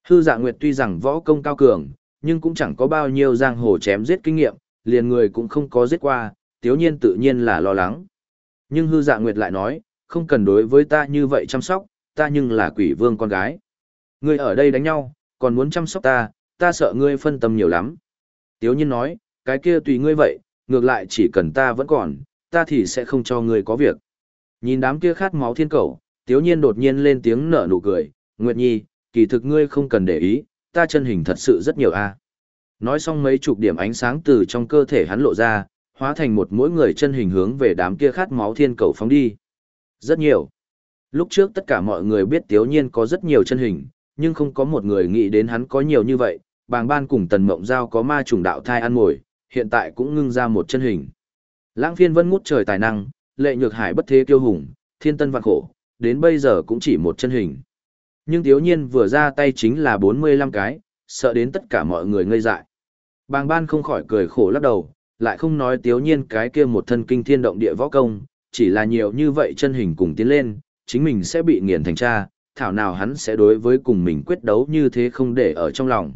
Hư dạ nguyệt tuy rằng võ công cao cường, nhưng cũng chẳng có bao nhiêu giang hồ chém giết kinh nghiệm, liền người cũng không có giết qua, tiếu nhiên tự nhiên là lo lắng. Nhưng hư dạ nguyệt lại nói, không cần đối với ta như vậy chăm sóc, ta nhưng là quỷ vương con gái. Ngươi ở đây đánh nhau, còn muốn chăm sóc ta, ta sợ ngươi phân tâm nhiều lắm. Tiếu nhiên nói, cái kia tùy ngươi vậy, ngược lại chỉ cần ta vẫn còn, ta thì sẽ không cho ngươi có việc. Nhìn đám kia khát máu thiên cầu, tiếu nhiên đột nhiên lên tiếng nở nụ cười, Nguyệt Nhi, kỳ thực ngươi không cần để ý, ta chân hình thật sự rất nhiều a. Nói xong mấy chục điểm ánh sáng từ trong cơ thể hắn lộ ra, hóa thành một mỗi người chân hình hướng về đám kia khát máu thiên cầu phóng đi. Rất nhiều. Lúc trước tất cả mọi người biết Tiếu Nhiên có rất nhiều chân hình, nhưng không có một người nghĩ đến hắn có nhiều như vậy. Bàng ban cùng Tần Mộng Giao có ma trùng đạo thai ăn mồi, hiện tại cũng ngưng ra một chân hình. Lãng phiên vân ngút trời tài năng, lệ nhược hải bất thế kiêu hùng, thiên tân vạn khổ, đến bây giờ cũng chỉ một chân hình. Nhưng Tiếu Nhiên vừa ra tay chính là 45 cái, sợ đến tất cả mọi người ngây dại. Bàng ban không khỏi cười khổ lắc đầu, lại không nói Tiếu Nhiên cái kia một thân kinh thiên động địa võ công, chỉ là nhiều như vậy chân hình cùng tiến lên, chính mình sẽ bị nghiền thành cha, thảo nào hắn sẽ đối với cùng mình quyết đấu như thế không để ở trong lòng.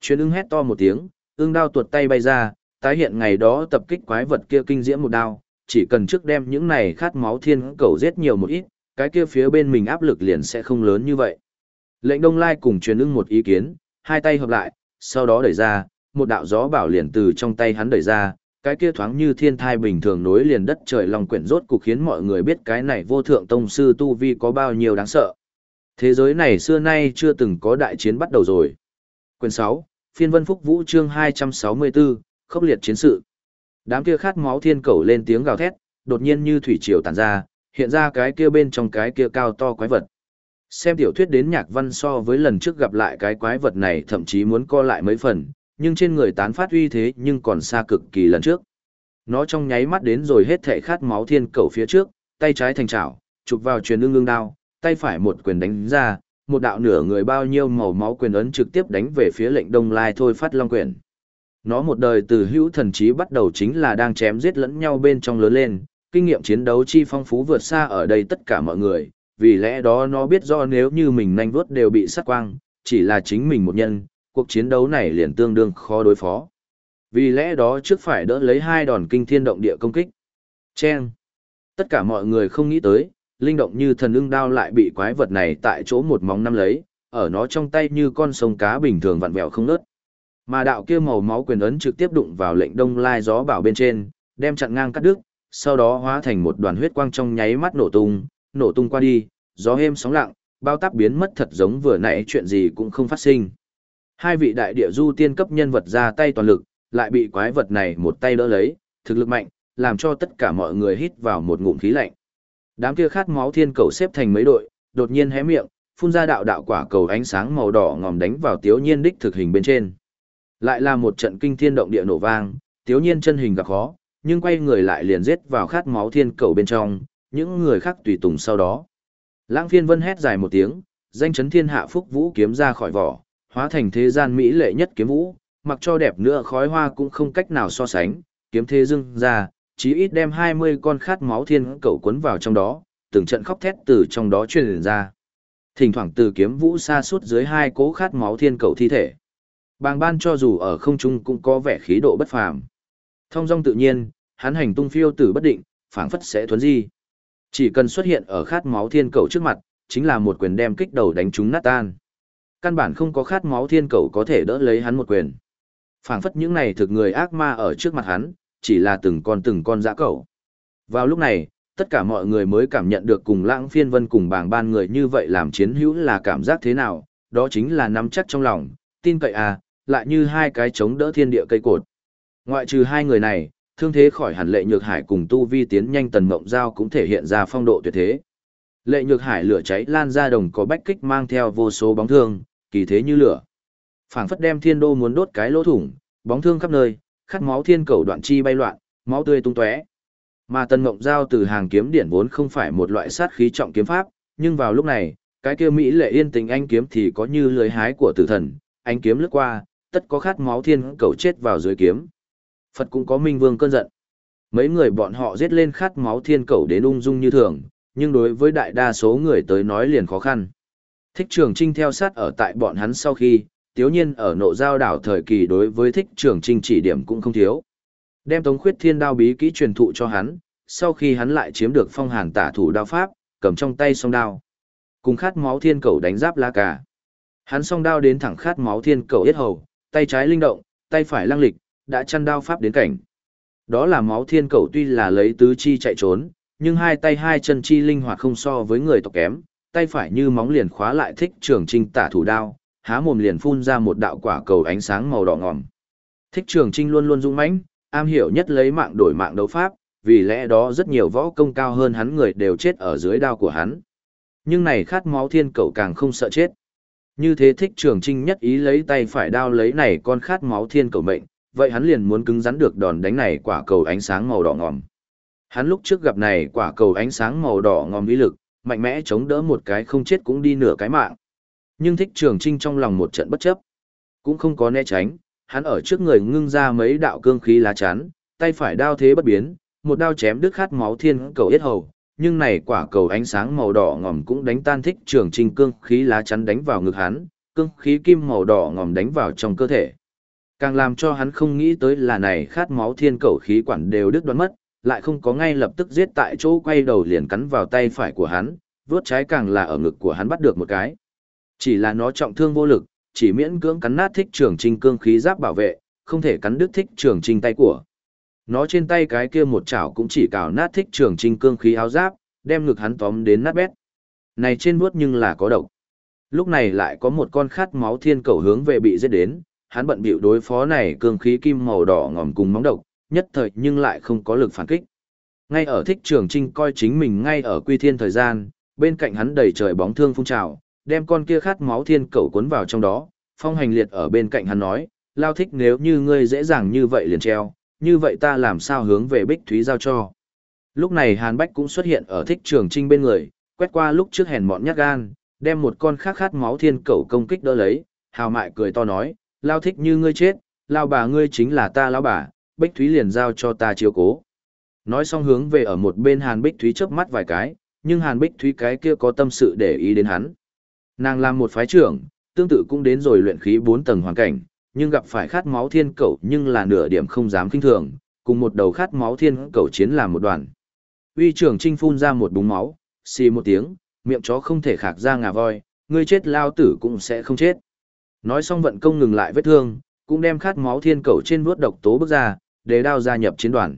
Chuyên ưng hét to một tiếng, ưng đao tuột tay bay ra, tái hiện ngày đó tập kích quái vật kia kinh diễm một đao, chỉ cần trước đem những này khát máu thiên cầu giết nhiều một ít, cái kia phía bên mình áp lực liền sẽ không lớn như vậy. Lệnh Đông Lai cùng truyền ưng một ý kiến, hai tay hợp lại, sau đó đẩy ra, một đạo gió bảo liền từ trong tay hắn đẩy ra, cái kia thoáng như thiên thai bình thường nối liền đất trời lòng quyển rốt cục khiến mọi người biết cái này vô thượng tông sư tu vi có bao nhiêu đáng sợ. Thế giới này xưa nay chưa từng có đại chiến bắt đầu rồi. Quyển 6, Phiên Vân Phúc Vũ chương 264, khốc liệt chiến sự. Đám kia khát máu thiên cầu lên tiếng gào thét, đột nhiên như thủy triều tản ra, hiện ra cái kia bên trong cái kia cao to quái vật. Xem tiểu thuyết đến nhạc văn so với lần trước gặp lại cái quái vật này thậm chí muốn co lại mấy phần, nhưng trên người tán phát uy thế nhưng còn xa cực kỳ lần trước. Nó trong nháy mắt đến rồi hết thể khát máu thiên cầu phía trước, tay trái thành chảo, chụp vào truyền ương ương đao, tay phải một quyền đánh ra, một đạo nửa người bao nhiêu màu máu quyền ấn trực tiếp đánh về phía lệnh đông lai thôi phát long quyền. Nó một đời từ hữu thần trí bắt đầu chính là đang chém giết lẫn nhau bên trong lớn lên, kinh nghiệm chiến đấu chi phong phú vượt xa ở đây tất cả mọi người, vì lẽ đó nó biết do nếu như mình nhanh vuốt đều bị sát quang, chỉ là chính mình một nhân, cuộc chiến đấu này liền tương đương khó đối phó. Vì lẽ đó trước phải đỡ lấy hai đòn kinh thiên động địa công kích. Chen! Tất cả mọi người không nghĩ tới, linh động như thần ưng đao lại bị quái vật này tại chỗ một móng năm lấy, ở nó trong tay như con sông cá bình thường vặn vẹo không nớt. Mà đạo kia màu máu quyền ấn trực tiếp đụng vào lệnh đông lai gió bảo bên trên, đem chặn ngang cắt đứt, sau đó hóa thành một đoàn huyết quang trong nháy mắt nổ tung, nổ tung qua đi, gió êm sóng lặng, bao táp biến mất thật giống vừa nãy chuyện gì cũng không phát sinh. Hai vị đại địa du tiên cấp nhân vật ra tay toàn lực, lại bị quái vật này một tay đỡ lấy, thực lực mạnh, làm cho tất cả mọi người hít vào một ngụm khí lạnh. Đám kia khát máu thiên cầu xếp thành mấy đội, đột nhiên hé miệng, phun ra đạo đạo quả cầu ánh sáng màu đỏ ngòm đánh vào Tiếu Nhiên đích thực hình bên trên. Lại là một trận kinh thiên động địa nổ vang, Tiếu Nhiên chân hình gặp khó, nhưng quay người lại liền giết vào khát máu thiên cầu bên trong, những người khác tùy tùng sau đó. Lãng phiên vân hét dài một tiếng, danh chấn thiên hạ phúc vũ kiếm ra khỏi vỏ, hóa thành thế gian mỹ lệ nhất kiếm vũ, mặc cho đẹp nữa khói hoa cũng không cách nào so sánh, kiếm thế dưng ra, chí ít đem 20 con khát máu thiên cầu cuốn vào trong đó, từng trận khóc thét từ trong đó truyền ra. Thỉnh thoảng từ kiếm vũ xa suốt dưới hai cố khát máu thiên cầu thi thể. Bàng ban cho dù ở không trung cũng có vẻ khí độ bất phàm. Thông dong tự nhiên, hắn hành tung phiêu tử bất định, phảng phất sẽ thuấn di. Chỉ cần xuất hiện ở khát máu thiên cầu trước mặt, chính là một quyền đem kích đầu đánh chúng nát tan. Căn bản không có khát máu thiên cầu có thể đỡ lấy hắn một quyền. phảng phất những này thực người ác ma ở trước mặt hắn, chỉ là từng con từng con dã cầu. Vào lúc này, tất cả mọi người mới cảm nhận được cùng lãng phiên vân cùng bảng ban người như vậy làm chiến hữu là cảm giác thế nào, đó chính là nắm chắc trong lòng, tin cậy à, lại như hai cái chống đỡ thiên địa cây cột. Ngoại trừ hai người này, thương thế khỏi hẳn lệ nhược hải cùng tu vi tiến nhanh tần mộng giao cũng thể hiện ra phong độ tuyệt thế. Lệ nhược hải lửa cháy lan ra đồng có bách kích mang theo vô số bóng thương, kỳ thế như lửa. phảng phất đem thiên đô muốn đốt cái lỗ thủng, bóng thương khắp nơi, khát máu thiên cầu đoạn chi bay loạn, máu tươi tung tóe. Mà tần Ngộng giao từ hàng kiếm điển vốn không phải một loại sát khí trọng kiếm pháp, nhưng vào lúc này, cái kia mỹ lệ yên tình anh kiếm thì có như lưới hái của tử thần, anh kiếm lướt qua, tất có khát máu thiên cầu chết vào dưới kiếm. Phật cũng có minh vương cơn giận. Mấy người bọn họ giết lên khát máu thiên cầu đến ung dung như thường, nhưng đối với đại đa số người tới nói liền khó khăn. Thích trường trinh theo sát ở tại bọn hắn sau khi, tiếu nhiên ở nộ giao đảo thời kỳ đối với thích trường trinh chỉ điểm cũng không thiếu. Đem tống khuyết thiên đao bí kỹ truyền thụ cho hắn, sau khi hắn lại chiếm được phong hàn tả thủ đao pháp, cầm trong tay song đao. Cùng khát máu thiên cầu đánh giáp la cả. Hắn song đao đến thẳng khát máu thiên cầu yết hầu, tay trái linh động, tay phải lăng lịch, đã chăn đao pháp đến cảnh. Đó là máu thiên cầu tuy là lấy tứ chi chạy trốn, nhưng hai tay hai chân chi linh hoạt không so với người tộc kém, tay phải như móng liền khóa lại thích trường trinh tả thủ đao, há mồm liền phun ra một đạo quả cầu ánh sáng màu đỏ ngòm. Thích trường trinh luôn luôn dũng mãnh, am hiểu nhất lấy mạng đổi mạng đấu pháp, vì lẽ đó rất nhiều võ công cao hơn hắn người đều chết ở dưới đao của hắn. Nhưng này khát máu thiên cầu càng không sợ chết. Như thế thích trường trinh nhất ý lấy tay phải đao lấy này con khát máu thiên cầu mệnh, vậy hắn liền muốn cứng rắn được đòn đánh này quả cầu ánh sáng màu đỏ ngòm. Hắn lúc trước gặp này quả cầu ánh sáng màu đỏ ngòm uy lực, mạnh mẽ chống đỡ một cái không chết cũng đi nửa cái mạng. Nhưng thích trường trinh trong lòng một trận bất chấp. Cũng không có né tránh, hắn ở trước người ngưng ra mấy đạo cương khí lá chắn, tay phải đao thế bất biến, một đao chém đứt khát máu thiên cầu yết hầu, nhưng này quả cầu ánh sáng màu đỏ ngòm cũng đánh tan thích trường trinh cương khí lá chắn đánh vào ngực hắn, cương khí kim màu đỏ ngòm đánh vào trong cơ thể. Càng làm cho hắn không nghĩ tới là này khát máu thiên cầu khí quản đều đứt đoán mất, lại không có ngay lập tức giết tại chỗ quay đầu liền cắn vào tay phải của hắn, vuốt trái càng là ở ngực của hắn bắt được một cái. Chỉ là nó trọng thương vô lực, chỉ miễn cưỡng cắn nát thích trường trinh cương khí giáp bảo vệ, không thể cắn đứt thích trường trinh tay của. Nó trên tay cái kia một chảo cũng chỉ cào nát thích trường trinh cương khí áo giáp, đem ngực hắn tóm đến nát bét. Này trên vuốt nhưng là có độc. Lúc này lại có một con khát máu thiên cầu hướng về bị giết đến, hắn bận bịu đối phó này cương khí kim màu đỏ ngòm cùng móng độc, nhất thời nhưng lại không có lực phản kích. Ngay ở thích trường trinh coi chính mình ngay ở quy thiên thời gian, bên cạnh hắn đầy trời bóng thương phun trào, đem con kia khát máu thiên cầu cuốn vào trong đó, phong hành liệt ở bên cạnh hắn nói, lao thích nếu như ngươi dễ dàng như vậy liền treo, như vậy ta làm sao hướng về bích thúy giao cho. Lúc này Hàn Bách cũng xuất hiện ở thích trường trinh bên người, quét qua lúc trước hèn mọn nhát gan, đem một con khát khát máu thiên cầu công kích đỡ lấy, hào mại cười to nói, lao thích như ngươi chết, lao bà ngươi chính là ta lao bà, Bích Thúy liền giao cho ta chiếu cố. Nói xong hướng về ở một bên Hàn Bích Thúy chớp mắt vài cái, nhưng Hàn Bích Thúy cái kia có tâm sự để ý đến hắn. Nàng làm một phái trưởng, tương tự cũng đến rồi luyện khí 4 tầng hoàn cảnh, nhưng gặp phải khát máu thiên cầu nhưng là nửa điểm không dám kinh thường, cùng một đầu khát máu thiên cầu chiến làm một đoàn. Uy trưởng trinh phun ra một búng máu, xì một tiếng, miệng chó không thể khạc ra ngà voi, ngươi chết lao tử cũng sẽ không chết. Nói xong vận công ngừng lại vết thương, cũng đem khát máu thiên cầu trên vuốt độc tố bước ra, để đao gia nhập chiến đoàn.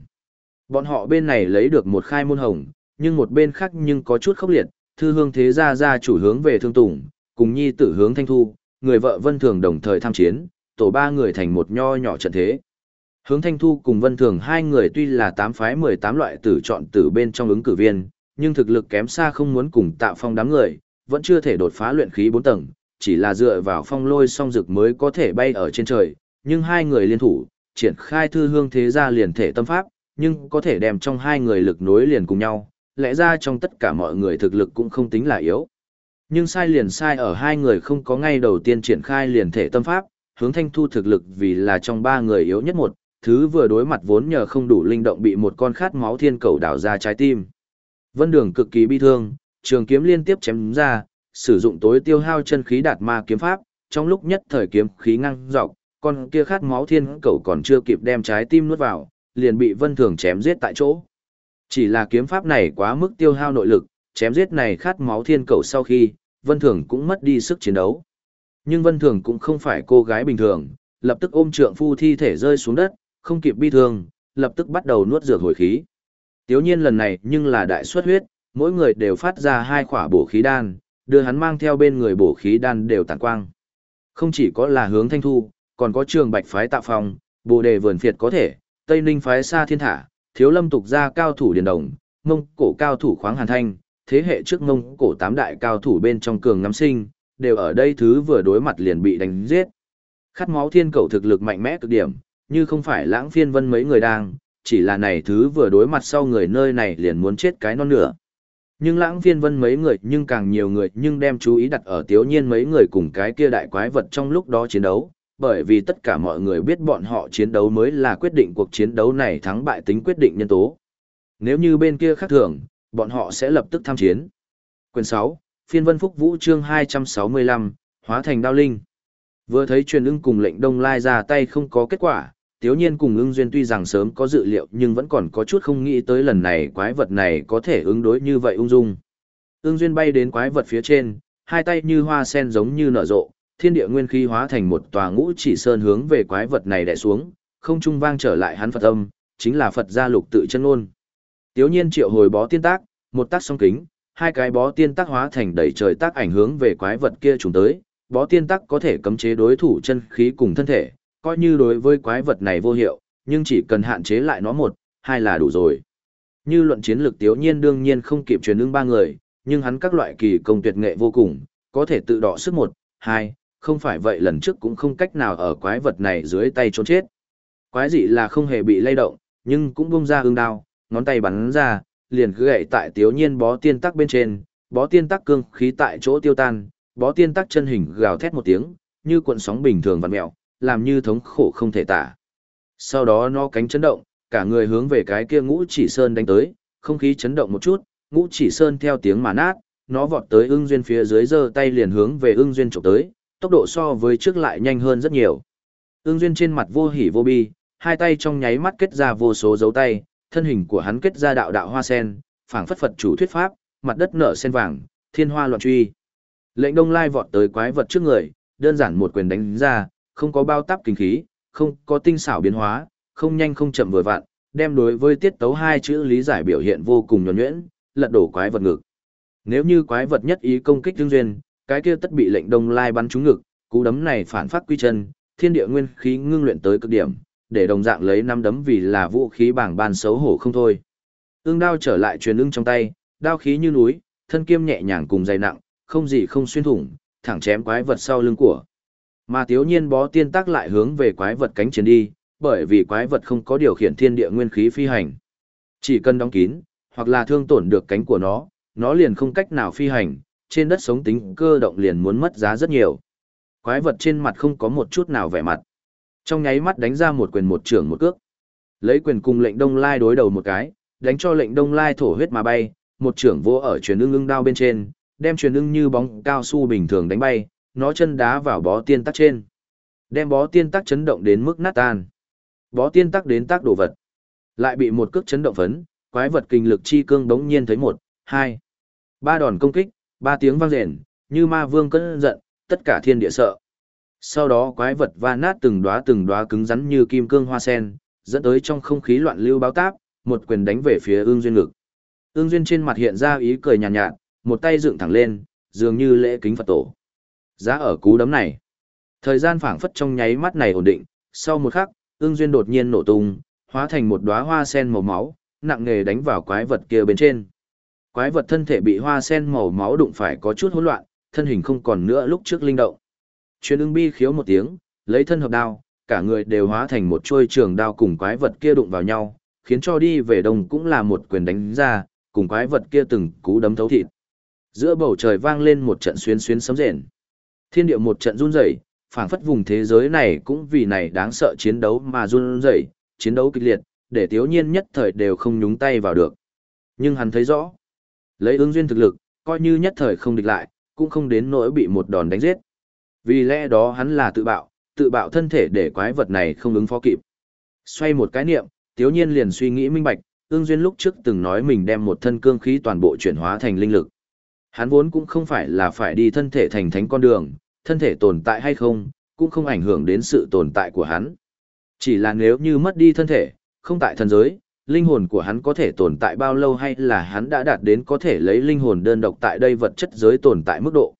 Bọn họ bên này lấy được một khai môn hồng, nhưng một bên khác nhưng có chút khốc liệt, thư hương thế gia gia chủ hướng về thương tùng, cùng nhi tử hướng thanh thu, người vợ vân thường đồng thời tham chiến, tổ ba người thành một nho nhỏ trận thế. Hướng thanh thu cùng vân thường hai người tuy là tám phái 18 loại tử chọn tử bên trong ứng cử viên, nhưng thực lực kém xa không muốn cùng tạo phong đám người, vẫn chưa thể đột phá luyện khí 4 tầng, chỉ là dựa vào phong lôi song dực mới có thể bay ở trên trời, nhưng hai người liên thủ, triển khai thư hương thế gia liền thể tâm pháp, nhưng có thể đem trong hai người lực nối liền cùng nhau, lẽ ra trong tất cả mọi người thực lực cũng không tính là yếu. Nhưng sai liền sai ở hai người không có ngay đầu tiên triển khai liền thể tâm pháp, hướng thanh thu thực lực vì là trong ba người yếu nhất một, thứ vừa đối mặt vốn nhờ không đủ linh động bị một con khát máu thiên cầu đảo ra trái tim. Vân đường cực kỳ bi thương, trường kiếm liên tiếp chém ra, sử dụng tối tiêu hao chân khí đạt ma kiếm pháp, trong lúc nhất thời kiếm khí ngăng dọc, con kia khát máu thiên cầu còn chưa kịp đem trái tim nuốt vào, liền bị vân thường chém giết tại chỗ. Chỉ là kiếm pháp này quá mức tiêu hao nội lực, chém giết này khát máu thiên cầu sau khi, vân thường cũng mất đi sức chiến đấu. Nhưng vân thường cũng không phải cô gái bình thường, lập tức ôm trượng phu thi thể rơi xuống đất, không kịp bi thương, lập tức bắt đầu nuốt dược hồi khí. Tiếu nhiên lần này nhưng là đại xuất huyết, mỗi người đều phát ra hai khỏa bổ khí đan, đưa hắn mang theo bên người bổ khí đan đều tàn quang. Không chỉ có là hướng thanh thu, còn có trường bạch phái tạ phòng, bồ đề vườn phiệt có thể, tây ninh phái xa thiên thả, thiếu lâm tục gia cao thủ điền đồng, mông cổ cao thủ khoáng hàn thanh, thế hệ trước mông cổ tám đại cao thủ bên trong cường ngắm sinh, đều ở đây thứ vừa đối mặt liền bị đánh giết. Khát máu thiên cầu thực lực mạnh mẽ cực điểm, như không phải lãng phiên vân mấy người đang, chỉ là này thứ vừa đối mặt sau người nơi này liền muốn chết cái non nửa. Nhưng lãng phiên vân mấy người nhưng càng nhiều người nhưng đem chú ý đặt ở tiếu nhiên mấy người cùng cái kia đại quái vật trong lúc đó chiến đấu, bởi vì tất cả mọi người biết bọn họ chiến đấu mới là quyết định cuộc chiến đấu này thắng bại tính quyết định nhân tố. Nếu như bên kia khác thường, bọn họ sẽ lập tức tham chiến. Quyền 6, Phiên Vân Phúc Vũ chương 265, Hóa thành đao linh. Vừa thấy truyền ưng cùng lệnh đông lai ra tay không có kết quả, tiếu nhiên cùng ưng duyên tuy rằng sớm có dự liệu nhưng vẫn còn có chút không nghĩ tới lần này quái vật này có thể ứng đối như vậy ung dung. Ưng duyên bay đến quái vật phía trên, hai tay như hoa sen giống như nở rộ, thiên địa nguyên khí hóa thành một tòa ngũ chỉ sơn hướng về quái vật này đè xuống, không trung vang trở lại hắn Phật âm, chính là Phật gia lục tự chân ngôn. Tiếu nhiên triệu hồi bó tiên tác, một tác song kính, hai cái bó tiên tác hóa thành đầy trời tác ảnh hướng về quái vật kia trùng tới, bó tiên tác có thể cấm chế đối thủ chân khí cùng thân thể, coi như đối với quái vật này vô hiệu, nhưng chỉ cần hạn chế lại nó một, hai là đủ rồi. Như luận chiến lược tiếu nhiên đương nhiên không kịp truyền ứng ba người, nhưng hắn các loại kỳ công tuyệt nghệ vô cùng, có thể tự đọ sức một, hai, không phải vậy lần trước cũng không cách nào ở quái vật này dưới tay trốn chết. Quái dị là không hề bị lay động, nhưng cũng bung ra ương đao, ngón tay bắn ra, liền cứ gậy tại tiếu nhiên bó tiên tắc bên trên, bó tiên tắc cương khí tại chỗ tiêu tan, bó tiên tắc chân hình gào thét một tiếng, như cuộn sóng bình thường vặn mẹo, làm như thống khổ không thể tả. Sau đó nó cánh chấn động, cả người hướng về cái kia ngũ chỉ sơn đánh tới, không khí chấn động một chút, ngũ chỉ sơn theo tiếng mà nát, nó vọt tới ưng duyên phía dưới giơ tay liền hướng về ưng duyên chụp tới, tốc độ so với trước lại nhanh hơn rất nhiều. Ưng duyên trên mặt vô hỉ vô bi, hai tay trong nháy mắt kết ra vô số dấu tay, thân hình của hắn kết ra đạo đạo hoa sen, phảng phất Phật chủ thuyết pháp, mặt đất nở sen vàng, thiên hoa loạn truy. Lệnh Đông Lai vọt tới quái vật trước người, đơn giản một quyền đánh ra, không có bao táp kinh khí, không có tinh xảo biến hóa, không nhanh không chậm vừa vặn, đem đối với tiết tấu hai chữ lý giải biểu hiện vô cùng nhuần nhuyễn, lật đổ quái vật ngực. Nếu như quái vật nhất ý công kích tương duyên, cái kia tất bị lệnh Đông Lai bắn trúng ngực, cú đấm này phản phát quy chân, thiên địa nguyên khí ngưng luyện tới cực điểm, để đồng dạng lấy năm đấm vì là vũ khí bảng ban xấu hổ không thôi. Ưng đao trở lại truyền ưng trong tay, đao khí như núi, thân kiêm nhẹ nhàng cùng dày nặng, không gì không xuyên thủng, thẳng chém quái vật sau lưng của. Mà thiếu nhiên bó tiên tác lại hướng về quái vật cánh chiến đi, bởi vì quái vật không có điều khiển thiên địa nguyên khí phi hành. Chỉ cần đóng kín, hoặc là thương tổn được cánh của nó, nó liền không cách nào phi hành, trên đất sống tính cơ động liền muốn mất giá rất nhiều. Quái vật trên mặt không có một chút nào vẻ mặt. Trong nháy mắt đánh ra một quyền một trưởng một cước. Lấy quyền cùng lệnh đông lai đối đầu một cái, đánh cho lệnh đông lai thổ huyết mà bay, một trưởng vô ở truyền ưng ưng đao bên trên, đem truyền ưng như bóng cao su bình thường đánh bay, nó chân đá vào bó tiên tắc trên. Đem bó tiên tắc chấn động đến mức nát tan. Bó tiên tắc đến tác đồ vật. Lại bị một cước chấn động phấn, quái vật kinh lực chi cương đống nhiên thấy một, hai, ba đòn công kích, ba tiếng vang rền, như ma vương cơn giận, tất cả thiên địa sợ. Sau đó quái vật va nát từng đóa từng đóa cứng rắn như kim cương hoa sen, dẫn tới trong không khí loạn lưu báo táp, một quyền đánh về phía ương duyên ngực. Ương duyên trên mặt hiện ra ý cười nhàn nhạt, nhạt, một tay dựng thẳng lên, dường như lễ kính Phật tổ. Giá ở cú đấm này. Thời gian phảng phất trong nháy mắt này ổn định, sau một khắc, ương duyên đột nhiên nổ tung, hóa thành một đóa hoa sen màu máu, nặng nề đánh vào quái vật kia bên trên. Quái vật thân thể bị hoa sen màu máu đụng phải có chút hỗn loạn, thân hình không còn nữa lúc trước linh động. Chuyên ưng bi khiếu một tiếng, lấy thân hợp đao, cả người đều hóa thành một chuôi trường đao cùng quái vật kia đụng vào nhau, khiến cho đi về đông cũng là một quyền đánh ra, cùng quái vật kia từng cú đấm thấu thịt. Giữa bầu trời vang lên một trận xuyên xuyến sấm rền. Thiên địa một trận run rẩy, phảng phất vùng thế giới này cũng vì này đáng sợ chiến đấu mà run rẩy, chiến đấu kịch liệt, để thiếu Nhiên nhất thời đều không nhúng tay vào được. Nhưng hắn thấy rõ, lấy ứng duyên thực lực, coi như nhất thời không địch lại, cũng không đến nỗi bị một đòn đánh giết. Vì lẽ đó hắn là tự bạo, tự bạo thân thể để quái vật này không ứng phó kịp. Xoay một cái niệm, Tiếu Nhiên liền suy nghĩ minh bạch, ương duyên lúc trước từng nói mình đem một thân cương khí toàn bộ chuyển hóa thành linh lực. Hắn vốn cũng không phải là phải đi thân thể thành thánh con đường, thân thể tồn tại hay không, cũng không ảnh hưởng đến sự tồn tại của hắn. Chỉ là nếu như mất đi thân thể, không tại thần giới, linh hồn của hắn có thể tồn tại bao lâu hay là hắn đã đạt đến có thể lấy linh hồn đơn độc tại đây vật chất giới tồn tại mức độ.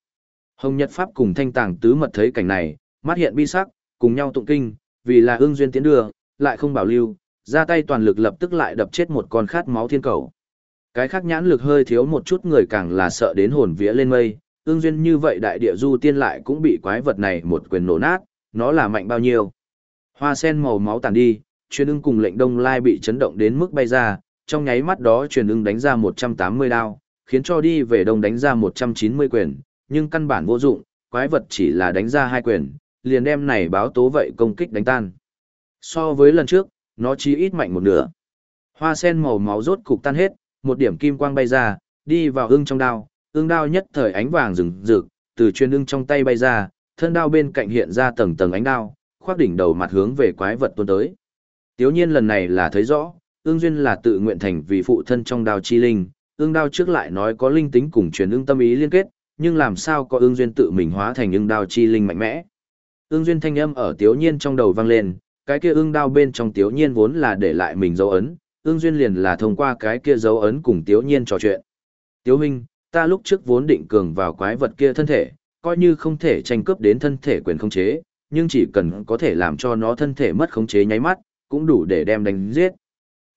Hồng Nhật Pháp cùng thanh tàng tứ mật thấy cảnh này, mắt hiện bi sắc, cùng nhau tụng kinh, vì là ương duyên tiến đưa, lại không bảo lưu, ra tay toàn lực lập tức lại đập chết một con khát máu thiên cầu. Cái khác nhãn lực hơi thiếu một chút người càng là sợ đến hồn vía lên mây, ương duyên như vậy đại địa du tiên lại cũng bị quái vật này một quyền nổ nát, nó là mạnh bao nhiêu. Hoa sen màu máu tàn đi, truyền ưng cùng lệnh đông lai bị chấn động đến mức bay ra, trong nháy mắt đó truyền ưng đánh ra 180 đao, khiến cho đi về đông đánh ra 190 quyền, nhưng căn bản vô dụng, quái vật chỉ là đánh ra hai quyền, liền đem này báo tố vậy công kích đánh tan. So với lần trước, nó chỉ ít mạnh một nửa. Hoa sen màu máu rốt cục tan hết, một điểm kim quang bay ra, đi vào ưng trong đao, ưng đao nhất thời ánh vàng rừng rực, từ chuyên ưng trong tay bay ra, thân đao bên cạnh hiện ra tầng tầng ánh đao, khoác đỉnh đầu mặt hướng về quái vật tuôn tới. Tiếu nhiên lần này là thấy rõ, ương duyên là tự nguyện thành vì phụ thân trong đao chi linh, ương đao trước lại nói có linh tính cùng truyền ương tâm ý liên kết, nhưng làm sao có ương duyên tự mình hóa thành ương đao chi linh mạnh mẽ. Ương duyên thanh âm ở tiếu nhiên trong đầu vang lên, cái kia ương đao bên trong tiếu nhiên vốn là để lại mình dấu ấn, ương duyên liền là thông qua cái kia dấu ấn cùng tiếu nhiên trò chuyện. Tiếu huynh, ta lúc trước vốn định cường vào quái vật kia thân thể, coi như không thể tranh cướp đến thân thể quyền khống chế, nhưng chỉ cần có thể làm cho nó thân thể mất khống chế nháy mắt, cũng đủ để đem đánh giết.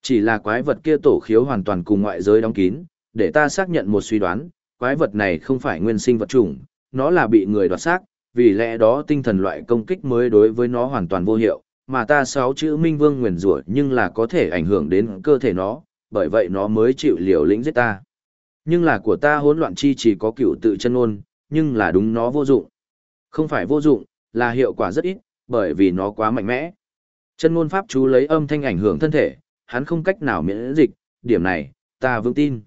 Chỉ là quái vật kia tổ khiếu hoàn toàn cùng ngoại giới đóng kín, để ta xác nhận một suy đoán, quái vật này không phải nguyên sinh vật chủng, nó là bị người đoạt xác, vì lẽ đó tinh thần loại công kích mới đối với nó hoàn toàn vô hiệu, mà ta sáu chữ minh vương nguyền rủa nhưng là có thể ảnh hưởng đến cơ thể nó, bởi vậy nó mới chịu liều lĩnh giết ta. Nhưng là của ta hỗn loạn chi chỉ có cựu tự chân ôn, nhưng là đúng nó vô dụng. Không phải vô dụng, là hiệu quả rất ít, bởi vì nó quá mạnh mẽ. Chân ngôn pháp chú lấy âm thanh ảnh hưởng thân thể, hắn không cách nào miễn dịch, điểm này, ta vững tin.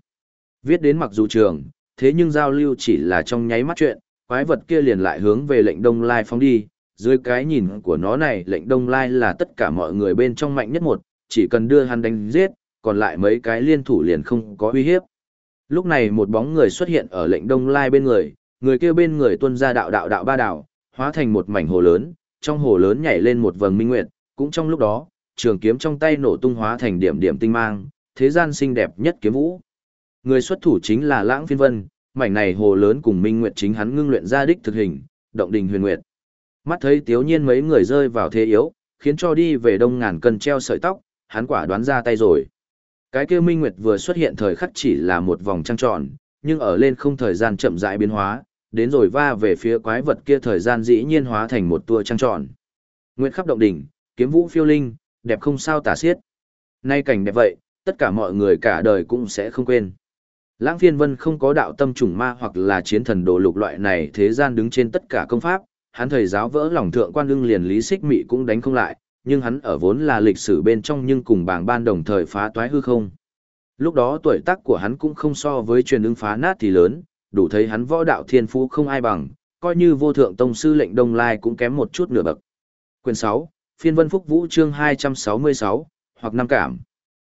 Viết đến mặc dù trường, thế nhưng giao lưu chỉ là trong nháy mắt chuyện, quái vật kia liền lại hướng về lệnh đông lai phóng đi, dưới cái nhìn của nó này lệnh đông lai là tất cả mọi người bên trong mạnh nhất một, chỉ cần đưa hắn đánh giết, còn lại mấy cái liên thủ liền không có uy hiếp. Lúc này một bóng người xuất hiện ở lệnh đông lai bên người, người kia bên người tuân ra đạo đạo đạo ba đạo, hóa thành một mảnh hồ lớn, trong hồ lớn nhảy lên một vầng minh nguyệt, cũng trong lúc đó, trường kiếm trong tay nổ tung hóa thành điểm điểm tinh mang, thế gian xinh đẹp nhất kiếm vũ. Người xuất thủ chính là Lãng Phiên Vân, mảnh này hồ lớn cùng Minh Nguyệt chính hắn ngưng luyện ra đích thực hình, động đình huyền nguyệt. Mắt thấy Tiếu Nhiên mấy người rơi vào thế yếu, khiến cho đi về đông ngàn cân treo sợi tóc, hắn quả đoán ra tay rồi. Cái kia Minh Nguyệt vừa xuất hiện thời khắc chỉ là một vòng trăng tròn, nhưng ở lên không thời gian chậm rãi biến hóa, đến rồi va về phía quái vật kia thời gian dĩ nhiên hóa thành một tua trăng tròn. Nguyệt khắp động đỉnh, kiếm vũ phiêu linh, đẹp không sao tả xiết. Nay cảnh đẹp vậy, tất cả mọi người cả đời cũng sẽ không quên. Lãng phiên vân không có đạo tâm trùng ma hoặc là chiến thần đồ lục loại này thế gian đứng trên tất cả công pháp, hắn thầy giáo vỡ lòng thượng quan đương liền lý xích mị cũng đánh không lại, nhưng hắn ở vốn là lịch sử bên trong nhưng cùng bảng ban đồng thời phá toái hư không. Lúc đó tuổi tác của hắn cũng không so với truyền ưng phá nát thì lớn, đủ thấy hắn võ đạo thiên phú không ai bằng, coi như vô thượng tông sư lệnh đông lai cũng kém một chút nửa bậc. Quyền 6, phiên vân phúc vũ chương 266, hoặc năm cảm.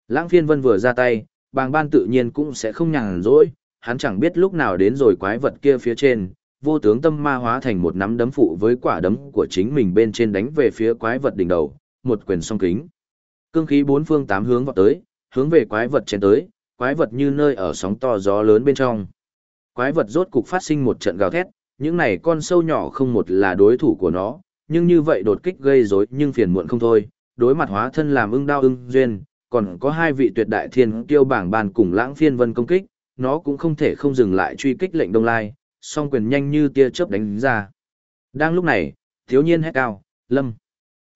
Lãng phiên vân vừa ra tay, bàng ban tự nhiên cũng sẽ không nhàn rỗi, hắn chẳng biết lúc nào đến rồi quái vật kia phía trên, vô tướng tâm ma hóa thành một nắm đấm phụ với quả đấm của chính mình bên trên đánh về phía quái vật đỉnh đầu, một quyền song kính. Cương khí bốn phương tám hướng vọt tới, hướng về quái vật trên tới, quái vật như nơi ở sóng to gió lớn bên trong. Quái vật rốt cục phát sinh một trận gào thét, những này con sâu nhỏ không một là đối thủ của nó, nhưng như vậy đột kích gây rối nhưng phiền muộn không thôi, đối mặt hóa thân làm ưng đao ưng duyên, còn có hai vị tuyệt đại thiên kiêu bảng bàn cùng lãng phiên vân công kích, nó cũng không thể không dừng lại truy kích lệnh đông lai, song quyền nhanh như tia chớp đánh ra. Đang lúc này, thiếu nhiên hét cao, lâm.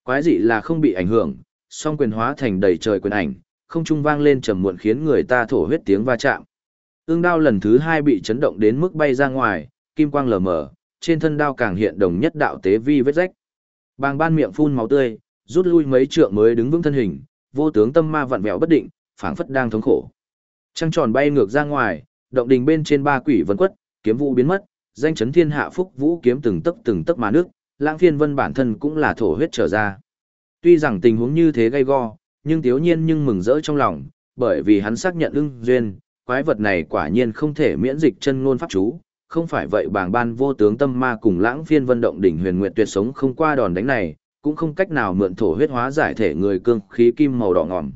Quái dị là không bị ảnh hưởng, song quyền hóa thành đầy trời quyền ảnh, không trung vang lên trầm muộn khiến người ta thổ huyết tiếng va chạm. Ương đao lần thứ hai bị chấn động đến mức bay ra ngoài, kim quang lờ mờ, trên thân đao càng hiện đồng nhất đạo tế vi vết rách. Bàng ban miệng phun máu tươi, rút lui mấy trượng mới đứng vững thân hình, vô tướng tâm ma vặn vẹo bất định, phảng phất đang thống khổ. Trăng tròn bay ngược ra ngoài, động đình bên trên ba quỷ vân quất, kiếm vũ biến mất, danh chấn thiên hạ phúc vũ kiếm từng tấc từng tấc mà nước, lãng phiên vân bản thân cũng là thổ huyết trở ra. Tuy rằng tình huống như thế gay go, nhưng tiếu nhiên nhưng mừng rỡ trong lòng, bởi vì hắn xác nhận ưng duyên, quái vật này quả nhiên không thể miễn dịch chân ngôn pháp chú, không phải vậy bảng ban vô tướng tâm ma cùng lãng phiên vân động đỉnh huyền nguyệt tuyệt sống không qua đòn đánh này, cũng không cách nào mượn thổ huyết hóa giải thể người cương khí kim màu đỏ ngòm.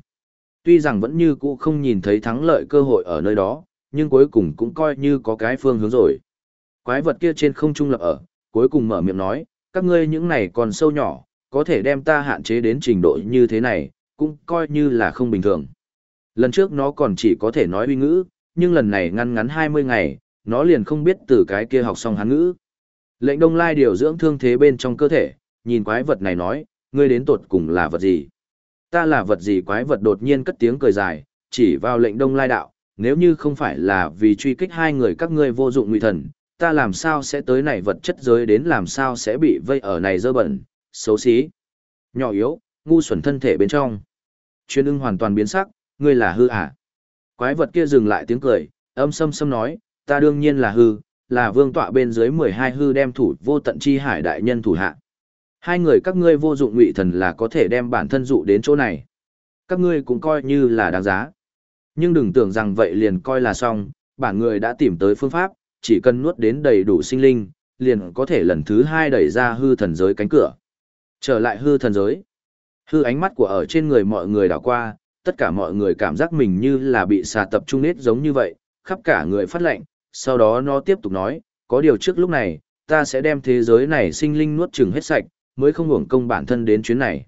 Tuy rằng vẫn như cũ không nhìn thấy thắng lợi cơ hội ở nơi đó, nhưng cuối cùng cũng coi như có cái phương hướng rồi. Quái vật kia trên không trung lập ở, cuối cùng mở miệng nói, các ngươi những này còn sâu nhỏ, có thể đem ta hạn chế đến trình độ như thế này, cũng coi như là không bình thường. Lần trước nó còn chỉ có thể nói uy ngữ, nhưng lần này ngăn ngắn 20 ngày, nó liền không biết từ cái kia học xong hán ngữ. Lệnh đông lai điều dưỡng thương thế bên trong cơ thể, nhìn quái vật này nói, ngươi đến tột cùng là vật gì? Ta là vật gì quái vật đột nhiên cất tiếng cười dài, chỉ vào lệnh đông lai đạo, nếu như không phải là vì truy kích hai người các ngươi vô dụng nguy thần, ta làm sao sẽ tới này vật chất giới đến làm sao sẽ bị vây ở này dơ bẩn, xấu xí, nhỏ yếu, ngu xuẩn thân thể bên trong. Chuyên ưng hoàn toàn biến sắc, ngươi là hư à? Quái vật kia dừng lại tiếng cười, âm sâm sâm nói, ta đương nhiên là hư, là vương tọa bên dưới 12 hư đem thủ vô tận chi hải đại nhân thủ hạ. Hai người các ngươi vô dụng ngụy thần là có thể đem bản thân dụ đến chỗ này. Các ngươi cũng coi như là đáng giá. Nhưng đừng tưởng rằng vậy liền coi là xong, bản người đã tìm tới phương pháp, chỉ cần nuốt đến đầy đủ sinh linh, liền có thể lần thứ hai đẩy ra hư thần giới cánh cửa. Trở lại hư thần giới. Hư ánh mắt của ở trên người mọi người đảo qua, tất cả mọi người cảm giác mình như là bị xà tập trung nết giống như vậy, khắp cả người phát lạnh sau đó nó tiếp tục nói, có điều trước lúc này, ta sẽ đem thế giới này sinh linh nuốt chừng hết sạch, mới không hưởng công bản thân đến chuyến này.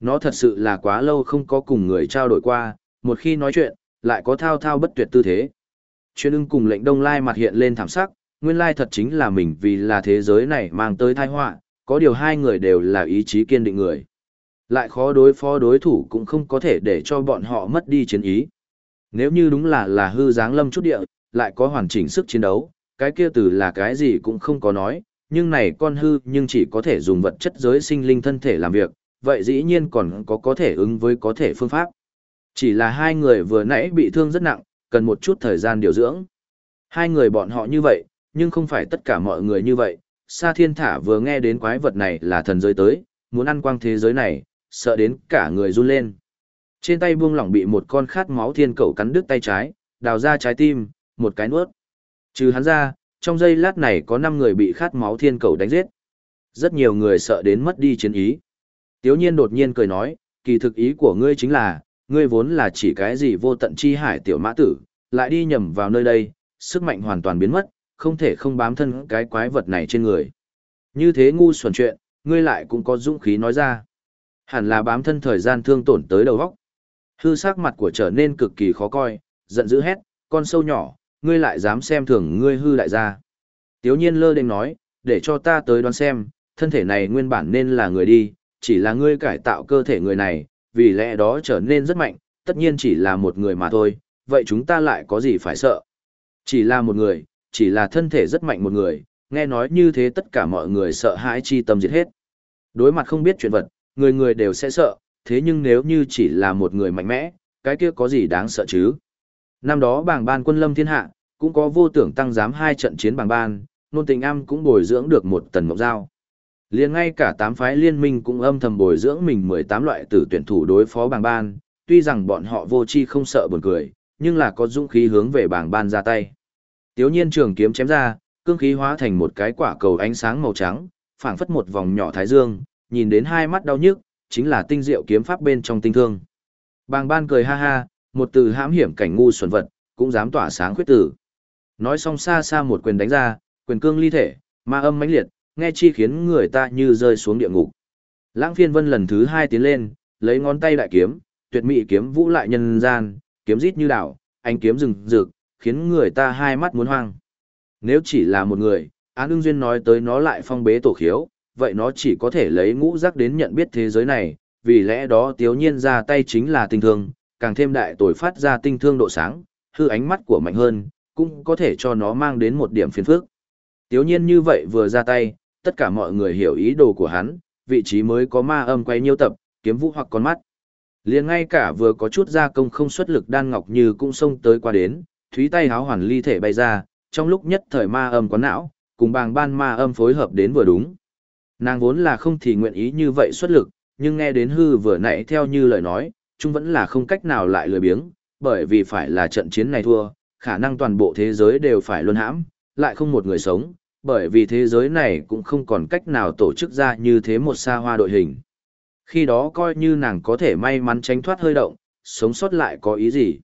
Nó thật sự là quá lâu không có cùng người trao đổi qua, một khi nói chuyện, lại có thao thao bất tuyệt tư thế. Chuyên ưng cùng lệnh đông lai mặt hiện lên thảm sắc, nguyên lai thật chính là mình vì là thế giới này mang tới tai họa, có điều hai người đều là ý chí kiên định người. Lại khó đối phó đối thủ cũng không có thể để cho bọn họ mất đi chiến ý. Nếu như đúng là là hư dáng lâm chút địa, lại có hoàn chỉnh sức chiến đấu, cái kia từ là cái gì cũng không có nói, nhưng này con hư nhưng chỉ có thể dùng vật chất giới sinh linh thân thể làm việc, vậy dĩ nhiên còn có có thể ứng với có thể phương pháp. Chỉ là hai người vừa nãy bị thương rất nặng, cần một chút thời gian điều dưỡng. Hai người bọn họ như vậy, nhưng không phải tất cả mọi người như vậy. Sa thiên thả vừa nghe đến quái vật này là thần giới tới, muốn ăn quang thế giới này, sợ đến cả người run lên. Trên tay buông lỏng bị một con khát máu thiên cầu cắn đứt tay trái, đào ra trái tim, một cái nuốt. Trừ hắn ra, trong giây lát này có 5 người bị khát máu thiên cầu đánh giết. Rất nhiều người sợ đến mất đi chiến ý. Tiếu nhiên đột nhiên cười nói, kỳ thực ý của ngươi chính là, ngươi vốn là chỉ cái gì vô tận chi hải tiểu mã tử, lại đi nhầm vào nơi đây, sức mạnh hoàn toàn biến mất, không thể không bám thân cái quái vật này trên người. Như thế ngu xuẩn chuyện, ngươi lại cũng có dũng khí nói ra. Hẳn là bám thân thời gian thương tổn tới đầu óc. Hư sắc mặt của trở nên cực kỳ khó coi, giận dữ hét, con sâu nhỏ, ngươi lại dám xem thường ngươi hư đại gia. Tiếu nhiên lơ đênh nói, để cho ta tới đoán xem, thân thể này nguyên bản nên là người đi, chỉ là ngươi cải tạo cơ thể người này, vì lẽ đó trở nên rất mạnh, tất nhiên chỉ là một người mà thôi, vậy chúng ta lại có gì phải sợ. Chỉ là một người, chỉ là thân thể rất mạnh một người, nghe nói như thế tất cả mọi người sợ hãi chi tâm diệt hết. Đối mặt không biết chuyện vật, người người đều sẽ sợ, thế nhưng nếu như chỉ là một người mạnh mẽ, cái kia có gì đáng sợ chứ? Năm đó bảng ban quân lâm thiên hạ, cũng có vô tưởng tăng giám hai trận chiến bảng ban, nôn tình am cũng bồi dưỡng được một tần mộng giao. liền ngay cả tám phái liên minh cũng âm thầm bồi dưỡng mình 18 loại tử tuyển thủ đối phó bảng ban, tuy rằng bọn họ vô chi không sợ buồn cười, nhưng là có dũng khí hướng về bảng ban ra tay. Tiếu nhiên trường kiếm chém ra, cương khí hóa thành một cái quả cầu ánh sáng màu trắng, phảng phất một vòng nhỏ thái dương, nhìn đến hai mắt đau nhức, chính là tinh diệu kiếm pháp bên trong tinh thương. Bàng ban cười ha ha, một từ hãm hiểm cảnh ngu xuẩn vật, cũng dám tỏa sáng khuyết tử. Nói xong xa xa một quyền đánh ra, quyền cương ly thể, ma âm mãnh liệt, nghe chi khiến người ta như rơi xuống địa ngục. Lãng phiên vân lần thứ hai tiến lên, lấy ngón tay đại kiếm, tuyệt mỹ kiếm vũ lại nhân gian, kiếm rít như đảo, anh kiếm rừng rực, khiến người ta hai mắt muốn hoang. Nếu chỉ là một người, Án ưng duyên nói tới nó lại phong bế tổ khiếu, vậy nó chỉ có thể lấy ngũ giác đến nhận biết thế giới này, vì lẽ đó tiếu nhiên ra tay chính là tình thương, càng thêm đại tồi phát ra tinh thương độ sáng, hư ánh mắt của mạnh hơn, cũng có thể cho nó mang đến một điểm phiền phức. Tiếu nhiên như vậy vừa ra tay, tất cả mọi người hiểu ý đồ của hắn, vị trí mới có ma âm quay nhiêu tập, kiếm vũ hoặc con mắt. liền ngay cả vừa có chút gia công không xuất lực đan ngọc như cũng xông tới qua đến, thúy tay háo hoàn ly thể bay ra, trong lúc nhất thời ma âm quán não, cùng bàng ban ma âm phối hợp đến vừa đúng. Nàng vốn là không thì nguyện ý như vậy xuất lực, nhưng nghe đến hư vừa nãy theo như lời nói, chúng vẫn là không cách nào lại lười biếng, bởi vì phải là trận chiến này thua, khả năng toàn bộ thế giới đều phải luân hãm, lại không một người sống, bởi vì thế giới này cũng không còn cách nào tổ chức ra như thế một xa hoa đội hình. Khi đó coi như nàng có thể may mắn tránh thoát hơi động, sống sót lại có ý gì.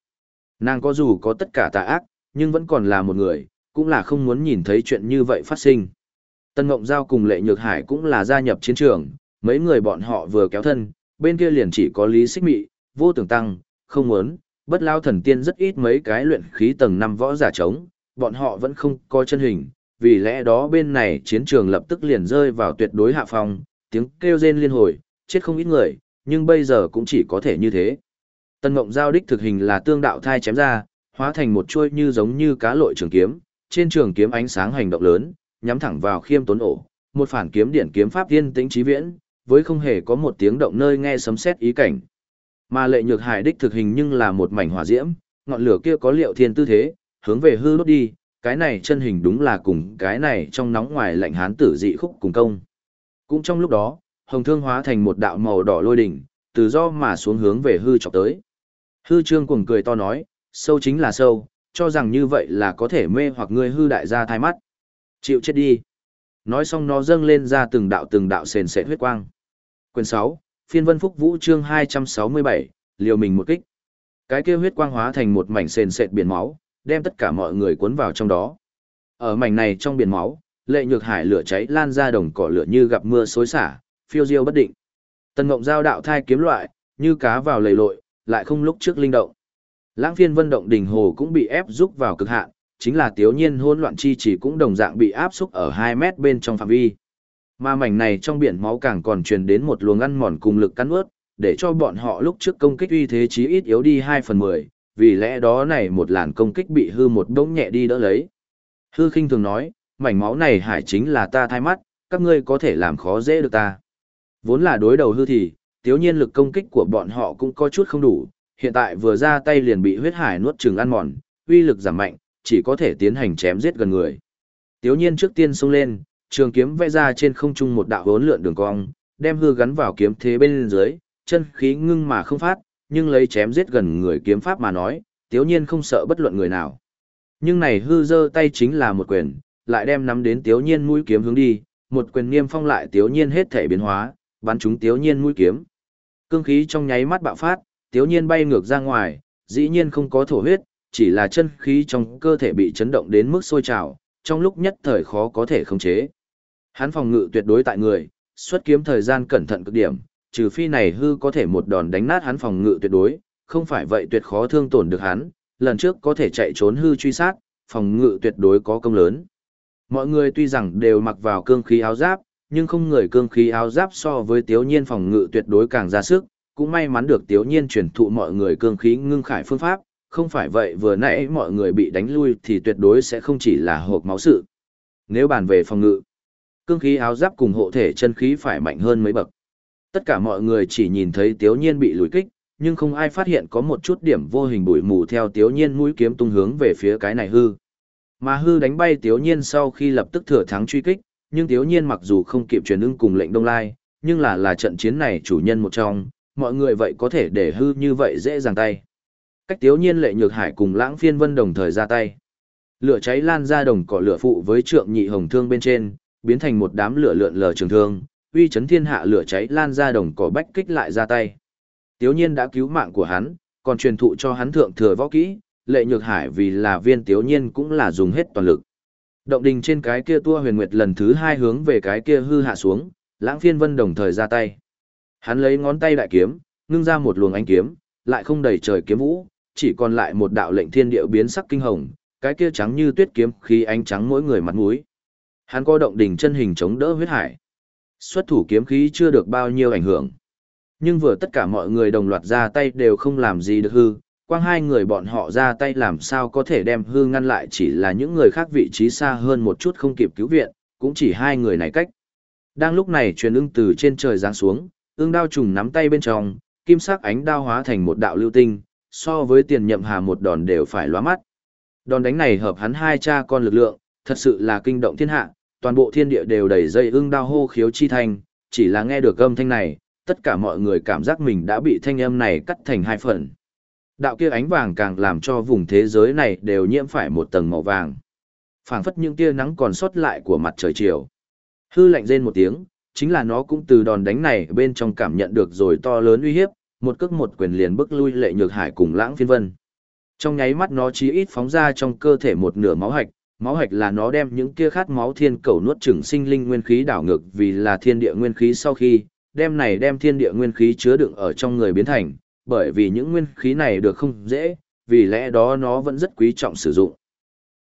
Nàng có dù có tất cả tà ác, nhưng vẫn còn là một người, cũng là không muốn nhìn thấy chuyện như vậy phát sinh. Tân Ngộng Giao cùng Lệ Nhược Hải cũng là gia nhập chiến trường, mấy người bọn họ vừa kéo thân, bên kia liền chỉ có Lý Xích Mị, vô tưởng tăng, không muốn, bất lao thần tiên rất ít mấy cái luyện khí tầng 5 võ giả trống, bọn họ vẫn không có chân hình, vì lẽ đó bên này chiến trường lập tức liền rơi vào tuyệt đối hạ phong, tiếng kêu rên liên hồi, chết không ít người, nhưng bây giờ cũng chỉ có thể như thế. Tân Mộng Giao đích thực hình là tương đạo thai chém ra, hóa thành một chuôi như giống như cá lội trường kiếm, trên trường kiếm ánh sáng hành động lớn, nhắm thẳng vào khiêm tốn ổ, một phản kiếm điển kiếm pháp tiên tĩnh trí viễn, với không hề có một tiếng động nơi nghe sấm sét ý cảnh. Mà lệ nhược hải đích thực hình nhưng là một mảnh hỏa diễm, ngọn lửa kia có liệu thiên tư thế, hướng về hư đốt đi, cái này chân hình đúng là cùng cái này trong nóng ngoài lạnh hán tử dị khúc cùng công. Cũng trong lúc đó, hồng thương hóa thành một đạo màu đỏ lôi đỉnh, từ do mà xuống hướng về hư chọc tới. Hư trương cuồng cười to nói, sâu chính là sâu, cho rằng như vậy là có thể mê hoặc ngươi hư đại gia thai mắt. Chịu chết đi. Nói xong nó dâng lên ra từng đạo từng đạo sền sệt huyết quang. Quyền 6, phiên vân phúc vũ chương 267, liều mình một kích. Cái kia huyết quang hóa thành một mảnh sền sệt biển máu, đem tất cả mọi người cuốn vào trong đó. Ở mảnh này trong biển máu, lệ nhược hải lửa cháy lan ra đồng cỏ lửa như gặp mưa xối xả, phiêu diêu bất định. Tần ngộng giao đạo thai kiếm loại, như cá vào lầy lội, lại không lúc trước linh động. Lãng phiên vân động đỉnh hồ cũng bị ép rút vào cực hạn, chính là tiếu nhiên hỗn loạn chi chỉ cũng đồng dạng bị áp xúc ở 2 mét bên trong phạm vi. Mà mảnh này trong biển máu càng còn truyền đến một luồng ăn mòn cùng lực cắn ướt, để cho bọn họ lúc trước công kích uy thế chí ít yếu đi 2 phần 10, vì lẽ đó này một làn công kích bị hư một đống nhẹ đi đỡ lấy. Hư khinh thường nói, mảnh máu này hải chính là ta thay mắt, các ngươi có thể làm khó dễ được ta. Vốn là đối đầu hư thì, tiếu nhiên lực công kích của bọn họ cũng có chút không đủ, Hiện tại vừa ra tay liền bị huyết hải nuốt chừng ăn mòn, uy lực giảm mạnh, chỉ có thể tiến hành chém giết gần người. Tiếu nhiên trước tiên xông lên, trường kiếm vẽ ra trên không trung một đạo hốn lượn đường cong, đem hư gắn vào kiếm thế bên dưới, chân khí ngưng mà không phát, nhưng lấy chém giết gần người kiếm pháp mà nói, tiếu nhiên không sợ bất luận người nào. Nhưng này hư giơ tay chính là một quyền, lại đem nắm đến tiếu nhiên mũi kiếm hướng đi, một quyền niêm phong lại tiếu nhiên hết thể biến hóa, bắn trúng tiếu nhiên mũi kiếm. Cương khí trong nháy mắt bạo phát, tiếu nhiên bay ngược ra ngoài, dĩ nhiên không có thổ huyết, chỉ là chân khí trong cơ thể bị chấn động đến mức sôi trào, trong lúc nhất thời khó có thể khống chế. Hắn phòng ngự tuyệt đối tại người, xuất kiếm thời gian cẩn thận cực điểm, trừ phi này hư có thể một đòn đánh nát hắn phòng ngự tuyệt đối, không phải vậy tuyệt khó thương tổn được hắn, lần trước có thể chạy trốn hư truy sát, phòng ngự tuyệt đối có công lớn. Mọi người tuy rằng đều mặc vào cương khí áo giáp, nhưng không người cương khí áo giáp so với tiếu nhiên phòng ngự tuyệt đối càng ra sức, cũng may mắn được tiếu nhiên truyền thụ mọi người cương khí ngưng khải phương pháp, không phải vậy vừa nãy mọi người bị đánh lui thì tuyệt đối sẽ không chỉ là hộp máu sự. Nếu bàn về phòng ngự, cương khí áo giáp cùng hộ thể chân khí phải mạnh hơn mấy bậc. Tất cả mọi người chỉ nhìn thấy tiếu nhiên bị lùi kích, nhưng không ai phát hiện có một chút điểm vô hình bụi mù theo tiếu nhiên mũi kiếm tung hướng về phía cái này hư. Mà hư đánh bay tiếu nhiên sau khi lập tức thừa thắng truy kích, nhưng tiếu nhiên mặc dù không kịp truyền ưng cùng lệnh đông lai, nhưng là là trận chiến này chủ nhân một trong, mọi người vậy có thể để hư như vậy dễ dàng tay. Cách tiếu nhiên lệ nhược hải cùng lãng phiên vân đồng thời ra tay. Lửa cháy lan ra đồng cỏ lửa phụ với trượng nhị hồng thương bên trên, biến thành một đám lửa lượn lờ trường thương, uy chấn thiên hạ lửa cháy lan ra đồng cỏ bách kích lại ra tay. Tiếu nhiên đã cứu mạng của hắn, còn truyền thụ cho hắn thượng thừa võ kỹ, lệ nhược hải vì là viên tiếu nhiên cũng là dùng hết toàn lực. Động đình trên cái kia tua huyền nguyệt lần thứ hai hướng về cái kia hư hạ xuống, lãng phiên vân đồng thời ra tay. Hắn lấy ngón tay đại kiếm, ngưng ra một luồng ánh kiếm, lại không đầy trời kiếm vũ, chỉ còn lại một đạo lệnh thiên địa biến sắc kinh hồng, cái kia trắng như tuyết kiếm khí ánh trắng mỗi người mặt mũi. Hắn có động đỉnh chân hình chống đỡ huyết hải. Xuất thủ kiếm khí chưa được bao nhiêu ảnh hưởng. Nhưng vừa tất cả mọi người đồng loạt ra tay đều không làm gì được hư, quang hai người bọn họ ra tay làm sao có thể đem hư ngăn lại chỉ là những người khác vị trí xa hơn một chút không kịp cứu viện, cũng chỉ hai người này cách. Đang lúc này truyền ưng từ trên trời giáng xuống, ương đao trùng nắm tay bên trong, kim sắc ánh đao hóa thành một đạo lưu tinh, so với tiền nhậm hà một đòn đều phải lóa mắt. Đòn đánh này hợp hắn hai cha con lực lượng, thật sự là kinh động thiên hạ, toàn bộ thiên địa đều đầy dây ương đao hô khiếu chi thanh, chỉ là nghe được âm thanh này, tất cả mọi người cảm giác mình đã bị thanh âm này cắt thành hai phần. Đạo kia ánh vàng càng làm cho vùng thế giới này đều nhiễm phải một tầng màu vàng. phảng phất những tia nắng còn sót lại của mặt trời chiều. Hư lạnh rên một tiếng, chính là nó cũng từ đòn đánh này bên trong cảm nhận được rồi to lớn uy hiếp, một cước một quyền liền bức lui lệ nhược hải cùng lãng phiên vân. Trong nháy mắt nó chí ít phóng ra trong cơ thể một nửa máu hạch, máu hạch là nó đem những kia khát máu thiên cầu nuốt chửng sinh linh nguyên khí đảo ngược vì là thiên địa nguyên khí sau khi, đem này đem thiên địa nguyên khí chứa đựng ở trong người biến thành, bởi vì những nguyên khí này được không dễ, vì lẽ đó nó vẫn rất quý trọng sử dụng.